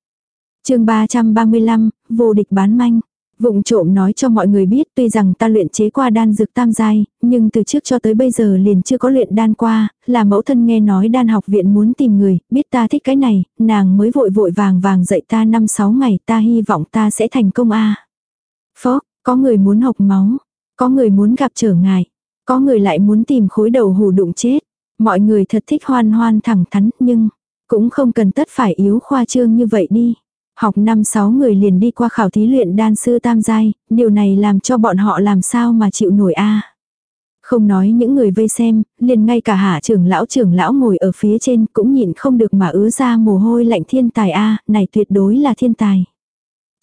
Speaker 1: chương 335, vô địch bán manh. Vụng trộm nói cho mọi người biết tuy rằng ta luyện chế qua đan dược tam giai, nhưng từ trước cho tới bây giờ liền chưa có luyện đan qua, là mẫu thân nghe nói đan học viện muốn tìm người, biết ta thích cái này, nàng mới vội vội vàng vàng dạy ta năm sáu ngày ta hy vọng ta sẽ thành công a Phó, có người muốn học máu, có người muốn gặp trở ngại, có người lại muốn tìm khối đầu hù đụng chết. Mọi người thật thích hoan hoan thẳng thắn nhưng cũng không cần tất phải yếu khoa trương như vậy đi. Học năm sáu người liền đi qua khảo thí luyện đan sư tam giai, điều này làm cho bọn họ làm sao mà chịu nổi a Không nói những người vây xem, liền ngay cả hạ trưởng lão trưởng lão ngồi ở phía trên cũng nhịn không được mà ứa ra mồ hôi lạnh thiên tài a này tuyệt đối là thiên tài.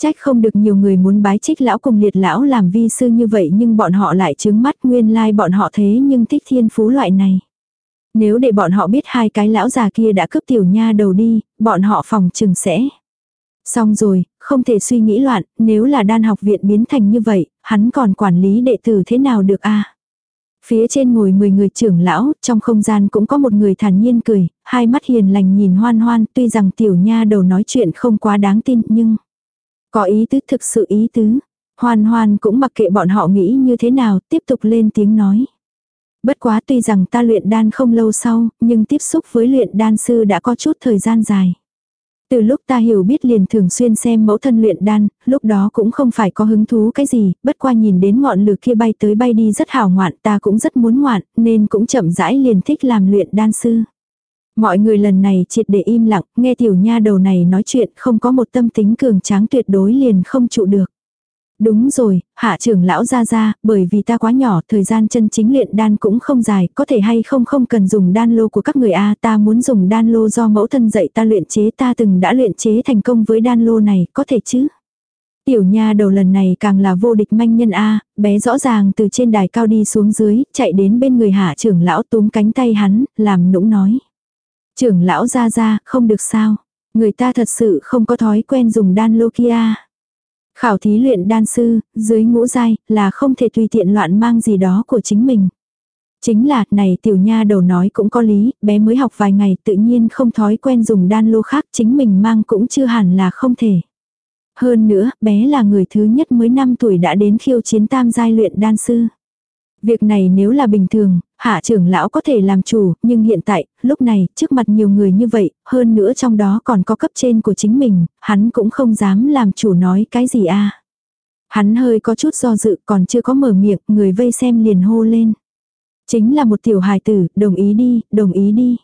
Speaker 1: Trách không được nhiều người muốn bái trích lão cùng liệt lão làm vi sư như vậy nhưng bọn họ lại chứng mắt nguyên lai like bọn họ thế nhưng thích thiên phú loại này. Nếu để bọn họ biết hai cái lão già kia đã cướp tiểu nha đầu đi, bọn họ phòng chừng sẽ. Xong rồi, không thể suy nghĩ loạn, nếu là đan học viện biến thành như vậy, hắn còn quản lý đệ tử thế nào được a Phía trên ngồi 10 người trưởng lão, trong không gian cũng có một người thản nhiên cười, hai mắt hiền lành nhìn hoan hoan, tuy rằng tiểu nha đầu nói chuyện không quá đáng tin nhưng có ý tứ thực sự ý tứ. Hoan hoan cũng mặc kệ bọn họ nghĩ như thế nào, tiếp tục lên tiếng nói. Bất quá tuy rằng ta luyện đan không lâu sau, nhưng tiếp xúc với luyện đan sư đã có chút thời gian dài. Từ lúc ta hiểu biết liền thường xuyên xem mẫu thân luyện đan, lúc đó cũng không phải có hứng thú cái gì, bất qua nhìn đến ngọn lửa kia bay tới bay đi rất hào ngoạn, ta cũng rất muốn ngoạn, nên cũng chậm rãi liền thích làm luyện đan sư. Mọi người lần này triệt để im lặng, nghe tiểu nha đầu này nói chuyện không có một tâm tính cường tráng tuyệt đối liền không trụ được. Đúng rồi, hạ trưởng lão ra ra, bởi vì ta quá nhỏ, thời gian chân chính luyện đan cũng không dài, có thể hay không không cần dùng đan lô của các người A, ta muốn dùng đan lô do mẫu thân dạy ta luyện chế, ta từng đã luyện chế thành công với đan lô này, có thể chứ? Tiểu nha đầu lần này càng là vô địch manh nhân A, bé rõ ràng từ trên đài cao đi xuống dưới, chạy đến bên người hạ trưởng lão túm cánh tay hắn, làm nũng nói. Trưởng lão ra ra, không được sao. Người ta thật sự không có thói quen dùng đan lô kia. Khảo thí luyện đan sư, dưới ngũ giai, là không thể tùy tiện loạn mang gì đó của chính mình. Chính là, này tiểu nha đầu nói cũng có lý, bé mới học vài ngày tự nhiên không thói quen dùng đan lô khác chính mình mang cũng chưa hẳn là không thể. Hơn nữa, bé là người thứ nhất mới 5 tuổi đã đến khiêu chiến tam giai luyện đan sư. Việc này nếu là bình thường, hạ trưởng lão có thể làm chủ, nhưng hiện tại, lúc này, trước mặt nhiều người như vậy, hơn nữa trong đó còn có cấp trên của chính mình, hắn cũng không dám làm chủ nói cái gì a Hắn hơi có chút do dự còn chưa có mở miệng, người vây xem liền hô lên. Chính là một tiểu hài tử, đồng ý đi, đồng ý đi.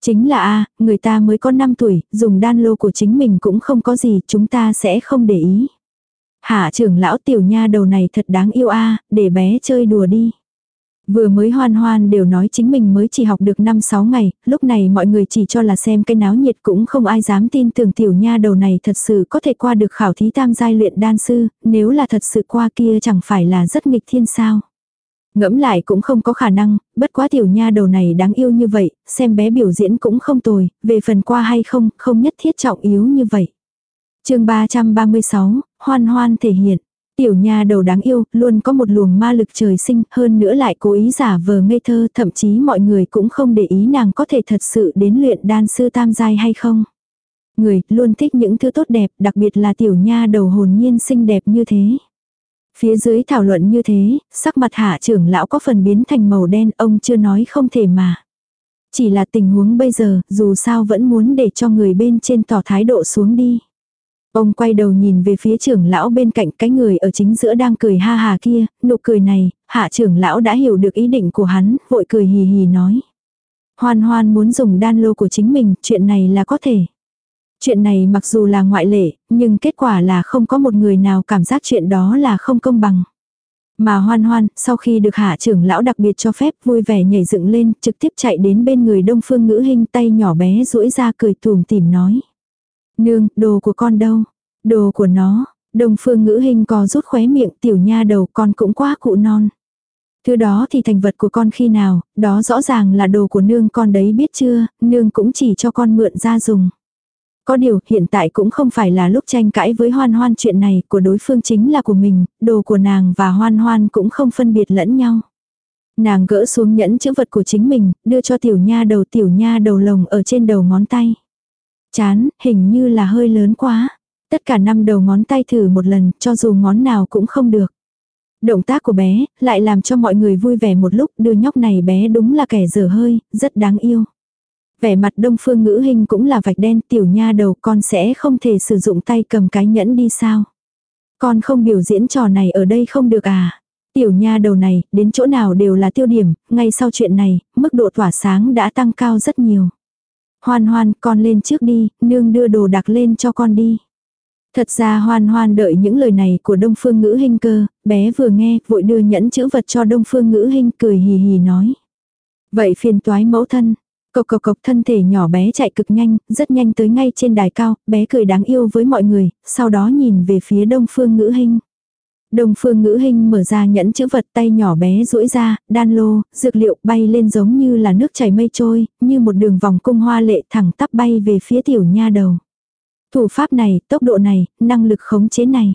Speaker 1: Chính là a người ta mới có 5 tuổi, dùng đan lô của chính mình cũng không có gì, chúng ta sẽ không để ý. Hạ trưởng lão tiểu nha đầu này thật đáng yêu a để bé chơi đùa đi. Vừa mới hoan hoan đều nói chính mình mới chỉ học được 5-6 ngày, lúc này mọi người chỉ cho là xem cái náo nhiệt cũng không ai dám tin tưởng tiểu nha đầu này thật sự có thể qua được khảo thí tam giai luyện đan sư, nếu là thật sự qua kia chẳng phải là rất nghịch thiên sao. Ngẫm lại cũng không có khả năng, bất quá tiểu nha đầu này đáng yêu như vậy, xem bé biểu diễn cũng không tồi, về phần qua hay không, không nhất thiết trọng yếu như vậy chương 336, hoan hoan thể hiện. Tiểu nha đầu đáng yêu, luôn có một luồng ma lực trời sinh, hơn nữa lại cố ý giả vờ ngây thơ, thậm chí mọi người cũng không để ý nàng có thể thật sự đến luyện đan sư tam giai hay không. Người luôn thích những thứ tốt đẹp, đặc biệt là tiểu nha đầu hồn nhiên xinh đẹp như thế. Phía dưới thảo luận như thế, sắc mặt hạ trưởng lão có phần biến thành màu đen, ông chưa nói không thể mà. Chỉ là tình huống bây giờ, dù sao vẫn muốn để cho người bên trên tỏ thái độ xuống đi. Ông quay đầu nhìn về phía trưởng lão bên cạnh cái người ở chính giữa đang cười ha hà kia, nụ cười này, hạ trưởng lão đã hiểu được ý định của hắn, vội cười hì hì nói. Hoan hoan muốn dùng đan lô của chính mình, chuyện này là có thể. Chuyện này mặc dù là ngoại lệ, nhưng kết quả là không có một người nào cảm giác chuyện đó là không công bằng. Mà hoan hoan, sau khi được hạ trưởng lão đặc biệt cho phép vui vẻ nhảy dựng lên, trực tiếp chạy đến bên người đông phương ngữ hình tay nhỏ bé duỗi ra cười tùm tìm nói. Nương, đồ của con đâu? Đồ của nó, đồng phương ngữ hình có rút khóe miệng tiểu nha đầu con cũng quá cụ non. Thứ đó thì thành vật của con khi nào, đó rõ ràng là đồ của nương con đấy biết chưa, nương cũng chỉ cho con mượn ra dùng. Có điều hiện tại cũng không phải là lúc tranh cãi với hoan hoan chuyện này của đối phương chính là của mình, đồ của nàng và hoan hoan cũng không phân biệt lẫn nhau. Nàng gỡ xuống nhẫn chữ vật của chính mình, đưa cho tiểu nha đầu tiểu nha đầu lồng ở trên đầu ngón tay. Chán, hình như là hơi lớn quá. Tất cả năm đầu ngón tay thử một lần, cho dù ngón nào cũng không được. Động tác của bé, lại làm cho mọi người vui vẻ một lúc, đưa nhóc này bé đúng là kẻ dở hơi, rất đáng yêu. Vẻ mặt đông phương ngữ hình cũng là vạch đen tiểu nha đầu con sẽ không thể sử dụng tay cầm cái nhẫn đi sao. Con không biểu diễn trò này ở đây không được à. Tiểu nha đầu này, đến chỗ nào đều là tiêu điểm, ngay sau chuyện này, mức độ tỏa sáng đã tăng cao rất nhiều. Hoan hoan, con lên trước đi, nương đưa đồ đặc lên cho con đi. Thật ra hoan hoan đợi những lời này của Đông Phương Ngữ Hinh cơ, bé vừa nghe, vội đưa nhẫn chữ vật cho Đông Phương Ngữ Hinh cười hì hì nói. Vậy phiền toái mẫu thân, Cộc cộc cộc thân thể nhỏ bé chạy cực nhanh, rất nhanh tới ngay trên đài cao, bé cười đáng yêu với mọi người, sau đó nhìn về phía đông phương ngữ hình. Đông phương ngữ hình mở ra nhẫn chữ vật tay nhỏ bé duỗi ra, đan lô, dược liệu bay lên giống như là nước chảy mây trôi, như một đường vòng cung hoa lệ thẳng tắp bay về phía tiểu nha đầu. Thủ pháp này, tốc độ này, năng lực khống chế này.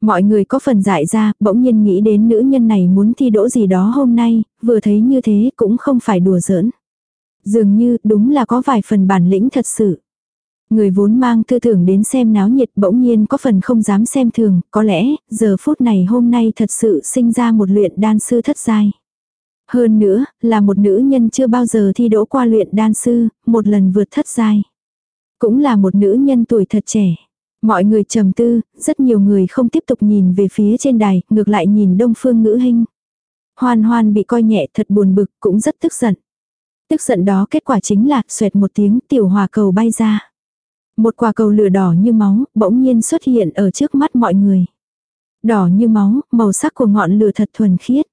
Speaker 1: Mọi người có phần dại ra, bỗng nhiên nghĩ đến nữ nhân này muốn thi đỗ gì đó hôm nay, vừa thấy như thế cũng không phải đùa giỡn. Dường như đúng là có vài phần bản lĩnh thật sự. Người vốn mang tư tưởng đến xem náo nhiệt bỗng nhiên có phần không dám xem thường, có lẽ giờ phút này hôm nay thật sự sinh ra một luyện đan sư thất giai. Hơn nữa, là một nữ nhân chưa bao giờ thi đỗ qua luyện đan sư, một lần vượt thất giai. Cũng là một nữ nhân tuổi thật trẻ. Mọi người trầm tư, rất nhiều người không tiếp tục nhìn về phía trên đài, ngược lại nhìn đông phương ngữ hình. Hoan hoan bị coi nhẹ thật buồn bực, cũng rất tức giận. Tức giận đó kết quả chính là xoẹt một tiếng tiểu hòa cầu bay ra. Một quả cầu lửa đỏ như máu bỗng nhiên xuất hiện ở trước mắt mọi người. Đỏ như máu, màu sắc của ngọn lửa thật thuần khiết.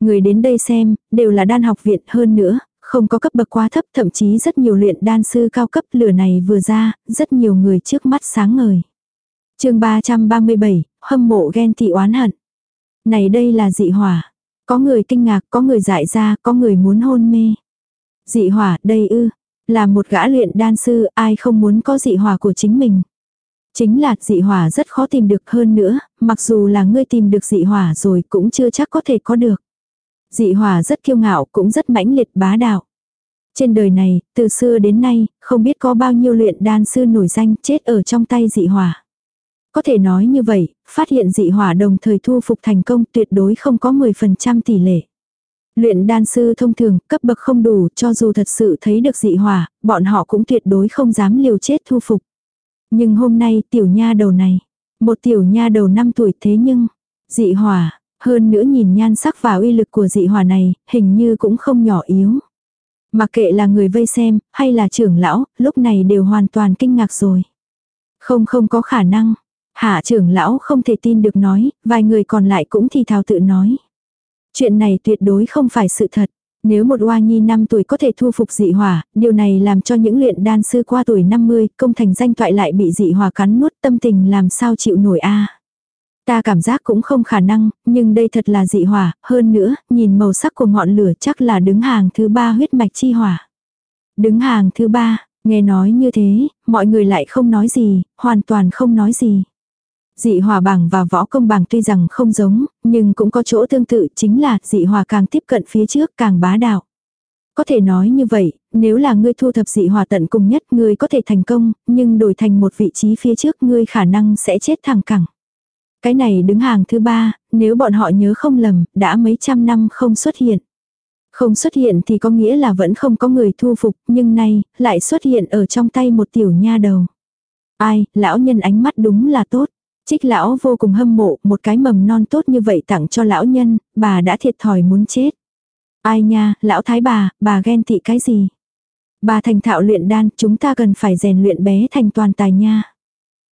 Speaker 1: Người đến đây xem, đều là đan học viện hơn nữa, không có cấp bậc quá thấp thậm chí rất nhiều luyện đan sư cao cấp lửa này vừa ra, rất nhiều người trước mắt sáng ngời. chương 337, hâm mộ ghen tị oán hận. Này đây là dị hỏa. Có người kinh ngạc, có người dại ra, có người muốn hôn mê. Dị hỏa, đây ư, là một gã luyện đan sư, ai không muốn có dị hỏa của chính mình. Chính là dị hỏa rất khó tìm được hơn nữa, mặc dù là ngươi tìm được dị hỏa rồi cũng chưa chắc có thể có được. Dị hỏa rất kiêu ngạo, cũng rất mãnh liệt bá đạo. Trên đời này, từ xưa đến nay, không biết có bao nhiêu luyện đan sư nổi danh chết ở trong tay dị hỏa. Có thể nói như vậy, phát hiện dị hỏa đồng thời thu phục thành công tuyệt đối không có 10% tỷ lệ. Luyện đan sư thông thường, cấp bậc không đủ, cho dù thật sự thấy được dị hỏa, bọn họ cũng tuyệt đối không dám liều chết thu phục. Nhưng hôm nay tiểu nha đầu này, một tiểu nha đầu 5 tuổi thế nhưng, dị hỏa, hơn nữa nhìn nhan sắc và uy lực của dị hỏa này, hình như cũng không nhỏ yếu. Mặc kệ là người vây xem, hay là trưởng lão, lúc này đều hoàn toàn kinh ngạc rồi. Không không có khả năng. Hạ trưởng lão không thể tin được nói, vài người còn lại cũng thì thào tự nói. Chuyện này tuyệt đối không phải sự thật. Nếu một oa nhi 5 tuổi có thể thu phục dị hỏa, điều này làm cho những luyện đan sư qua tuổi 50 công thành danh toại lại bị dị hỏa cắn nuốt tâm tình làm sao chịu nổi a Ta cảm giác cũng không khả năng, nhưng đây thật là dị hỏa, hơn nữa, nhìn màu sắc của ngọn lửa chắc là đứng hàng thứ ba huyết mạch chi hỏa. Đứng hàng thứ ba, nghe nói như thế, mọi người lại không nói gì, hoàn toàn không nói gì. Dị hòa bảng và võ công bảng tuy rằng không giống, nhưng cũng có chỗ tương tự chính là dị hòa càng tiếp cận phía trước càng bá đạo. Có thể nói như vậy, nếu là ngươi thu thập dị hòa tận cùng nhất ngươi có thể thành công, nhưng đổi thành một vị trí phía trước ngươi khả năng sẽ chết thẳng cẳng. Cái này đứng hàng thứ ba, nếu bọn họ nhớ không lầm, đã mấy trăm năm không xuất hiện. Không xuất hiện thì có nghĩa là vẫn không có người thu phục, nhưng nay, lại xuất hiện ở trong tay một tiểu nha đầu. Ai, lão nhân ánh mắt đúng là tốt. Trích lão vô cùng hâm mộ, một cái mầm non tốt như vậy tặng cho lão nhân, bà đã thiệt thòi muốn chết. Ai nha, lão thái bà, bà ghen tị cái gì? Bà thành thạo luyện đan, chúng ta cần phải rèn luyện bé thành toàn tài nha.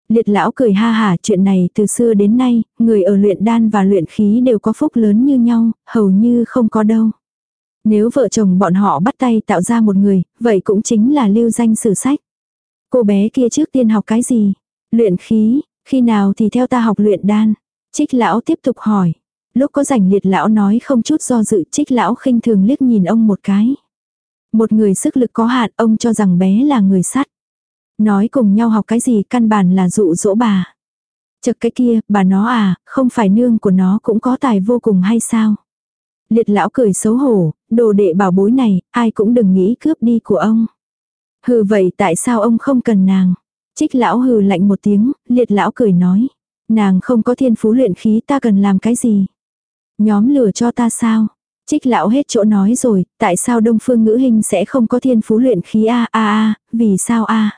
Speaker 1: Liệt lão cười ha hả chuyện này từ xưa đến nay, người ở luyện đan và luyện khí đều có phúc lớn như nhau, hầu như không có đâu. Nếu vợ chồng bọn họ bắt tay tạo ra một người, vậy cũng chính là lưu danh sử sách. Cô bé kia trước tiên học cái gì? Luyện khí, khi nào thì theo ta học luyện đan? Trích lão tiếp tục hỏi. Lúc có rảnh liệt lão nói không chút do dự trích lão khinh thường liếc nhìn ông một cái. Một người sức lực có hạn ông cho rằng bé là người sắt. Nói cùng nhau học cái gì căn bản là dụ dỗ bà. Chật cái kia, bà nó à, không phải nương của nó cũng có tài vô cùng hay sao? Liệt lão cười xấu hổ, đồ đệ bảo bối này, ai cũng đừng nghĩ cướp đi của ông. Hừ vậy tại sao ông không cần nàng? Trích lão hừ lạnh một tiếng, liệt lão cười nói. Nàng không có thiên phú luyện khí ta cần làm cái gì? Nhóm lửa cho ta sao? Trích lão hết chỗ nói rồi, tại sao đông phương ngữ hình sẽ không có thiên phú luyện khí a a a, vì sao a?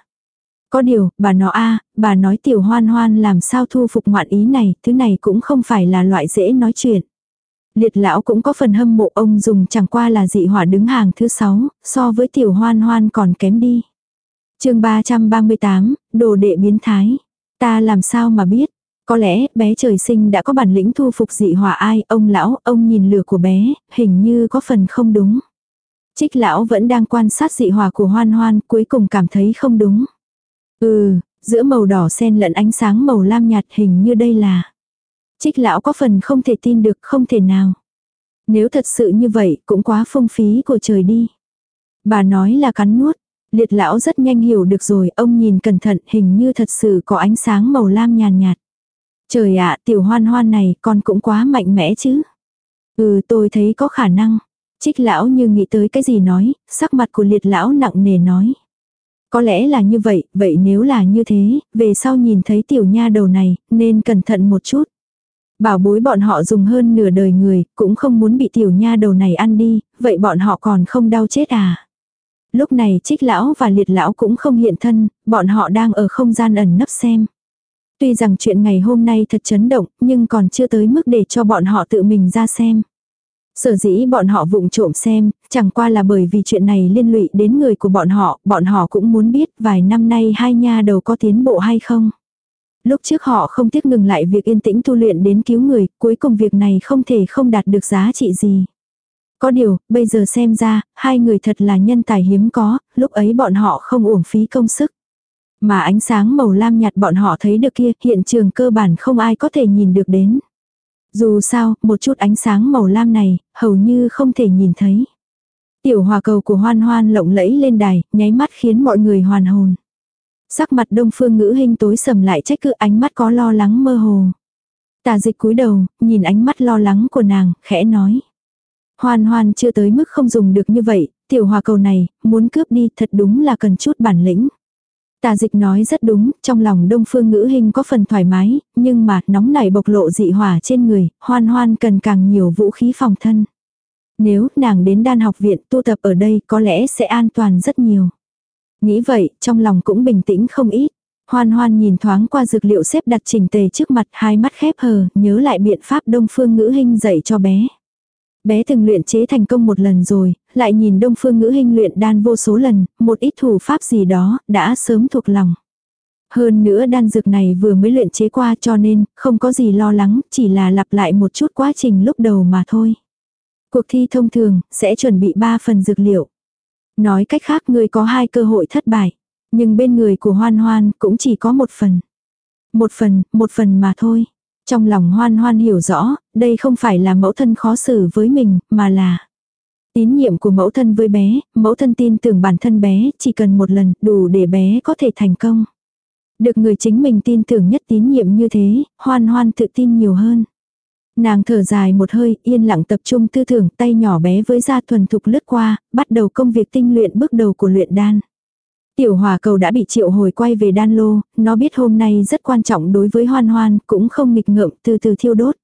Speaker 1: Có điều, bà nó a, bà nói tiểu hoan hoan làm sao thu phục ngoạn ý này, thứ này cũng không phải là loại dễ nói chuyện. Liệt lão cũng có phần hâm mộ ông dùng chẳng qua là dị hỏa đứng hàng thứ sáu, so với tiểu hoan hoan còn kém đi chương 338, đồ đệ biến thái. Ta làm sao mà biết, có lẽ bé trời sinh đã có bản lĩnh thu phục dị hỏa ai, ông lão, ông nhìn lửa của bé, hình như có phần không đúng. Trích lão vẫn đang quan sát dị hỏa của hoan hoan, cuối cùng cảm thấy không đúng. Ừ, giữa màu đỏ xen lẫn ánh sáng màu lam nhạt hình như đây là. Trích lão có phần không thể tin được không thể nào. Nếu thật sự như vậy cũng quá phong phí của trời đi. Bà nói là cắn nuốt. Liệt lão rất nhanh hiểu được rồi, ông nhìn cẩn thận hình như thật sự có ánh sáng màu lam nhàn nhạt, Trời ạ, tiểu hoan hoan này con cũng quá mạnh mẽ chứ. Ừ tôi thấy có khả năng. Trích lão như nghĩ tới cái gì nói, sắc mặt của liệt lão nặng nề nói. Có lẽ là như vậy, vậy nếu là như thế, về sau nhìn thấy tiểu nha đầu này, nên cẩn thận một chút. Bảo bối bọn họ dùng hơn nửa đời người, cũng không muốn bị tiểu nha đầu này ăn đi, vậy bọn họ còn không đau chết à. Lúc này trích lão và liệt lão cũng không hiện thân, bọn họ đang ở không gian ẩn nấp xem. Tuy rằng chuyện ngày hôm nay thật chấn động, nhưng còn chưa tới mức để cho bọn họ tự mình ra xem. Sở dĩ bọn họ vụng trộm xem, chẳng qua là bởi vì chuyện này liên lụy đến người của bọn họ, bọn họ cũng muốn biết vài năm nay hai nha đầu có tiến bộ hay không. Lúc trước họ không tiếc ngừng lại việc yên tĩnh tu luyện đến cứu người, cuối cùng việc này không thể không đạt được giá trị gì. Có điều, bây giờ xem ra, hai người thật là nhân tài hiếm có, lúc ấy bọn họ không uổng phí công sức. Mà ánh sáng màu lam nhạt bọn họ thấy được kia, hiện trường cơ bản không ai có thể nhìn được đến. Dù sao, một chút ánh sáng màu lam này, hầu như không thể nhìn thấy. Tiểu hòa cầu của hoan hoan lộng lẫy lên đài, nháy mắt khiến mọi người hoàn hồn. Sắc mặt đông phương ngữ hình tối sầm lại trách cứ ánh mắt có lo lắng mơ hồ. Tà dịch cúi đầu, nhìn ánh mắt lo lắng của nàng, khẽ nói. Hoan hoan chưa tới mức không dùng được như vậy, tiểu hòa cầu này, muốn cướp đi thật đúng là cần chút bản lĩnh. Tà dịch nói rất đúng, trong lòng đông phương ngữ hình có phần thoải mái, nhưng mà nóng nảy bộc lộ dị hỏa trên người, hoan hoan cần càng nhiều vũ khí phòng thân. Nếu nàng đến đan học viện tu tập ở đây có lẽ sẽ an toàn rất nhiều. Nghĩ vậy, trong lòng cũng bình tĩnh không ít. Hoan hoan nhìn thoáng qua dược liệu xếp đặt chỉnh tề trước mặt hai mắt khép hờ, nhớ lại biện pháp đông phương ngữ hình dạy cho bé. Bé từng luyện chế thành công một lần rồi, lại nhìn đông phương ngữ hình luyện đan vô số lần, một ít thủ pháp gì đó, đã sớm thuộc lòng. Hơn nữa đan dược này vừa mới luyện chế qua cho nên, không có gì lo lắng, chỉ là lặp lại một chút quá trình lúc đầu mà thôi. Cuộc thi thông thường, sẽ chuẩn bị 3 phần dược liệu. Nói cách khác người có hai cơ hội thất bại. Nhưng bên người của hoan hoan cũng chỉ có một phần. Một phần, một phần mà thôi. Trong lòng hoan hoan hiểu rõ, đây không phải là mẫu thân khó xử với mình, mà là tín nhiệm của mẫu thân với bé, mẫu thân tin tưởng bản thân bé, chỉ cần một lần đủ để bé có thể thành công. Được người chính mình tin tưởng nhất tín nhiệm như thế, hoan hoan tự tin nhiều hơn. Nàng thở dài một hơi, yên lặng tập trung tư tưởng, tay nhỏ bé với da thuần thục lướt qua, bắt đầu công việc tinh luyện bước đầu của luyện đan. Tiểu hòa cầu đã bị triệu hồi quay về đan lô, nó biết hôm nay rất quan trọng đối với hoan hoan, cũng không nghịch ngợm từ từ thiêu đốt.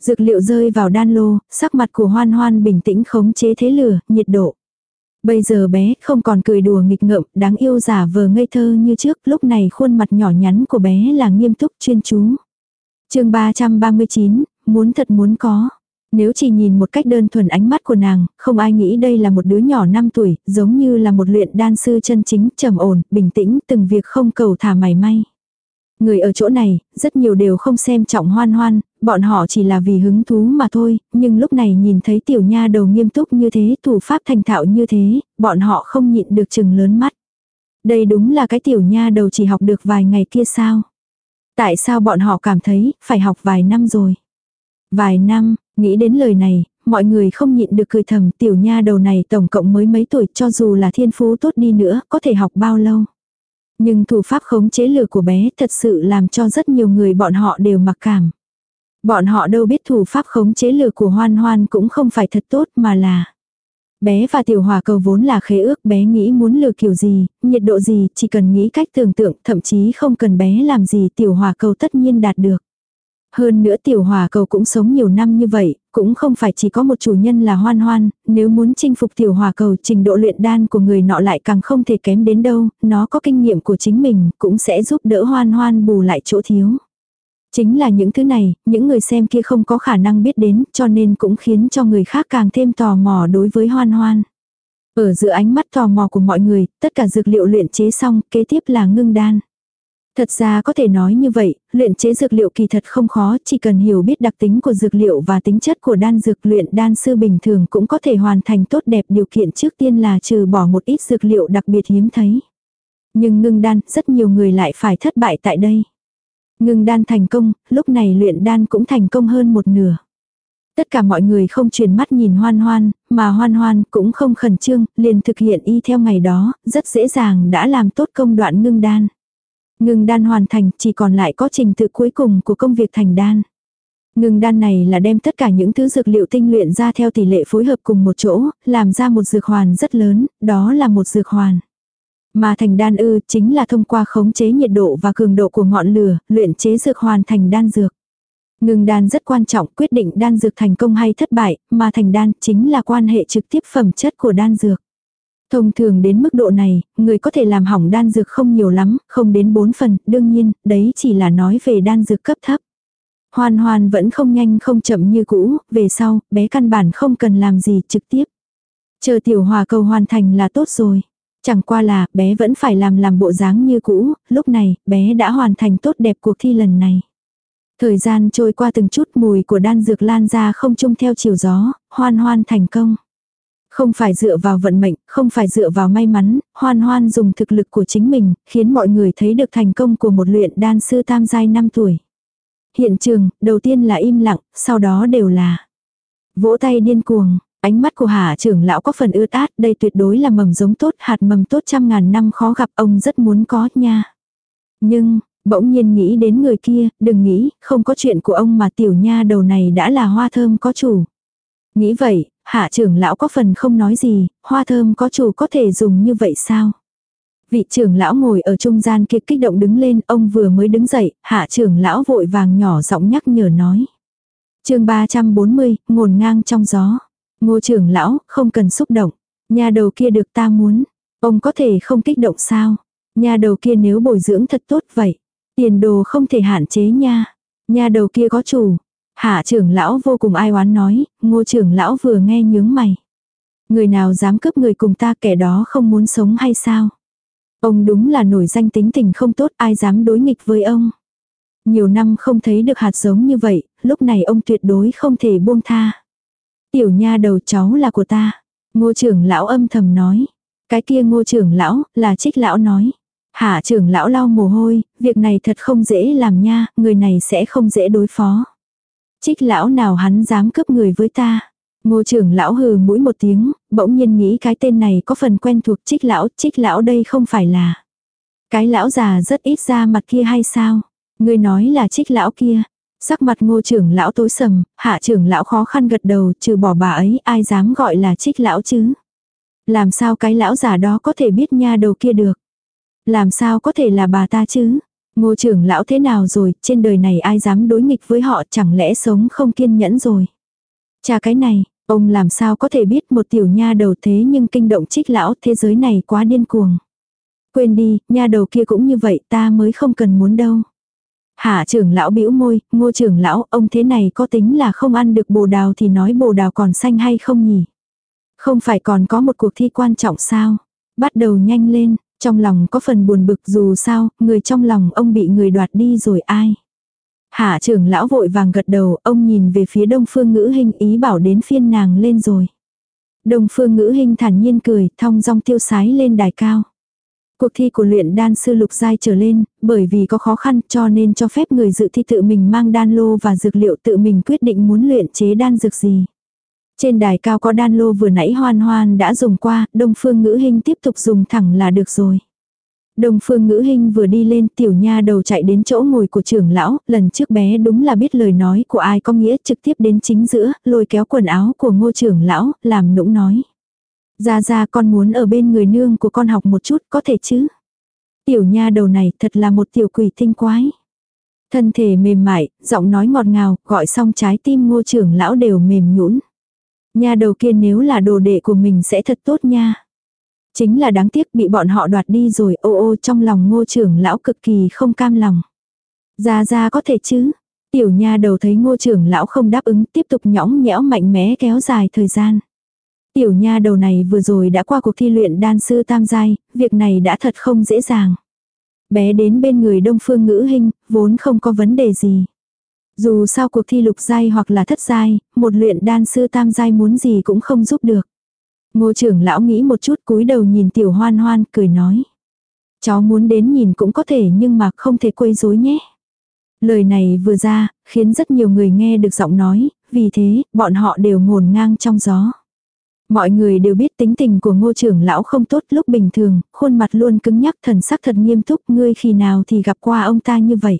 Speaker 1: Dược liệu rơi vào đan lô, sắc mặt của hoan hoan bình tĩnh khống chế thế lửa, nhiệt độ. Bây giờ bé không còn cười đùa nghịch ngợm, đáng yêu giả vờ ngây thơ như trước, lúc này khuôn mặt nhỏ nhắn của bé là nghiêm túc chuyên chú. chương 339, muốn thật muốn có. Nếu chỉ nhìn một cách đơn thuần ánh mắt của nàng, không ai nghĩ đây là một đứa nhỏ 5 tuổi, giống như là một luyện đan sư chân chính, trầm ổn, bình tĩnh, từng việc không cầu thả mày may. Người ở chỗ này, rất nhiều đều không xem trọng hoan hoan, bọn họ chỉ là vì hứng thú mà thôi, nhưng lúc này nhìn thấy tiểu nha đầu nghiêm túc như thế, thủ pháp thành thạo như thế, bọn họ không nhịn được chừng lớn mắt. Đây đúng là cái tiểu nha đầu chỉ học được vài ngày kia sao? Tại sao bọn họ cảm thấy phải học vài năm rồi? Vài năm, nghĩ đến lời này, mọi người không nhịn được cười thầm tiểu nha đầu này tổng cộng mới mấy tuổi cho dù là thiên phú tốt đi nữa, có thể học bao lâu. Nhưng thủ pháp khống chế lửa của bé thật sự làm cho rất nhiều người bọn họ đều mặc cảm. Bọn họ đâu biết thủ pháp khống chế lửa của hoan hoan cũng không phải thật tốt mà là. Bé và tiểu hòa cầu vốn là khế ước bé nghĩ muốn lừa kiểu gì, nhiệt độ gì, chỉ cần nghĩ cách tưởng tượng, thậm chí không cần bé làm gì tiểu hòa cầu tất nhiên đạt được. Hơn nữa tiểu hòa cầu cũng sống nhiều năm như vậy, cũng không phải chỉ có một chủ nhân là hoan hoan, nếu muốn chinh phục tiểu hòa cầu trình độ luyện đan của người nọ lại càng không thể kém đến đâu, nó có kinh nghiệm của chính mình, cũng sẽ giúp đỡ hoan hoan bù lại chỗ thiếu. Chính là những thứ này, những người xem kia không có khả năng biết đến, cho nên cũng khiến cho người khác càng thêm tò mò đối với hoan hoan. Ở giữa ánh mắt tò mò của mọi người, tất cả dược liệu luyện chế xong, kế tiếp là ngưng đan. Thật ra có thể nói như vậy, luyện chế dược liệu kỳ thật không khó, chỉ cần hiểu biết đặc tính của dược liệu và tính chất của đan dược luyện đan sư bình thường cũng có thể hoàn thành tốt đẹp điều kiện trước tiên là trừ bỏ một ít dược liệu đặc biệt hiếm thấy. Nhưng ngưng đan, rất nhiều người lại phải thất bại tại đây. Ngưng đan thành công, lúc này luyện đan cũng thành công hơn một nửa. Tất cả mọi người không chuyển mắt nhìn hoan hoan, mà hoan hoan cũng không khẩn trương, liền thực hiện y theo ngày đó, rất dễ dàng đã làm tốt công đoạn ngưng đan. Ngừng đan hoàn thành chỉ còn lại có trình tự cuối cùng của công việc thành đan. Ngừng đan này là đem tất cả những thứ dược liệu tinh luyện ra theo tỷ lệ phối hợp cùng một chỗ, làm ra một dược hoàn rất lớn, đó là một dược hoàn. Mà thành đan ư chính là thông qua khống chế nhiệt độ và cường độ của ngọn lửa, luyện chế dược hoàn thành đan dược. Ngừng đan rất quan trọng quyết định đan dược thành công hay thất bại, mà thành đan chính là quan hệ trực tiếp phẩm chất của đan dược. Thông thường đến mức độ này, người có thể làm hỏng đan dược không nhiều lắm, không đến 4 phần, đương nhiên, đấy chỉ là nói về đan dược cấp thấp. Hoan hoan vẫn không nhanh không chậm như cũ, về sau, bé căn bản không cần làm gì trực tiếp. Chờ tiểu hòa cầu hoàn thành là tốt rồi. Chẳng qua là, bé vẫn phải làm làm bộ dáng như cũ, lúc này, bé đã hoàn thành tốt đẹp cuộc thi lần này. Thời gian trôi qua từng chút mùi của đan dược lan ra không chung theo chiều gió, hoan hoan thành công. Không phải dựa vào vận mệnh, không phải dựa vào may mắn, hoan hoan dùng thực lực của chính mình, khiến mọi người thấy được thành công của một luyện đan sư tam giai 5 tuổi. Hiện trường, đầu tiên là im lặng, sau đó đều là vỗ tay điên cuồng. Ánh mắt của hạ trưởng lão có phần ướt át, đây tuyệt đối là mầm giống tốt, hạt mầm tốt trăm ngàn năm khó gặp ông rất muốn có nha. Nhưng, bỗng nhiên nghĩ đến người kia, đừng nghĩ, không có chuyện của ông mà tiểu nha đầu này đã là hoa thơm có chủ. Nghĩ vậy, hạ trưởng lão có phần không nói gì, hoa thơm có chủ có thể dùng như vậy sao? Vị trưởng lão ngồi ở trung gian kia kích động đứng lên, ông vừa mới đứng dậy, hạ trưởng lão vội vàng nhỏ giọng nhắc nhở nói. chương 340, ngồn ngang trong gió. Ngô trưởng lão, không cần xúc động. Nhà đầu kia được ta muốn. Ông có thể không kích động sao? Nhà đầu kia nếu bồi dưỡng thật tốt vậy. Tiền đồ không thể hạn chế nha. Nhà đầu kia có chủ. Hạ trưởng lão vô cùng ai oán nói, ngô trưởng lão vừa nghe nhướng mày. Người nào dám cướp người cùng ta kẻ đó không muốn sống hay sao? Ông đúng là nổi danh tính tình không tốt ai dám đối nghịch với ông. Nhiều năm không thấy được hạt giống như vậy, lúc này ông tuyệt đối không thể buông tha. Tiểu nha đầu cháu là của ta. Ngô trưởng lão âm thầm nói. Cái kia ngô trưởng lão, là trích lão nói. Hạ trưởng lão lau mồ hôi, việc này thật không dễ làm nha, người này sẽ không dễ đối phó. Trích lão nào hắn dám cướp người với ta. Ngô trưởng lão hừ mũi một tiếng, bỗng nhiên nghĩ cái tên này có phần quen thuộc trích lão, trích lão đây không phải là. Cái lão già rất ít ra mặt kia hay sao? Người nói là trích lão kia. Sắc mặt ngô trưởng lão tối sầm, hạ trưởng lão khó khăn gật đầu trừ bỏ bà ấy ai dám gọi là trích lão chứ. Làm sao cái lão già đó có thể biết nha đầu kia được. Làm sao có thể là bà ta chứ. Ngô trưởng lão thế nào rồi, trên đời này ai dám đối nghịch với họ chẳng lẽ sống không kiên nhẫn rồi. Chà cái này, ông làm sao có thể biết một tiểu nha đầu thế nhưng kinh động trích lão thế giới này quá điên cuồng. Quên đi, nha đầu kia cũng như vậy ta mới không cần muốn đâu. Hạ trưởng lão bĩu môi, ngô trưởng lão, ông thế này có tính là không ăn được bồ đào thì nói bồ đào còn xanh hay không nhỉ? Không phải còn có một cuộc thi quan trọng sao? Bắt đầu nhanh lên, trong lòng có phần buồn bực dù sao, người trong lòng ông bị người đoạt đi rồi ai? Hạ trưởng lão vội vàng gật đầu, ông nhìn về phía đông phương ngữ hình ý bảo đến phiên nàng lên rồi. Đông phương ngữ hình thản nhiên cười, thong dong tiêu sái lên đài cao. Cuộc thi của luyện đan sư lục giai trở lên, bởi vì có khó khăn cho nên cho phép người dự thi tự mình mang đan lô và dược liệu tự mình quyết định muốn luyện chế đan dược gì. Trên đài cao có đan lô vừa nãy hoan hoan đã dùng qua, đông phương ngữ hình tiếp tục dùng thẳng là được rồi. Đông phương ngữ hình vừa đi lên tiểu nha đầu chạy đến chỗ ngồi của trưởng lão, lần trước bé đúng là biết lời nói của ai có nghĩa trực tiếp đến chính giữa, lôi kéo quần áo của ngô trưởng lão, làm nũng nói. Ra ra con muốn ở bên người nương của con học một chút có thể chứ. Tiểu nha đầu này thật là một tiểu quỷ tinh quái. Thân thể mềm mại, giọng nói ngọt ngào, gọi xong trái tim ngô trưởng lão đều mềm nhũn. Nha đầu kia nếu là đồ đệ của mình sẽ thật tốt nha. Chính là đáng tiếc bị bọn họ đoạt đi rồi ô ô trong lòng ngô trưởng lão cực kỳ không cam lòng. Ra ra có thể chứ. Tiểu nha đầu thấy ngô trưởng lão không đáp ứng tiếp tục nhõng nhẽo mạnh mẽ kéo dài thời gian. Tiểu nha đầu này vừa rồi đã qua cuộc thi luyện đan sư tam giai, việc này đã thật không dễ dàng. Bé đến bên người đông phương ngữ hình, vốn không có vấn đề gì. Dù sao cuộc thi lục giai hoặc là thất giai, một luyện đan sư tam giai muốn gì cũng không giúp được. Ngô trưởng lão nghĩ một chút cúi đầu nhìn tiểu hoan hoan cười nói. Cháu muốn đến nhìn cũng có thể nhưng mà không thể quấy rối nhé. Lời này vừa ra, khiến rất nhiều người nghe được giọng nói, vì thế, bọn họ đều ngổn ngang trong gió. Mọi người đều biết tính tình của ngô trưởng lão không tốt lúc bình thường, khuôn mặt luôn cứng nhắc thần sắc thật nghiêm túc, ngươi khi nào thì gặp qua ông ta như vậy.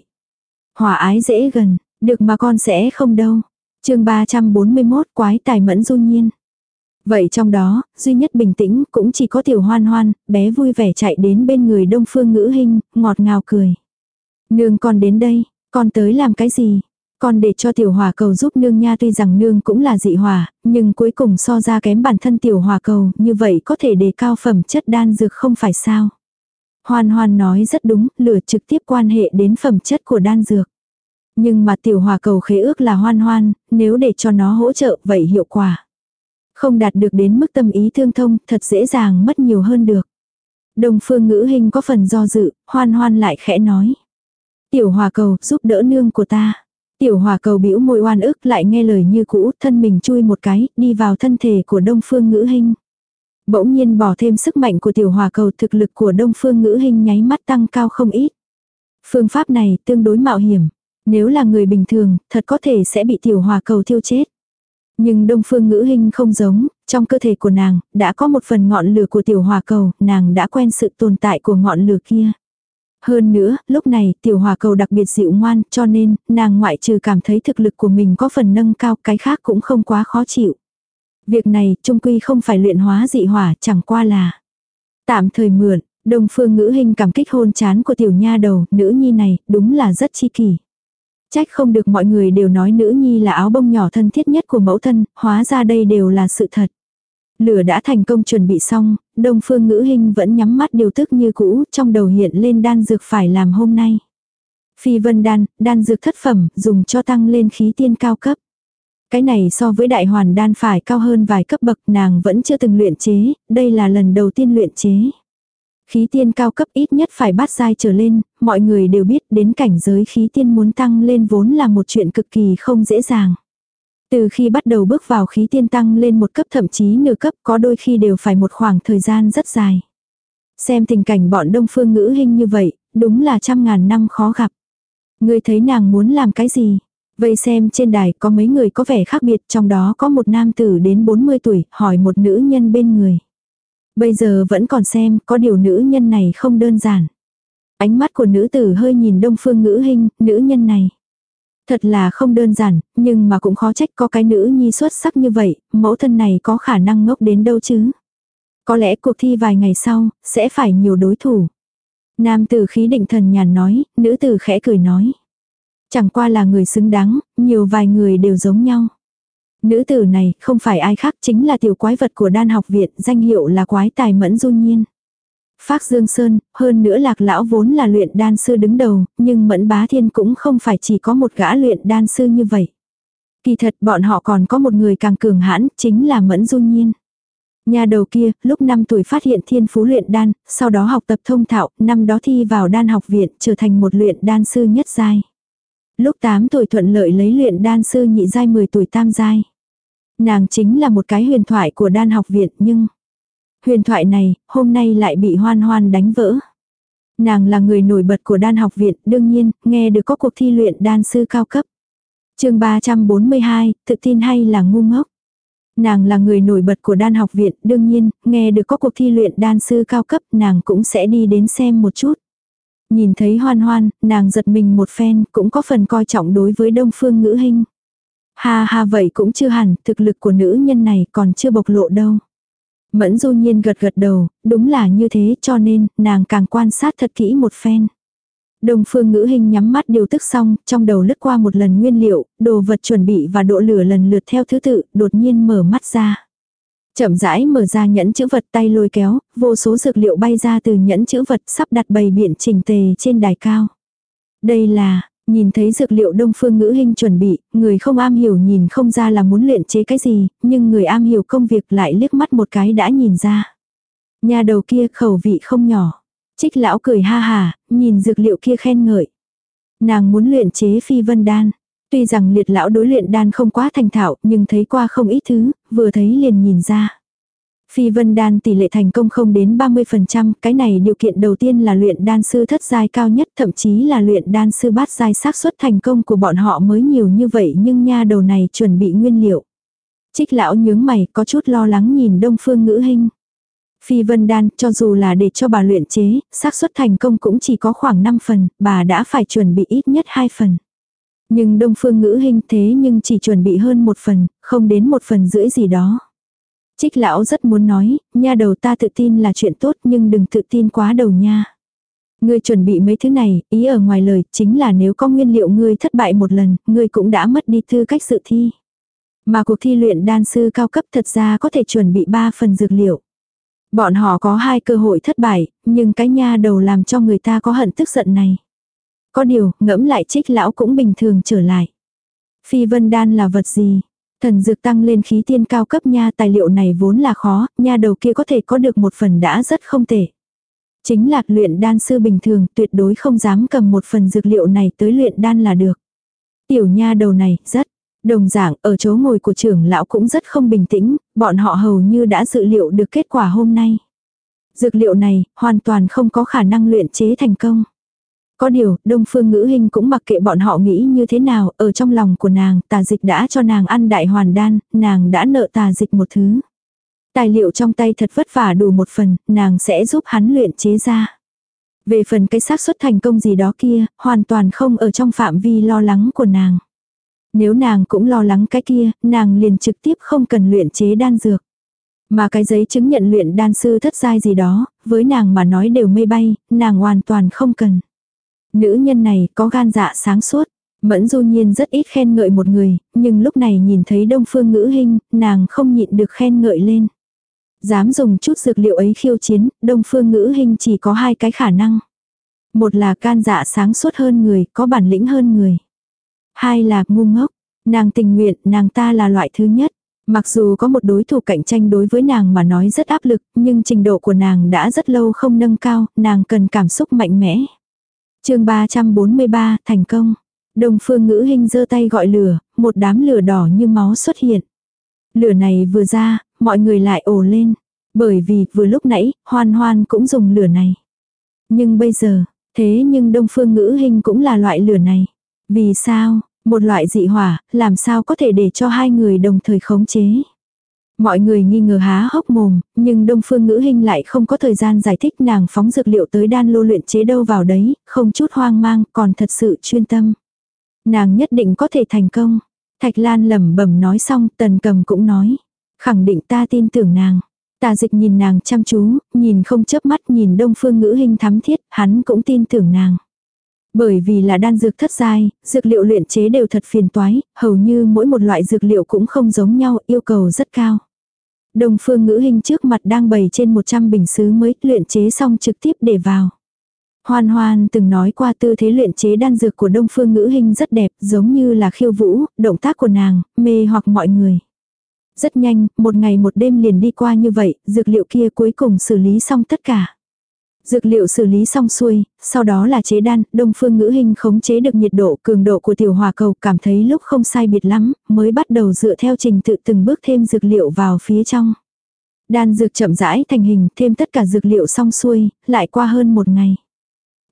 Speaker 1: Hòa ái dễ gần, được mà con sẽ không đâu. chương 341 quái tài mẫn du nhiên. Vậy trong đó, duy nhất bình tĩnh cũng chỉ có tiểu hoan hoan, bé vui vẻ chạy đến bên người đông phương ngữ hình, ngọt ngào cười. Nương con đến đây, con tới làm cái gì? Con để cho tiểu hòa cầu giúp nương nha tuy rằng nương cũng là dị hòa, nhưng cuối cùng so ra kém bản thân tiểu hòa cầu, như vậy có thể đề cao phẩm chất đan dược không phải sao. Hoan hoan nói rất đúng, lửa trực tiếp quan hệ đến phẩm chất của đan dược. Nhưng mà tiểu hòa cầu khế ước là hoan hoan, nếu để cho nó hỗ trợ vậy hiệu quả. Không đạt được đến mức tâm ý thương thông, thật dễ dàng mất nhiều hơn được. Đồng phương ngữ hình có phần do dự, hoan hoan lại khẽ nói. Tiểu hòa cầu giúp đỡ nương của ta. Tiểu hòa cầu bĩu môi oan ức lại nghe lời như cũ, thân mình chui một cái, đi vào thân thể của đông phương ngữ hình. Bỗng nhiên bỏ thêm sức mạnh của tiểu hòa cầu thực lực của đông phương ngữ hình nháy mắt tăng cao không ít. Phương pháp này tương đối mạo hiểm. Nếu là người bình thường, thật có thể sẽ bị tiểu hòa cầu thiêu chết. Nhưng đông phương ngữ hình không giống, trong cơ thể của nàng, đã có một phần ngọn lửa của tiểu hòa cầu, nàng đã quen sự tồn tại của ngọn lửa kia. Hơn nữa, lúc này tiểu hòa cầu đặc biệt dịu ngoan cho nên nàng ngoại trừ cảm thấy thực lực của mình có phần nâng cao cái khác cũng không quá khó chịu. Việc này trung quy không phải luyện hóa dị hỏa chẳng qua là tạm thời mượn, đồng phương ngữ hình cảm kích hôn chán của tiểu nha đầu, nữ nhi này đúng là rất chi kỷ. Trách không được mọi người đều nói nữ nhi là áo bông nhỏ thân thiết nhất của mẫu thân, hóa ra đây đều là sự thật. Lửa đã thành công chuẩn bị xong, đông phương ngữ hình vẫn nhắm mắt điều tức như cũ, trong đầu hiện lên đan dược phải làm hôm nay. Phi vân đan, đan dược thất phẩm, dùng cho tăng lên khí tiên cao cấp. Cái này so với đại hoàn đan phải cao hơn vài cấp bậc nàng vẫn chưa từng luyện chế, đây là lần đầu tiên luyện chế. Khí tiên cao cấp ít nhất phải bát dai trở lên, mọi người đều biết đến cảnh giới khí tiên muốn tăng lên vốn là một chuyện cực kỳ không dễ dàng. Từ khi bắt đầu bước vào khí tiên tăng lên một cấp thậm chí nửa cấp có đôi khi đều phải một khoảng thời gian rất dài. Xem tình cảnh bọn đông phương ngữ hình như vậy, đúng là trăm ngàn năm khó gặp. Ngươi thấy nàng muốn làm cái gì? Vây xem trên đài có mấy người có vẻ khác biệt trong đó có một nam tử đến 40 tuổi hỏi một nữ nhân bên người. Bây giờ vẫn còn xem có điều nữ nhân này không đơn giản. Ánh mắt của nữ tử hơi nhìn đông phương ngữ hình, nữ nhân này. Thật là không đơn giản, nhưng mà cũng khó trách có cái nữ nhi xuất sắc như vậy, mẫu thân này có khả năng ngốc đến đâu chứ. Có lẽ cuộc thi vài ngày sau, sẽ phải nhiều đối thủ. Nam tử khí định thần nhàn nói, nữ tử khẽ cười nói. Chẳng qua là người xứng đáng, nhiều vài người đều giống nhau. Nữ tử này không phải ai khác chính là tiểu quái vật của đan học viện, danh hiệu là quái tài mẫn du nhiên. Phác Dương Sơn, hơn nữa lạc lão vốn là luyện đan sư đứng đầu, nhưng mẫn bá thiên cũng không phải chỉ có một gã luyện đan sư như vậy. Kỳ thật bọn họ còn có một người càng cường hãn, chính là mẫn du nhiên. Nhà đầu kia, lúc 5 tuổi phát hiện thiên phú luyện đan, sau đó học tập thông thạo, năm đó thi vào đan học viện, trở thành một luyện đan sư nhất giai. Lúc 8 tuổi thuận lợi lấy luyện đan sư nhị giai 10 tuổi tam giai. Nàng chính là một cái huyền thoại của đan học viện nhưng huyền thoại này hôm nay lại bị hoan hoan đánh vỡ. Nàng là người nổi bật của đan học viện, đương nhiên, nghe được có cuộc thi luyện đan sư cao cấp. chương 342, tự tin hay là ngu ngốc? Nàng là người nổi bật của đan học viện, đương nhiên, nghe được có cuộc thi luyện đan sư cao cấp, nàng cũng sẽ đi đến xem một chút. Nhìn thấy hoan hoan, nàng giật mình một phen, cũng có phần coi trọng đối với đông phương ngữ hình. Ha ha vậy cũng chưa hẳn, thực lực của nữ nhân này còn chưa bộc lộ đâu. Mẫn du nhiên gật gật đầu, đúng là như thế cho nên, nàng càng quan sát thật kỹ một phen. đồng phương ngữ hình nhắm mắt điều tức xong, trong đầu lướt qua một lần nguyên liệu, đồ vật chuẩn bị và độ lửa lần lượt theo thứ tự, đột nhiên mở mắt ra. Chậm rãi mở ra nhẫn chữ vật tay lôi kéo, vô số dược liệu bay ra từ nhẫn chữ vật sắp đặt bày biện chỉnh tề trên đài cao. Đây là, nhìn thấy dược liệu đông phương ngữ hình chuẩn bị, người không am hiểu nhìn không ra là muốn luyện chế cái gì, nhưng người am hiểu công việc lại liếc mắt một cái đã nhìn ra. Nhà đầu kia khẩu vị không nhỏ. Trích lão cười ha hà, nhìn dược liệu kia khen ngợi. Nàng muốn luyện chế phi vân đan. Tuy rằng liệt lão đối luyện đan không quá thành thạo, nhưng thấy qua không ít thứ, vừa thấy liền nhìn ra. Phi vân đan tỷ lệ thành công không đến 30%, cái này điều kiện đầu tiên là luyện đan sư thất giai cao nhất, thậm chí là luyện đan sư bát giai xác suất thành công của bọn họ mới nhiều như vậy nhưng nha đầu này chuẩn bị nguyên liệu. Trích lão nhướng mày có chút lo lắng nhìn đông phương ngữ hình. Phi vân đan cho dù là để cho bà luyện chế, xác suất thành công cũng chỉ có khoảng 5 phần, bà đã phải chuẩn bị ít nhất 2 phần. Nhưng đông phương ngữ hình thế nhưng chỉ chuẩn bị hơn một phần, không đến một phần rưỡi gì đó. Trích lão rất muốn nói, nha đầu ta tự tin là chuyện tốt nhưng đừng tự tin quá đầu nha. Ngươi chuẩn bị mấy thứ này, ý ở ngoài lời chính là nếu có nguyên liệu ngươi thất bại một lần, ngươi cũng đã mất đi tư cách dự thi. Mà cuộc thi luyện đan sư cao cấp thật ra có thể chuẩn bị 3 phần dược liệu. Bọn họ có hai cơ hội thất bại, nhưng cái nha đầu làm cho người ta có hận tức giận này. Có điều, ngẫm lại trích lão cũng bình thường trở lại. Phi vân đan là vật gì? Thần dược tăng lên khí tiên cao cấp nha tài liệu này vốn là khó, nha đầu kia có thể có được một phần đã rất không tệ. Chính là luyện đan sư bình thường tuyệt đối không dám cầm một phần dược liệu này tới luyện đan là được. Tiểu nha đầu này rất, đồng dạng ở chỗ ngồi của trưởng lão cũng rất không bình tĩnh, bọn họ hầu như đã dự liệu được kết quả hôm nay. Dược liệu này hoàn toàn không có khả năng luyện chế thành công. Có điều, đông phương ngữ hình cũng mặc kệ bọn họ nghĩ như thế nào, ở trong lòng của nàng, tà dịch đã cho nàng ăn đại hoàn đan, nàng đã nợ tà dịch một thứ. Tài liệu trong tay thật vất vả đủ một phần, nàng sẽ giúp hắn luyện chế ra. Về phần cái xác suất thành công gì đó kia, hoàn toàn không ở trong phạm vi lo lắng của nàng. Nếu nàng cũng lo lắng cái kia, nàng liền trực tiếp không cần luyện chế đan dược. Mà cái giấy chứng nhận luyện đan sư thất giai gì đó, với nàng mà nói đều mây bay, nàng hoàn toàn không cần. Nữ nhân này có gan dạ sáng suốt. Mẫn du nhiên rất ít khen ngợi một người, nhưng lúc này nhìn thấy đông phương ngữ hình, nàng không nhịn được khen ngợi lên. Dám dùng chút dược liệu ấy khiêu chiến, đông phương ngữ hình chỉ có hai cái khả năng. Một là can dạ sáng suốt hơn người, có bản lĩnh hơn người. Hai là ngu ngốc, nàng tình nguyện, nàng ta là loại thứ nhất. Mặc dù có một đối thủ cạnh tranh đối với nàng mà nói rất áp lực, nhưng trình độ của nàng đã rất lâu không nâng cao, nàng cần cảm xúc mạnh mẽ chương 343, thành công. Đồng phương ngữ hình giơ tay gọi lửa, một đám lửa đỏ như máu xuất hiện. Lửa này vừa ra, mọi người lại ồ lên. Bởi vì vừa lúc nãy, hoan hoan cũng dùng lửa này. Nhưng bây giờ, thế nhưng đông phương ngữ hình cũng là loại lửa này. Vì sao, một loại dị hỏa, làm sao có thể để cho hai người đồng thời khống chế. Mọi người nghi ngờ há hốc mồm, nhưng Đông Phương Ngữ Hinh lại không có thời gian giải thích nàng phóng dược liệu tới đan lô luyện chế đâu vào đấy, không chút hoang mang, còn thật sự chuyên tâm. Nàng nhất định có thể thành công. Thạch Lan lẩm bẩm nói xong, Tần Cầm cũng nói. Khẳng định ta tin tưởng nàng. Tà dịch nhìn nàng chăm chú, nhìn không chớp mắt nhìn Đông Phương Ngữ Hinh thắm thiết, hắn cũng tin tưởng nàng. Bởi vì là đan dược thất giai, dược liệu luyện chế đều thật phiền toái, hầu như mỗi một loại dược liệu cũng không giống nhau, yêu cầu rất cao. Đồng phương ngữ hình trước mặt đang bày trên 100 bình sứ mới luyện chế xong trực tiếp để vào. Hoan hoan từng nói qua tư thế luyện chế đan dược của đông phương ngữ hình rất đẹp giống như là khiêu vũ, động tác của nàng, mê hoặc mọi người. Rất nhanh, một ngày một đêm liền đi qua như vậy, dược liệu kia cuối cùng xử lý xong tất cả. Dược liệu xử lý xong xuôi, sau đó là chế đan, đông phương ngữ hình khống chế được nhiệt độ cường độ của tiểu hòa cầu cảm thấy lúc không sai biệt lắm, mới bắt đầu dựa theo trình tự từng bước thêm dược liệu vào phía trong. Đan dược chậm rãi thành hình, thêm tất cả dược liệu xong xuôi, lại qua hơn một ngày.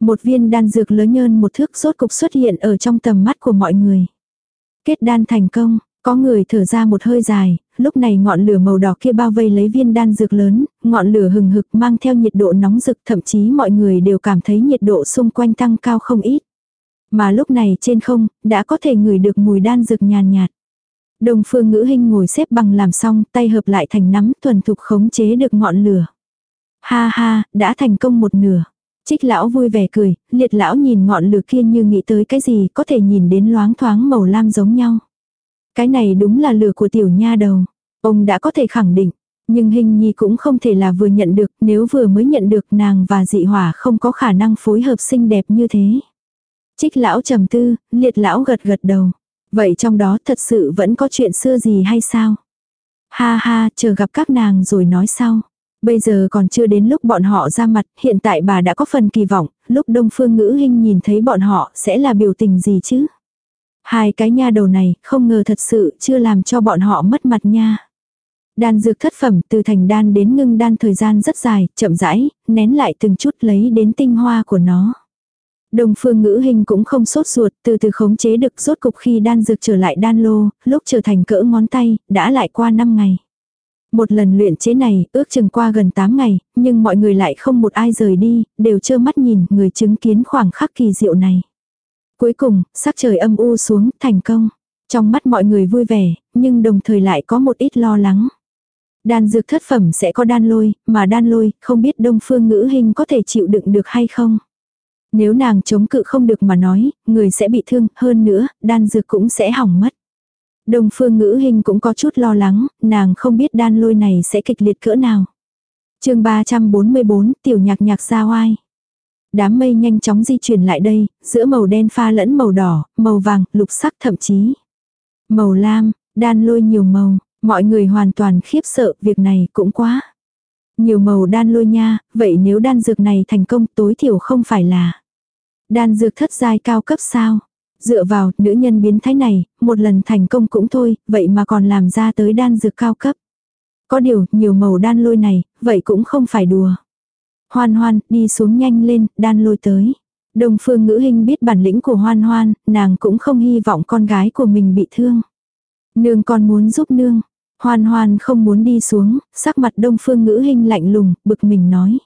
Speaker 1: Một viên đan dược lớn nhơn một thước rốt cục xuất hiện ở trong tầm mắt của mọi người. Kết đan thành công, có người thở ra một hơi dài, lúc này ngọn lửa màu đỏ kia bao vây lấy viên đan dược lớn, ngọn lửa hừng hực mang theo nhiệt độ nóng rực thậm chí mọi người đều cảm thấy nhiệt độ xung quanh tăng cao không ít. Mà lúc này trên không, đã có thể ngửi được mùi đan dược nhàn nhạt. Đồng phương ngữ hình ngồi xếp bằng làm xong, tay hợp lại thành nắm thuần thục khống chế được ngọn lửa. Ha ha, đã thành công một nửa. Trích lão vui vẻ cười, liệt lão nhìn ngọn lửa kia như nghĩ tới cái gì có thể nhìn đến loáng thoáng màu lam giống nhau. Cái này đúng là lừa của tiểu nha đầu. Ông đã có thể khẳng định. Nhưng hình nhi cũng không thể là vừa nhận được, nếu vừa mới nhận được nàng và dị hỏa không có khả năng phối hợp xinh đẹp như thế. Trích lão trầm tư, liệt lão gật gật đầu. Vậy trong đó thật sự vẫn có chuyện xưa gì hay sao? Ha ha, chờ gặp các nàng rồi nói sau. Bây giờ còn chưa đến lúc bọn họ ra mặt, hiện tại bà đã có phần kỳ vọng, lúc Đông Phương Ngữ Hinh nhìn thấy bọn họ sẽ là biểu tình gì chứ? Hai cái nha đầu này không ngờ thật sự chưa làm cho bọn họ mất mặt nha. Đan dược thất phẩm từ thành đan đến ngưng đan thời gian rất dài, chậm rãi, nén lại từng chút lấy đến tinh hoa của nó. Đồng phương ngữ hình cũng không sốt ruột, từ từ khống chế được rốt cục khi đan dược trở lại đan lô, lúc trở thành cỡ ngón tay, đã lại qua 5 ngày. Một lần luyện chế này, ước chừng qua gần 8 ngày, nhưng mọi người lại không một ai rời đi, đều trơ mắt nhìn người chứng kiến khoảng khắc kỳ diệu này. Cuối cùng, sắc trời âm u xuống, thành công. Trong mắt mọi người vui vẻ, nhưng đồng thời lại có một ít lo lắng. Đan dược thất phẩm sẽ có đan lôi, mà đan lôi, không biết đông phương ngữ hình có thể chịu đựng được hay không. Nếu nàng chống cự không được mà nói, người sẽ bị thương, hơn nữa, đan dược cũng sẽ hỏng mất. Đông phương ngữ hình cũng có chút lo lắng, nàng không biết đan lôi này sẽ kịch liệt cỡ nào. chương 344, tiểu nhạc nhạc ra oai đám mây nhanh chóng di chuyển lại đây, giữa màu đen pha lẫn màu đỏ, màu vàng, lục sắc thậm chí. Màu lam, đan lôi nhiều màu, mọi người hoàn toàn khiếp sợ, việc này cũng quá. Nhiều màu đan lôi nha, vậy nếu đan dược này thành công tối thiểu không phải là đan dược thất giai cao cấp sao? Dựa vào, nữ nhân biến thái này, một lần thành công cũng thôi, vậy mà còn làm ra tới đan dược cao cấp. Có điều, nhiều màu đan lôi này, vậy cũng không phải đùa. Hoan hoan, đi xuống nhanh lên, đan lôi tới. Đồng phương ngữ hình biết bản lĩnh của hoan hoan, nàng cũng không hy vọng con gái của mình bị thương. Nương con muốn giúp nương. Hoan hoan không muốn đi xuống, sắc mặt đông phương ngữ hình lạnh lùng, bực mình nói.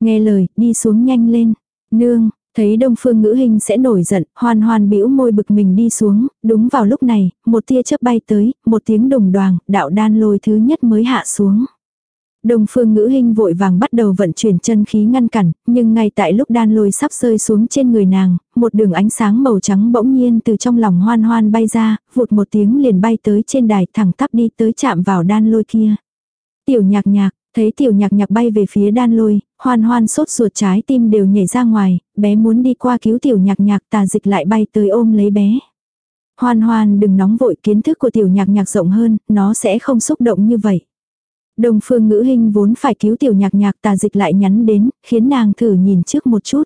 Speaker 1: Nghe lời, đi xuống nhanh lên. Nương, thấy đông phương ngữ hình sẽ nổi giận, hoan hoan bĩu môi bực mình đi xuống, đúng vào lúc này, một tia chớp bay tới, một tiếng đồng đoàn, đạo đan lôi thứ nhất mới hạ xuống. Đông phương ngữ hình vội vàng bắt đầu vận chuyển chân khí ngăn cản, nhưng ngay tại lúc đan lôi sắp rơi xuống trên người nàng, một đường ánh sáng màu trắng bỗng nhiên từ trong lòng hoan hoan bay ra, vụt một tiếng liền bay tới trên đài thẳng tắp đi tới chạm vào đan lôi kia. Tiểu nhạc nhạc, thấy tiểu nhạc nhạc bay về phía đan lôi, hoan hoan sốt ruột trái tim đều nhảy ra ngoài, bé muốn đi qua cứu tiểu nhạc nhạc tà dịch lại bay tới ôm lấy bé. Hoan hoan đừng nóng vội kiến thức của tiểu nhạc nhạc rộng hơn, nó sẽ không xúc động như vậy. Đông phương ngữ hình vốn phải cứu tiểu nhạc nhạc tà dịch lại nhắn đến, khiến nàng thử nhìn trước một chút.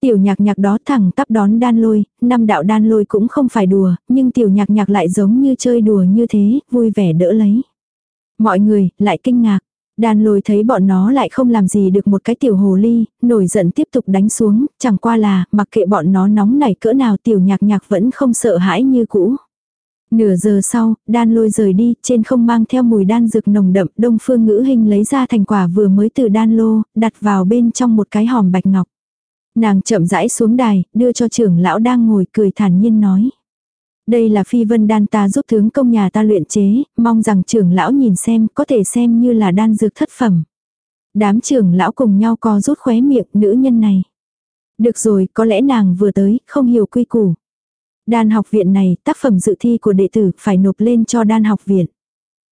Speaker 1: Tiểu nhạc nhạc đó thẳng tắp đón đan lôi, năm đạo đan lôi cũng không phải đùa, nhưng tiểu nhạc nhạc lại giống như chơi đùa như thế, vui vẻ đỡ lấy. Mọi người lại kinh ngạc. Đan lôi thấy bọn nó lại không làm gì được một cái tiểu hồ ly, nổi giận tiếp tục đánh xuống, chẳng qua là, mặc kệ bọn nó nóng nảy cỡ nào tiểu nhạc nhạc vẫn không sợ hãi như cũ. Nửa giờ sau, đan lôi rời đi, trên không mang theo mùi đan dược nồng đậm, đông phương ngữ hình lấy ra thành quả vừa mới từ đan lô, đặt vào bên trong một cái hòm bạch ngọc. Nàng chậm rãi xuống đài, đưa cho trưởng lão đang ngồi cười thản nhiên nói. Đây là phi vân đan ta giúp tướng công nhà ta luyện chế, mong rằng trưởng lão nhìn xem, có thể xem như là đan dược thất phẩm. Đám trưởng lão cùng nhau co rút khóe miệng nữ nhân này. Được rồi, có lẽ nàng vừa tới, không hiểu quy củ. Đan học viện này, tác phẩm dự thi của đệ tử phải nộp lên cho đan học viện.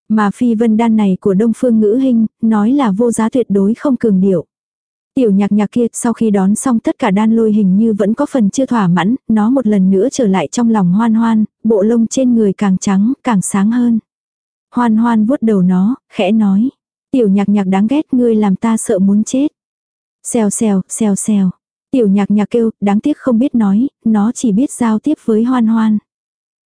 Speaker 1: Mà phi vân đan này của Đông Phương Ngữ Hinh, nói là vô giá tuyệt đối không cường điệu. Tiểu nhạc nhạc kia sau khi đón xong tất cả đan lôi hình như vẫn có phần chưa thỏa mãn, nó một lần nữa trở lại trong lòng hoan hoan, bộ lông trên người càng trắng, càng sáng hơn. Hoan hoan vuốt đầu nó, khẽ nói. Tiểu nhạc nhạc đáng ghét ngươi làm ta sợ muốn chết. Xèo xèo, xèo xèo. Tiểu nhạc nhạc kêu, đáng tiếc không biết nói, nó chỉ biết giao tiếp với hoan hoan.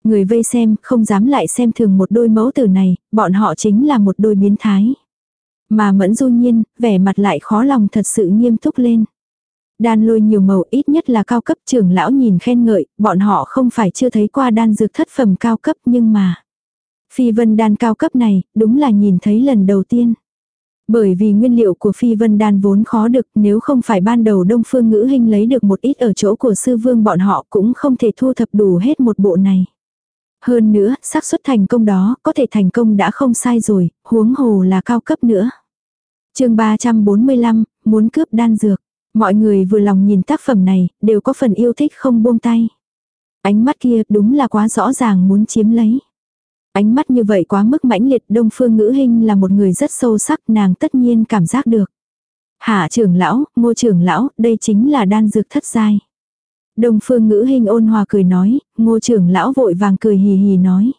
Speaker 1: Người vây xem, không dám lại xem thường một đôi mẫu tử này, bọn họ chính là một đôi biến thái. Mà mẫn du nhiên, vẻ mặt lại khó lòng thật sự nghiêm túc lên. Đan lôi nhiều màu ít nhất là cao cấp trưởng lão nhìn khen ngợi, bọn họ không phải chưa thấy qua đan dược thất phẩm cao cấp nhưng mà. Phi vân đan cao cấp này, đúng là nhìn thấy lần đầu tiên. Bởi vì nguyên liệu của phi vân đan vốn khó được nếu không phải ban đầu đông phương ngữ hình lấy được một ít ở chỗ của sư vương bọn họ cũng không thể thu thập đủ hết một bộ này. Hơn nữa, xác suất thành công đó có thể thành công đã không sai rồi, huống hồ là cao cấp nữa chương 345, muốn cướp đan dược. Mọi người vừa lòng nhìn tác phẩm này, đều có phần yêu thích không buông tay. Ánh mắt kia đúng là quá rõ ràng muốn chiếm lấy. Ánh mắt như vậy quá mức mãnh liệt đông phương ngữ hình là một người rất sâu sắc nàng tất nhiên cảm giác được. Hạ trưởng lão, ngô trưởng lão, đây chính là đan dược thất giai. Đông phương ngữ hình ôn hòa cười nói, ngô trưởng lão vội vàng cười hì hì nói.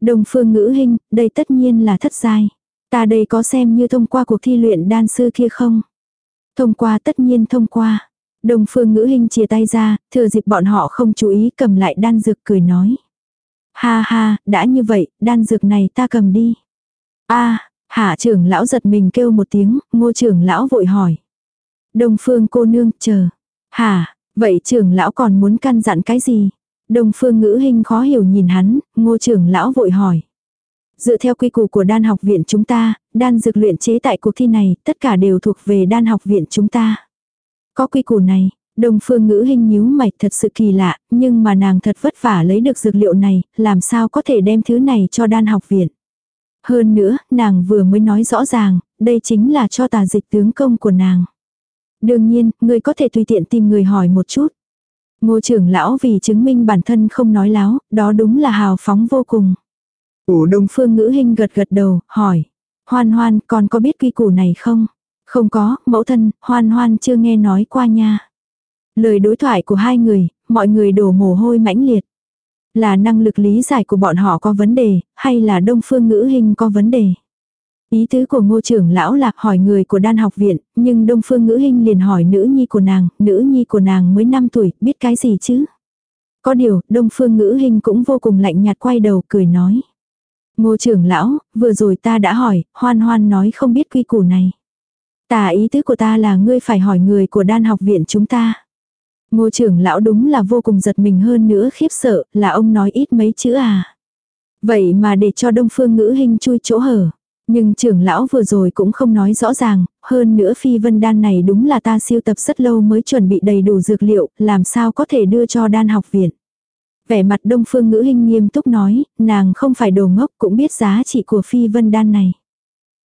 Speaker 1: Đông phương ngữ hình, đây tất nhiên là thất giai. Ta đây có xem như thông qua cuộc thi luyện đan sư kia không? Thông qua tất nhiên thông qua. Đông phương ngữ hình chia tay ra, thừa dịp bọn họ không chú ý cầm lại đan dược cười nói. Ha ha, đã như vậy, đan dược này ta cầm đi. a hạ trưởng lão giật mình kêu một tiếng, ngô trưởng lão vội hỏi. Đông phương cô nương, chờ. Hả, vậy trưởng lão còn muốn căn dặn cái gì? Đông phương ngữ hình khó hiểu nhìn hắn, ngô trưởng lão vội hỏi. Dựa theo quy củ của đan học viện chúng ta, đan dược luyện chế tại cuộc thi này, tất cả đều thuộc về đan học viện chúng ta. Có quy củ này, đồng phương ngữ hình nhíu mày thật sự kỳ lạ, nhưng mà nàng thật vất vả lấy được dược liệu này, làm sao có thể đem thứ này cho đan học viện. Hơn nữa, nàng vừa mới nói rõ ràng, đây chính là cho tà dịch tướng công của nàng. Đương nhiên, người có thể tùy tiện tìm người hỏi một chút. Ngô trưởng lão vì chứng minh bản thân không nói láo, đó đúng là hào phóng vô cùng. Ủ đông phương ngữ hình gật gật đầu, hỏi. Hoan hoan, con có biết quy củ này không? Không có, mẫu thân, hoan hoan chưa nghe nói qua nha. Lời đối thoại của hai người, mọi người đổ mồ hôi mãnh liệt. Là năng lực lý giải của bọn họ có vấn đề, hay là đông phương ngữ hình có vấn đề? Ý tứ của ngô trưởng lão là hỏi người của đan học viện, nhưng đông phương ngữ hình liền hỏi nữ nhi của nàng, nữ nhi của nàng mới 5 tuổi, biết cái gì chứ? Có điều, đông phương ngữ hình cũng vô cùng lạnh nhạt quay đầu cười nói. Ngô trưởng lão, vừa rồi ta đã hỏi, hoan hoan nói không biết quy củ này. Tà ý tứ của ta là ngươi phải hỏi người của đan học viện chúng ta. Ngô trưởng lão đúng là vô cùng giật mình hơn nữa khiếp sợ, là ông nói ít mấy chữ à. Vậy mà để cho đông phương ngữ hình chui chỗ hở. Nhưng trưởng lão vừa rồi cũng không nói rõ ràng, hơn nữa phi vân đan này đúng là ta siêu tập rất lâu mới chuẩn bị đầy đủ dược liệu, làm sao có thể đưa cho đan học viện. Vẻ mặt đông phương ngữ hình nghiêm túc nói, nàng không phải đồ ngốc cũng biết giá trị của phi vân đan này.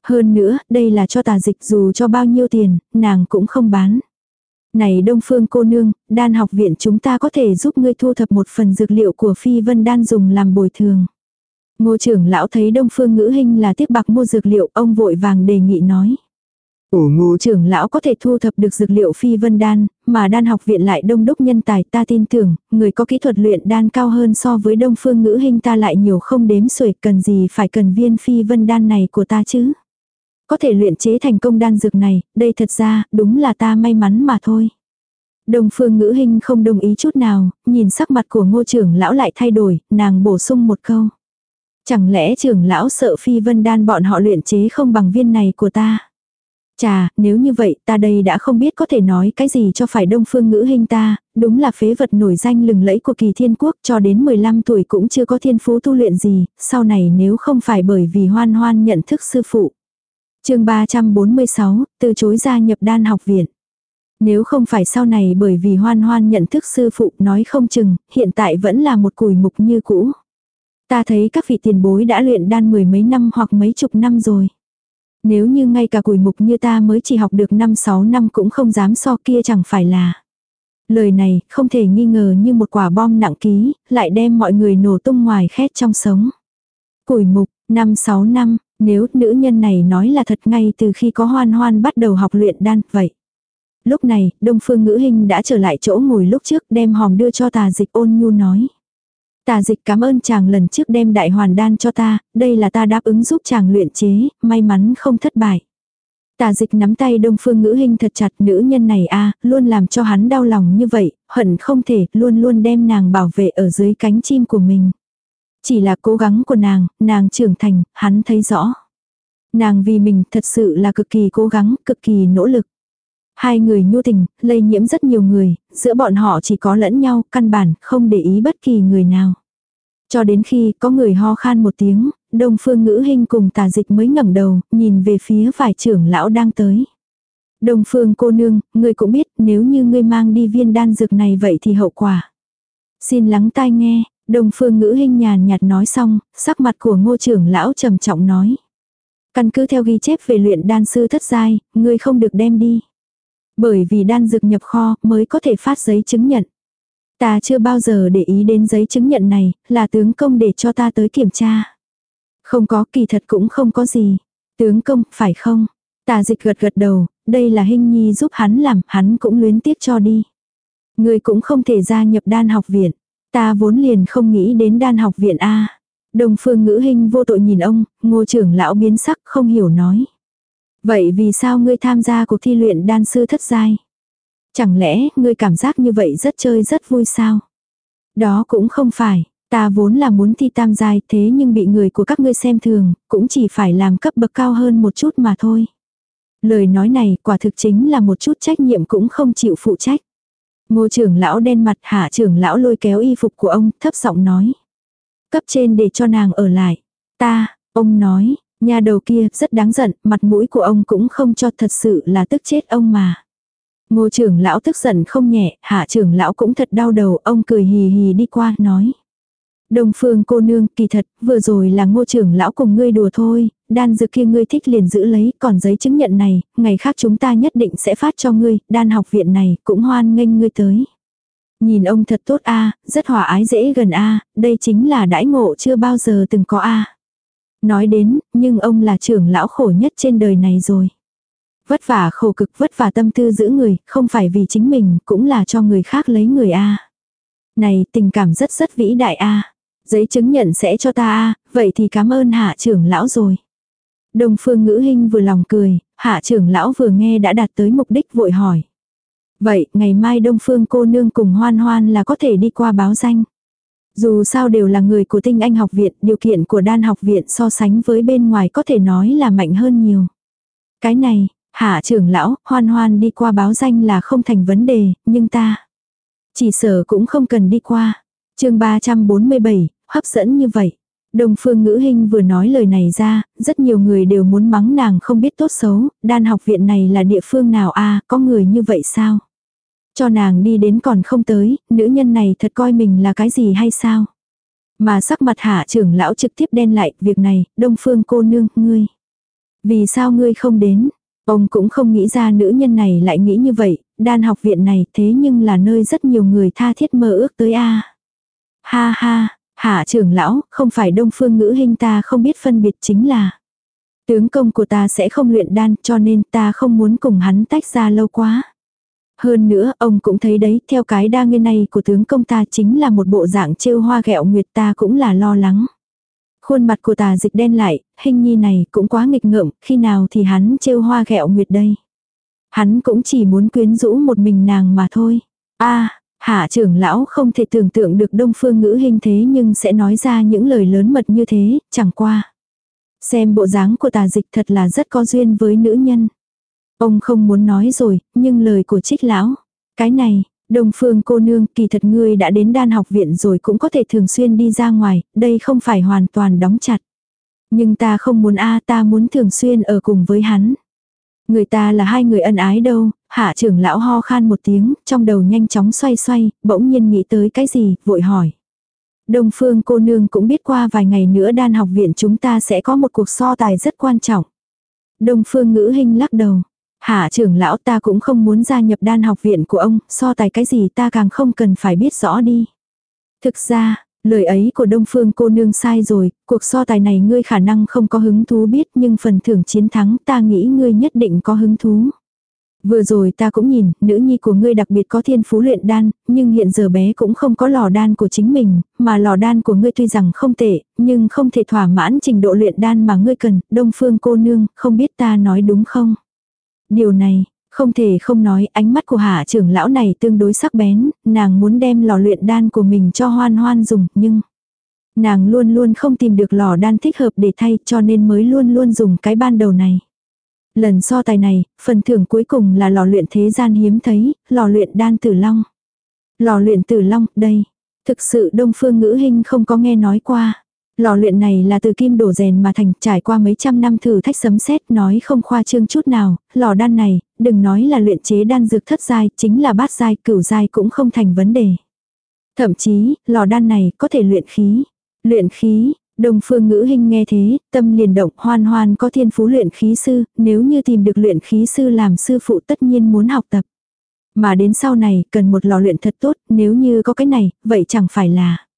Speaker 1: Hơn nữa, đây là cho tà dịch dù cho bao nhiêu tiền, nàng cũng không bán. Này đông phương cô nương, đan học viện chúng ta có thể giúp ngươi thu thập một phần dược liệu của phi vân đan dùng làm bồi thường. Ngô trưởng lão thấy đông phương ngữ hình là tiếc bạc mua dược liệu, ông vội vàng đề nghị nói. Ổ ngô trưởng lão có thể thu thập được dược liệu phi vân đan, mà đan học viện lại đông đúc nhân tài ta tin tưởng, người có kỹ thuật luyện đan cao hơn so với đông phương ngữ hình ta lại nhiều không đếm xuể cần gì phải cần viên phi vân đan này của ta chứ. Có thể luyện chế thành công đan dược này, đây thật ra, đúng là ta may mắn mà thôi. Đông phương ngữ hình không đồng ý chút nào, nhìn sắc mặt của ngô trưởng lão lại thay đổi, nàng bổ sung một câu. Chẳng lẽ trưởng lão sợ phi vân đan bọn họ luyện chế không bằng viên này của ta? Chà, nếu như vậy ta đây đã không biết có thể nói cái gì cho phải đông phương ngữ hình ta, đúng là phế vật nổi danh lừng lẫy của kỳ thiên quốc cho đến 15 tuổi cũng chưa có thiên phú tu luyện gì, sau này nếu không phải bởi vì hoan hoan nhận thức sư phụ chương 346, từ chối gia nhập đan học viện. Nếu không phải sau này bởi vì hoan hoan nhận thức sư phụ nói không chừng, hiện tại vẫn là một cùi mục như cũ. Ta thấy các vị tiền bối đã luyện đan mười mấy năm hoặc mấy chục năm rồi. Nếu như ngay cả cùi mục như ta mới chỉ học được 5-6 năm cũng không dám so kia chẳng phải là. Lời này không thể nghi ngờ như một quả bom nặng ký, lại đem mọi người nổ tung ngoài khét trong sống. Cùi mục, 5-6 năm, nếu nữ nhân này nói là thật ngay từ khi có hoan hoan bắt đầu học luyện đan, vậy. Lúc này, Đông Phương Ngữ Hình đã trở lại chỗ ngồi lúc trước đem hòm đưa cho tà dịch ôn nhu nói. Tà dịch cảm ơn chàng lần trước đem đại hoàn đan cho ta, đây là ta đáp ứng giúp chàng luyện chế, may mắn không thất bại. Tà dịch nắm tay đông phương ngữ hình thật chặt nữ nhân này a luôn làm cho hắn đau lòng như vậy, hận không thể, luôn luôn đem nàng bảo vệ ở dưới cánh chim của mình. Chỉ là cố gắng của nàng, nàng trưởng thành, hắn thấy rõ. Nàng vì mình thật sự là cực kỳ cố gắng, cực kỳ nỗ lực. Hai người nhu tình, lây nhiễm rất nhiều người, giữa bọn họ chỉ có lẫn nhau, căn bản không để ý bất kỳ người nào. Cho đến khi có người ho khan một tiếng, đông phương ngữ hình cùng tà dịch mới ngẩng đầu, nhìn về phía vài trưởng lão đang tới. Đông phương cô nương, ngươi cũng biết nếu như ngươi mang đi viên đan dược này vậy thì hậu quả. Xin lắng tai nghe, đông phương ngữ hình nhàn nhạt nói xong, sắc mặt của ngô trưởng lão trầm trọng nói. Căn cứ theo ghi chép về luyện đan sư thất giai, ngươi không được đem đi. Bởi vì đan dược nhập kho mới có thể phát giấy chứng nhận. Ta chưa bao giờ để ý đến giấy chứng nhận này, là tướng công để cho ta tới kiểm tra. Không có kỳ thật cũng không có gì. Tướng công, phải không? Tà dịch gật gật đầu, đây là hình nhi giúp hắn làm, hắn cũng luyến tiếc cho đi. Người cũng không thể gia nhập đan học viện. Ta vốn liền không nghĩ đến đan học viện A. Đồng phương ngữ hình vô tội nhìn ông, ngô trưởng lão biến sắc không hiểu nói. Vậy vì sao ngươi tham gia cuộc thi luyện đan sư thất giai? Chẳng lẽ ngươi cảm giác như vậy rất chơi rất vui sao? Đó cũng không phải, ta vốn là muốn thi tam giai thế nhưng bị người của các ngươi xem thường, cũng chỉ phải làm cấp bậc cao hơn một chút mà thôi. Lời nói này quả thực chính là một chút trách nhiệm cũng không chịu phụ trách. Ngô trưởng lão đen mặt hạ trưởng lão lôi kéo y phục của ông thấp giọng nói. Cấp trên để cho nàng ở lại. Ta, ông nói, Nhà đầu kia rất đáng giận, mặt mũi của ông cũng không cho thật sự là tức chết ông mà. Ngô trưởng lão tức giận không nhẹ, hạ trưởng lão cũng thật đau đầu, ông cười hì hì đi qua, nói. Đồng phương cô nương, kỳ thật, vừa rồi là ngô trưởng lão cùng ngươi đùa thôi, đan dược kia ngươi thích liền giữ lấy, còn giấy chứng nhận này, ngày khác chúng ta nhất định sẽ phát cho ngươi, đan học viện này, cũng hoan nghênh ngươi tới. Nhìn ông thật tốt a rất hòa ái dễ gần a đây chính là đãi ngộ chưa bao giờ từng có a Nói đến, nhưng ông là trưởng lão khổ nhất trên đời này rồi. Vất vả khổ cực vất vả tâm tư giữ người, không phải vì chính mình, cũng là cho người khác lấy người a. Này, tình cảm rất rất vĩ đại a. Giấy chứng nhận sẽ cho ta a, vậy thì cảm ơn hạ trưởng lão rồi. Đồng phương ngữ hình vừa lòng cười, hạ trưởng lão vừa nghe đã đạt tới mục đích vội hỏi. Vậy, ngày mai đông phương cô nương cùng hoan hoan là có thể đi qua báo danh. Dù sao đều là người của tinh anh học viện, điều kiện của đan học viện so sánh với bên ngoài có thể nói là mạnh hơn nhiều. Cái này, hạ trưởng lão, hoan hoan đi qua báo danh là không thành vấn đề, nhưng ta chỉ sở cũng không cần đi qua. chương 347, hấp dẫn như vậy. Đồng phương ngữ hình vừa nói lời này ra, rất nhiều người đều muốn mắng nàng không biết tốt xấu, đan học viện này là địa phương nào a có người như vậy sao? Cho nàng đi đến còn không tới, nữ nhân này thật coi mình là cái gì hay sao? Mà sắc mặt hạ trưởng lão trực tiếp đen lại, việc này, đông phương cô nương, ngươi. Vì sao ngươi không đến? Ông cũng không nghĩ ra nữ nhân này lại nghĩ như vậy, đan học viện này thế nhưng là nơi rất nhiều người tha thiết mơ ước tới a Ha ha, hạ trưởng lão, không phải đông phương ngữ hình ta không biết phân biệt chính là. Tướng công của ta sẽ không luyện đan cho nên ta không muốn cùng hắn tách ra lâu quá. Hơn nữa, ông cũng thấy đấy, theo cái đa nguyên này của tướng công ta chính là một bộ dạng trêu hoa ghẹo nguyệt ta cũng là lo lắng. Khuôn mặt của tà dịch đen lại, hình nhi này cũng quá nghịch ngợm, khi nào thì hắn trêu hoa ghẹo nguyệt đây. Hắn cũng chỉ muốn quyến rũ một mình nàng mà thôi. a Hạ trưởng lão không thể tưởng tượng được đông phương ngữ hình thế nhưng sẽ nói ra những lời lớn mật như thế, chẳng qua. Xem bộ dáng của tà dịch thật là rất có duyên với nữ nhân. Ông không muốn nói rồi, nhưng lời của trích lão. Cái này, Đông phương cô nương kỳ thật ngươi đã đến đan học viện rồi cũng có thể thường xuyên đi ra ngoài, đây không phải hoàn toàn đóng chặt. Nhưng ta không muốn a ta muốn thường xuyên ở cùng với hắn. Người ta là hai người ân ái đâu, hạ trưởng lão ho khan một tiếng, trong đầu nhanh chóng xoay xoay, bỗng nhiên nghĩ tới cái gì, vội hỏi. Đông phương cô nương cũng biết qua vài ngày nữa đan học viện chúng ta sẽ có một cuộc so tài rất quan trọng. Đông phương ngữ hình lắc đầu. Hạ trưởng lão ta cũng không muốn gia nhập đan học viện của ông, so tài cái gì ta càng không cần phải biết rõ đi. Thực ra, lời ấy của Đông Phương cô nương sai rồi, cuộc so tài này ngươi khả năng không có hứng thú biết nhưng phần thưởng chiến thắng ta nghĩ ngươi nhất định có hứng thú. Vừa rồi ta cũng nhìn, nữ nhi của ngươi đặc biệt có thiên phú luyện đan, nhưng hiện giờ bé cũng không có lò đan của chính mình, mà lò đan của ngươi tuy rằng không tệ, nhưng không thể thỏa mãn trình độ luyện đan mà ngươi cần, đông phương cô nương, không biết ta nói đúng không? Điều này, không thể không nói ánh mắt của hạ trưởng lão này tương đối sắc bén, nàng muốn đem lò luyện đan của mình cho hoan hoan dùng, nhưng nàng luôn luôn không tìm được lò đan thích hợp để thay cho nên mới luôn luôn dùng cái ban đầu này. Lần so tài này, phần thưởng cuối cùng là lò luyện thế gian hiếm thấy, lò luyện đan tử long. Lò luyện tử long, đây. Thực sự đông phương ngữ hình không có nghe nói qua. Lò luyện này là từ kim đổ rèn mà thành trải qua mấy trăm năm thử thách sấm sét nói không khoa trương chút nào, lò đan này, đừng nói là luyện chế đan dược thất giai, chính là bát giai, cửu giai cũng không thành vấn đề. Thậm chí, lò đan này có thể luyện khí. Luyện khí, Đông phương ngữ hình nghe thế, tâm liền động hoan hoan có thiên phú luyện khí sư, nếu như tìm được luyện khí sư làm sư phụ tất nhiên muốn học tập. Mà đến sau này, cần một lò luyện thật tốt, nếu như có cái này, vậy chẳng phải là.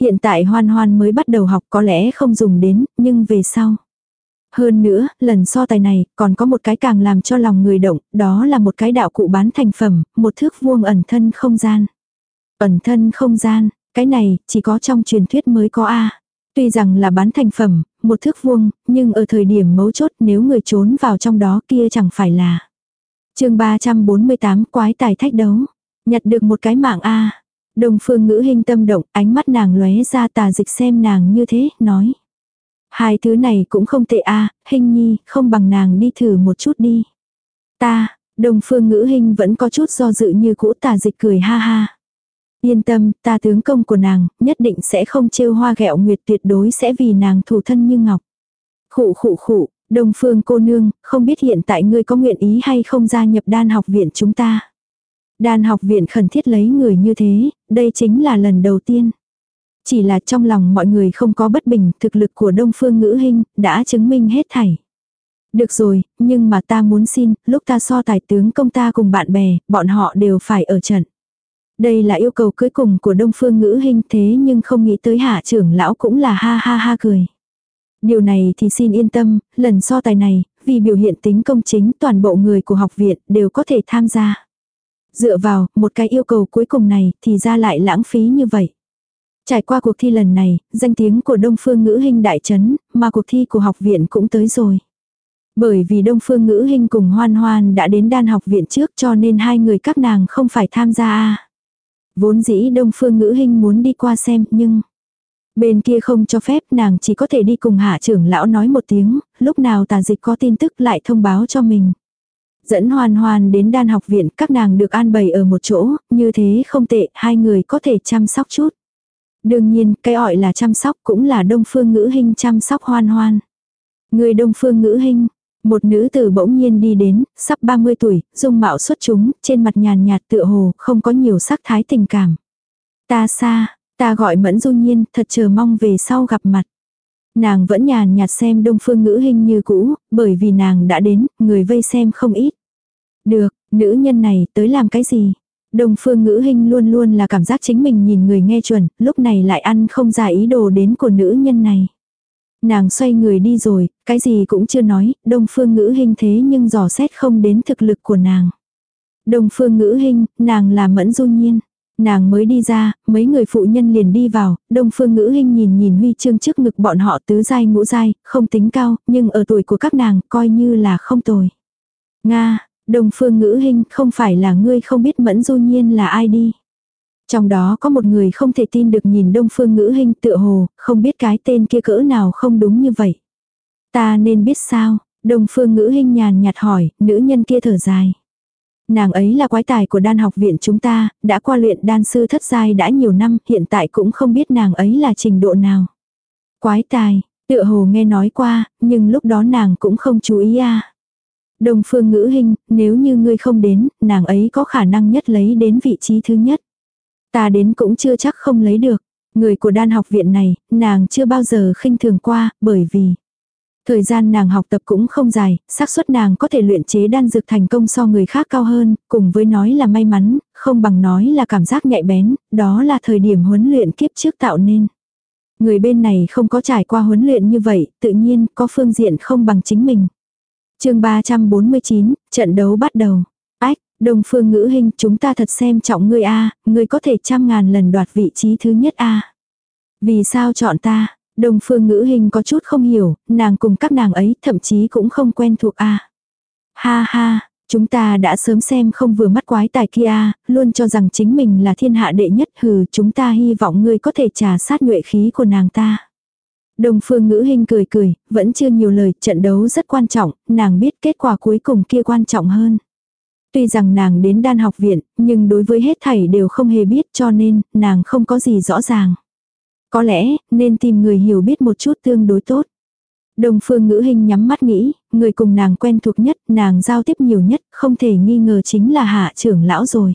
Speaker 1: Hiện tại hoan hoan mới bắt đầu học có lẽ không dùng đến, nhưng về sau. Hơn nữa, lần so tài này, còn có một cái càng làm cho lòng người động, đó là một cái đạo cụ bán thành phẩm, một thước vuông ẩn thân không gian. Ẩn thân không gian, cái này, chỉ có trong truyền thuyết mới có A. Tuy rằng là bán thành phẩm, một thước vuông, nhưng ở thời điểm mấu chốt nếu người trốn vào trong đó kia chẳng phải là. chương 348 quái tài thách đấu. Nhặt được một cái mạng A. Đồng phương ngữ hình tâm động, ánh mắt nàng lóe ra tà dịch xem nàng như thế, nói. Hai thứ này cũng không tệ à, a hình nhi, không bằng nàng đi thử một chút đi. Ta, đồng phương ngữ hình vẫn có chút do dự như cũ tà dịch cười ha ha. Yên tâm, ta tướng công của nàng, nhất định sẽ không trêu hoa ghẹo nguyệt tuyệt đối sẽ vì nàng thủ thân như ngọc. Khụ khụ khụ, đông phương cô nương, không biết hiện tại ngươi có nguyện ý hay không gia nhập đan học viện chúng ta. Đan học viện khẩn thiết lấy người như thế, đây chính là lần đầu tiên. Chỉ là trong lòng mọi người không có bất bình, thực lực của đông phương ngữ hinh đã chứng minh hết thảy. Được rồi, nhưng mà ta muốn xin, lúc ta so tài tướng công ta cùng bạn bè, bọn họ đều phải ở trận. Đây là yêu cầu cuối cùng của đông phương ngữ hinh thế nhưng không nghĩ tới hạ trưởng lão cũng là ha ha ha cười. Điều này thì xin yên tâm, lần so tài này, vì biểu hiện tính công chính toàn bộ người của học viện đều có thể tham gia. Dựa vào, một cái yêu cầu cuối cùng này thì ra lại lãng phí như vậy. Trải qua cuộc thi lần này, danh tiếng của Đông Phương Ngữ Hinh đại chấn, mà cuộc thi của học viện cũng tới rồi. Bởi vì Đông Phương Ngữ Hinh cùng Hoan Hoan đã đến đan học viện trước cho nên hai người các nàng không phải tham gia a. Vốn dĩ Đông Phương Ngữ Hinh muốn đi qua xem nhưng bên kia không cho phép nàng chỉ có thể đi cùng hạ trưởng lão nói một tiếng, lúc nào tà dịch có tin tức lại thông báo cho mình. Dẫn hoàn hoàn đến đan học viện các nàng được an bày ở một chỗ, như thế không tệ, hai người có thể chăm sóc chút. Đương nhiên, cái gọi là chăm sóc cũng là đông phương ngữ hình chăm sóc hoan hoan. Người đông phương ngữ hình, một nữ tử bỗng nhiên đi đến, sắp 30 tuổi, dung mạo xuất chúng, trên mặt nhàn nhạt tựa hồ, không có nhiều sắc thái tình cảm. Ta xa, ta gọi mẫn du nhiên, thật chờ mong về sau gặp mặt. Nàng vẫn nhàn nhạt xem đông phương ngữ hình như cũ, bởi vì nàng đã đến, người vây xem không ít. Được, nữ nhân này tới làm cái gì? Đông phương ngữ hình luôn luôn là cảm giác chính mình nhìn người nghe chuẩn, lúc này lại ăn không ra ý đồ đến của nữ nhân này. Nàng xoay người đi rồi, cái gì cũng chưa nói, đông phương ngữ hình thế nhưng dò xét không đến thực lực của nàng. Đông phương ngữ hình, nàng là mẫn du nhiên. Nàng mới đi ra, mấy người phụ nhân liền đi vào, đông phương ngữ hình nhìn nhìn huy chương trước ngực bọn họ tứ dai ngũ dai, không tính cao, nhưng ở tuổi của các nàng coi như là không tồi. Nga, đông phương ngữ hình không phải là ngươi không biết mẫn du nhiên là ai đi. Trong đó có một người không thể tin được nhìn Đông Phương Ngữ Hinh tựa hồ, không biết cái tên kia cỡ nào không đúng như vậy. Ta nên biết sao? Đông Phương Ngữ Hinh nhàn nhạt hỏi, nữ nhân kia thở dài. Nàng ấy là quái tài của đan học viện chúng ta, đã qua luyện đan sư thất giai đã nhiều năm, hiện tại cũng không biết nàng ấy là trình độ nào. Quái tài, tựa hồ nghe nói qua, nhưng lúc đó nàng cũng không chú ý à. Đông phương ngữ hình, nếu như ngươi không đến, nàng ấy có khả năng nhất lấy đến vị trí thứ nhất. Ta đến cũng chưa chắc không lấy được. Người của đan học viện này, nàng chưa bao giờ khinh thường qua, bởi vì Thời gian nàng học tập cũng không dài, xác suất nàng có thể luyện chế đan dược thành công so người khác cao hơn, cùng với nói là may mắn, không bằng nói là cảm giác nhạy bén, đó là thời điểm huấn luyện kiếp trước tạo nên. Người bên này không có trải qua huấn luyện như vậy, tự nhiên có phương diện không bằng chính mình. chương 349, trận đấu bắt đầu. Ách, đồng phương ngữ hình chúng ta thật xem trọng ngươi a ngươi có thể trăm ngàn lần đoạt vị trí thứ nhất a Vì sao chọn ta? Đồng phương ngữ hình có chút không hiểu, nàng cùng các nàng ấy thậm chí cũng không quen thuộc a Ha ha, chúng ta đã sớm xem không vừa mắt quái tài kia, luôn cho rằng chính mình là thiên hạ đệ nhất hừ chúng ta hy vọng ngươi có thể trả sát nhuệ khí của nàng ta. Đồng phương ngữ hình cười cười, vẫn chưa nhiều lời, trận đấu rất quan trọng, nàng biết kết quả cuối cùng kia quan trọng hơn. Tuy rằng nàng đến đan học viện, nhưng đối với hết thảy đều không hề biết cho nên, nàng không có gì rõ ràng. Có lẽ, nên tìm người hiểu biết một chút tương đối tốt. Đồng phương ngữ hình nhắm mắt nghĩ, người cùng nàng quen thuộc nhất, nàng giao tiếp nhiều nhất, không thể nghi ngờ chính là hạ trưởng lão rồi.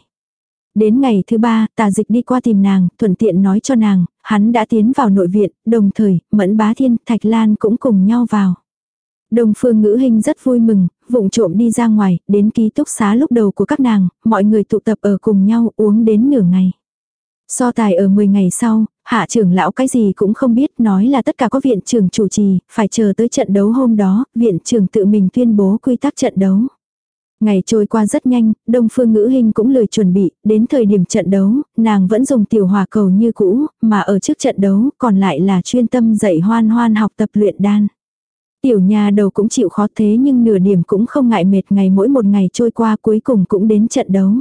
Speaker 1: Đến ngày thứ ba, tà dịch đi qua tìm nàng, thuận tiện nói cho nàng, hắn đã tiến vào nội viện, đồng thời, mẫn bá thiên, thạch lan cũng cùng nhau vào. Đồng phương ngữ hình rất vui mừng, vụng trộm đi ra ngoài, đến ký túc xá lúc đầu của các nàng, mọi người tụ tập ở cùng nhau uống đến nửa ngày. So tài ở 10 ngày sau, hạ trưởng lão cái gì cũng không biết nói là tất cả có viện trưởng chủ trì, phải chờ tới trận đấu hôm đó, viện trưởng tự mình tuyên bố quy tắc trận đấu. Ngày trôi qua rất nhanh, Đông Phương Ngữ Hình cũng lười chuẩn bị, đến thời điểm trận đấu, nàng vẫn dùng tiểu hòa cầu như cũ, mà ở trước trận đấu còn lại là chuyên tâm dạy hoan hoan học tập luyện đan. Tiểu nhà đầu cũng chịu khó thế nhưng nửa điểm cũng không ngại mệt ngày mỗi một ngày trôi qua cuối cùng cũng đến trận đấu.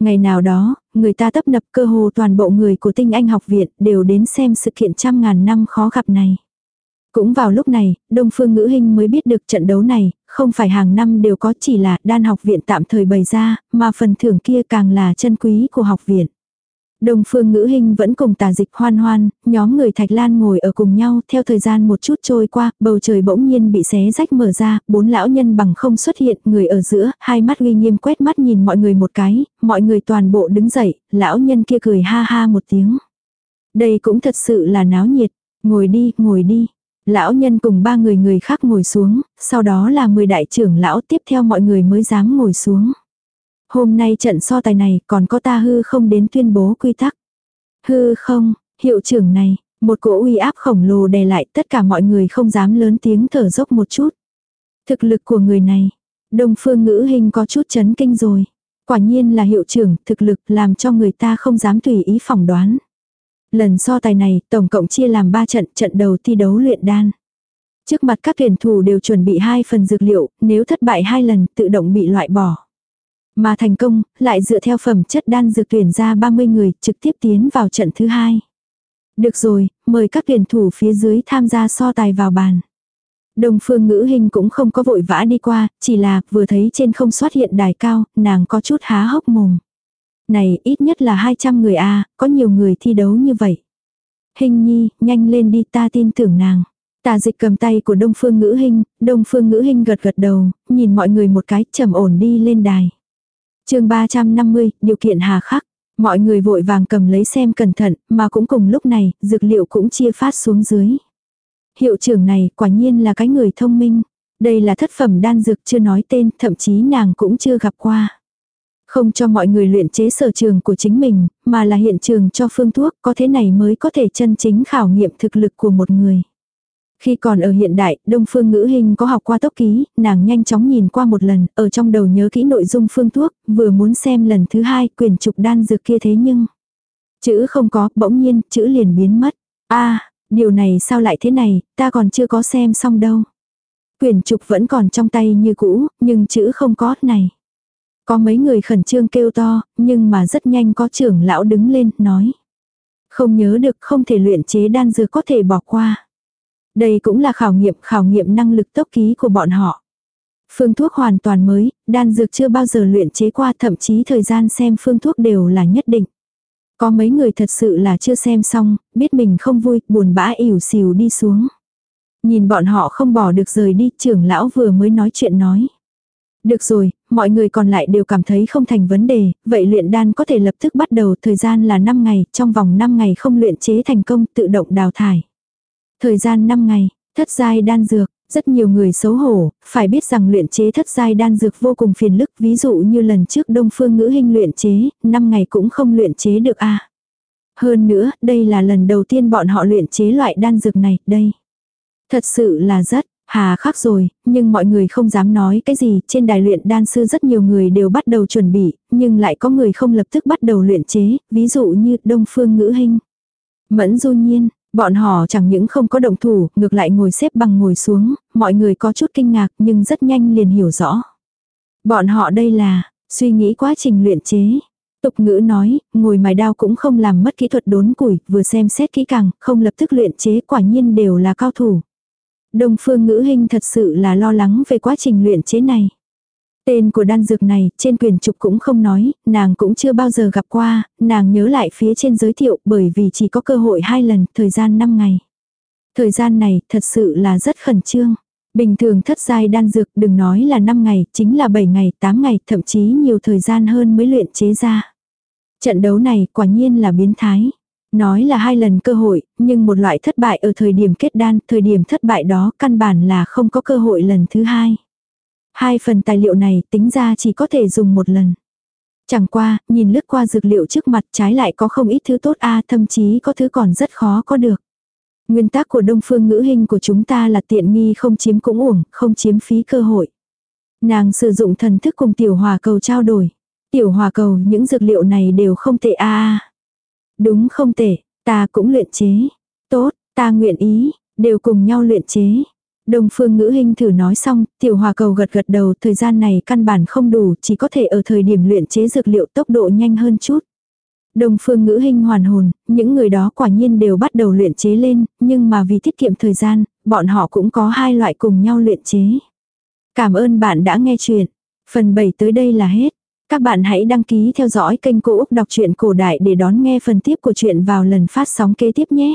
Speaker 1: Ngày nào đó, người ta tấp nập cơ hồ toàn bộ người của tinh anh học viện đều đến xem sự kiện trăm ngàn năm khó gặp này. Cũng vào lúc này, Đông Phương Ngữ Hinh mới biết được trận đấu này, không phải hàng năm đều có chỉ là đan học viện tạm thời bày ra, mà phần thưởng kia càng là chân quý của học viện. Đông phương ngữ hình vẫn cùng tà dịch hoan hoan, nhóm người Thạch Lan ngồi ở cùng nhau, theo thời gian một chút trôi qua, bầu trời bỗng nhiên bị xé rách mở ra, bốn lão nhân bằng không xuất hiện, người ở giữa, hai mắt uy nghiêm quét mắt nhìn mọi người một cái, mọi người toàn bộ đứng dậy, lão nhân kia cười ha ha một tiếng. Đây cũng thật sự là náo nhiệt, ngồi đi, ngồi đi. Lão nhân cùng ba người người khác ngồi xuống, sau đó là 10 đại trưởng lão tiếp theo mọi người mới dám ngồi xuống. Hôm nay trận so tài này còn có ta hư không đến tuyên bố quy tắc. Hư không, hiệu trưởng này, một cỗ uy áp khổng lồ đè lại tất cả mọi người không dám lớn tiếng thở dốc một chút. Thực lực của người này, đông phương ngữ hình có chút chấn kinh rồi. Quả nhiên là hiệu trưởng, thực lực làm cho người ta không dám tùy ý phỏng đoán. Lần so tài này, tổng cộng chia làm 3 trận, trận đầu thi đấu luyện đan. Trước mặt các tuyển thủ đều chuẩn bị hai phần dược liệu, nếu thất bại hai lần tự động bị loại bỏ. Mà thành công, lại dựa theo phẩm chất đan dược tuyển ra 30 người trực tiếp tiến vào trận thứ hai. Được rồi, mời các tuyển thủ phía dưới tham gia so tài vào bàn. Đồng phương ngữ hình cũng không có vội vã đi qua, chỉ là vừa thấy trên không xuất hiện đài cao, nàng có chút há hốc mồm. Này ít nhất là 200 người a có nhiều người thi đấu như vậy. Hình nhi, nhanh lên đi ta tin tưởng nàng. Tà dịch cầm tay của đông phương ngữ hình, đông phương ngữ hình gật gật đầu, nhìn mọi người một cái trầm ổn đi lên đài chương 350, điều kiện hà khắc. Mọi người vội vàng cầm lấy xem cẩn thận, mà cũng cùng lúc này, dược liệu cũng chia phát xuống dưới. Hiệu trưởng này quả nhiên là cái người thông minh. Đây là thất phẩm đan dược chưa nói tên, thậm chí nàng cũng chưa gặp qua. Không cho mọi người luyện chế sở trường của chính mình, mà là hiện trường cho phương thuốc, có thế này mới có thể chân chính khảo nghiệm thực lực của một người. Khi còn ở hiện đại, Đông Phương Ngữ Hình có học qua tốc ký, nàng nhanh chóng nhìn qua một lần, ở trong đầu nhớ kỹ nội dung phương thuốc, vừa muốn xem lần thứ hai quyền trục đan dược kia thế nhưng... Chữ không có, bỗng nhiên, chữ liền biến mất. a điều này sao lại thế này, ta còn chưa có xem xong đâu. Quyền trục vẫn còn trong tay như cũ, nhưng chữ không có này. Có mấy người khẩn trương kêu to, nhưng mà rất nhanh có trưởng lão đứng lên, nói. Không nhớ được không thể luyện chế đan dược có thể bỏ qua. Đây cũng là khảo nghiệm, khảo nghiệm năng lực tốc ký của bọn họ. Phương thuốc hoàn toàn mới, đan dược chưa bao giờ luyện chế qua thậm chí thời gian xem phương thuốc đều là nhất định. Có mấy người thật sự là chưa xem xong, biết mình không vui, buồn bã ỉu xìu đi xuống. Nhìn bọn họ không bỏ được rời đi, trưởng lão vừa mới nói chuyện nói. Được rồi, mọi người còn lại đều cảm thấy không thành vấn đề, vậy luyện đan có thể lập tức bắt đầu, thời gian là 5 ngày, trong vòng 5 ngày không luyện chế thành công, tự động đào thải. Thời gian 5 ngày, thất giai đan dược, rất nhiều người xấu hổ, phải biết rằng luyện chế thất giai đan dược vô cùng phiền lức, ví dụ như lần trước Đông Phương Ngữ Hinh luyện chế, 5 ngày cũng không luyện chế được a. Hơn nữa, đây là lần đầu tiên bọn họ luyện chế loại đan dược này, đây. Thật sự là rất, hà khắc rồi, nhưng mọi người không dám nói cái gì, trên đài luyện đan sư rất nhiều người đều bắt đầu chuẩn bị, nhưng lại có người không lập tức bắt đầu luyện chế, ví dụ như Đông Phương Ngữ Hinh. Mẫn Du Nhiên, Bọn họ chẳng những không có động thủ, ngược lại ngồi xếp bằng ngồi xuống, mọi người có chút kinh ngạc nhưng rất nhanh liền hiểu rõ. Bọn họ đây là, suy nghĩ quá trình luyện chế. Tục ngữ nói, ngồi mài đao cũng không làm mất kỹ thuật đốn củi, vừa xem xét kỹ càng, không lập tức luyện chế quả nhiên đều là cao thủ. Đông phương ngữ hình thật sự là lo lắng về quá trình luyện chế này. Tên của đan dược này, trên quyền trục cũng không nói, nàng cũng chưa bao giờ gặp qua, nàng nhớ lại phía trên giới thiệu bởi vì chỉ có cơ hội hai lần, thời gian 5 ngày. Thời gian này thật sự là rất khẩn trương. Bình thường thất giai đan dược đừng nói là 5 ngày, chính là 7 ngày, 8 ngày, thậm chí nhiều thời gian hơn mới luyện chế ra. Trận đấu này quả nhiên là biến thái. Nói là hai lần cơ hội, nhưng một loại thất bại ở thời điểm kết đan, thời điểm thất bại đó căn bản là không có cơ hội lần thứ hai. Hai phần tài liệu này tính ra chỉ có thể dùng một lần. Chẳng qua, nhìn lướt qua dược liệu trước mặt trái lại có không ít thứ tốt a thậm chí có thứ còn rất khó có được. Nguyên tắc của đông phương ngữ hình của chúng ta là tiện nghi không chiếm cũng uổng, không chiếm phí cơ hội. Nàng sử dụng thần thức cùng tiểu hòa cầu trao đổi. Tiểu hòa cầu những dược liệu này đều không tệ a. Đúng không tệ, ta cũng luyện chế. Tốt, ta nguyện ý, đều cùng nhau luyện chế. Đông phương ngữ hình thử nói xong, tiểu hòa cầu gật gật đầu, thời gian này căn bản không đủ, chỉ có thể ở thời điểm luyện chế dược liệu tốc độ nhanh hơn chút. Đông phương ngữ hình hoàn hồn, những người đó quả nhiên đều bắt đầu luyện chế lên, nhưng mà vì tiết kiệm thời gian, bọn họ cũng có hai loại cùng nhau luyện chế. Cảm ơn bạn đã nghe chuyện. Phần 7 tới đây là hết. Các bạn hãy đăng ký theo dõi kênh Cô Úc Đọc truyện Cổ Đại để đón nghe phần tiếp của chuyện vào lần phát sóng kế tiếp nhé.